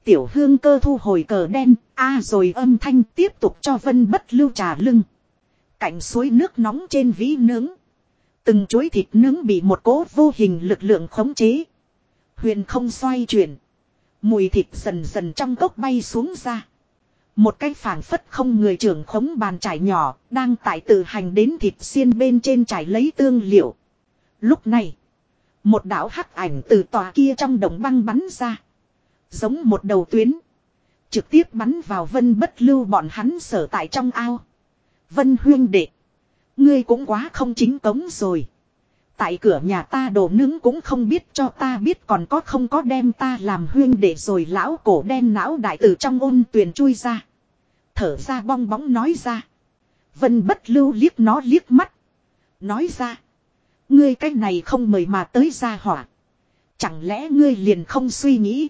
Tiểu hương cơ thu hồi cờ đen, a rồi âm thanh tiếp tục cho vân bất lưu trà lưng. Cạnh suối nước nóng trên vĩ nướng. Từng chuối thịt nướng bị một cố vô hình lực lượng khống chế. Huyền không xoay chuyển. Mùi thịt dần dần trong cốc bay xuống ra. Một cái phảng phất không người trưởng khống bàn trải nhỏ, đang tại tự hành đến thịt xiên bên trên trải lấy tương liệu. Lúc này, một đạo hắc ảnh từ tòa kia trong đồng băng bắn ra. Giống một đầu tuyến. Trực tiếp bắn vào vân bất lưu bọn hắn sở tại trong ao. Vân huyên đệ. Ngươi cũng quá không chính cống rồi. Tại cửa nhà ta đồ nướng cũng không biết cho ta biết còn có không có đem ta làm huyên để rồi lão cổ đen não đại tử trong ôn tuyền chui ra. Thở ra bong bóng nói ra. Vân bất lưu liếc nó liếc mắt. Nói ra. Ngươi cái này không mời mà tới ra hỏa. Chẳng lẽ ngươi liền không suy nghĩ.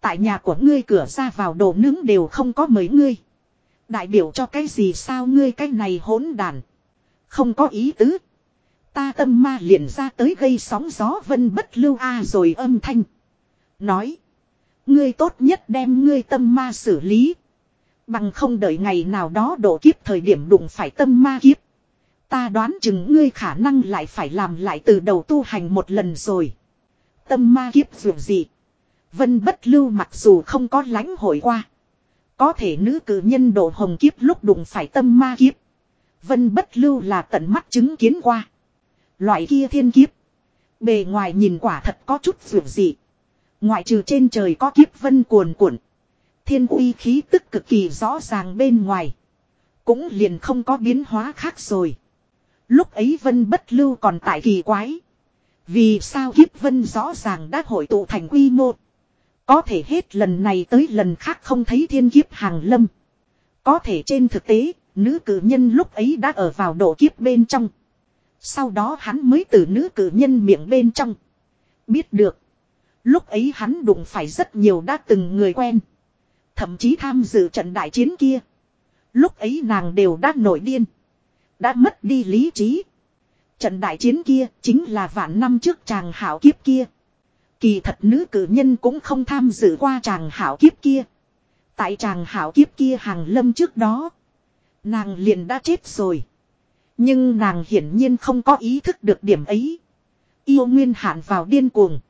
Tại nhà của ngươi cửa ra vào đồ nướng đều không có mấy ngươi. Đại biểu cho cái gì sao ngươi cái này hỗn đàn. Không có ý tứ. Ta tâm ma liền ra tới gây sóng gió vân bất lưu a rồi âm thanh. Nói. Ngươi tốt nhất đem ngươi tâm ma xử lý. Bằng không đợi ngày nào đó độ kiếp thời điểm đụng phải tâm ma kiếp. Ta đoán chừng ngươi khả năng lại phải làm lại từ đầu tu hành một lần rồi. Tâm ma kiếp dù gì. Vân bất lưu mặc dù không có lãnh hội qua. Có thể nữ cử nhân độ hồng kiếp lúc đụng phải tâm ma kiếp. Vân bất lưu là tận mắt chứng kiến qua. Loại kia thiên kiếp. Bề ngoài nhìn quả thật có chút vượt dị. Ngoại trừ trên trời có kiếp vân cuồn cuộn. Thiên uy khí tức cực kỳ rõ ràng bên ngoài. Cũng liền không có biến hóa khác rồi. Lúc ấy vân bất lưu còn tại kỳ quái. Vì sao kiếp vân rõ ràng đã hội tụ thành quy mô. Có thể hết lần này tới lần khác không thấy thiên kiếp hàng lâm. Có thể trên thực tế, nữ cử nhân lúc ấy đã ở vào độ kiếp bên trong. Sau đó hắn mới từ nữ cử nhân miệng bên trong. Biết được. Lúc ấy hắn đụng phải rất nhiều đã từng người quen. Thậm chí tham dự trận đại chiến kia. Lúc ấy nàng đều đã nổi điên. Đã mất đi lý trí. Trận đại chiến kia chính là vạn năm trước chàng hảo kiếp kia. Kỳ thật nữ cử nhân cũng không tham dự qua chàng hảo kiếp kia. Tại chàng hảo kiếp kia hàng lâm trước đó. Nàng liền đã chết rồi. Nhưng nàng hiển nhiên không có ý thức được điểm ấy. Yêu nguyên hạn vào điên cuồng.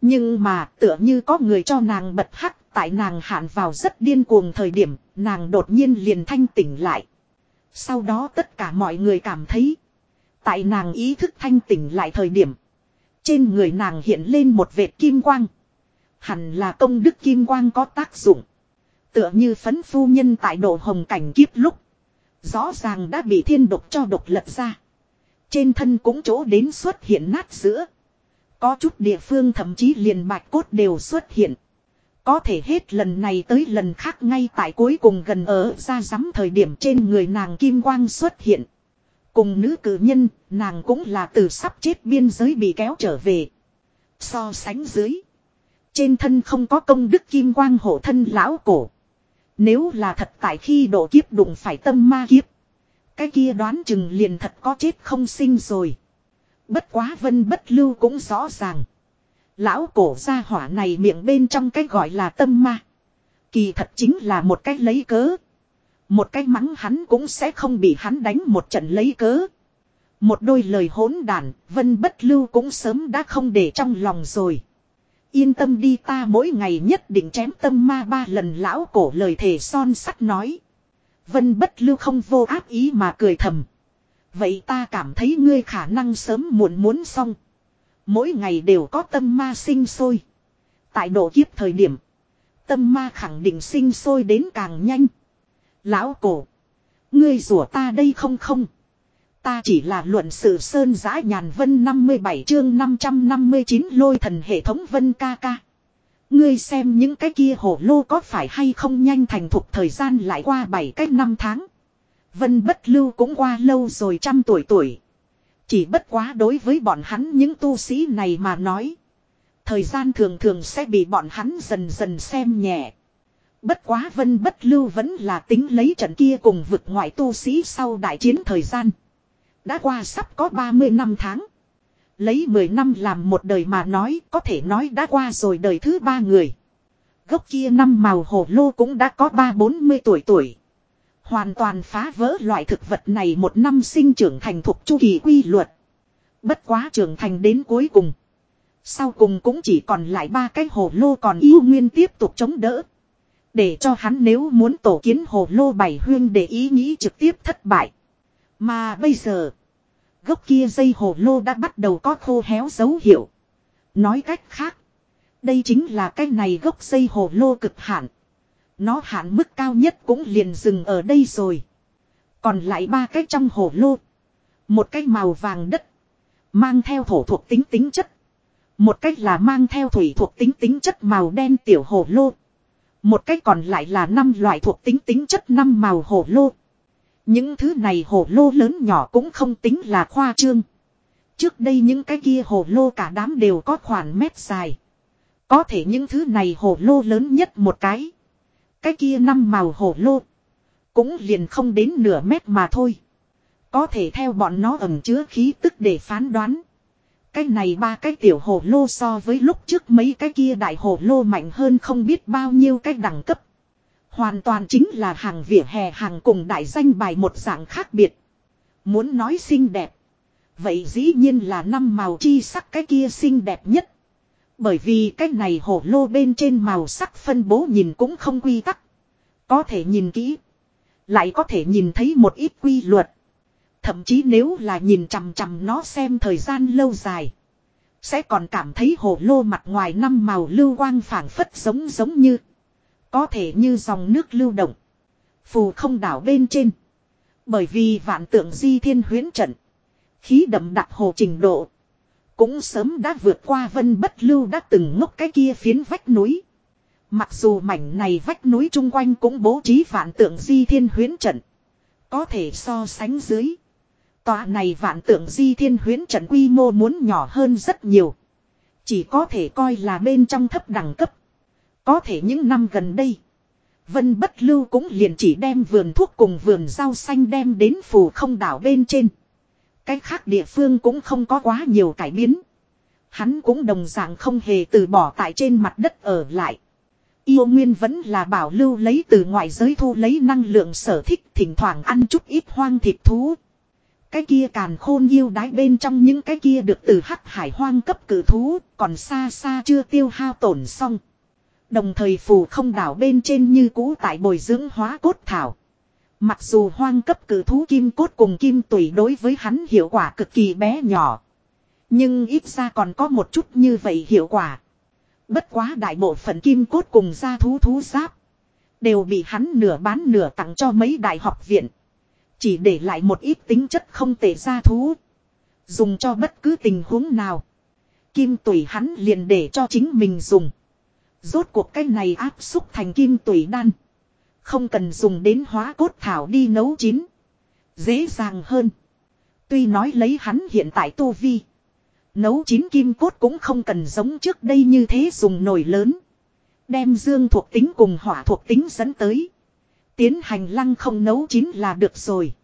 Nhưng mà tựa như có người cho nàng bật hắc, tại nàng hạn vào rất điên cuồng thời điểm, nàng đột nhiên liền thanh tỉnh lại. Sau đó tất cả mọi người cảm thấy. Tại nàng ý thức thanh tỉnh lại thời điểm. Trên người nàng hiện lên một vệt kim quang. Hẳn là công đức kim quang có tác dụng. Tựa như phấn phu nhân tại độ hồng cảnh kiếp lúc. Rõ ràng đã bị thiên độc cho độc lật ra. Trên thân cũng chỗ đến xuất hiện nát giữa. Có chút địa phương thậm chí liền bạch cốt đều xuất hiện. Có thể hết lần này tới lần khác ngay tại cuối cùng gần ở ra rắm thời điểm trên người nàng kim quang xuất hiện. Cùng nữ cử nhân, nàng cũng là từ sắp chết biên giới bị kéo trở về. So sánh dưới. Trên thân không có công đức kim quang hộ thân lão cổ. Nếu là thật tại khi độ kiếp đụng phải tâm ma kiếp. Cái kia đoán chừng liền thật có chết không sinh rồi. Bất quá vân bất lưu cũng rõ ràng. Lão cổ gia hỏa này miệng bên trong cái gọi là tâm ma. Kỳ thật chính là một cách lấy cớ. Một cái mắng hắn cũng sẽ không bị hắn đánh một trận lấy cớ. Một đôi lời hỗn đàn, vân bất lưu cũng sớm đã không để trong lòng rồi. Yên tâm đi ta mỗi ngày nhất định chém tâm ma ba lần lão cổ lời thề son sắt nói. Vân bất lưu không vô áp ý mà cười thầm. Vậy ta cảm thấy ngươi khả năng sớm muộn muốn xong. Mỗi ngày đều có tâm ma sinh sôi. Tại độ kiếp thời điểm. Tâm ma khẳng định sinh sôi đến càng nhanh. Lão cổ. Ngươi rủa ta đây không không. Ta chỉ là luận sự sơn giã nhàn vân 57 chương 559 lôi thần hệ thống vân ca ca. Ngươi xem những cái kia hổ lô có phải hay không nhanh thành thục thời gian lại qua 7 cách năm tháng. Vân bất lưu cũng qua lâu rồi trăm tuổi tuổi. Chỉ bất quá đối với bọn hắn những tu sĩ này mà nói. Thời gian thường thường sẽ bị bọn hắn dần dần xem nhẹ. Bất quá vân bất lưu vẫn là tính lấy trận kia cùng vực ngoại tu sĩ sau đại chiến thời gian. Đã qua sắp có 30 năm tháng. Lấy 10 năm làm một đời mà nói, có thể nói đã qua rồi đời thứ ba người. Gốc kia năm màu hồ lô cũng đã có ba bốn mươi tuổi tuổi. Hoàn toàn phá vỡ loại thực vật này một năm sinh trưởng thành thuộc chu kỳ quy luật. Bất quá trưởng thành đến cuối cùng. Sau cùng cũng chỉ còn lại ba cái hồ lô còn yêu nguyên tiếp tục chống đỡ. Để cho hắn nếu muốn tổ kiến hồ lô bảy huyên để ý nghĩ trực tiếp thất bại. Mà bây giờ, gốc kia dây hồ lô đã bắt đầu có khô héo dấu hiệu. Nói cách khác, đây chính là cái này gốc dây hồ lô cực hạn. Nó hạn mức cao nhất cũng liền dừng ở đây rồi. Còn lại ba cái trong hồ lô. Một cái màu vàng đất. Mang theo thổ thuộc tính tính chất. Một cách là mang theo thủy thuộc tính tính chất màu đen tiểu hồ lô. Một cách còn lại là năm loại thuộc tính tính chất năm màu hồ lô. Những thứ này hồ lô lớn nhỏ cũng không tính là khoa trương. Trước đây những cái kia hồ lô cả đám đều có khoảng mét dài. Có thể những thứ này hồ lô lớn nhất một cái. Cái kia năm màu hồ lô. Cũng liền không đến nửa mét mà thôi. Có thể theo bọn nó ẩm chứa khí tức để phán đoán. Cái này ba cái tiểu hồ lô so với lúc trước mấy cái kia đại hồ lô mạnh hơn không biết bao nhiêu cái đẳng cấp. Hoàn toàn chính là hàng vỉa hè hàng cùng đại danh bài một dạng khác biệt. Muốn nói xinh đẹp. Vậy dĩ nhiên là năm màu chi sắc cái kia xinh đẹp nhất. Bởi vì cái này hồ lô bên trên màu sắc phân bố nhìn cũng không quy tắc. Có thể nhìn kỹ. Lại có thể nhìn thấy một ít quy luật. Thậm chí nếu là nhìn chằm chằm nó xem thời gian lâu dài. Sẽ còn cảm thấy hồ lô mặt ngoài năm màu lưu quang phảng phất giống giống như. Có thể như dòng nước lưu động. Phù không đảo bên trên. Bởi vì vạn tượng di thiên huyến trận. Khí đậm đặc hồ trình độ. Cũng sớm đã vượt qua vân bất lưu đã từng ngốc cái kia phiến vách núi. Mặc dù mảnh này vách núi chung quanh cũng bố trí vạn tượng di thiên huyến trận. Có thể so sánh dưới. Tòa này vạn tượng di thiên huyến trận quy mô muốn nhỏ hơn rất nhiều. Chỉ có thể coi là bên trong thấp đẳng cấp. Có thể những năm gần đây. Vân bất lưu cũng liền chỉ đem vườn thuốc cùng vườn rau xanh đem đến phù không đảo bên trên. Cái khác địa phương cũng không có quá nhiều cải biến. Hắn cũng đồng dạng không hề từ bỏ tại trên mặt đất ở lại. Yêu Nguyên vẫn là bảo lưu lấy từ ngoại giới thu lấy năng lượng sở thích, thỉnh thoảng ăn chút ít hoang thịt thú. Cái kia càn khôn yêu đái bên trong những cái kia được từ hắc hải hoang cấp cử thú, còn xa xa chưa tiêu hao tổn xong. Đồng thời phù không đảo bên trên như cũ tại bồi dưỡng hóa cốt thảo. Mặc dù hoang cấp cử thú kim cốt cùng kim tùy đối với hắn hiệu quả cực kỳ bé nhỏ. Nhưng ít ra còn có một chút như vậy hiệu quả. Bất quá đại bộ phận kim cốt cùng gia thú thú giáp. Đều bị hắn nửa bán nửa tặng cho mấy đại học viện. Chỉ để lại một ít tính chất không tệ gia thú. Dùng cho bất cứ tình huống nào. Kim tùy hắn liền để cho chính mình dùng. Rốt cuộc cái này áp xúc thành kim tùy đan. Không cần dùng đến hóa cốt thảo đi nấu chín. Dễ dàng hơn. Tuy nói lấy hắn hiện tại tu vi. Nấu chín kim cốt cũng không cần giống trước đây như thế dùng nồi lớn. Đem dương thuộc tính cùng hỏa thuộc tính dẫn tới. Tiến hành lăng không nấu chín là được rồi.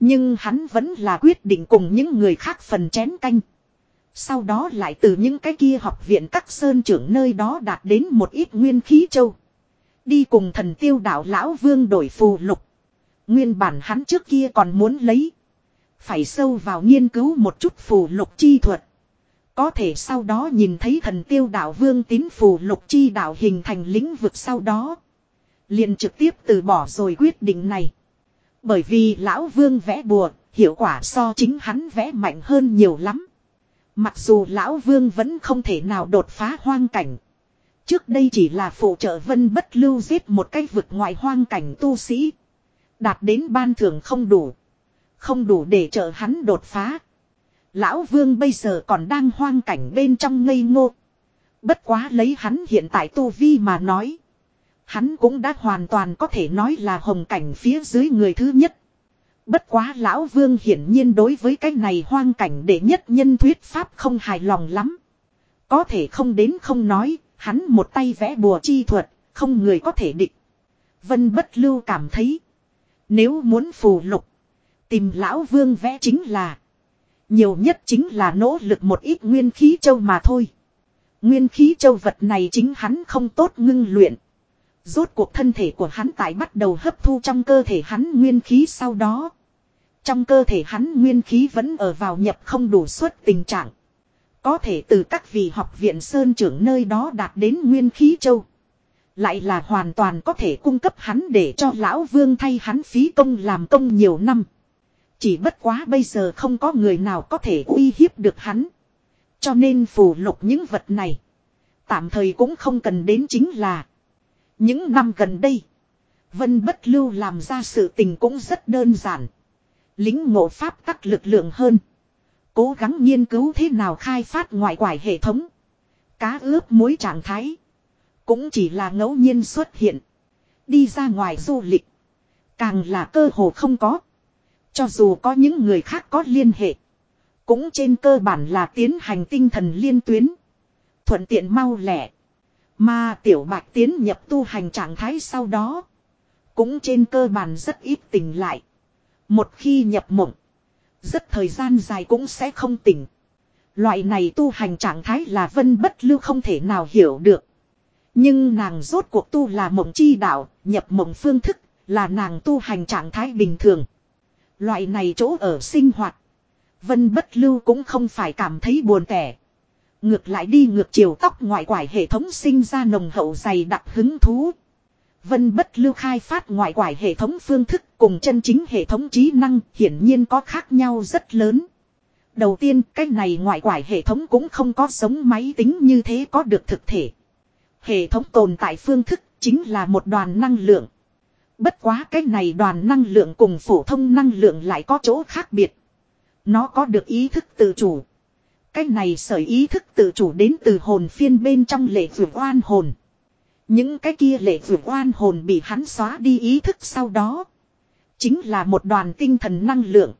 Nhưng hắn vẫn là quyết định cùng những người khác phần chén canh. Sau đó lại từ những cái kia học viện các sơn trưởng nơi đó đạt đến một ít nguyên khí châu. Đi cùng thần tiêu đạo lão vương đổi phù lục. Nguyên bản hắn trước kia còn muốn lấy. Phải sâu vào nghiên cứu một chút phù lục chi thuật. Có thể sau đó nhìn thấy thần tiêu đạo vương tín phù lục chi đạo hình thành lĩnh vực sau đó. liền trực tiếp từ bỏ rồi quyết định này. Bởi vì lão vương vẽ bùa, hiệu quả so chính hắn vẽ mạnh hơn nhiều lắm. Mặc dù lão vương vẫn không thể nào đột phá hoang cảnh. Trước đây chỉ là phụ trợ vân bất lưu giết một cái vực ngoài hoang cảnh tu sĩ. Đạt đến ban thưởng không đủ. Không đủ để trợ hắn đột phá. Lão vương bây giờ còn đang hoang cảnh bên trong ngây ngô. Bất quá lấy hắn hiện tại tu vi mà nói. Hắn cũng đã hoàn toàn có thể nói là hồng cảnh phía dưới người thứ nhất. Bất quá lão vương hiển nhiên đối với cái này hoang cảnh để nhất nhân thuyết pháp không hài lòng lắm. Có thể không đến không nói, hắn một tay vẽ bùa chi thuật, không người có thể địch. Vân bất lưu cảm thấy. Nếu muốn phù lục, tìm lão vương vẽ chính là. Nhiều nhất chính là nỗ lực một ít nguyên khí châu mà thôi. Nguyên khí châu vật này chính hắn không tốt ngưng luyện. Rốt cuộc thân thể của hắn tại bắt đầu hấp thu trong cơ thể hắn nguyên khí sau đó. Trong cơ thể hắn nguyên khí vẫn ở vào nhập không đủ suất tình trạng. Có thể từ các vị học viện sơn trưởng nơi đó đạt đến nguyên khí châu. Lại là hoàn toàn có thể cung cấp hắn để cho lão vương thay hắn phí công làm công nhiều năm. Chỉ bất quá bây giờ không có người nào có thể uy hiếp được hắn. Cho nên phù lục những vật này. Tạm thời cũng không cần đến chính là. Những năm gần đây. Vân bất lưu làm ra sự tình cũng rất đơn giản. Lính ngộ pháp tắc lực lượng hơn. Cố gắng nghiên cứu thế nào khai phát ngoại quải hệ thống. Cá ướp muối trạng thái. Cũng chỉ là ngẫu nhiên xuất hiện. Đi ra ngoài du lịch. Càng là cơ hồ không có. Cho dù có những người khác có liên hệ. Cũng trên cơ bản là tiến hành tinh thần liên tuyến. Thuận tiện mau lẻ. Mà tiểu bạch tiến nhập tu hành trạng thái sau đó. Cũng trên cơ bản rất ít tỉnh lại. Một khi nhập mộng. Rất thời gian dài cũng sẽ không tỉnh. Loại này tu hành trạng thái là vân bất lưu không thể nào hiểu được. Nhưng nàng rốt cuộc tu là mộng chi đạo, nhập mộng phương thức, là nàng tu hành trạng thái bình thường. Loại này chỗ ở sinh hoạt. Vân bất lưu cũng không phải cảm thấy buồn tẻ. Ngược lại đi ngược chiều tóc ngoại quải hệ thống sinh ra nồng hậu dày đặc hứng thú. Vân bất lưu khai phát ngoại quải hệ thống phương thức cùng chân chính hệ thống trí năng hiển nhiên có khác nhau rất lớn. Đầu tiên, cái này ngoại quải hệ thống cũng không có giống máy tính như thế có được thực thể. Hệ thống tồn tại phương thức chính là một đoàn năng lượng. Bất quá cái này đoàn năng lượng cùng phổ thông năng lượng lại có chỗ khác biệt. Nó có được ý thức tự chủ. Cái này sở ý thức tự chủ đến từ hồn phiên bên trong lệ vượt oan hồn. Những cái kia lệ vượt oan hồn bị hắn xóa đi ý thức sau đó. Chính là một đoàn tinh thần năng lượng.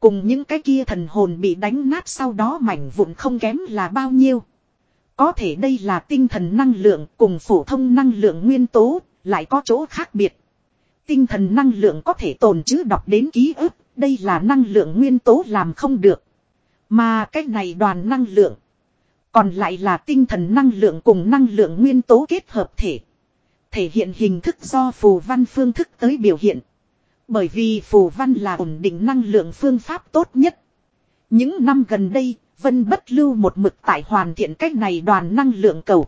Cùng những cái kia thần hồn bị đánh nát sau đó mảnh vụn không kém là bao nhiêu. Có thể đây là tinh thần năng lượng cùng phổ thông năng lượng nguyên tố, lại có chỗ khác biệt. Tinh thần năng lượng có thể tồn chứ đọc đến ký ức, đây là năng lượng nguyên tố làm không được. Mà cái này đoàn năng lượng. Còn lại là tinh thần năng lượng cùng năng lượng nguyên tố kết hợp thể. Thể hiện hình thức do phù văn phương thức tới biểu hiện. Bởi vì phù văn là ổn định năng lượng phương pháp tốt nhất. Những năm gần đây, Vân bất lưu một mực tại hoàn thiện cách này đoàn năng lượng cầu.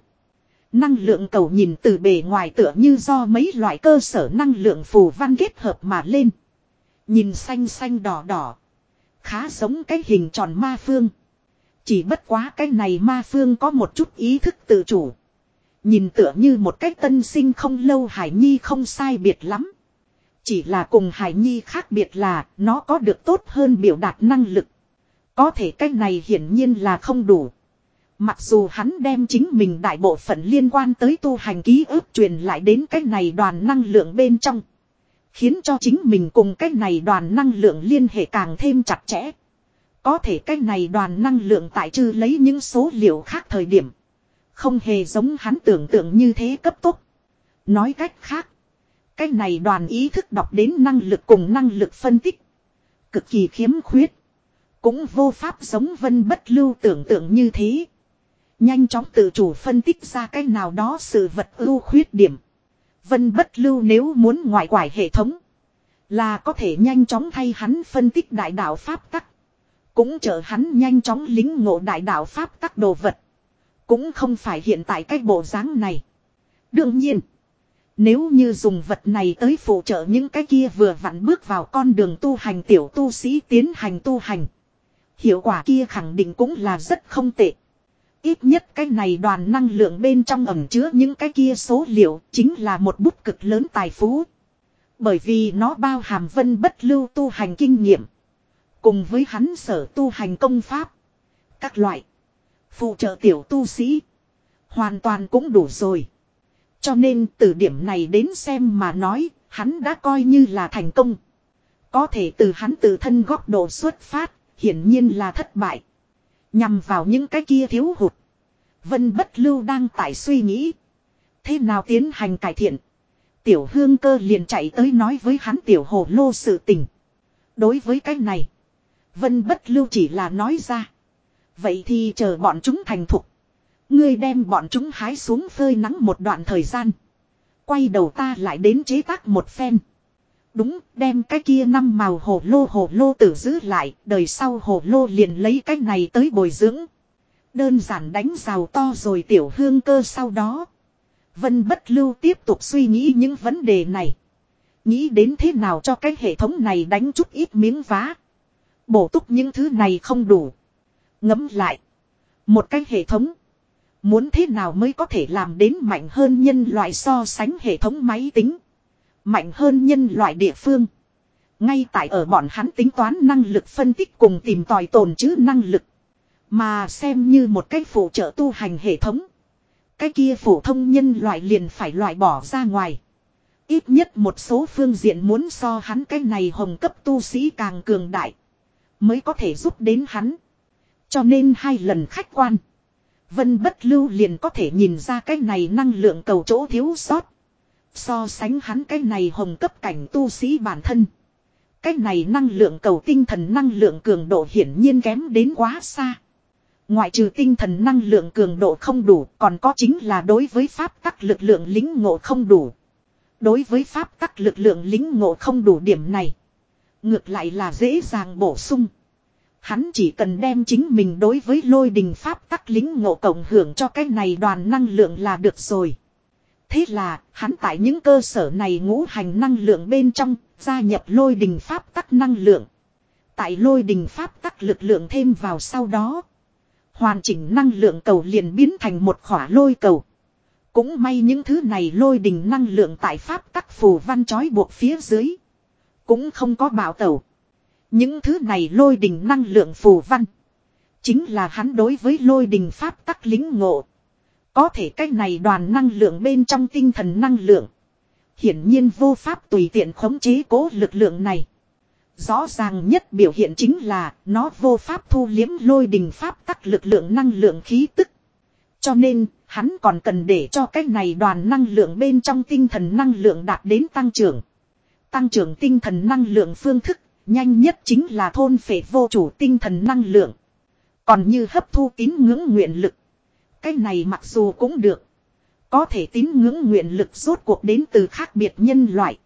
Năng lượng cầu nhìn từ bề ngoài tựa như do mấy loại cơ sở năng lượng phù văn kết hợp mà lên. Nhìn xanh xanh đỏ đỏ. Khá giống cái hình tròn ma phương. Chỉ bất quá cái này ma phương có một chút ý thức tự chủ. Nhìn tựa như một cách tân sinh không lâu Hải Nhi không sai biệt lắm. Chỉ là cùng Hải Nhi khác biệt là nó có được tốt hơn biểu đạt năng lực. Có thể cái này hiển nhiên là không đủ. Mặc dù hắn đem chính mình đại bộ phận liên quan tới tu hành ký ức truyền lại đến cái này đoàn năng lượng bên trong. Khiến cho chính mình cùng cái này đoàn năng lượng liên hệ càng thêm chặt chẽ. Có thể cái này đoàn năng lượng tại trừ lấy những số liệu khác thời điểm. Không hề giống hắn tưởng tượng như thế cấp tốc. Nói cách khác. Cái này đoàn ý thức đọc đến năng lực cùng năng lực phân tích. Cực kỳ khiếm khuyết. Cũng vô pháp giống vân bất lưu tưởng tượng như thế. Nhanh chóng tự chủ phân tích ra cái nào đó sự vật ưu khuyết điểm. Vân bất lưu nếu muốn ngoại quải hệ thống. Là có thể nhanh chóng thay hắn phân tích đại đạo Pháp tắc. Cũng trợ hắn nhanh chóng lính ngộ đại đạo Pháp tắc đồ vật. Cũng không phải hiện tại cái bộ dáng này. Đương nhiên. Nếu như dùng vật này tới phụ trợ những cái kia vừa vặn bước vào con đường tu hành tiểu tu sĩ tiến hành tu hành. Hiệu quả kia khẳng định cũng là rất không tệ. Ít nhất cái này đoàn năng lượng bên trong ẩm chứa những cái kia số liệu chính là một bút cực lớn tài phú. Bởi vì nó bao hàm vân bất lưu tu hành kinh nghiệm. Cùng với hắn sở tu hành công pháp. Các loại. Phụ trợ tiểu tu sĩ. Hoàn toàn cũng đủ rồi. Cho nên từ điểm này đến xem mà nói, hắn đã coi như là thành công. Có thể từ hắn tự thân góc độ xuất phát, hiển nhiên là thất bại. Nhằm vào những cái kia thiếu hụt. Vân bất lưu đang tại suy nghĩ. Thế nào tiến hành cải thiện. Tiểu hương cơ liền chạy tới nói với hắn tiểu hồ lô sự tình. Đối với cái này. Vân bất lưu chỉ là nói ra. Vậy thì chờ bọn chúng thành thục. Ngươi đem bọn chúng hái xuống phơi nắng một đoạn thời gian. Quay đầu ta lại đến chế tác một phen. Đúng, đem cái kia năm màu hồ lô hồ lô tử giữ lại, đời sau hồ lô liền lấy cái này tới bồi dưỡng. Đơn giản đánh rào to rồi tiểu hương cơ sau đó. Vân bất lưu tiếp tục suy nghĩ những vấn đề này. Nghĩ đến thế nào cho cái hệ thống này đánh chút ít miếng vá. Bổ túc những thứ này không đủ. Ngấm lại. Một cái hệ thống. Muốn thế nào mới có thể làm đến mạnh hơn nhân loại so sánh hệ thống máy tính. Mạnh hơn nhân loại địa phương. Ngay tại ở bọn hắn tính toán năng lực phân tích cùng tìm tòi tồn chứ năng lực. Mà xem như một cách phụ trợ tu hành hệ thống. Cái kia phổ thông nhân loại liền phải loại bỏ ra ngoài. Ít nhất một số phương diện muốn so hắn cái này hồng cấp tu sĩ càng cường đại. Mới có thể giúp đến hắn. Cho nên hai lần khách quan. Vân bất lưu liền có thể nhìn ra cái này năng lượng cầu chỗ thiếu sót. So sánh hắn cái này hồng cấp cảnh tu sĩ bản thân. Cái này năng lượng cầu tinh thần năng lượng cường độ hiển nhiên kém đến quá xa. Ngoại trừ tinh thần năng lượng cường độ không đủ, còn có chính là đối với pháp tắc lực lượng lính ngộ không đủ. Đối với pháp tắc lực lượng lính ngộ không đủ điểm này. Ngược lại là dễ dàng bổ sung. Hắn chỉ cần đem chính mình đối với lôi đình pháp tắc lính ngộ cộng hưởng cho cái này đoàn năng lượng là được rồi. Thế là, hắn tại những cơ sở này ngũ hành năng lượng bên trong, gia nhập lôi đình pháp tắc năng lượng. Tại lôi đình pháp tắc lực lượng thêm vào sau đó. Hoàn chỉnh năng lượng cầu liền biến thành một khỏa lôi cầu. Cũng may những thứ này lôi đình năng lượng tại pháp tắc phù văn chói buộc phía dưới. Cũng không có bảo tẩu. Những thứ này lôi đình năng lượng phù văn. Chính là hắn đối với lôi đình pháp tắc lính ngộ. Có thể cái này đoàn năng lượng bên trong tinh thần năng lượng. Hiển nhiên vô pháp tùy tiện khống chế cố lực lượng này. Rõ ràng nhất biểu hiện chính là nó vô pháp thu liếm lôi đình pháp tắc lực lượng năng lượng khí tức. Cho nên, hắn còn cần để cho cái này đoàn năng lượng bên trong tinh thần năng lượng đạt đến tăng trưởng. Tăng trưởng tinh thần năng lượng phương thức, nhanh nhất chính là thôn phệ vô chủ tinh thần năng lượng. Còn như hấp thu tín ngưỡng nguyện lực. Cái này mặc dù cũng được. Có thể tín ngưỡng nguyện lực rốt cuộc đến từ khác biệt nhân loại.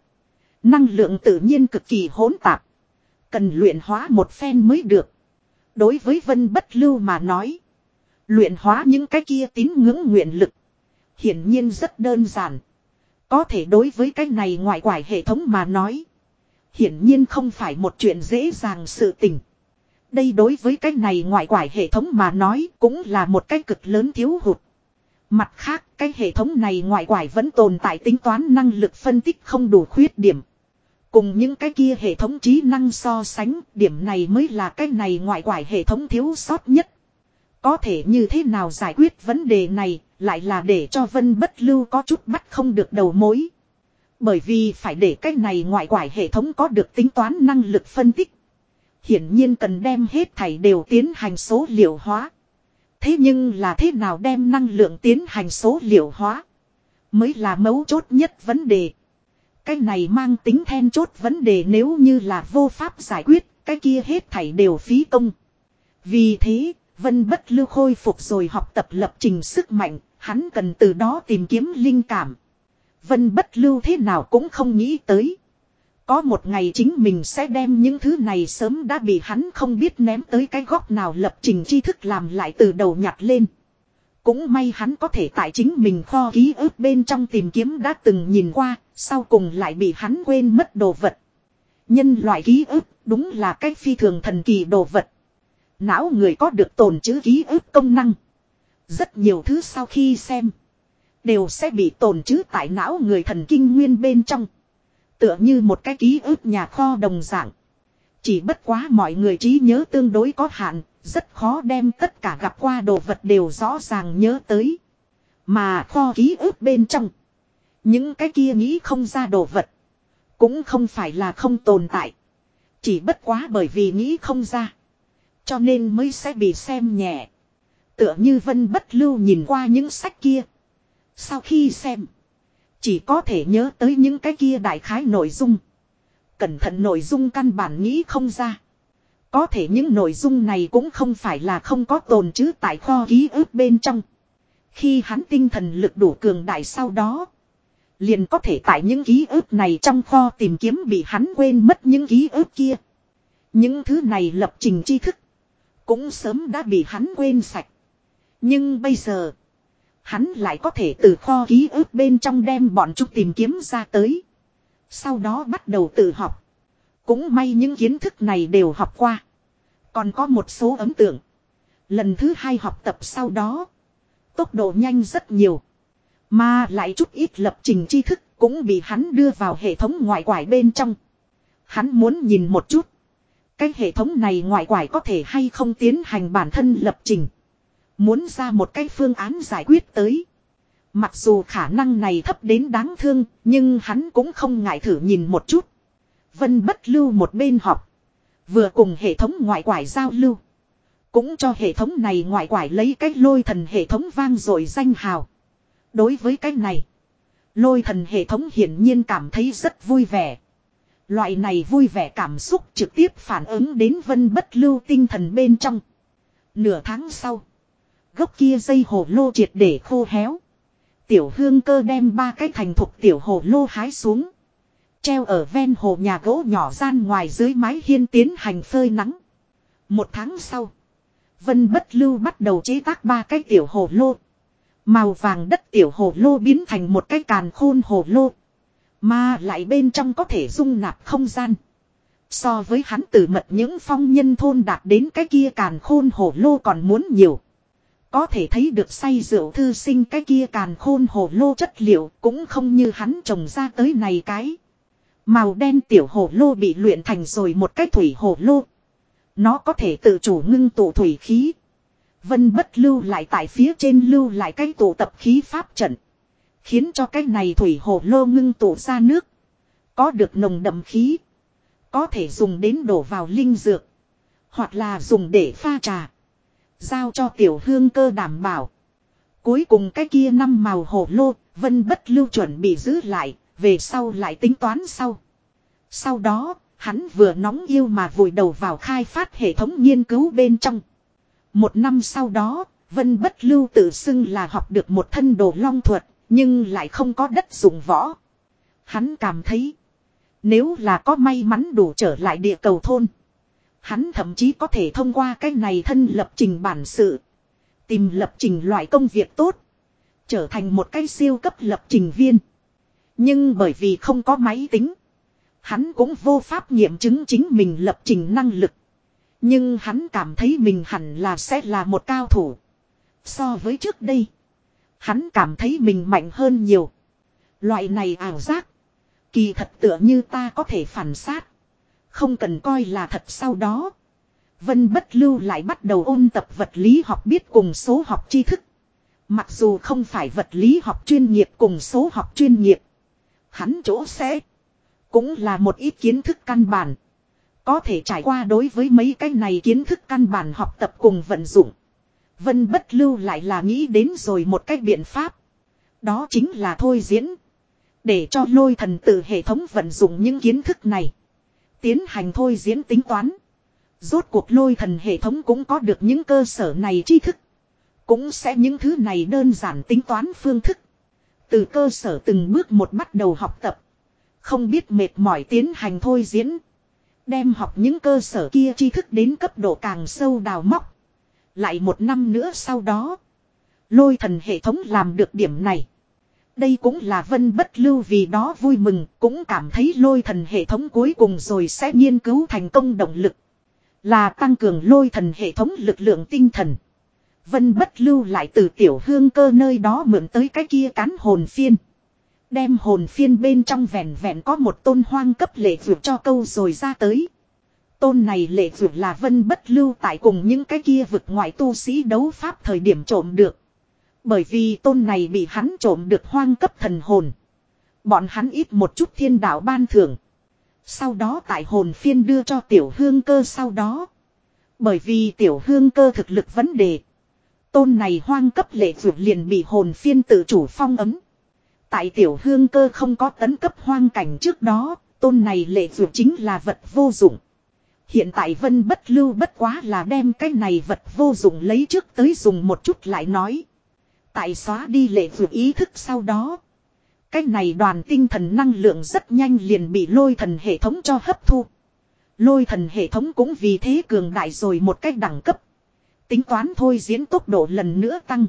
Năng lượng tự nhiên cực kỳ hỗn tạp. Cần luyện hóa một phen mới được. Đối với vân bất lưu mà nói. Luyện hóa những cái kia tín ngưỡng nguyện lực. Hiển nhiên rất đơn giản. Có thể đối với cái này ngoại quải hệ thống mà nói. Hiển nhiên không phải một chuyện dễ dàng sự tình. Đây đối với cái này ngoại quải hệ thống mà nói cũng là một cái cực lớn thiếu hụt. Mặt khác, cái hệ thống này ngoại quải vẫn tồn tại tính toán năng lực phân tích không đủ khuyết điểm. Cùng những cái kia hệ thống trí năng so sánh, điểm này mới là cái này ngoại quải hệ thống thiếu sót nhất. Có thể như thế nào giải quyết vấn đề này, lại là để cho vân bất lưu có chút bắt không được đầu mối. Bởi vì phải để cái này ngoại quải hệ thống có được tính toán năng lực phân tích. Hiển nhiên cần đem hết thảy đều tiến hành số liệu hóa. Thế nhưng là thế nào đem năng lượng tiến hành số liệu hóa? Mới là mấu chốt nhất vấn đề. Cái này mang tính then chốt vấn đề nếu như là vô pháp giải quyết, cái kia hết thảy đều phí công. Vì thế, Vân Bất Lưu khôi phục rồi học tập lập trình sức mạnh, hắn cần từ đó tìm kiếm linh cảm. Vân Bất Lưu thế nào cũng không nghĩ tới. Có một ngày chính mình sẽ đem những thứ này sớm đã bị hắn không biết ném tới cái góc nào lập trình tri thức làm lại từ đầu nhặt lên. Cũng may hắn có thể tại chính mình kho ký ức bên trong tìm kiếm đã từng nhìn qua, sau cùng lại bị hắn quên mất đồ vật. Nhân loại ký ức đúng là cái phi thường thần kỳ đồ vật. Não người có được tồn chữ ký ức công năng. Rất nhiều thứ sau khi xem, đều sẽ bị tồn chữ tại não người thần kinh nguyên bên trong. Tựa như một cái ký ức nhà kho đồng dạng. Chỉ bất quá mọi người trí nhớ tương đối có hạn, rất khó đem tất cả gặp qua đồ vật đều rõ ràng nhớ tới. Mà kho ký ức bên trong. Những cái kia nghĩ không ra đồ vật. Cũng không phải là không tồn tại. Chỉ bất quá bởi vì nghĩ không ra. Cho nên mới sẽ bị xem nhẹ. Tựa như vân bất lưu nhìn qua những sách kia. Sau khi xem. Chỉ có thể nhớ tới những cái kia đại khái nội dung. Cẩn thận nội dung căn bản nghĩ không ra. Có thể những nội dung này cũng không phải là không có tồn chứ tại kho ký ức bên trong. Khi hắn tinh thần lực đủ cường đại sau đó. Liền có thể tại những ký ức này trong kho tìm kiếm bị hắn quên mất những ký ức kia. Những thứ này lập trình tri thức. Cũng sớm đã bị hắn quên sạch. Nhưng bây giờ. Hắn lại có thể từ kho ký ức bên trong đem bọn chúng tìm kiếm ra tới. Sau đó bắt đầu tự học. Cũng may những kiến thức này đều học qua. Còn có một số ấn tượng. Lần thứ hai học tập sau đó. Tốc độ nhanh rất nhiều. Mà lại chút ít lập trình tri thức cũng bị hắn đưa vào hệ thống ngoại quải bên trong. Hắn muốn nhìn một chút. Cái hệ thống này ngoại quải có thể hay không tiến hành bản thân lập trình. Muốn ra một cái phương án giải quyết tới. Mặc dù khả năng này thấp đến đáng thương, nhưng hắn cũng không ngại thử nhìn một chút. Vân bất lưu một bên học. Vừa cùng hệ thống ngoại quải giao lưu. Cũng cho hệ thống này ngoại quải lấy cách lôi thần hệ thống vang dội danh hào. Đối với cái này, lôi thần hệ thống hiển nhiên cảm thấy rất vui vẻ. Loại này vui vẻ cảm xúc trực tiếp phản ứng đến vân bất lưu tinh thần bên trong. Nửa tháng sau, gốc kia dây hồ lô triệt để khô héo. Tiểu hương cơ đem ba cái thành thục tiểu hồ lô hái xuống. Treo ở ven hồ nhà gỗ nhỏ gian ngoài dưới mái hiên tiến hành phơi nắng. Một tháng sau, Vân Bất Lưu bắt đầu chế tác ba cái tiểu hồ lô. Màu vàng đất tiểu hồ lô biến thành một cái càn khôn hồ lô. Mà lại bên trong có thể dung nạp không gian. So với hắn từ mật những phong nhân thôn đạt đến cái kia càn khôn hồ lô còn muốn nhiều. Có thể thấy được say rượu thư sinh cái kia càn khôn hồ lô chất liệu cũng không như hắn trồng ra tới này cái. Màu đen tiểu hồ lô bị luyện thành rồi một cái thủy hồ lô. Nó có thể tự chủ ngưng tụ thủy khí. Vân bất lưu lại tại phía trên lưu lại cái tụ tập khí pháp trận. Khiến cho cái này thủy hồ lô ngưng tụ ra nước. Có được nồng đậm khí. Có thể dùng đến đổ vào linh dược. Hoặc là dùng để pha trà. Giao cho tiểu hương cơ đảm bảo. Cuối cùng cái kia năm màu hổ lô, vân bất lưu chuẩn bị giữ lại, về sau lại tính toán sau. Sau đó, hắn vừa nóng yêu mà vùi đầu vào khai phát hệ thống nghiên cứu bên trong. Một năm sau đó, vân bất lưu tự xưng là học được một thân đồ long thuật, nhưng lại không có đất dụng võ. Hắn cảm thấy, nếu là có may mắn đủ trở lại địa cầu thôn. Hắn thậm chí có thể thông qua cái này thân lập trình bản sự. Tìm lập trình loại công việc tốt. Trở thành một cái siêu cấp lập trình viên. Nhưng bởi vì không có máy tính. Hắn cũng vô pháp nghiệm chứng chính mình lập trình năng lực. Nhưng hắn cảm thấy mình hẳn là sẽ là một cao thủ. So với trước đây. Hắn cảm thấy mình mạnh hơn nhiều. Loại này ảo giác. Kỳ thật tựa như ta có thể phản sát. Không cần coi là thật sau đó. Vân bất lưu lại bắt đầu ôn tập vật lý học biết cùng số học tri thức. Mặc dù không phải vật lý học chuyên nghiệp cùng số học chuyên nghiệp. Hắn chỗ sẽ. Cũng là một ít kiến thức căn bản. Có thể trải qua đối với mấy cái này kiến thức căn bản học tập cùng vận dụng. Vân bất lưu lại là nghĩ đến rồi một cách biện pháp. Đó chính là thôi diễn. Để cho lôi thần tử hệ thống vận dụng những kiến thức này. Tiến hành thôi diễn tính toán. Rốt cuộc lôi thần hệ thống cũng có được những cơ sở này tri thức. Cũng sẽ những thứ này đơn giản tính toán phương thức. Từ cơ sở từng bước một bắt đầu học tập. Không biết mệt mỏi tiến hành thôi diễn. Đem học những cơ sở kia tri thức đến cấp độ càng sâu đào móc. Lại một năm nữa sau đó. Lôi thần hệ thống làm được điểm này. Đây cũng là vân bất lưu vì đó vui mừng, cũng cảm thấy lôi thần hệ thống cuối cùng rồi sẽ nghiên cứu thành công động lực. Là tăng cường lôi thần hệ thống lực lượng tinh thần. Vân bất lưu lại từ tiểu hương cơ nơi đó mượn tới cái kia cán hồn phiên. Đem hồn phiên bên trong vẹn vẹn có một tôn hoang cấp lệ vượt cho câu rồi ra tới. Tôn này lệ vượt là vân bất lưu tại cùng những cái kia vực ngoại tu sĩ đấu pháp thời điểm trộm được. Bởi vì tôn này bị hắn trộm được hoang cấp thần hồn. Bọn hắn ít một chút thiên đạo ban thưởng. Sau đó tại hồn phiên đưa cho tiểu hương cơ sau đó. Bởi vì tiểu hương cơ thực lực vấn đề. Tôn này hoang cấp lệ vượt liền bị hồn phiên tự chủ phong ấm. Tại tiểu hương cơ không có tấn cấp hoang cảnh trước đó, tôn này lệ vượt chính là vật vô dụng. Hiện tại vân bất lưu bất quá là đem cái này vật vô dụng lấy trước tới dùng một chút lại nói. Tại xóa đi lệ vượt ý thức sau đó. Cái này đoàn tinh thần năng lượng rất nhanh liền bị lôi thần hệ thống cho hấp thu. Lôi thần hệ thống cũng vì thế cường đại rồi một cách đẳng cấp. Tính toán thôi diễn tốc độ lần nữa tăng.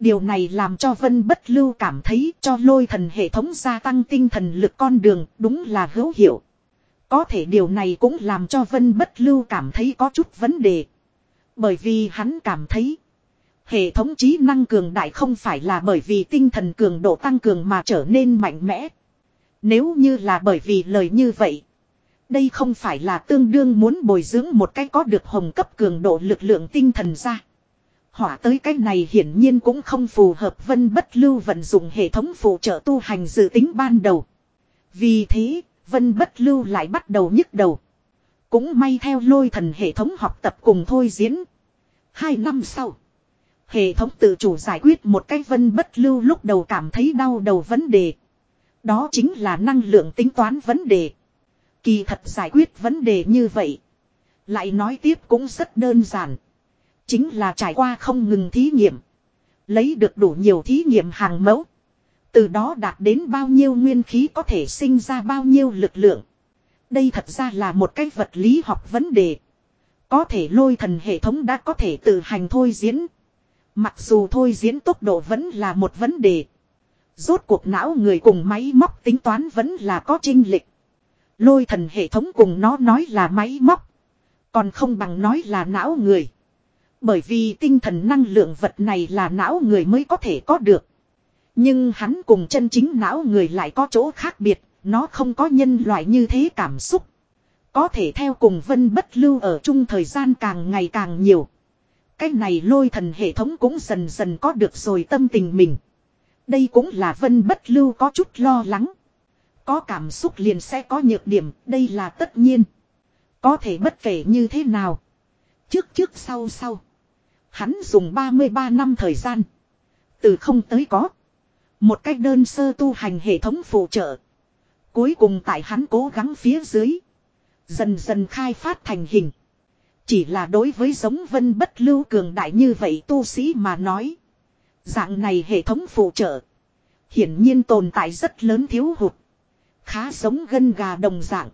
Điều này làm cho Vân Bất Lưu cảm thấy cho lôi thần hệ thống gia tăng tinh thần lực con đường đúng là hữu hiệu. Có thể điều này cũng làm cho Vân Bất Lưu cảm thấy có chút vấn đề. Bởi vì hắn cảm thấy Hệ thống trí năng cường đại không phải là bởi vì tinh thần cường độ tăng cường mà trở nên mạnh mẽ. Nếu như là bởi vì lời như vậy. Đây không phải là tương đương muốn bồi dưỡng một cái có được hồng cấp cường độ lực lượng tinh thần ra. Hỏa tới cái này hiển nhiên cũng không phù hợp vân bất lưu vận dụng hệ thống phụ trợ tu hành dự tính ban đầu. Vì thế, vân bất lưu lại bắt đầu nhức đầu. Cũng may theo lôi thần hệ thống học tập cùng thôi diễn. Hai năm sau. Hệ thống tự chủ giải quyết một cái vân bất lưu lúc đầu cảm thấy đau đầu vấn đề. Đó chính là năng lượng tính toán vấn đề. Kỳ thật giải quyết vấn đề như vậy. Lại nói tiếp cũng rất đơn giản. Chính là trải qua không ngừng thí nghiệm. Lấy được đủ nhiều thí nghiệm hàng mẫu. Từ đó đạt đến bao nhiêu nguyên khí có thể sinh ra bao nhiêu lực lượng. Đây thật ra là một cái vật lý học vấn đề. Có thể lôi thần hệ thống đã có thể tự hành thôi diễn. Mặc dù thôi diễn tốc độ vẫn là một vấn đề. Rốt cuộc não người cùng máy móc tính toán vẫn là có trinh lịch. Lôi thần hệ thống cùng nó nói là máy móc. Còn không bằng nói là não người. Bởi vì tinh thần năng lượng vật này là não người mới có thể có được. Nhưng hắn cùng chân chính não người lại có chỗ khác biệt, nó không có nhân loại như thế cảm xúc. Có thể theo cùng vân bất lưu ở chung thời gian càng ngày càng nhiều. Cái này lôi thần hệ thống cũng dần dần có được rồi tâm tình mình. Đây cũng là vân bất lưu có chút lo lắng. Có cảm xúc liền sẽ có nhược điểm, đây là tất nhiên. Có thể bất kể như thế nào. Trước trước sau sau. Hắn dùng 33 năm thời gian. Từ không tới có. Một cách đơn sơ tu hành hệ thống phụ trợ. Cuối cùng tại hắn cố gắng phía dưới. Dần dần khai phát thành hình. Chỉ là đối với giống vân bất lưu cường đại như vậy tu sĩ mà nói. Dạng này hệ thống phụ trợ. Hiển nhiên tồn tại rất lớn thiếu hụt. Khá giống gân gà đồng dạng.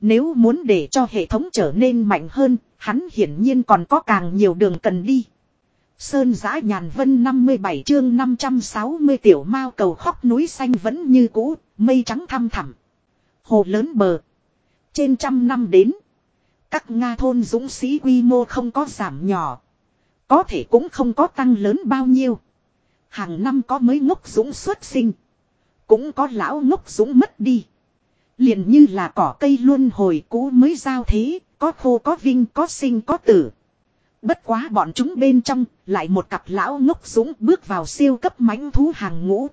Nếu muốn để cho hệ thống trở nên mạnh hơn, hắn hiển nhiên còn có càng nhiều đường cần đi. Sơn giã nhàn vân 57 chương 560 tiểu mao cầu khóc núi xanh vẫn như cũ, mây trắng thăm thẳm. Hồ lớn bờ. Trên trăm năm đến. Các Nga thôn dũng sĩ quy mô không có giảm nhỏ. Có thể cũng không có tăng lớn bao nhiêu. Hàng năm có mấy ngốc dũng xuất sinh. Cũng có lão ngốc dũng mất đi. liền như là cỏ cây luôn hồi cũ mới giao thế, có khô có vinh có sinh có tử. Bất quá bọn chúng bên trong, lại một cặp lão ngốc dũng bước vào siêu cấp mãnh thú hàng ngũ.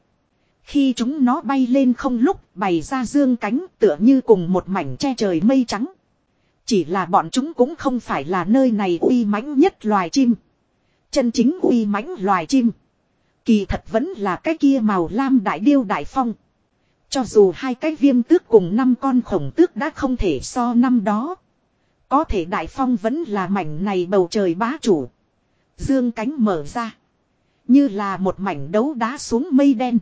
Khi chúng nó bay lên không lúc bày ra dương cánh tựa như cùng một mảnh che trời mây trắng. Chỉ là bọn chúng cũng không phải là nơi này uy mãnh nhất loài chim. Chân chính uy mãnh loài chim. Kỳ thật vẫn là cái kia màu lam đại điêu đại phong. Cho dù hai cái viêm tước cùng năm con khổng tước đã không thể so năm đó. Có thể đại phong vẫn là mảnh này bầu trời bá chủ. Dương cánh mở ra. Như là một mảnh đấu đá xuống mây đen.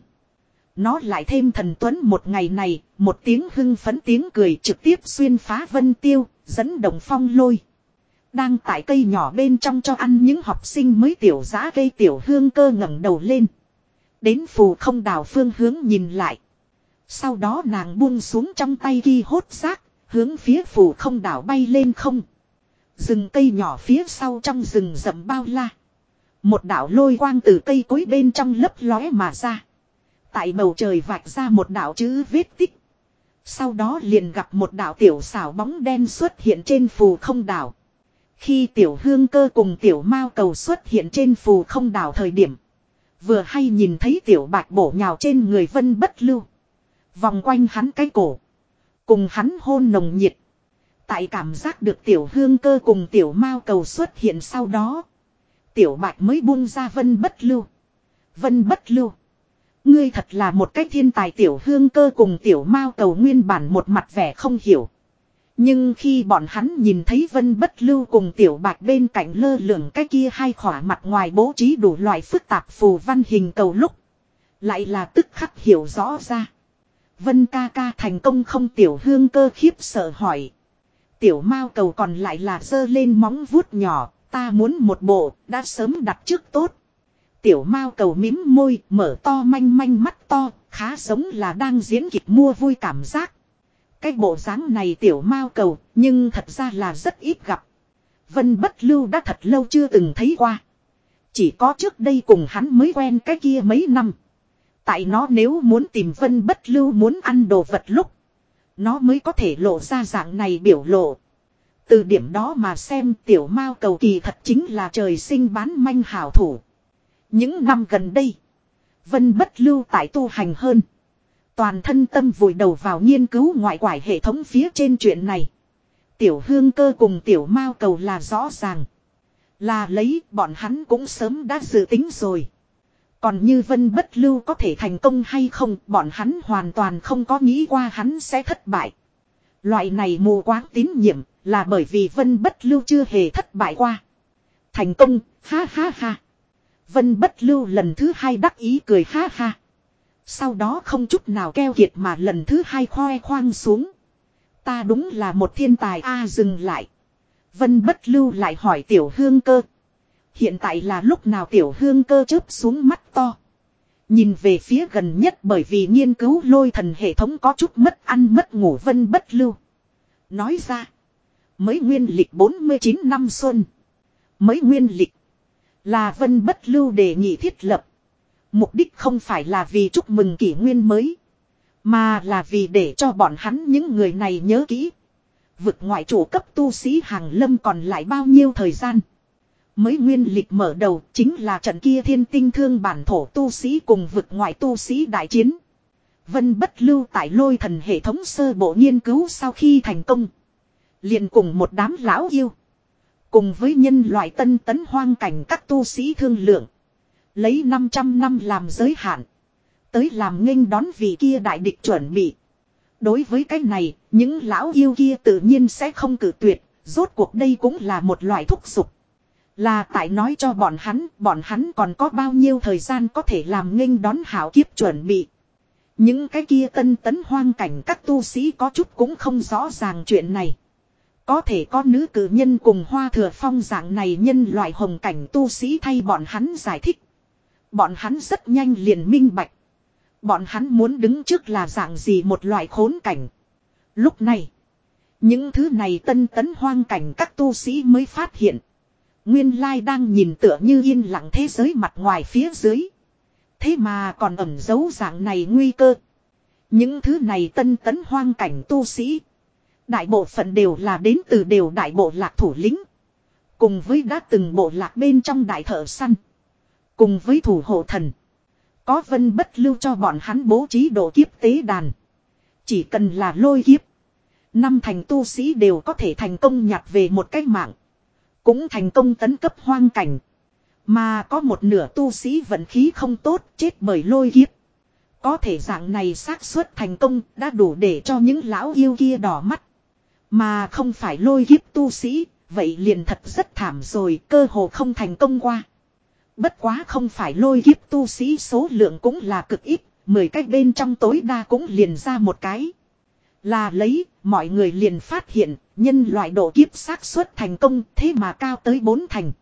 Nó lại thêm thần tuấn một ngày này, một tiếng hưng phấn tiếng cười trực tiếp xuyên phá vân tiêu, dẫn động phong lôi. Đang tại cây nhỏ bên trong cho ăn những học sinh mới tiểu giá cây tiểu hương cơ ngẩng đầu lên. Đến phù không đào phương hướng nhìn lại. Sau đó nàng buông xuống trong tay ghi hốt xác, hướng phía phù không đảo bay lên không. Rừng cây nhỏ phía sau trong rừng rậm bao la. Một đảo lôi quang từ cây cối bên trong lấp lóe mà ra. Tại bầu trời vạch ra một đạo chữ vết tích. Sau đó liền gặp một đạo tiểu xảo bóng đen xuất hiện trên phù không đảo. Khi tiểu hương cơ cùng tiểu mao cầu xuất hiện trên phù không đảo thời điểm. Vừa hay nhìn thấy tiểu bạch bổ nhào trên người vân bất lưu. Vòng quanh hắn cái cổ. Cùng hắn hôn nồng nhiệt. Tại cảm giác được tiểu hương cơ cùng tiểu mao cầu xuất hiện sau đó. Tiểu bạch mới buông ra vân bất lưu. Vân bất lưu. Ngươi thật là một cái thiên tài tiểu hương cơ cùng tiểu mao cầu nguyên bản một mặt vẻ không hiểu. Nhưng khi bọn hắn nhìn thấy vân bất lưu cùng tiểu bạch bên cạnh lơ lửng cái kia hai khỏa mặt ngoài bố trí đủ loại phức tạp phù văn hình cầu lúc. Lại là tức khắc hiểu rõ ra. Vân ca ca thành công không tiểu hương cơ khiếp sợ hỏi. Tiểu mao cầu còn lại là giơ lên móng vuốt nhỏ, ta muốn một bộ, đã sớm đặt trước tốt. Tiểu mao cầu mím môi, mở to manh manh mắt to, khá giống là đang diễn kịch mua vui cảm giác. Cái bộ dáng này tiểu mao cầu, nhưng thật ra là rất ít gặp. Vân bất lưu đã thật lâu chưa từng thấy qua. Chỉ có trước đây cùng hắn mới quen cái kia mấy năm. Tại nó nếu muốn tìm vân bất lưu muốn ăn đồ vật lúc. Nó mới có thể lộ ra dạng này biểu lộ. Từ điểm đó mà xem tiểu mao cầu kỳ thật chính là trời sinh bán manh hảo thủ. Những năm gần đây. Vân bất lưu tại tu hành hơn. Toàn thân tâm vùi đầu vào nghiên cứu ngoại quải hệ thống phía trên chuyện này. Tiểu hương cơ cùng tiểu mao cầu là rõ ràng. Là lấy bọn hắn cũng sớm đã dự tính rồi. Còn như vân bất lưu có thể thành công hay không bọn hắn hoàn toàn không có nghĩ qua hắn sẽ thất bại. Loại này mù quáng tín nhiệm là bởi vì vân bất lưu chưa hề thất bại qua. Thành công, ha ha ha. Vân bất lưu lần thứ hai đắc ý cười ha ha. Sau đó không chút nào keo kiệt mà lần thứ hai khoe khoang xuống. Ta đúng là một thiên tài a à, dừng lại. Vân bất lưu lại hỏi tiểu hương cơ. Hiện tại là lúc nào tiểu hương cơ chớp xuống mắt to. Nhìn về phía gần nhất bởi vì nghiên cứu lôi thần hệ thống có chút mất ăn mất ngủ vân bất lưu. Nói ra. Mới nguyên lịch 49 năm xuân. Mới nguyên lịch. Là vân bất lưu đề nghị thiết lập. Mục đích không phải là vì chúc mừng kỷ nguyên mới. Mà là vì để cho bọn hắn những người này nhớ kỹ. Vực ngoại chủ cấp tu sĩ hàng lâm còn lại bao nhiêu thời gian. Mới nguyên lịch mở đầu chính là trận kia thiên tinh thương bản thổ tu sĩ cùng vực ngoại tu sĩ đại chiến. Vân bất lưu tại lôi thần hệ thống sơ bộ nghiên cứu sau khi thành công. liền cùng một đám lão yêu. Cùng với nhân loại tân tấn hoang cảnh các tu sĩ thương lượng. Lấy 500 năm làm giới hạn. Tới làm nghênh đón vị kia đại địch chuẩn bị. Đối với cái này, những lão yêu kia tự nhiên sẽ không cử tuyệt, rốt cuộc đây cũng là một loại thúc giục. Là tại nói cho bọn hắn, bọn hắn còn có bao nhiêu thời gian có thể làm nghênh đón hảo kiếp chuẩn bị. Những cái kia tân tấn hoang cảnh các tu sĩ có chút cũng không rõ ràng chuyện này. Có thể có nữ cử nhân cùng hoa thừa phong dạng này nhân loại hồng cảnh tu sĩ thay bọn hắn giải thích. Bọn hắn rất nhanh liền minh bạch. Bọn hắn muốn đứng trước là dạng gì một loại khốn cảnh. Lúc này, những thứ này tân tấn hoang cảnh các tu sĩ mới phát hiện. Nguyên lai đang nhìn tựa như yên lặng thế giới mặt ngoài phía dưới. Thế mà còn ẩn giấu dạng này nguy cơ. Những thứ này tân tấn hoang cảnh tu sĩ. Đại bộ phận đều là đến từ đều đại bộ lạc thủ lĩnh. Cùng với đã từng bộ lạc bên trong đại thợ săn. Cùng với thủ hộ thần. Có vân bất lưu cho bọn hắn bố trí độ kiếp tế đàn. Chỉ cần là lôi kiếp. Năm thành tu sĩ đều có thể thành công nhặt về một cái mạng. Cũng thành công tấn cấp hoang cảnh. Mà có một nửa tu sĩ vận khí không tốt, chết bởi lôi kiếp. Có thể dạng này xác suất thành công đã đủ để cho những lão yêu kia đỏ mắt. Mà không phải lôi kiếp tu sĩ, vậy liền thật rất thảm rồi, cơ hồ không thành công qua. Bất quá không phải lôi kiếp tu sĩ số lượng cũng là cực ít, mười cách bên trong tối đa cũng liền ra một cái. Là lấy, mọi người liền phát hiện, nhân loại độ kiếp xác suất thành công thế mà cao tới bốn thành.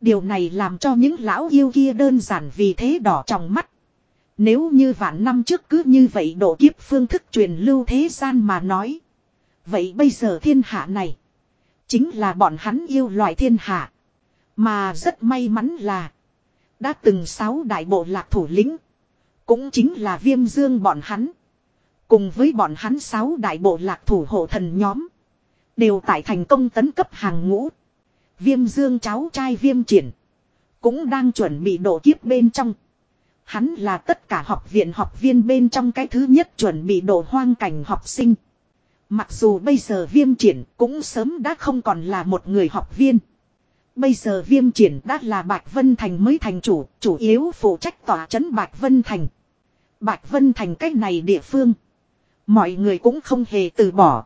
Điều này làm cho những lão yêu kia đơn giản vì thế đỏ trong mắt. Nếu như vạn năm trước cứ như vậy độ kiếp phương thức truyền lưu thế gian mà nói. Vậy bây giờ thiên hạ này. Chính là bọn hắn yêu loại thiên hạ. Mà rất may mắn là. Đã từng sáu đại bộ lạc thủ lĩnh. Cũng chính là viêm dương bọn hắn. Cùng với bọn hắn sáu đại bộ lạc thủ hộ thần nhóm. Đều tại thành công tấn cấp hàng ngũ. Viêm dương cháu trai viêm triển. Cũng đang chuẩn bị độ kiếp bên trong. Hắn là tất cả học viện học viên bên trong cái thứ nhất chuẩn bị độ hoang cảnh học sinh. Mặc dù bây giờ viêm triển cũng sớm đã không còn là một người học viên. Bây giờ viêm triển đã là Bạch Vân Thành mới thành chủ, chủ yếu phụ trách tỏa chấn Bạch Vân Thành. Bạch Vân Thành cách này địa phương. Mọi người cũng không hề từ bỏ.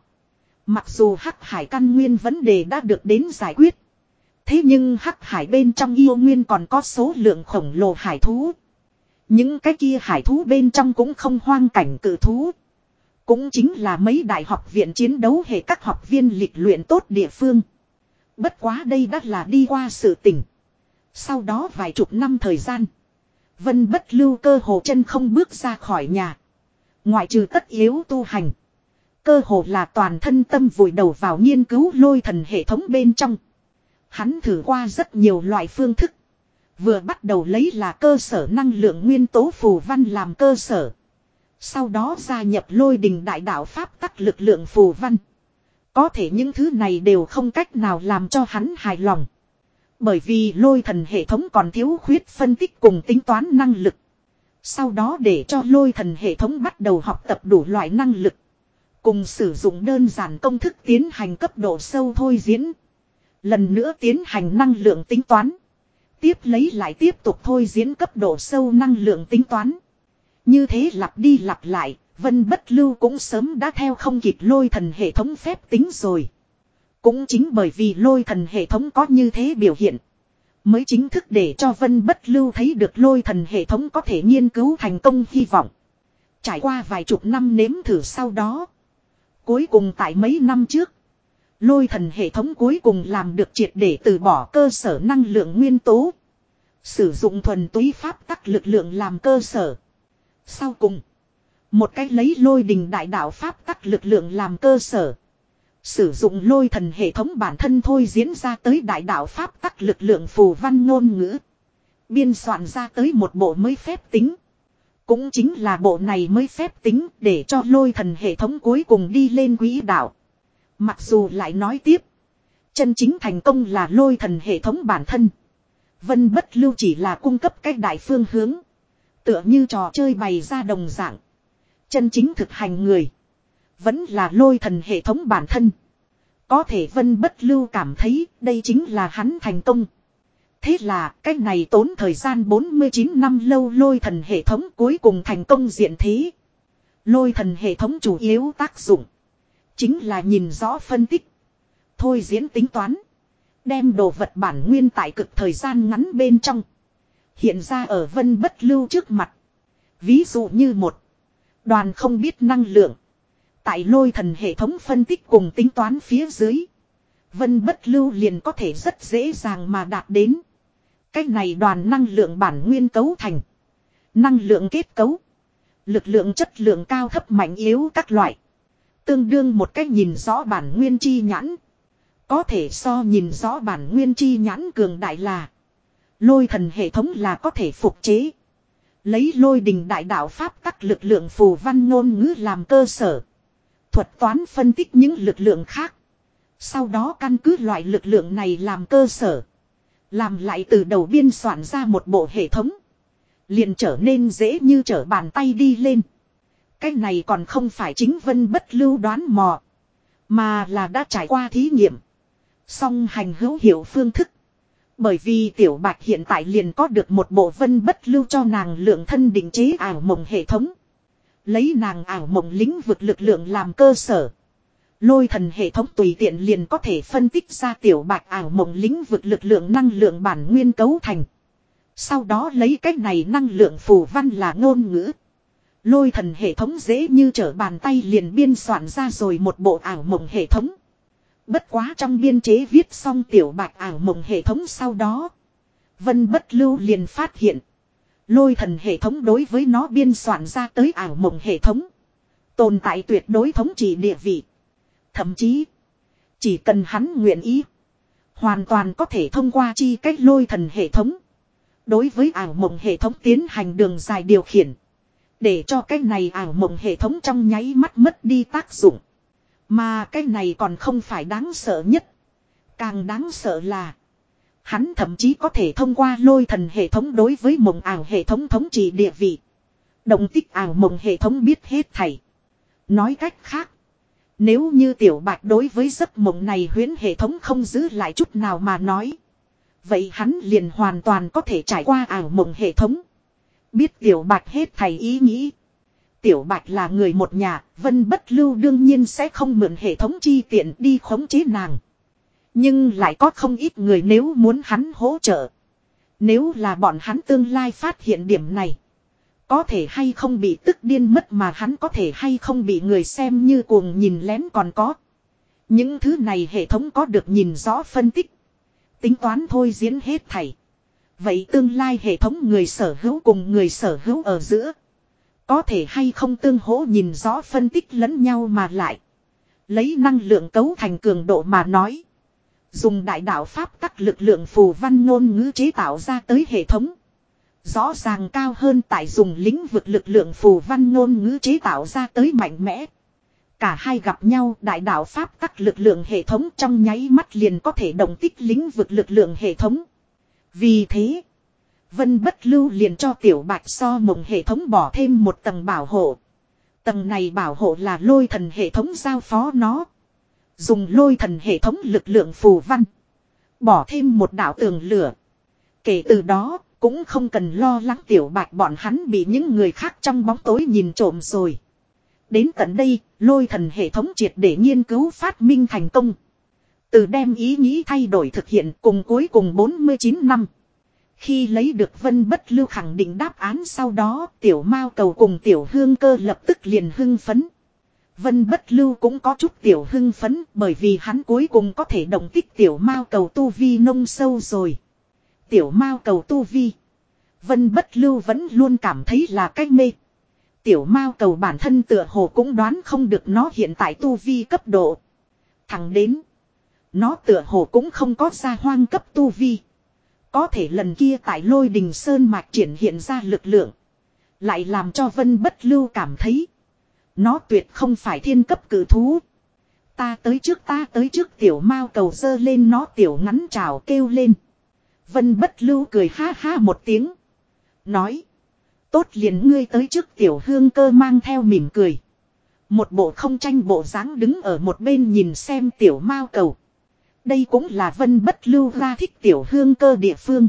Mặc dù Hắc Hải căn nguyên vấn đề đã được đến giải quyết. Thế nhưng Hắc Hải bên trong yêu nguyên còn có số lượng khổng lồ hải thú. Những cái kia hải thú bên trong cũng không hoang cảnh cử thú. Cũng chính là mấy đại học viện chiến đấu hệ các học viên lịch luyện tốt địa phương. Bất quá đây đã là đi qua sự tình. Sau đó vài chục năm thời gian. Vân bất lưu cơ hồ chân không bước ra khỏi nhà. Ngoại trừ tất yếu tu hành. Cơ hồ là toàn thân tâm vùi đầu vào nghiên cứu lôi thần hệ thống bên trong. Hắn thử qua rất nhiều loại phương thức. Vừa bắt đầu lấy là cơ sở năng lượng nguyên tố phù văn làm cơ sở. Sau đó gia nhập lôi đình đại đạo Pháp tắc lực lượng phù văn. Có thể những thứ này đều không cách nào làm cho hắn hài lòng. Bởi vì lôi thần hệ thống còn thiếu khuyết phân tích cùng tính toán năng lực. Sau đó để cho lôi thần hệ thống bắt đầu học tập đủ loại năng lực. Cùng sử dụng đơn giản công thức tiến hành cấp độ sâu thôi diễn. Lần nữa tiến hành năng lượng tính toán. Tiếp lấy lại tiếp tục thôi diễn cấp độ sâu năng lượng tính toán. Như thế lặp đi lặp lại, Vân Bất Lưu cũng sớm đã theo không kịp lôi thần hệ thống phép tính rồi. Cũng chính bởi vì lôi thần hệ thống có như thế biểu hiện. Mới chính thức để cho Vân Bất Lưu thấy được lôi thần hệ thống có thể nghiên cứu thành công hy vọng. Trải qua vài chục năm nếm thử sau đó. Cuối cùng tại mấy năm trước. Lôi thần hệ thống cuối cùng làm được triệt để từ bỏ cơ sở năng lượng nguyên tố. Sử dụng thuần túy pháp tắc lực lượng làm cơ sở. Sau cùng. Một cách lấy lôi đình đại đạo pháp tắc lực lượng làm cơ sở. Sử dụng lôi thần hệ thống bản thân thôi diễn ra tới đại đạo pháp tắc lực lượng phù văn ngôn ngữ. Biên soạn ra tới một bộ mới phép tính. Cũng chính là bộ này mới phép tính để cho lôi thần hệ thống cuối cùng đi lên quỹ đạo. Mặc dù lại nói tiếp. Chân chính thành công là lôi thần hệ thống bản thân. Vân bất lưu chỉ là cung cấp cách đại phương hướng. Tựa như trò chơi bày ra đồng dạng. Chân chính thực hành người. Vẫn là lôi thần hệ thống bản thân. Có thể vân bất lưu cảm thấy đây chính là hắn thành công. Thế là, cái này tốn thời gian 49 năm lâu lôi thần hệ thống cuối cùng thành công diện thế. Lôi thần hệ thống chủ yếu tác dụng. Chính là nhìn rõ phân tích. Thôi diễn tính toán. Đem đồ vật bản nguyên tại cực thời gian ngắn bên trong. Hiện ra ở vân bất lưu trước mặt. Ví dụ như một. Đoàn không biết năng lượng. Tại lôi thần hệ thống phân tích cùng tính toán phía dưới. Vân bất lưu liền có thể rất dễ dàng mà đạt đến. Cách này đoàn năng lượng bản nguyên cấu thành. Năng lượng kết cấu. Lực lượng chất lượng cao thấp mạnh yếu các loại. Tương đương một cách nhìn rõ bản nguyên chi nhãn. Có thể so nhìn rõ bản nguyên chi nhãn cường đại là. Lôi thần hệ thống là có thể phục chế. Lấy lôi đình đại đạo pháp các lực lượng phù văn ngôn ngữ làm cơ sở. Thuật toán phân tích những lực lượng khác. Sau đó căn cứ loại lực lượng này làm cơ sở. Làm lại từ đầu biên soạn ra một bộ hệ thống. Liền trở nên dễ như trở bàn tay đi lên. Cái này còn không phải chính vân bất lưu đoán mò. Mà là đã trải qua thí nghiệm. Song hành hữu hiệu phương thức. Bởi vì tiểu bạch hiện tại liền có được một bộ vân bất lưu cho nàng lượng thân định chế ảo mộng hệ thống. Lấy nàng ảo mộng lĩnh vực lực lượng làm cơ sở. Lôi thần hệ thống tùy tiện liền có thể phân tích ra tiểu bạch ảo mộng lĩnh vực lực lượng năng lượng bản nguyên cấu thành. Sau đó lấy cách này năng lượng phù văn là ngôn ngữ. Lôi thần hệ thống dễ như trở bàn tay liền biên soạn ra rồi một bộ ảo mộng hệ thống. Bất quá trong biên chế viết xong tiểu bạch ảo mộng hệ thống sau đó. Vân bất lưu liền phát hiện. Lôi thần hệ thống đối với nó biên soạn ra tới ảo mộng hệ thống. Tồn tại tuyệt đối thống trị địa vị. Thậm chí. Chỉ cần hắn nguyện ý. Hoàn toàn có thể thông qua chi cách lôi thần hệ thống. Đối với ảo mộng hệ thống tiến hành đường dài điều khiển. Để cho cái này ảo mộng hệ thống trong nháy mắt mất đi tác dụng. Mà cái này còn không phải đáng sợ nhất. Càng đáng sợ là. Hắn thậm chí có thể thông qua lôi thần hệ thống đối với mộng ảo hệ thống thống trị địa vị. Động tích ảo mộng hệ thống biết hết thảy. Nói cách khác. Nếu như tiểu bạch đối với giấc mộng này huyến hệ thống không giữ lại chút nào mà nói. Vậy hắn liền hoàn toàn có thể trải qua ảo mộng hệ thống. Biết tiểu bạch hết thầy ý nghĩ. Tiểu bạch là người một nhà, vân bất lưu đương nhiên sẽ không mượn hệ thống chi tiện đi khống chế nàng. Nhưng lại có không ít người nếu muốn hắn hỗ trợ. Nếu là bọn hắn tương lai phát hiện điểm này. Có thể hay không bị tức điên mất mà hắn có thể hay không bị người xem như cuồng nhìn lén còn có. Những thứ này hệ thống có được nhìn rõ phân tích. Tính toán thôi diễn hết thảy. Vậy tương lai hệ thống người sở hữu cùng người sở hữu ở giữa. Có thể hay không tương hỗ nhìn rõ phân tích lẫn nhau mà lại. Lấy năng lượng cấu thành cường độ mà nói. Dùng đại đạo pháp tắc lực lượng phù văn ngôn ngữ chế tạo ra tới hệ thống. Rõ ràng cao hơn tại dùng lĩnh vực lực lượng phù văn ngôn ngữ chế tạo ra tới mạnh mẽ. Cả hai gặp nhau đại đạo pháp tắc lực lượng hệ thống trong nháy mắt liền có thể đồng tích lĩnh vực lực lượng hệ thống. Vì thế, Vân bất lưu liền cho tiểu bạch so mộng hệ thống bỏ thêm một tầng bảo hộ. Tầng này bảo hộ là lôi thần hệ thống giao phó nó. Dùng lôi thần hệ thống lực lượng phù văn. Bỏ thêm một đạo tường lửa. Kể từ đó, cũng không cần lo lắng tiểu bạch bọn hắn bị những người khác trong bóng tối nhìn trộm rồi. Đến tận đây, lôi thần hệ thống triệt để nghiên cứu phát minh thành công. Từ đem ý nghĩ thay đổi thực hiện cùng cuối cùng 49 năm. Khi lấy được vân bất lưu khẳng định đáp án sau đó, tiểu mao cầu cùng tiểu hương cơ lập tức liền hưng phấn. Vân bất lưu cũng có chút tiểu hưng phấn bởi vì hắn cuối cùng có thể động tích tiểu mao cầu tu vi nông sâu rồi. Tiểu mao cầu tu vi. Vân bất lưu vẫn luôn cảm thấy là cách mê. Tiểu mao cầu bản thân tựa hồ cũng đoán không được nó hiện tại tu vi cấp độ. Thẳng đến. Nó tựa hồ cũng không có ra hoang cấp tu vi. Có thể lần kia tại lôi đình sơn mạch triển hiện ra lực lượng. Lại làm cho vân bất lưu cảm thấy. Nó tuyệt không phải thiên cấp cử thú. Ta tới trước, ta tới trước, tiểu mao cầu dơ lên nó, tiểu ngắn trào kêu lên. Vân bất lưu cười ha ha một tiếng. Nói. Tốt liền ngươi tới trước, tiểu hương cơ mang theo mỉm cười. Một bộ không tranh bộ dáng đứng ở một bên nhìn xem tiểu mao cầu. Đây cũng là vân bất lưu ra thích tiểu hương cơ địa phương.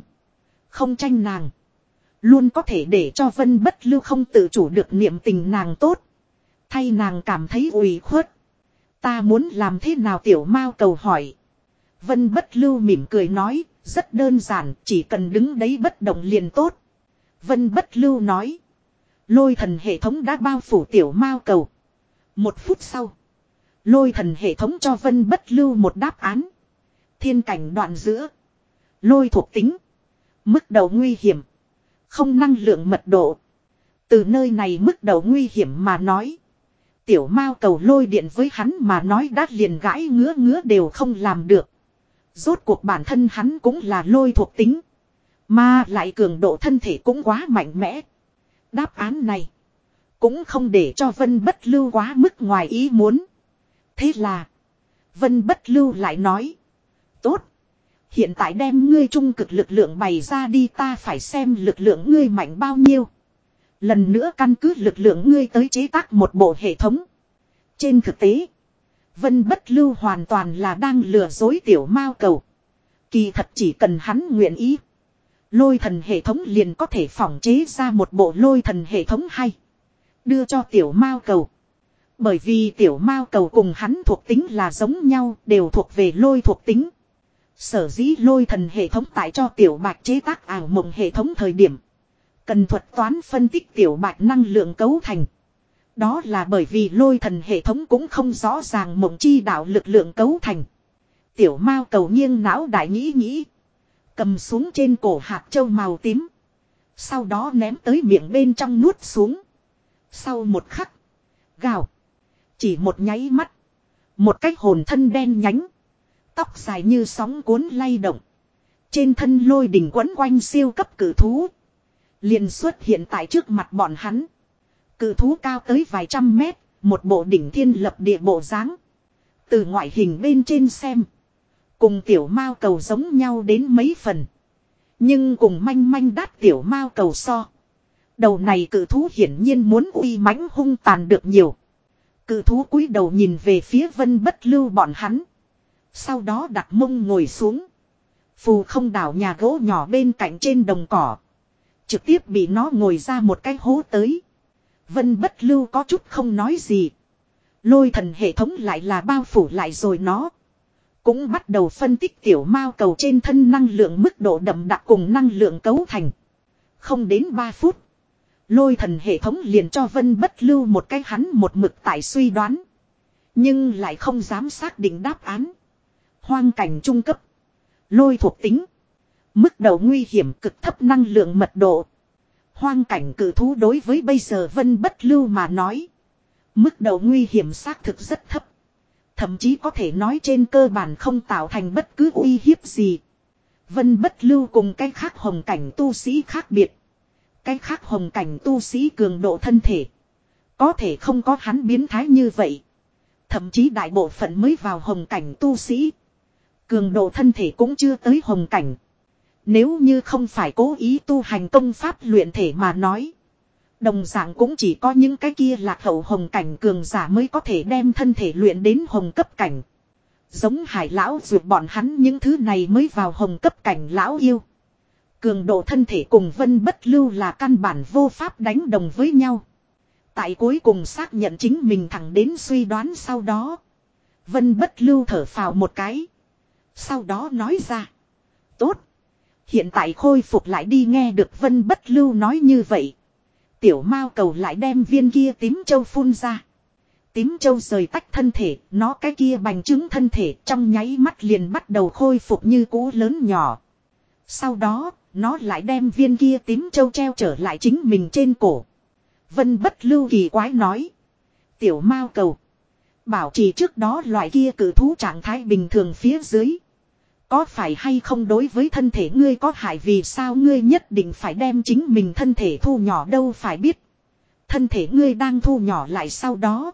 Không tranh nàng. Luôn có thể để cho vân bất lưu không tự chủ được niệm tình nàng tốt. Thay nàng cảm thấy ủy khuất. Ta muốn làm thế nào tiểu mao cầu hỏi. Vân bất lưu mỉm cười nói, rất đơn giản, chỉ cần đứng đấy bất động liền tốt. Vân bất lưu nói. Lôi thần hệ thống đã bao phủ tiểu mao cầu. Một phút sau. Lôi thần hệ thống cho vân bất lưu một đáp án. Thiên cảnh đoạn giữa. Lôi thuộc tính. Mức đầu nguy hiểm. Không năng lượng mật độ. Từ nơi này mức đầu nguy hiểm mà nói. Tiểu mao cầu lôi điện với hắn mà nói đát liền gãi ngứa ngứa đều không làm được. Rốt cuộc bản thân hắn cũng là lôi thuộc tính. Mà lại cường độ thân thể cũng quá mạnh mẽ. Đáp án này. Cũng không để cho Vân Bất Lưu quá mức ngoài ý muốn. Thế là. Vân Bất Lưu lại nói. Tốt. Hiện tại đem ngươi trung cực lực lượng bày ra đi ta phải xem lực lượng ngươi mạnh bao nhiêu. Lần nữa căn cứ lực lượng ngươi tới chế tác một bộ hệ thống. Trên thực tế. Vân bất lưu hoàn toàn là đang lừa dối tiểu mao cầu. Kỳ thật chỉ cần hắn nguyện ý. Lôi thần hệ thống liền có thể phỏng chế ra một bộ lôi thần hệ thống hay. Đưa cho tiểu mao cầu. Bởi vì tiểu mao cầu cùng hắn thuộc tính là giống nhau, đều thuộc về lôi thuộc tính. Sở dĩ lôi thần hệ thống tại cho tiểu bạch chế tác ảo mộng hệ thống thời điểm. Cần thuật toán phân tích tiểu bạch năng lượng cấu thành. Đó là bởi vì lôi thần hệ thống cũng không rõ ràng mộng chi đạo lực lượng cấu thành. Tiểu mao cầu nghiêng não đại nghĩ nghĩ. Cầm xuống trên cổ hạt châu màu tím. Sau đó ném tới miệng bên trong nuốt xuống. Sau một khắc. Gào. Chỉ một nháy mắt. Một cách hồn thân đen nhánh. Tóc dài như sóng cuốn lay động. Trên thân lôi đỉnh quấn quanh siêu cấp cử thú. liền xuất hiện tại trước mặt bọn hắn. Cự thú cao tới vài trăm mét, một bộ đỉnh thiên lập địa bộ dáng. Từ ngoại hình bên trên xem. Cùng tiểu mao cầu giống nhau đến mấy phần. Nhưng cùng manh manh đát tiểu mao cầu so. Đầu này cự thú hiển nhiên muốn uy mãnh hung tàn được nhiều. Cự thú cúi đầu nhìn về phía vân bất lưu bọn hắn. Sau đó đặt mông ngồi xuống. Phù không đảo nhà gỗ nhỏ bên cạnh trên đồng cỏ. Trực tiếp bị nó ngồi ra một cái hố tới. Vân bất lưu có chút không nói gì. Lôi thần hệ thống lại là bao phủ lại rồi nó. Cũng bắt đầu phân tích tiểu mao cầu trên thân năng lượng mức độ đậm đặc cùng năng lượng cấu thành. Không đến 3 phút. Lôi thần hệ thống liền cho Vân bất lưu một cái hắn một mực tại suy đoán. Nhưng lại không dám xác định đáp án. Hoang cảnh trung cấp. Lôi thuộc tính. Mức độ nguy hiểm cực thấp năng lượng mật độ. Hoang cảnh cử thú đối với bây giờ vân bất lưu mà nói. Mức độ nguy hiểm xác thực rất thấp. Thậm chí có thể nói trên cơ bản không tạo thành bất cứ uy hiếp gì. Vân bất lưu cùng cái khác hồng cảnh tu sĩ khác biệt. Cái khác hồng cảnh tu sĩ cường độ thân thể. Có thể không có hắn biến thái như vậy. Thậm chí đại bộ phận mới vào hồng cảnh tu sĩ. Cường độ thân thể cũng chưa tới hồng cảnh. Nếu như không phải cố ý tu hành công pháp luyện thể mà nói. Đồng dạng cũng chỉ có những cái kia lạc hậu hồng cảnh cường giả mới có thể đem thân thể luyện đến hồng cấp cảnh. Giống hải lão dược bọn hắn những thứ này mới vào hồng cấp cảnh lão yêu. Cường độ thân thể cùng vân bất lưu là căn bản vô pháp đánh đồng với nhau. Tại cuối cùng xác nhận chính mình thẳng đến suy đoán sau đó. Vân bất lưu thở phào một cái. Sau đó nói ra. Tốt. Hiện tại khôi phục lại đi nghe được Vân Bất Lưu nói như vậy. Tiểu Mao cầu lại đem viên kia tím châu phun ra. Tím châu rời tách thân thể, nó cái kia bành trướng thân thể trong nháy mắt liền bắt đầu khôi phục như cũ lớn nhỏ. Sau đó, nó lại đem viên kia tím châu treo trở lại chính mình trên cổ. Vân bất lưu kỳ quái nói. Tiểu mao cầu. Bảo trì trước đó loại kia cử thú trạng thái bình thường phía dưới. Có phải hay không đối với thân thể ngươi có hại vì sao ngươi nhất định phải đem chính mình thân thể thu nhỏ đâu phải biết. Thân thể ngươi đang thu nhỏ lại sau đó.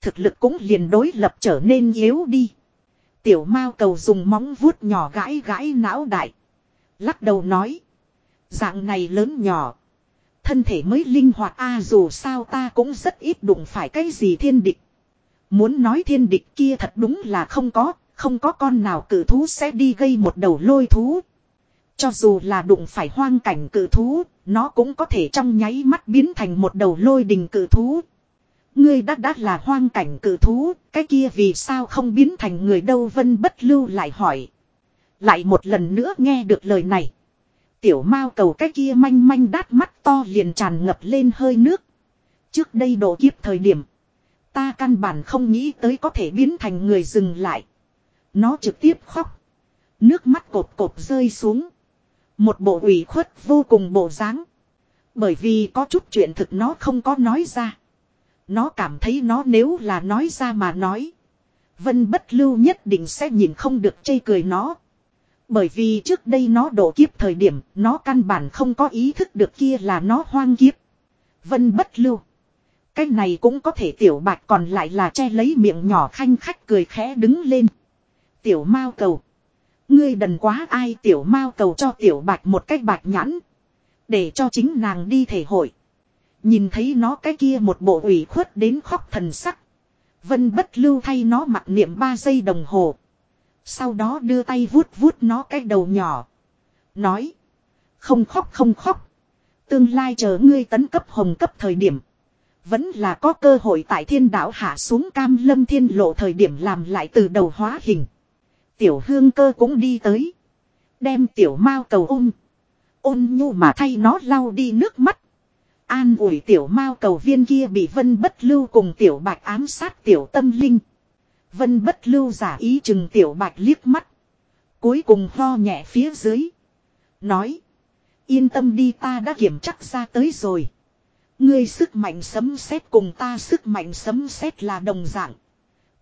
Thực lực cũng liền đối lập trở nên yếu đi. Tiểu mao cầu dùng móng vuốt nhỏ gãi gãi não đại. Lắc đầu nói. Dạng này lớn nhỏ. Thân thể mới linh hoạt a dù sao ta cũng rất ít đụng phải cái gì thiên địch. Muốn nói thiên địch kia thật đúng là không có, không có con nào cử thú sẽ đi gây một đầu lôi thú. Cho dù là đụng phải hoang cảnh cử thú, nó cũng có thể trong nháy mắt biến thành một đầu lôi đình cử thú. Ngươi đã đã là hoang cảnh cử thú, cái kia vì sao không biến thành người đâu vân bất lưu lại hỏi. Lại một lần nữa nghe được lời này. Tiểu mao cầu cái kia manh manh đát mắt to liền tràn ngập lên hơi nước. Trước đây độ kiếp thời điểm. Ta căn bản không nghĩ tới có thể biến thành người dừng lại. Nó trực tiếp khóc. Nước mắt cột cột rơi xuống. Một bộ ủy khuất vô cùng bộ dáng. Bởi vì có chút chuyện thực nó không có nói ra. Nó cảm thấy nó nếu là nói ra mà nói. Vân bất lưu nhất định sẽ nhìn không được chây cười nó. Bởi vì trước đây nó đổ kiếp thời điểm, nó căn bản không có ý thức được kia là nó hoang kiếp. Vân bất lưu. Cái này cũng có thể tiểu bạch còn lại là che lấy miệng nhỏ khanh khách cười khẽ đứng lên. Tiểu mao cầu. Ngươi đần quá ai tiểu mao cầu cho tiểu bạch một cách bạch nhãn. Để cho chính nàng đi thể hội. Nhìn thấy nó cái kia một bộ ủy khuất đến khóc thần sắc. Vân bất lưu thay nó mặc niệm 3 giây đồng hồ. Sau đó đưa tay vuốt vuốt nó cái đầu nhỏ. Nói. Không khóc không khóc. Tương lai chờ ngươi tấn cấp hồng cấp thời điểm. Vẫn là có cơ hội tại thiên đảo hạ xuống cam lâm thiên lộ thời điểm làm lại từ đầu hóa hình. Tiểu hương cơ cũng đi tới. Đem tiểu mao cầu ôm. Ôn nhu mà thay nó lau đi nước mắt. An ủi tiểu mao cầu viên kia bị vân bất lưu cùng tiểu bạch ám sát tiểu tâm linh. Vân bất lưu giả ý chừng tiểu bạch liếc mắt. Cuối cùng ho nhẹ phía dưới. Nói. Yên tâm đi ta đã kiểm chắc ra tới rồi. Ngươi sức mạnh sấm sét cùng ta sức mạnh sấm sét là đồng dạng.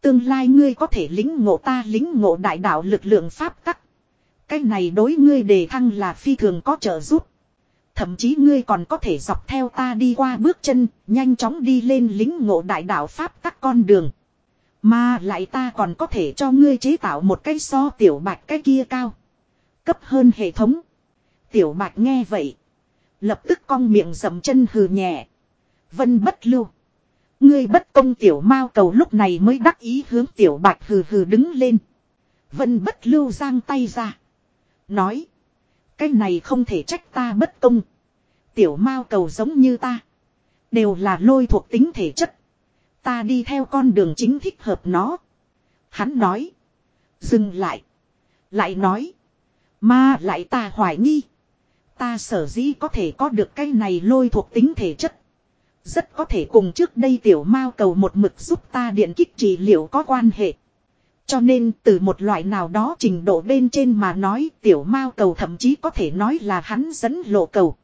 Tương lai ngươi có thể lính ngộ ta lính ngộ đại đạo lực lượng pháp tắc. Cái này đối ngươi đề thăng là phi thường có trợ giúp. Thậm chí ngươi còn có thể dọc theo ta đi qua bước chân, nhanh chóng đi lên lính ngộ đại đạo pháp tắc con đường. Mà lại ta còn có thể cho ngươi chế tạo một cái so tiểu bạch cái kia cao. Cấp hơn hệ thống. Tiểu bạch nghe vậy. Lập tức cong miệng dầm chân hừ nhẹ. Vân bất lưu. Ngươi bất công tiểu mao cầu lúc này mới đắc ý hướng tiểu bạch hừ hừ đứng lên. Vân bất lưu giang tay ra. Nói. Cái này không thể trách ta bất công. Tiểu mao cầu giống như ta. Đều là lôi thuộc tính thể chất. Ta đi theo con đường chính thích hợp nó. Hắn nói. Dừng lại. Lại nói. Mà lại ta hoài nghi. Ta sở dĩ có thể có được cái này lôi thuộc tính thể chất. Rất có thể cùng trước đây tiểu mao cầu một mực giúp ta điện kích trị liệu có quan hệ. Cho nên từ một loại nào đó trình độ bên trên mà nói, tiểu mao cầu thậm chí có thể nói là hắn dẫn lộ cầu.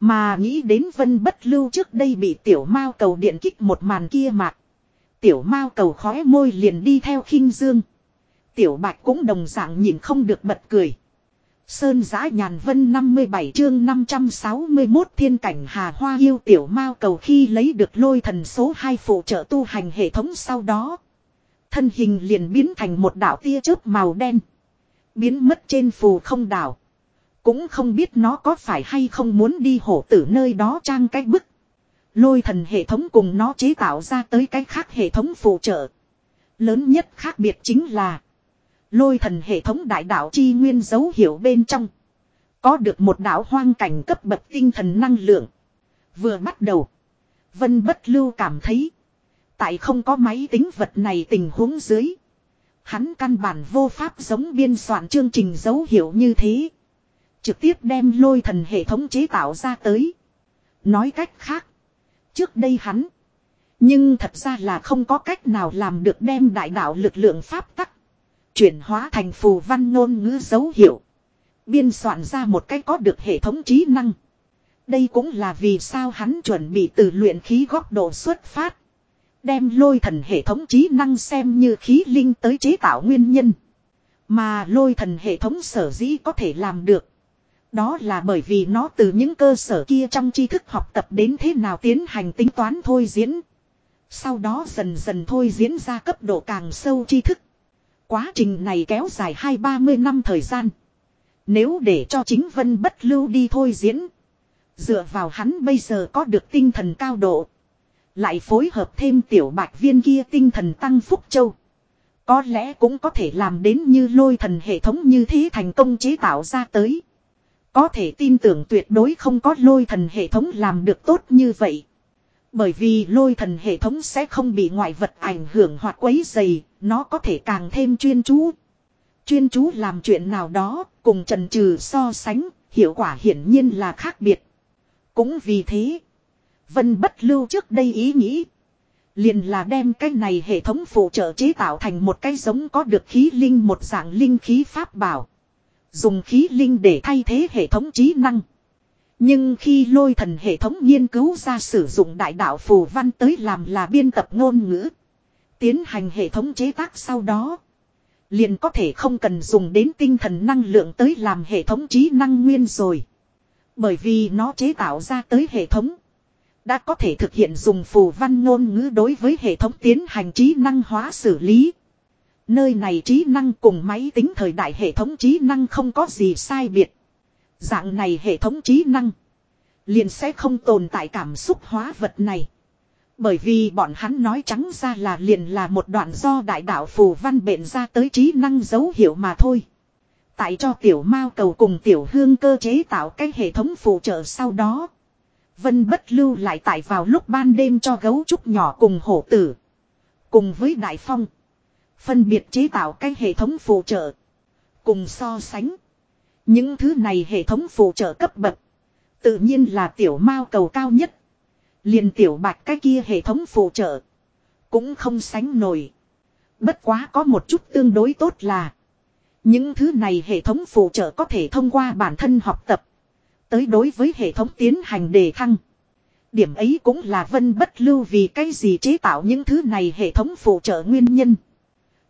Mà nghĩ đến vân bất lưu trước đây bị tiểu mao cầu điện kích một màn kia mạc. Tiểu mao cầu khói môi liền đi theo khinh dương. Tiểu bạch cũng đồng dạng nhìn không được bật cười. Sơn giã nhàn vân 57 chương 561 thiên cảnh hà hoa yêu tiểu mao cầu khi lấy được lôi thần số 2 phụ trợ tu hành hệ thống sau đó. Thân hình liền biến thành một đảo tia chớp màu đen. Biến mất trên phù không đảo. Cũng không biết nó có phải hay không muốn đi hổ tử nơi đó trang cái bức. Lôi thần hệ thống cùng nó chế tạo ra tới cái khác hệ thống phụ trợ. Lớn nhất khác biệt chính là Lôi thần hệ thống đại đạo chi nguyên dấu hiệu bên trong. Có được một đạo hoang cảnh cấp bậc tinh thần năng lượng. Vừa bắt đầu. Vân bất lưu cảm thấy. Tại không có máy tính vật này tình huống dưới. Hắn căn bản vô pháp giống biên soạn chương trình dấu hiệu như thế. Trực tiếp đem lôi thần hệ thống chế tạo ra tới. Nói cách khác. Trước đây hắn. Nhưng thật ra là không có cách nào làm được đem đại đạo lực lượng pháp tắc. Chuyển hóa thành phù văn ngôn ngữ dấu hiệu. Biên soạn ra một cách có được hệ thống trí năng. Đây cũng là vì sao hắn chuẩn bị từ luyện khí góc độ xuất phát. Đem lôi thần hệ thống trí năng xem như khí linh tới chế tạo nguyên nhân. Mà lôi thần hệ thống sở dĩ có thể làm được. Đó là bởi vì nó từ những cơ sở kia trong tri thức học tập đến thế nào tiến hành tính toán thôi diễn. Sau đó dần dần thôi diễn ra cấp độ càng sâu tri thức. Quá trình này kéo dài hai ba mươi năm thời gian. Nếu để cho chính vân bất lưu đi thôi diễn. Dựa vào hắn bây giờ có được tinh thần cao độ. Lại phối hợp thêm tiểu bạch viên kia tinh thần tăng phúc châu. Có lẽ cũng có thể làm đến như lôi thần hệ thống như thế thành công chế tạo ra tới. Có thể tin tưởng tuyệt đối không có lôi thần hệ thống làm được tốt như vậy. Bởi vì lôi thần hệ thống sẽ không bị ngoại vật ảnh hưởng hoặc quấy dày, nó có thể càng thêm chuyên chú. Chuyên chú làm chuyện nào đó, cùng trần trừ so sánh, hiệu quả hiển nhiên là khác biệt. Cũng vì thế, Vân bất lưu trước đây ý nghĩ. Liền là đem cái này hệ thống phụ trợ chế tạo thành một cái giống có được khí linh một dạng linh khí pháp bảo. Dùng khí linh để thay thế hệ thống trí năng. Nhưng khi lôi thần hệ thống nghiên cứu ra sử dụng đại đạo phù văn tới làm là biên tập ngôn ngữ. Tiến hành hệ thống chế tác sau đó. Liền có thể không cần dùng đến tinh thần năng lượng tới làm hệ thống trí năng nguyên rồi. Bởi vì nó chế tạo ra tới hệ thống. Đã có thể thực hiện dùng phù văn ngôn ngữ đối với hệ thống tiến hành trí năng hóa xử lý. Nơi này trí năng cùng máy tính thời đại hệ thống trí năng không có gì sai biệt. Dạng này hệ thống trí năng. Liền sẽ không tồn tại cảm xúc hóa vật này. Bởi vì bọn hắn nói trắng ra là liền là một đoạn do đại đạo phù văn bệnh ra tới trí năng dấu hiệu mà thôi. Tại cho tiểu mao cầu cùng tiểu hương cơ chế tạo cái hệ thống phụ trợ sau đó. Vân bất lưu lại tại vào lúc ban đêm cho gấu trúc nhỏ cùng hổ tử. Cùng với đại phong. Phân biệt chế tạo cái hệ thống phụ trợ. Cùng so sánh. Những thứ này hệ thống phụ trợ cấp bậc. Tự nhiên là tiểu mao cầu cao nhất liền tiểu bạch cái kia hệ thống phụ trợ. Cũng không sánh nổi. Bất quá có một chút tương đối tốt là. Những thứ này hệ thống phụ trợ có thể thông qua bản thân học tập. Tới đối với hệ thống tiến hành đề thăng. Điểm ấy cũng là vân bất lưu vì cái gì chế tạo những thứ này hệ thống phụ trợ nguyên nhân.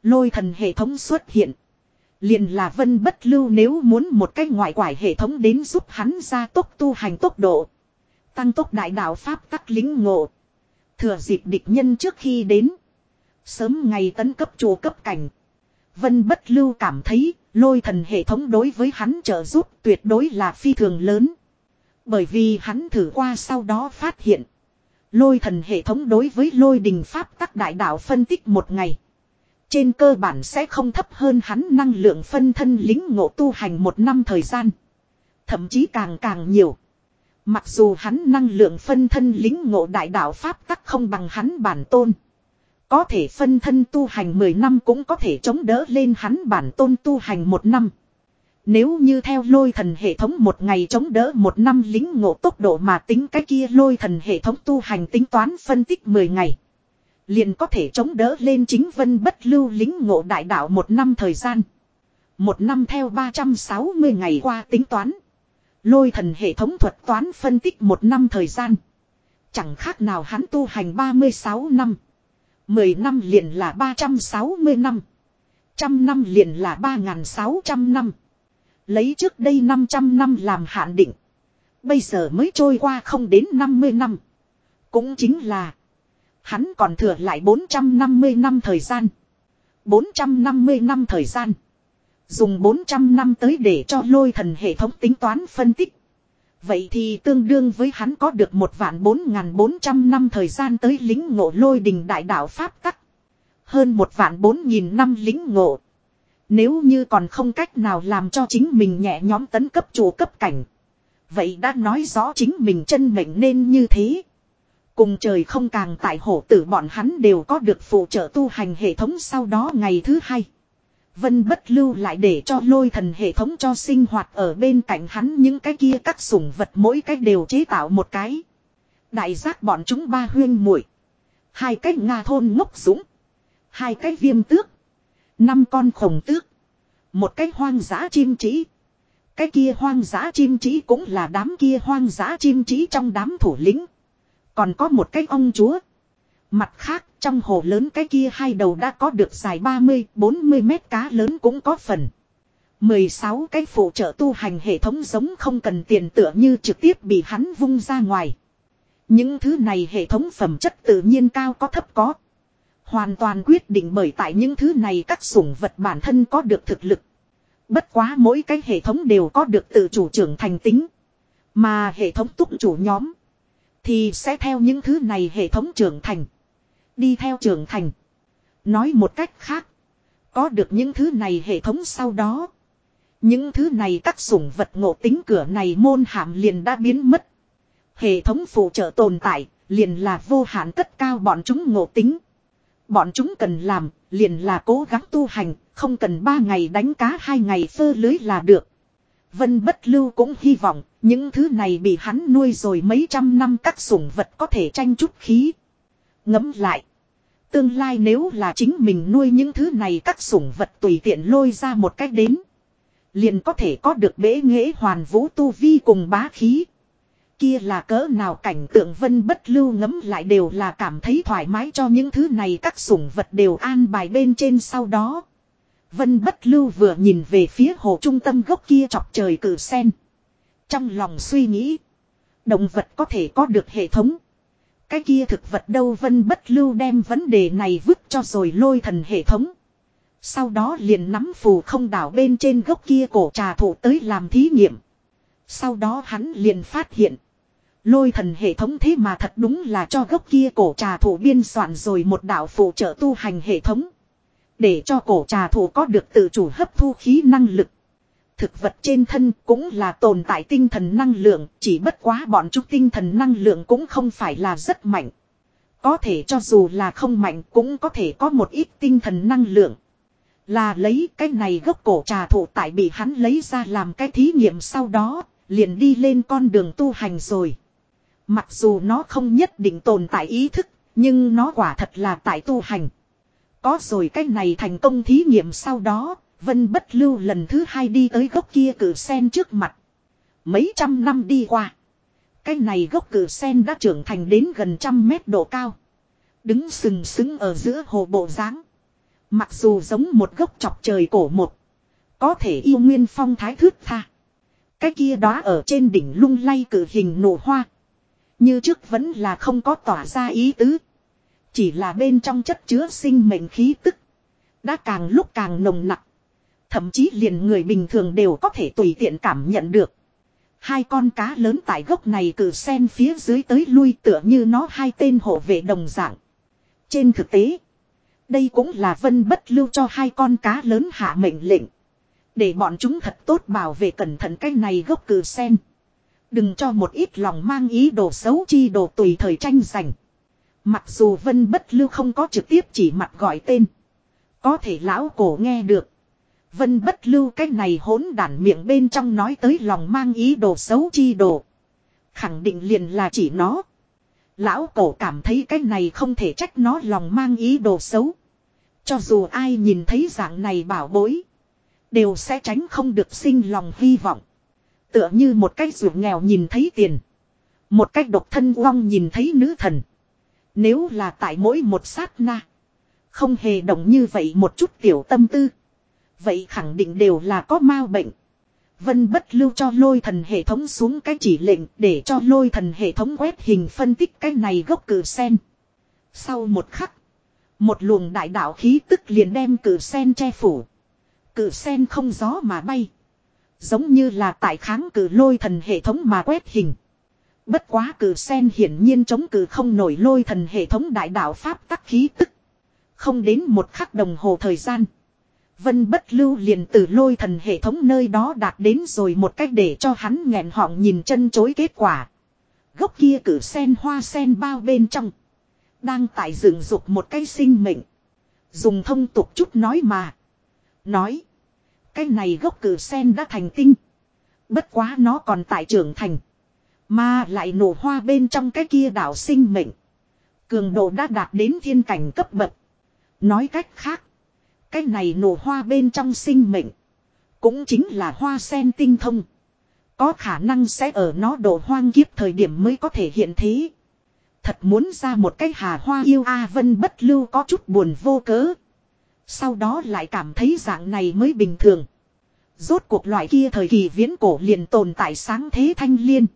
Lôi thần hệ thống xuất hiện. Liền là vân bất lưu nếu muốn một cái ngoại quải hệ thống đến giúp hắn ra tốc tu hành tốc độ. Tăng tốc đại đạo Pháp tắc lính ngộ. Thừa dịp địch nhân trước khi đến. Sớm ngày tấn cấp chùa cấp cảnh. Vân bất lưu cảm thấy, lôi thần hệ thống đối với hắn trợ giúp tuyệt đối là phi thường lớn. Bởi vì hắn thử qua sau đó phát hiện. Lôi thần hệ thống đối với lôi đình pháp tắc đại đạo phân tích một ngày. Trên cơ bản sẽ không thấp hơn hắn năng lượng phân thân lính ngộ tu hành một năm thời gian. Thậm chí càng càng nhiều. Mặc dù hắn năng lượng phân thân lính ngộ đại đạo Pháp tắc không bằng hắn bản tôn. Có thể phân thân tu hành 10 năm cũng có thể chống đỡ lên hắn bản tôn tu hành một năm. Nếu như theo lôi thần hệ thống một ngày chống đỡ một năm lính ngộ tốc độ mà tính cái kia lôi thần hệ thống tu hành tính toán phân tích 10 ngày. Liền có thể chống đỡ lên chính vân bất lưu lính ngộ đại đạo một năm thời gian. Một năm theo 360 ngày qua tính toán. Lôi thần hệ thống thuật toán phân tích một năm thời gian. Chẳng khác nào hắn tu hành 36 năm. 10 năm liền là 360 năm. Trăm năm liền là 3.600 năm. Lấy trước đây 500 năm làm hạn định. Bây giờ mới trôi qua không đến 50 năm. Cũng chính là. Hắn còn thừa lại 450 năm thời gian. 450 năm thời gian. Dùng 400 năm tới để cho lôi thần hệ thống tính toán phân tích. Vậy thì tương đương với hắn có được một vạn 4.400 năm thời gian tới lính ngộ lôi đình đại đạo Pháp tắc. Hơn một vạn 4.000 năm lính ngộ. Nếu như còn không cách nào làm cho chính mình nhẹ nhóm tấn cấp chủ cấp cảnh. Vậy đã nói rõ chính mình chân mệnh nên như thế. Cùng trời không càng tại hổ tử bọn hắn đều có được phụ trợ tu hành hệ thống sau đó ngày thứ hai. Vân bất lưu lại để cho lôi thần hệ thống cho sinh hoạt ở bên cạnh hắn những cái kia các sủng vật mỗi cái đều chế tạo một cái. Đại giác bọn chúng ba huyên muội Hai cái Nga thôn ngốc dũng. Hai cái viêm tước. Năm con khổng tước. Một cái hoang dã chim trĩ. Cái kia hoang dã chim chỉ cũng là đám kia hoang dã chim chỉ trong đám thủ lĩnh. Còn có một cái ông chúa. Mặt khác, trong hồ lớn cái kia hai đầu đã có được dài 30-40 mét cá lớn cũng có phần. 16 cái phụ trợ tu hành hệ thống giống không cần tiền tựa như trực tiếp bị hắn vung ra ngoài. Những thứ này hệ thống phẩm chất tự nhiên cao có thấp có. Hoàn toàn quyết định bởi tại những thứ này các sủng vật bản thân có được thực lực. Bất quá mỗi cái hệ thống đều có được tự chủ trưởng thành tính. Mà hệ thống túc chủ nhóm. Thì sẽ theo những thứ này hệ thống trưởng thành. Đi theo trưởng thành. Nói một cách khác. Có được những thứ này hệ thống sau đó. Những thứ này các sủng vật ngộ tính cửa này môn hàm liền đã biến mất. Hệ thống phụ trợ tồn tại, liền là vô hạn cất cao bọn chúng ngộ tính. Bọn chúng cần làm, liền là cố gắng tu hành, không cần ba ngày đánh cá hai ngày phơ lưới là được. Vân bất lưu cũng hy vọng, những thứ này bị hắn nuôi rồi mấy trăm năm các sủng vật có thể tranh chút khí. Ngấm lại. Tương lai nếu là chính mình nuôi những thứ này các sủng vật tùy tiện lôi ra một cách đến. Liền có thể có được bế nghệ hoàn vũ tu vi cùng bá khí. Kia là cỡ nào cảnh tượng vân bất lưu ngấm lại đều là cảm thấy thoải mái cho những thứ này các sủng vật đều an bài bên trên sau đó. Vân bất lưu vừa nhìn về phía hồ trung tâm gốc kia chọc trời cử sen. Trong lòng suy nghĩ. Động vật có thể có được hệ thống. Cái kia thực vật đâu vân bất lưu đem vấn đề này vứt cho rồi lôi thần hệ thống. Sau đó liền nắm phù không đảo bên trên gốc kia cổ trà thụ tới làm thí nghiệm. Sau đó hắn liền phát hiện. Lôi thần hệ thống thế mà thật đúng là cho gốc kia cổ trà thụ biên soạn rồi một đạo phụ trợ tu hành hệ thống. Để cho cổ trà thụ có được tự chủ hấp thu khí năng lực. Thực vật trên thân cũng là tồn tại tinh thần năng lượng, chỉ bất quá bọn chúng tinh thần năng lượng cũng không phải là rất mạnh. Có thể cho dù là không mạnh cũng có thể có một ít tinh thần năng lượng. Là lấy cái này gốc cổ trà thụ tại bị hắn lấy ra làm cái thí nghiệm sau đó, liền đi lên con đường tu hành rồi. Mặc dù nó không nhất định tồn tại ý thức, nhưng nó quả thật là tại tu hành. Có rồi cái này thành công thí nghiệm sau đó, Vân Bất Lưu lần thứ hai đi tới gốc kia cử sen trước mặt. Mấy trăm năm đi qua. Cái này gốc cử sen đã trưởng thành đến gần trăm mét độ cao. Đứng sừng sững ở giữa hồ bộ dáng Mặc dù giống một gốc chọc trời cổ một. Có thể yêu nguyên phong thái thước tha. Cái kia đó ở trên đỉnh lung lay cử hình nổ hoa. Như trước vẫn là không có tỏa ra ý tứ. Chỉ là bên trong chất chứa sinh mệnh khí tức. Đã càng lúc càng nồng nặc. Thậm chí liền người bình thường đều có thể tùy tiện cảm nhận được. Hai con cá lớn tại gốc này cử sen phía dưới tới lui tựa như nó hai tên hộ vệ đồng dạng. Trên thực tế, đây cũng là vân bất lưu cho hai con cá lớn hạ mệnh lệnh. Để bọn chúng thật tốt bảo vệ cẩn thận cái này gốc cử sen. Đừng cho một ít lòng mang ý đồ xấu chi đồ tùy thời tranh giành. Mặc dù vân bất lưu không có trực tiếp chỉ mặt gọi tên. Có thể lão cổ nghe được. Vân bất lưu cái này hỗn đản miệng bên trong nói tới lòng mang ý đồ xấu chi đồ. Khẳng định liền là chỉ nó. Lão cổ cảm thấy cái này không thể trách nó lòng mang ý đồ xấu. Cho dù ai nhìn thấy dạng này bảo bối. Đều sẽ tránh không được sinh lòng hy vọng. Tựa như một cái ruột nghèo nhìn thấy tiền. Một cách độc thân vong nhìn thấy nữ thần. Nếu là tại mỗi một sát na. Không hề động như vậy một chút tiểu tâm tư. Vậy khẳng định đều là có ma bệnh. Vân bất lưu cho lôi thần hệ thống xuống cái chỉ lệnh để cho lôi thần hệ thống quét hình phân tích cái này gốc cử sen. Sau một khắc. Một luồng đại đạo khí tức liền đem cử sen che phủ. Cử sen không gió mà bay. Giống như là tại kháng cử lôi thần hệ thống mà quét hình. Bất quá cử sen hiển nhiên chống cử không nổi lôi thần hệ thống đại đạo pháp tắc khí tức. Không đến một khắc đồng hồ thời gian. Vân bất lưu liền từ lôi thần hệ thống nơi đó đạt đến rồi một cách để cho hắn nghẹn họng nhìn chân chối kết quả. Gốc kia cử sen hoa sen bao bên trong. Đang tại dựng dục một cái sinh mệnh. Dùng thông tục chút nói mà. Nói. Cái này gốc cử sen đã thành tinh. Bất quá nó còn tại trưởng thành. Mà lại nổ hoa bên trong cái kia đảo sinh mệnh. Cường độ đã đạt đến thiên cảnh cấp bậc. Nói cách khác. Cái này nổ hoa bên trong sinh mệnh. Cũng chính là hoa sen tinh thông. Có khả năng sẽ ở nó độ hoang kiếp thời điểm mới có thể hiện thế. Thật muốn ra một cái hà hoa yêu A Vân bất lưu có chút buồn vô cớ. Sau đó lại cảm thấy dạng này mới bình thường. Rốt cuộc loại kia thời kỳ viễn cổ liền tồn tại sáng thế thanh liên.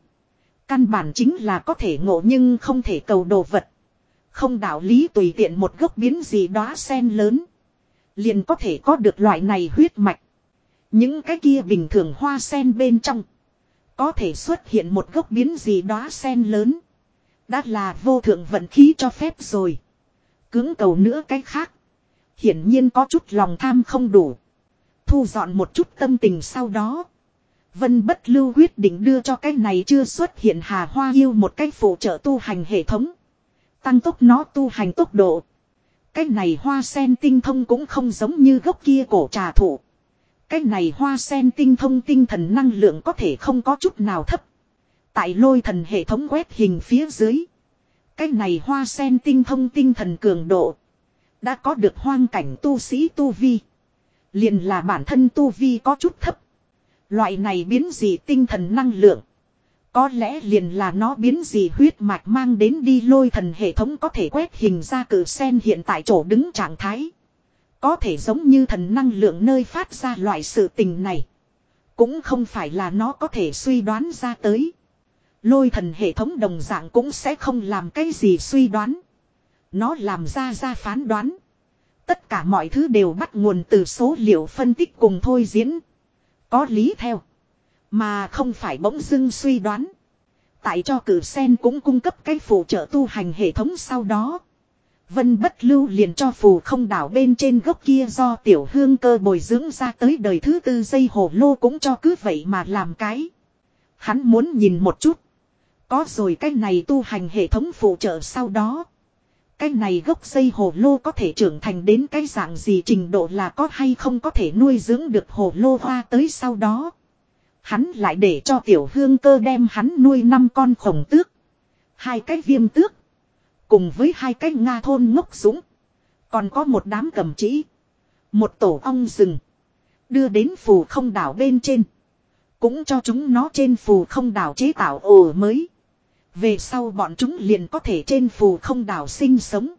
Căn bản chính là có thể ngộ nhưng không thể cầu đồ vật. Không đạo lý tùy tiện một gốc biến gì đó sen lớn. Liền có thể có được loại này huyết mạch. Những cái kia bình thường hoa sen bên trong. Có thể xuất hiện một gốc biến gì đó sen lớn. Đã là vô thượng vận khí cho phép rồi. Cứng cầu nữa cái khác. Hiển nhiên có chút lòng tham không đủ. Thu dọn một chút tâm tình sau đó. Vân bất lưu quyết định đưa cho cái này chưa xuất hiện hà hoa yêu một cách phụ trợ tu hành hệ thống. Tăng tốc nó tu hành tốc độ. Cái này hoa sen tinh thông cũng không giống như gốc kia cổ trà thụ. Cái này hoa sen tinh thông tinh thần năng lượng có thể không có chút nào thấp. Tại lôi thần hệ thống quét hình phía dưới. Cái này hoa sen tinh thông tinh thần cường độ. Đã có được hoang cảnh tu sĩ tu vi. Liền là bản thân tu vi có chút thấp. Loại này biến gì tinh thần năng lượng. Có lẽ liền là nó biến gì huyết mạch mang đến đi lôi thần hệ thống có thể quét hình ra cử sen hiện tại chỗ đứng trạng thái. Có thể giống như thần năng lượng nơi phát ra loại sự tình này. Cũng không phải là nó có thể suy đoán ra tới. Lôi thần hệ thống đồng dạng cũng sẽ không làm cái gì suy đoán. Nó làm ra ra phán đoán. Tất cả mọi thứ đều bắt nguồn từ số liệu phân tích cùng thôi diễn. Có lý theo. Mà không phải bỗng dưng suy đoán. Tại cho cử sen cũng cung cấp cái phụ trợ tu hành hệ thống sau đó. Vân bất lưu liền cho phù không đảo bên trên gốc kia do tiểu hương cơ bồi dưỡng ra tới đời thứ tư dây hồ lô cũng cho cứ vậy mà làm cái. Hắn muốn nhìn một chút. Có rồi cái này tu hành hệ thống phụ trợ sau đó. Cái này gốc dây hồ lô có thể trưởng thành đến cái dạng gì trình độ là có hay không có thể nuôi dưỡng được hồ lô hoa tới sau đó. Hắn lại để cho tiểu hương cơ đem hắn nuôi năm con khổng tước. Hai cái viêm tước. Cùng với hai cái Nga thôn ngốc súng. Còn có một đám cầm chỉ. Một tổ ong rừng. Đưa đến phù không đảo bên trên. Cũng cho chúng nó trên phù không đảo chế tạo ổ mới. Về sau bọn chúng liền có thể trên phù không đảo sinh sống.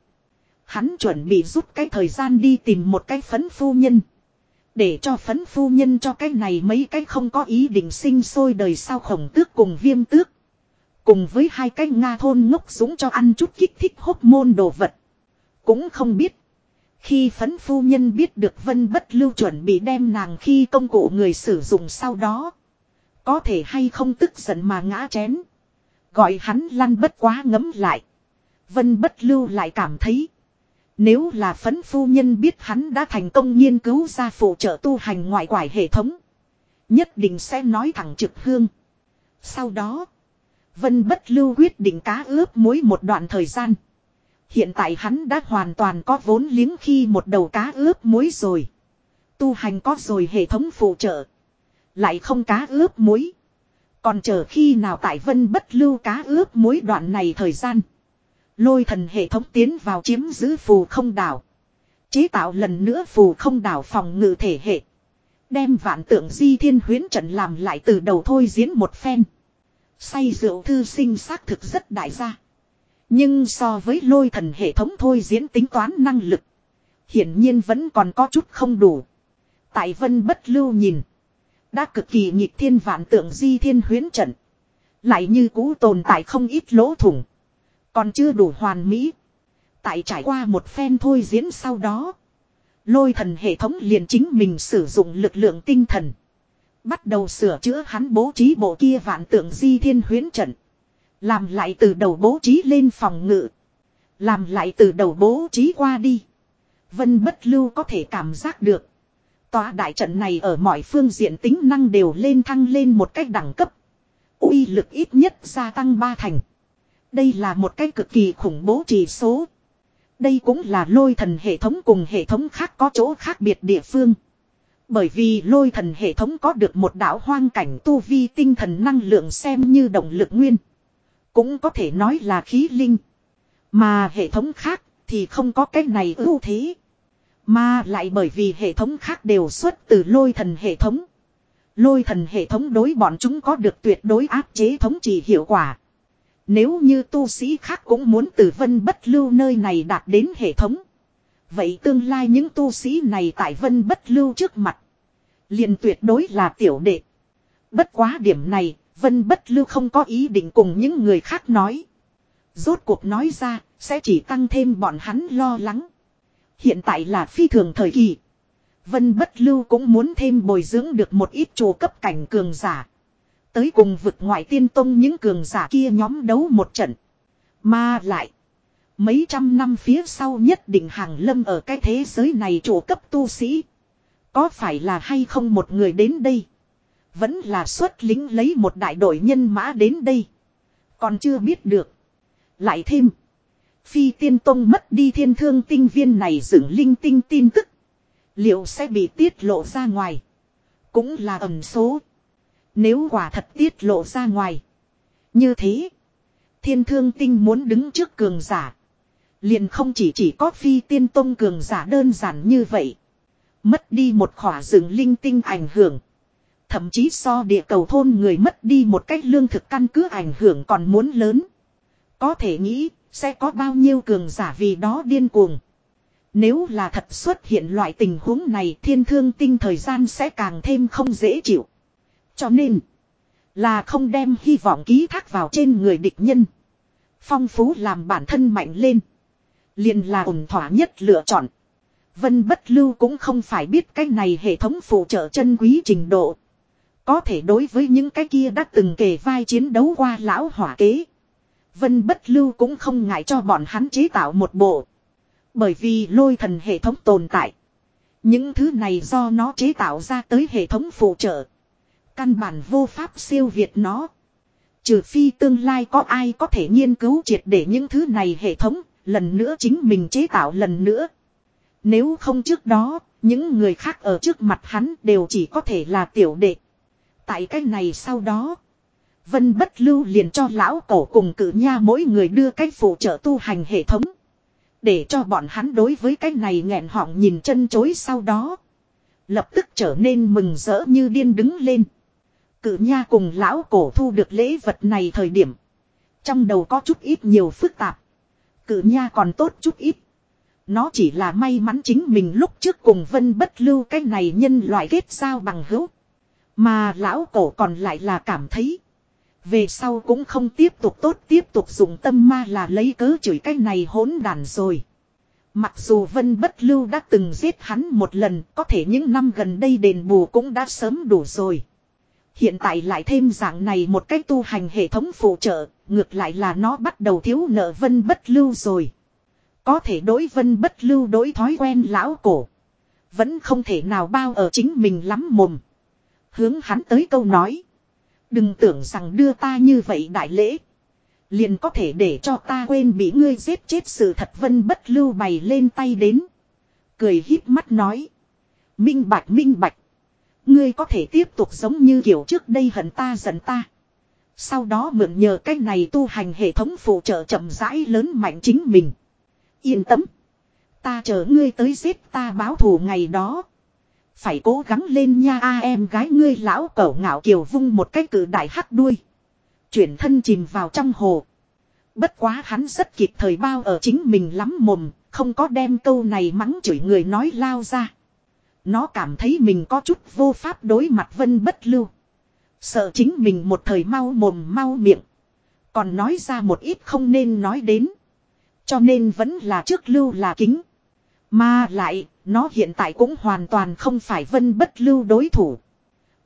Hắn chuẩn bị rút cái thời gian đi tìm một cái phấn phu nhân. Để cho phấn phu nhân cho cái này mấy cái không có ý định sinh sôi đời sau khổng tước cùng viêm tước. Cùng với hai cái Nga thôn ngốc súng cho ăn chút kích thích hốc môn đồ vật. Cũng không biết. Khi phấn phu nhân biết được vân bất lưu chuẩn bị đem nàng khi công cụ người sử dụng sau đó. Có thể hay không tức giận mà ngã chén. Gọi hắn lăn bất quá ngấm lại. Vân bất lưu lại cảm thấy. Nếu là phấn phu nhân biết hắn đã thành công nghiên cứu ra phụ trợ tu hành ngoại quải hệ thống. Nhất định sẽ nói thẳng trực hương. Sau đó. Vân bất lưu quyết định cá ướp muối một đoạn thời gian. Hiện tại hắn đã hoàn toàn có vốn liếng khi một đầu cá ướp muối rồi. Tu hành có rồi hệ thống phụ trợ. Lại không cá ướp muối. Còn chờ khi nào tại vân bất lưu cá ướp muối đoạn này thời gian. Lôi thần hệ thống tiến vào chiếm giữ phù không đảo. Chế tạo lần nữa phù không đảo phòng ngự thể hệ. Đem vạn tượng di thiên huyến trận làm lại từ đầu thôi diễn một phen. Say rượu thư sinh xác thực rất đại gia. Nhưng so với lôi thần hệ thống thôi diễn tính toán năng lực. Hiển nhiên vẫn còn có chút không đủ. Tại vân bất lưu nhìn. Đã cực kỳ nhịp thiên vạn tượng di thiên huyến trận. Lại như cũ tồn tại không ít lỗ thủng. Còn chưa đủ hoàn mỹ. Tại trải qua một phen thôi diễn sau đó. Lôi thần hệ thống liền chính mình sử dụng lực lượng tinh thần. Bắt đầu sửa chữa hắn bố trí bộ kia vạn tượng di thiên huyến trận. Làm lại từ đầu bố trí lên phòng ngự. Làm lại từ đầu bố trí qua đi. Vân bất lưu có thể cảm giác được. Tòa đại trận này ở mọi phương diện tính năng đều lên thăng lên một cách đẳng cấp. uy lực ít nhất gia tăng ba thành. Đây là một cách cực kỳ khủng bố chỉ số. Đây cũng là lôi thần hệ thống cùng hệ thống khác có chỗ khác biệt địa phương. Bởi vì lôi thần hệ thống có được một đạo hoang cảnh tu vi tinh thần năng lượng xem như động lực nguyên. Cũng có thể nói là khí linh. Mà hệ thống khác thì không có cái này ưu thế. Mà lại bởi vì hệ thống khác đều xuất từ lôi thần hệ thống. Lôi thần hệ thống đối bọn chúng có được tuyệt đối áp chế thống trị hiệu quả. Nếu như tu sĩ khác cũng muốn từ vân bất lưu nơi này đạt đến hệ thống. Vậy tương lai những tu sĩ này tại vân bất lưu trước mặt. liền tuyệt đối là tiểu đệ. Bất quá điểm này, vân bất lưu không có ý định cùng những người khác nói. Rốt cuộc nói ra, sẽ chỉ tăng thêm bọn hắn lo lắng. Hiện tại là phi thường thời kỳ. Vân bất lưu cũng muốn thêm bồi dưỡng được một ít chùa cấp cảnh cường giả. Tới cùng vực ngoại tiên tông những cường giả kia nhóm đấu một trận. Mà lại. Mấy trăm năm phía sau nhất định hàng lâm ở cái thế giới này chủ cấp tu sĩ. Có phải là hay không một người đến đây? Vẫn là xuất lính lấy một đại đội nhân mã đến đây. Còn chưa biết được. Lại thêm. Phi tiên tông mất đi thiên thương tinh viên này dựng linh tinh tin tức. Liệu sẽ bị tiết lộ ra ngoài? Cũng là ẩn số. Nếu quả thật tiết lộ ra ngoài. Như thế. Thiên thương tinh muốn đứng trước cường giả. Liền không chỉ chỉ có phi tiên tông cường giả đơn giản như vậy. Mất đi một khỏa rừng linh tinh ảnh hưởng. Thậm chí so địa cầu thôn người mất đi một cách lương thực căn cứ ảnh hưởng còn muốn lớn. Có thể nghĩ, sẽ có bao nhiêu cường giả vì đó điên cuồng. Nếu là thật xuất hiện loại tình huống này thiên thương tinh thời gian sẽ càng thêm không dễ chịu. Cho nên, là không đem hy vọng ký thác vào trên người địch nhân. Phong phú làm bản thân mạnh lên. liền là ổn thỏa nhất lựa chọn. Vân bất lưu cũng không phải biết cái này hệ thống phụ trợ chân quý trình độ. Có thể đối với những cái kia đã từng kể vai chiến đấu qua lão hỏa kế. Vân bất lưu cũng không ngại cho bọn hắn chế tạo một bộ. Bởi vì lôi thần hệ thống tồn tại. Những thứ này do nó chế tạo ra tới hệ thống phụ trợ. Căn bản vô pháp siêu việt nó. Trừ phi tương lai có ai có thể nghiên cứu triệt để những thứ này hệ thống, lần nữa chính mình chế tạo lần nữa. Nếu không trước đó, những người khác ở trước mặt hắn đều chỉ có thể là tiểu đệ. Tại cái này sau đó, Vân bất lưu liền cho lão cổ cùng cử nha mỗi người đưa cách phụ trợ tu hành hệ thống. Để cho bọn hắn đối với cái này nghẹn họng nhìn chân chối sau đó. Lập tức trở nên mừng rỡ như điên đứng lên cự nha cùng lão cổ thu được lễ vật này thời điểm. Trong đầu có chút ít nhiều phức tạp. cự nha còn tốt chút ít. Nó chỉ là may mắn chính mình lúc trước cùng vân bất lưu cái này nhân loại kết giao bằng hữu. Mà lão cổ còn lại là cảm thấy. Về sau cũng không tiếp tục tốt tiếp tục dùng tâm ma là lấy cớ chửi cái này hỗn đàn rồi. Mặc dù Vân Bất Lưu đã từng giết hắn một lần, có thể những năm gần đây đền bù cũng đã sớm đủ rồi. Hiện tại lại thêm dạng này một cách tu hành hệ thống phụ trợ, ngược lại là nó bắt đầu thiếu nợ Vân Bất Lưu rồi. Có thể đối Vân Bất Lưu đối thói quen lão cổ. Vẫn không thể nào bao ở chính mình lắm mồm. Hướng hắn tới câu nói. Đừng tưởng rằng đưa ta như vậy đại lễ. Liền có thể để cho ta quên bị ngươi giết chết sự thật vân bất lưu bày lên tay đến. Cười híp mắt nói. Minh bạch minh bạch. Ngươi có thể tiếp tục giống như kiểu trước đây hận ta giận ta. Sau đó mượn nhờ cách này tu hành hệ thống phụ trợ chậm rãi lớn mạnh chính mình. Yên tâm. Ta chờ ngươi tới giết ta báo thù ngày đó. Phải cố gắng lên nha a em gái ngươi lão cẩu ngạo kiều vung một cái cử đại hắc đuôi. Chuyển thân chìm vào trong hồ. Bất quá hắn rất kịp thời bao ở chính mình lắm mồm, không có đem câu này mắng chửi người nói lao ra. Nó cảm thấy mình có chút vô pháp đối mặt vân bất lưu. Sợ chính mình một thời mau mồm mau miệng. Còn nói ra một ít không nên nói đến. Cho nên vẫn là trước lưu là kính. Mà lại, nó hiện tại cũng hoàn toàn không phải vân bất lưu đối thủ.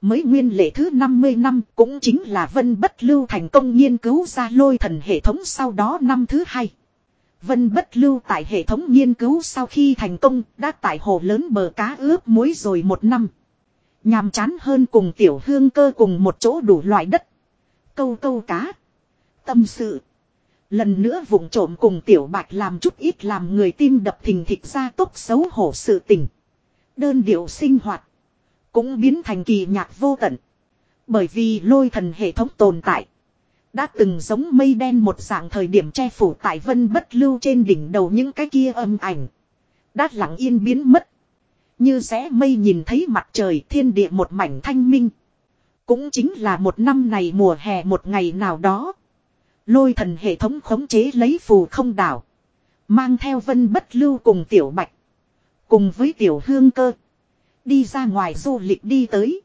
Mới nguyên lệ thứ 50 năm cũng chính là vân bất lưu thành công nghiên cứu ra lôi thần hệ thống sau đó năm thứ hai. Vân bất lưu tại hệ thống nghiên cứu sau khi thành công, đã tại hồ lớn bờ cá ướp muối rồi một năm. Nhàm chán hơn cùng tiểu hương cơ cùng một chỗ đủ loại đất. Câu câu cá. Tâm sự. Lần nữa vụng trộm cùng tiểu bạch làm chút ít làm người tim đập thình thịch ra tốt xấu hổ sự tình. Đơn điệu sinh hoạt. Cũng biến thành kỳ nhạc vô tận. Bởi vì lôi thần hệ thống tồn tại. Đã từng giống mây đen một dạng thời điểm che phủ tại vân bất lưu trên đỉnh đầu những cái kia âm ảnh. Đã lặng yên biến mất. Như rẽ mây nhìn thấy mặt trời thiên địa một mảnh thanh minh. Cũng chính là một năm này mùa hè một ngày nào đó. Lôi thần hệ thống khống chế lấy phù không đảo. Mang theo vân bất lưu cùng tiểu bạch. Cùng với tiểu hương cơ. Đi ra ngoài du lịch đi tới.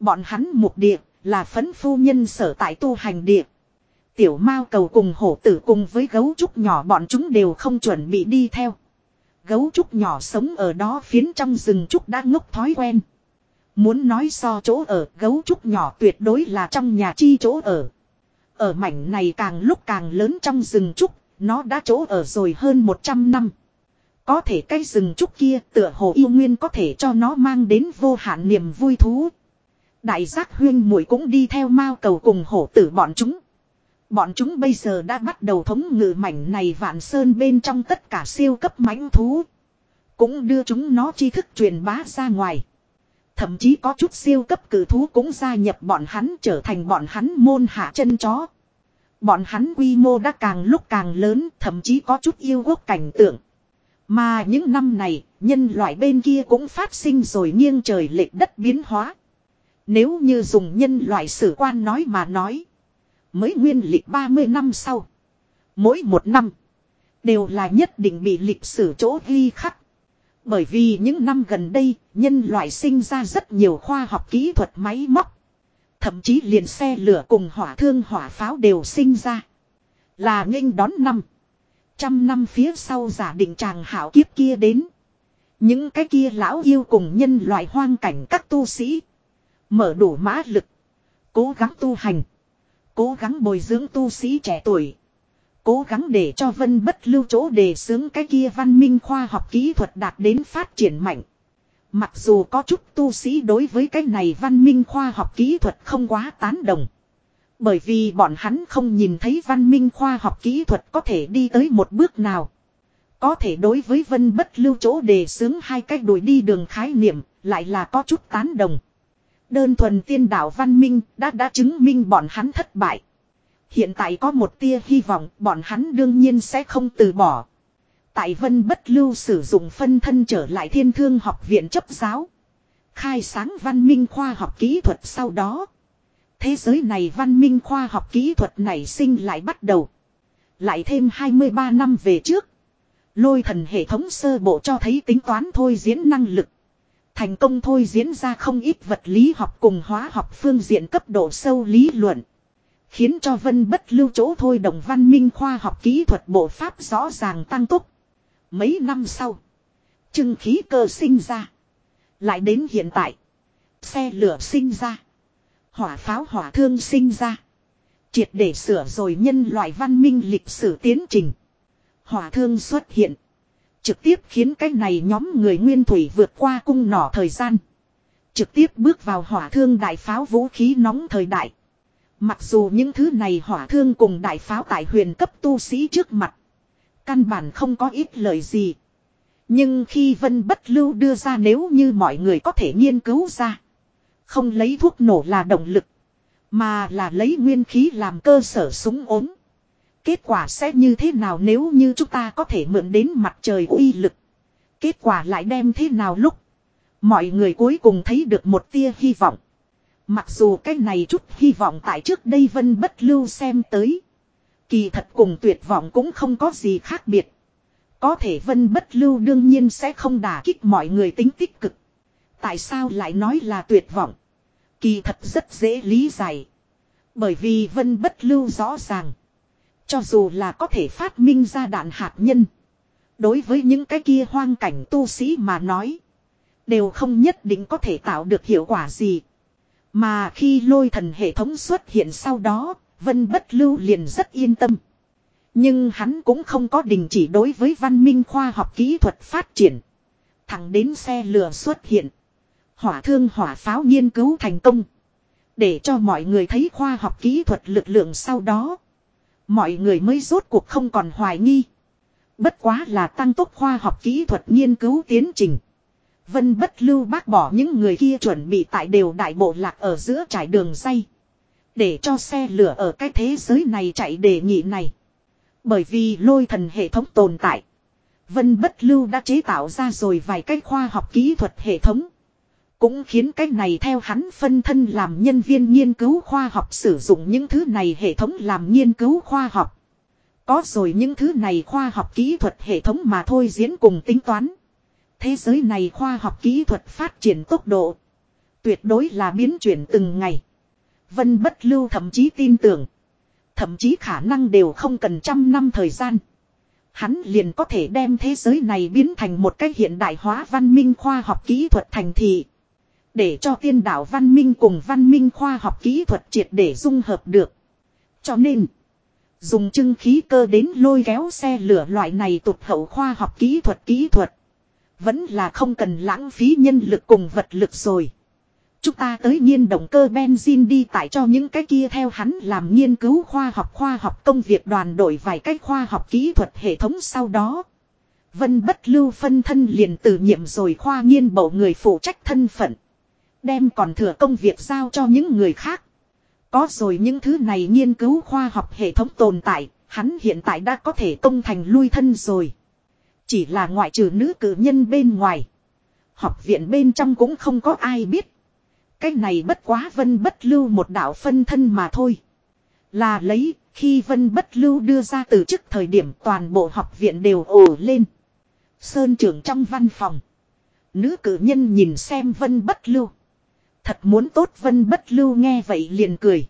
Bọn hắn mục địa là phấn phu nhân sở tại tu hành địa. Tiểu mao cầu cùng hổ tử cùng với gấu trúc nhỏ bọn chúng đều không chuẩn bị đi theo. Gấu trúc nhỏ sống ở đó phiến trong rừng trúc đã ngốc thói quen. Muốn nói so chỗ ở gấu trúc nhỏ tuyệt đối là trong nhà chi chỗ ở. Ở mảnh này càng lúc càng lớn trong rừng trúc, nó đã chỗ ở rồi hơn 100 năm. Có thể cái rừng trúc kia tựa hồ yêu nguyên có thể cho nó mang đến vô hạn niềm vui thú. Đại giác huyên muội cũng đi theo mao cầu cùng hổ tử bọn chúng. Bọn chúng bây giờ đã bắt đầu thống ngự mảnh này vạn sơn bên trong tất cả siêu cấp mãnh thú. Cũng đưa chúng nó tri thức truyền bá ra ngoài. Thậm chí có chút siêu cấp cử thú cũng gia nhập bọn hắn trở thành bọn hắn môn hạ chân chó. Bọn hắn quy mô đã càng lúc càng lớn thậm chí có chút yêu quốc cảnh tượng. Mà những năm này, nhân loại bên kia cũng phát sinh rồi nghiêng trời lệch đất biến hóa. Nếu như dùng nhân loại sử quan nói mà nói. Mới nguyên lịch 30 năm sau. Mỗi một năm. Đều là nhất định bị lịch sử chỗ ghi khắc. Bởi vì những năm gần đây, nhân loại sinh ra rất nhiều khoa học kỹ thuật máy móc. Thậm chí liền xe lửa cùng hỏa thương hỏa pháo đều sinh ra. Là nghênh đón năm. Trăm năm phía sau giả định chàng hảo kiếp kia đến. Những cái kia lão yêu cùng nhân loại hoang cảnh các tu sĩ. Mở đủ mã lực. Cố gắng tu hành. Cố gắng bồi dưỡng tu sĩ trẻ tuổi. Cố gắng để cho vân bất lưu chỗ đề xướng cái kia văn minh khoa học kỹ thuật đạt đến phát triển mạnh. Mặc dù có chút tu sĩ đối với cái này văn minh khoa học kỹ thuật không quá tán đồng. Bởi vì bọn hắn không nhìn thấy văn minh khoa học kỹ thuật có thể đi tới một bước nào. Có thể đối với vân bất lưu chỗ đề xướng hai cách đuổi đi đường khái niệm, lại là có chút tán đồng. Đơn thuần tiên đạo văn minh đã đã chứng minh bọn hắn thất bại. Hiện tại có một tia hy vọng, bọn hắn đương nhiên sẽ không từ bỏ. Tại vân bất lưu sử dụng phân thân trở lại thiên thương học viện chấp giáo. Khai sáng văn minh khoa học kỹ thuật sau đó. Thế giới này văn minh khoa học kỹ thuật này sinh lại bắt đầu. Lại thêm 23 năm về trước. Lôi thần hệ thống sơ bộ cho thấy tính toán thôi diễn năng lực. Thành công thôi diễn ra không ít vật lý học cùng hóa học phương diện cấp độ sâu lý luận. Khiến cho vân bất lưu chỗ thôi đồng văn minh khoa học kỹ thuật bộ pháp rõ ràng tăng tốc. Mấy năm sau. Trưng khí cơ sinh ra. Lại đến hiện tại. Xe lửa sinh ra. Hỏa pháo hỏa thương sinh ra. Triệt để sửa rồi nhân loại văn minh lịch sử tiến trình. Hỏa thương xuất hiện. Trực tiếp khiến cái này nhóm người nguyên thủy vượt qua cung nỏ thời gian. Trực tiếp bước vào hỏa thương đại pháo vũ khí nóng thời đại. Mặc dù những thứ này hỏa thương cùng đại pháo tại huyền cấp tu sĩ trước mặt. Căn bản không có ít lời gì. Nhưng khi Vân Bất Lưu đưa ra nếu như mọi người có thể nghiên cứu ra. Không lấy thuốc nổ là động lực. Mà là lấy nguyên khí làm cơ sở súng ốm. Kết quả sẽ như thế nào nếu như chúng ta có thể mượn đến mặt trời uy lực. Kết quả lại đem thế nào lúc. Mọi người cuối cùng thấy được một tia hy vọng. Mặc dù cái này chút hy vọng tại trước đây Vân Bất Lưu xem tới. Kỳ thật cùng tuyệt vọng cũng không có gì khác biệt. Có thể Vân Bất Lưu đương nhiên sẽ không đả kích mọi người tính tích cực. Tại sao lại nói là tuyệt vọng? Kỳ thật rất dễ lý giải. Bởi vì Vân Bất Lưu rõ ràng. Cho dù là có thể phát minh ra đạn hạt nhân. Đối với những cái kia hoang cảnh tu sĩ mà nói. Đều không nhất định có thể tạo được hiệu quả gì. Mà khi lôi thần hệ thống xuất hiện sau đó, Vân Bất Lưu liền rất yên tâm. Nhưng hắn cũng không có đình chỉ đối với văn minh khoa học kỹ thuật phát triển. Thẳng đến xe lửa xuất hiện. Hỏa thương hỏa pháo nghiên cứu thành công. Để cho mọi người thấy khoa học kỹ thuật lực lượng sau đó. Mọi người mới rốt cuộc không còn hoài nghi. Bất quá là tăng tốc khoa học kỹ thuật nghiên cứu tiến trình. Vân bất lưu bác bỏ những người kia chuẩn bị tại đều đại bộ lạc ở giữa trải đường dây. Để cho xe lửa ở cái thế giới này chạy đề nghị này. Bởi vì lôi thần hệ thống tồn tại. Vân bất lưu đã chế tạo ra rồi vài cái khoa học kỹ thuật hệ thống. Cũng khiến cái này theo hắn phân thân làm nhân viên nghiên cứu khoa học sử dụng những thứ này hệ thống làm nghiên cứu khoa học. Có rồi những thứ này khoa học kỹ thuật hệ thống mà thôi diễn cùng tính toán. Thế giới này khoa học kỹ thuật phát triển tốc độ. Tuyệt đối là biến chuyển từng ngày. Vân bất lưu thậm chí tin tưởng. Thậm chí khả năng đều không cần trăm năm thời gian. Hắn liền có thể đem thế giới này biến thành một cách hiện đại hóa văn minh khoa học kỹ thuật thành thị. Để cho tiên đạo văn minh cùng văn minh khoa học kỹ thuật triệt để dung hợp được. Cho nên, dùng trưng khí cơ đến lôi kéo xe lửa loại này tụt hậu khoa học kỹ thuật kỹ thuật. Vẫn là không cần lãng phí nhân lực cùng vật lực rồi. Chúng ta tới nhiên động cơ benzin đi tại cho những cái kia theo hắn làm nghiên cứu khoa học khoa học công việc đoàn đội vài cách khoa học kỹ thuật hệ thống sau đó. Vân bất lưu phân thân liền từ nhiệm rồi khoa nghiên bộ người phụ trách thân phận. Đem còn thừa công việc giao cho những người khác. Có rồi những thứ này nghiên cứu khoa học hệ thống tồn tại, hắn hiện tại đã có thể công thành lui thân rồi. Chỉ là ngoại trừ nữ cử nhân bên ngoài. Học viện bên trong cũng không có ai biết. Cái này bất quá vân bất lưu một đạo phân thân mà thôi. Là lấy, khi vân bất lưu đưa ra từ chức thời điểm toàn bộ học viện đều ồ lên. Sơn trưởng trong văn phòng. Nữ cử nhân nhìn xem vân bất lưu. Thật muốn tốt vân bất lưu nghe vậy liền cười.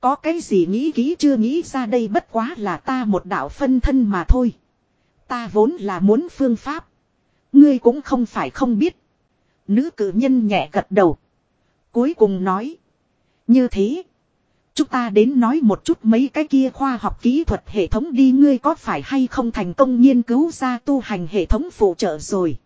Có cái gì nghĩ kỹ chưa nghĩ ra đây bất quá là ta một đạo phân thân mà thôi. Ta vốn là muốn phương pháp. Ngươi cũng không phải không biết. Nữ cử nhân nhẹ gật đầu. Cuối cùng nói. Như thế. Chúng ta đến nói một chút mấy cái kia khoa học kỹ thuật hệ thống đi ngươi có phải hay không thành công nghiên cứu ra tu hành hệ thống phụ trợ rồi.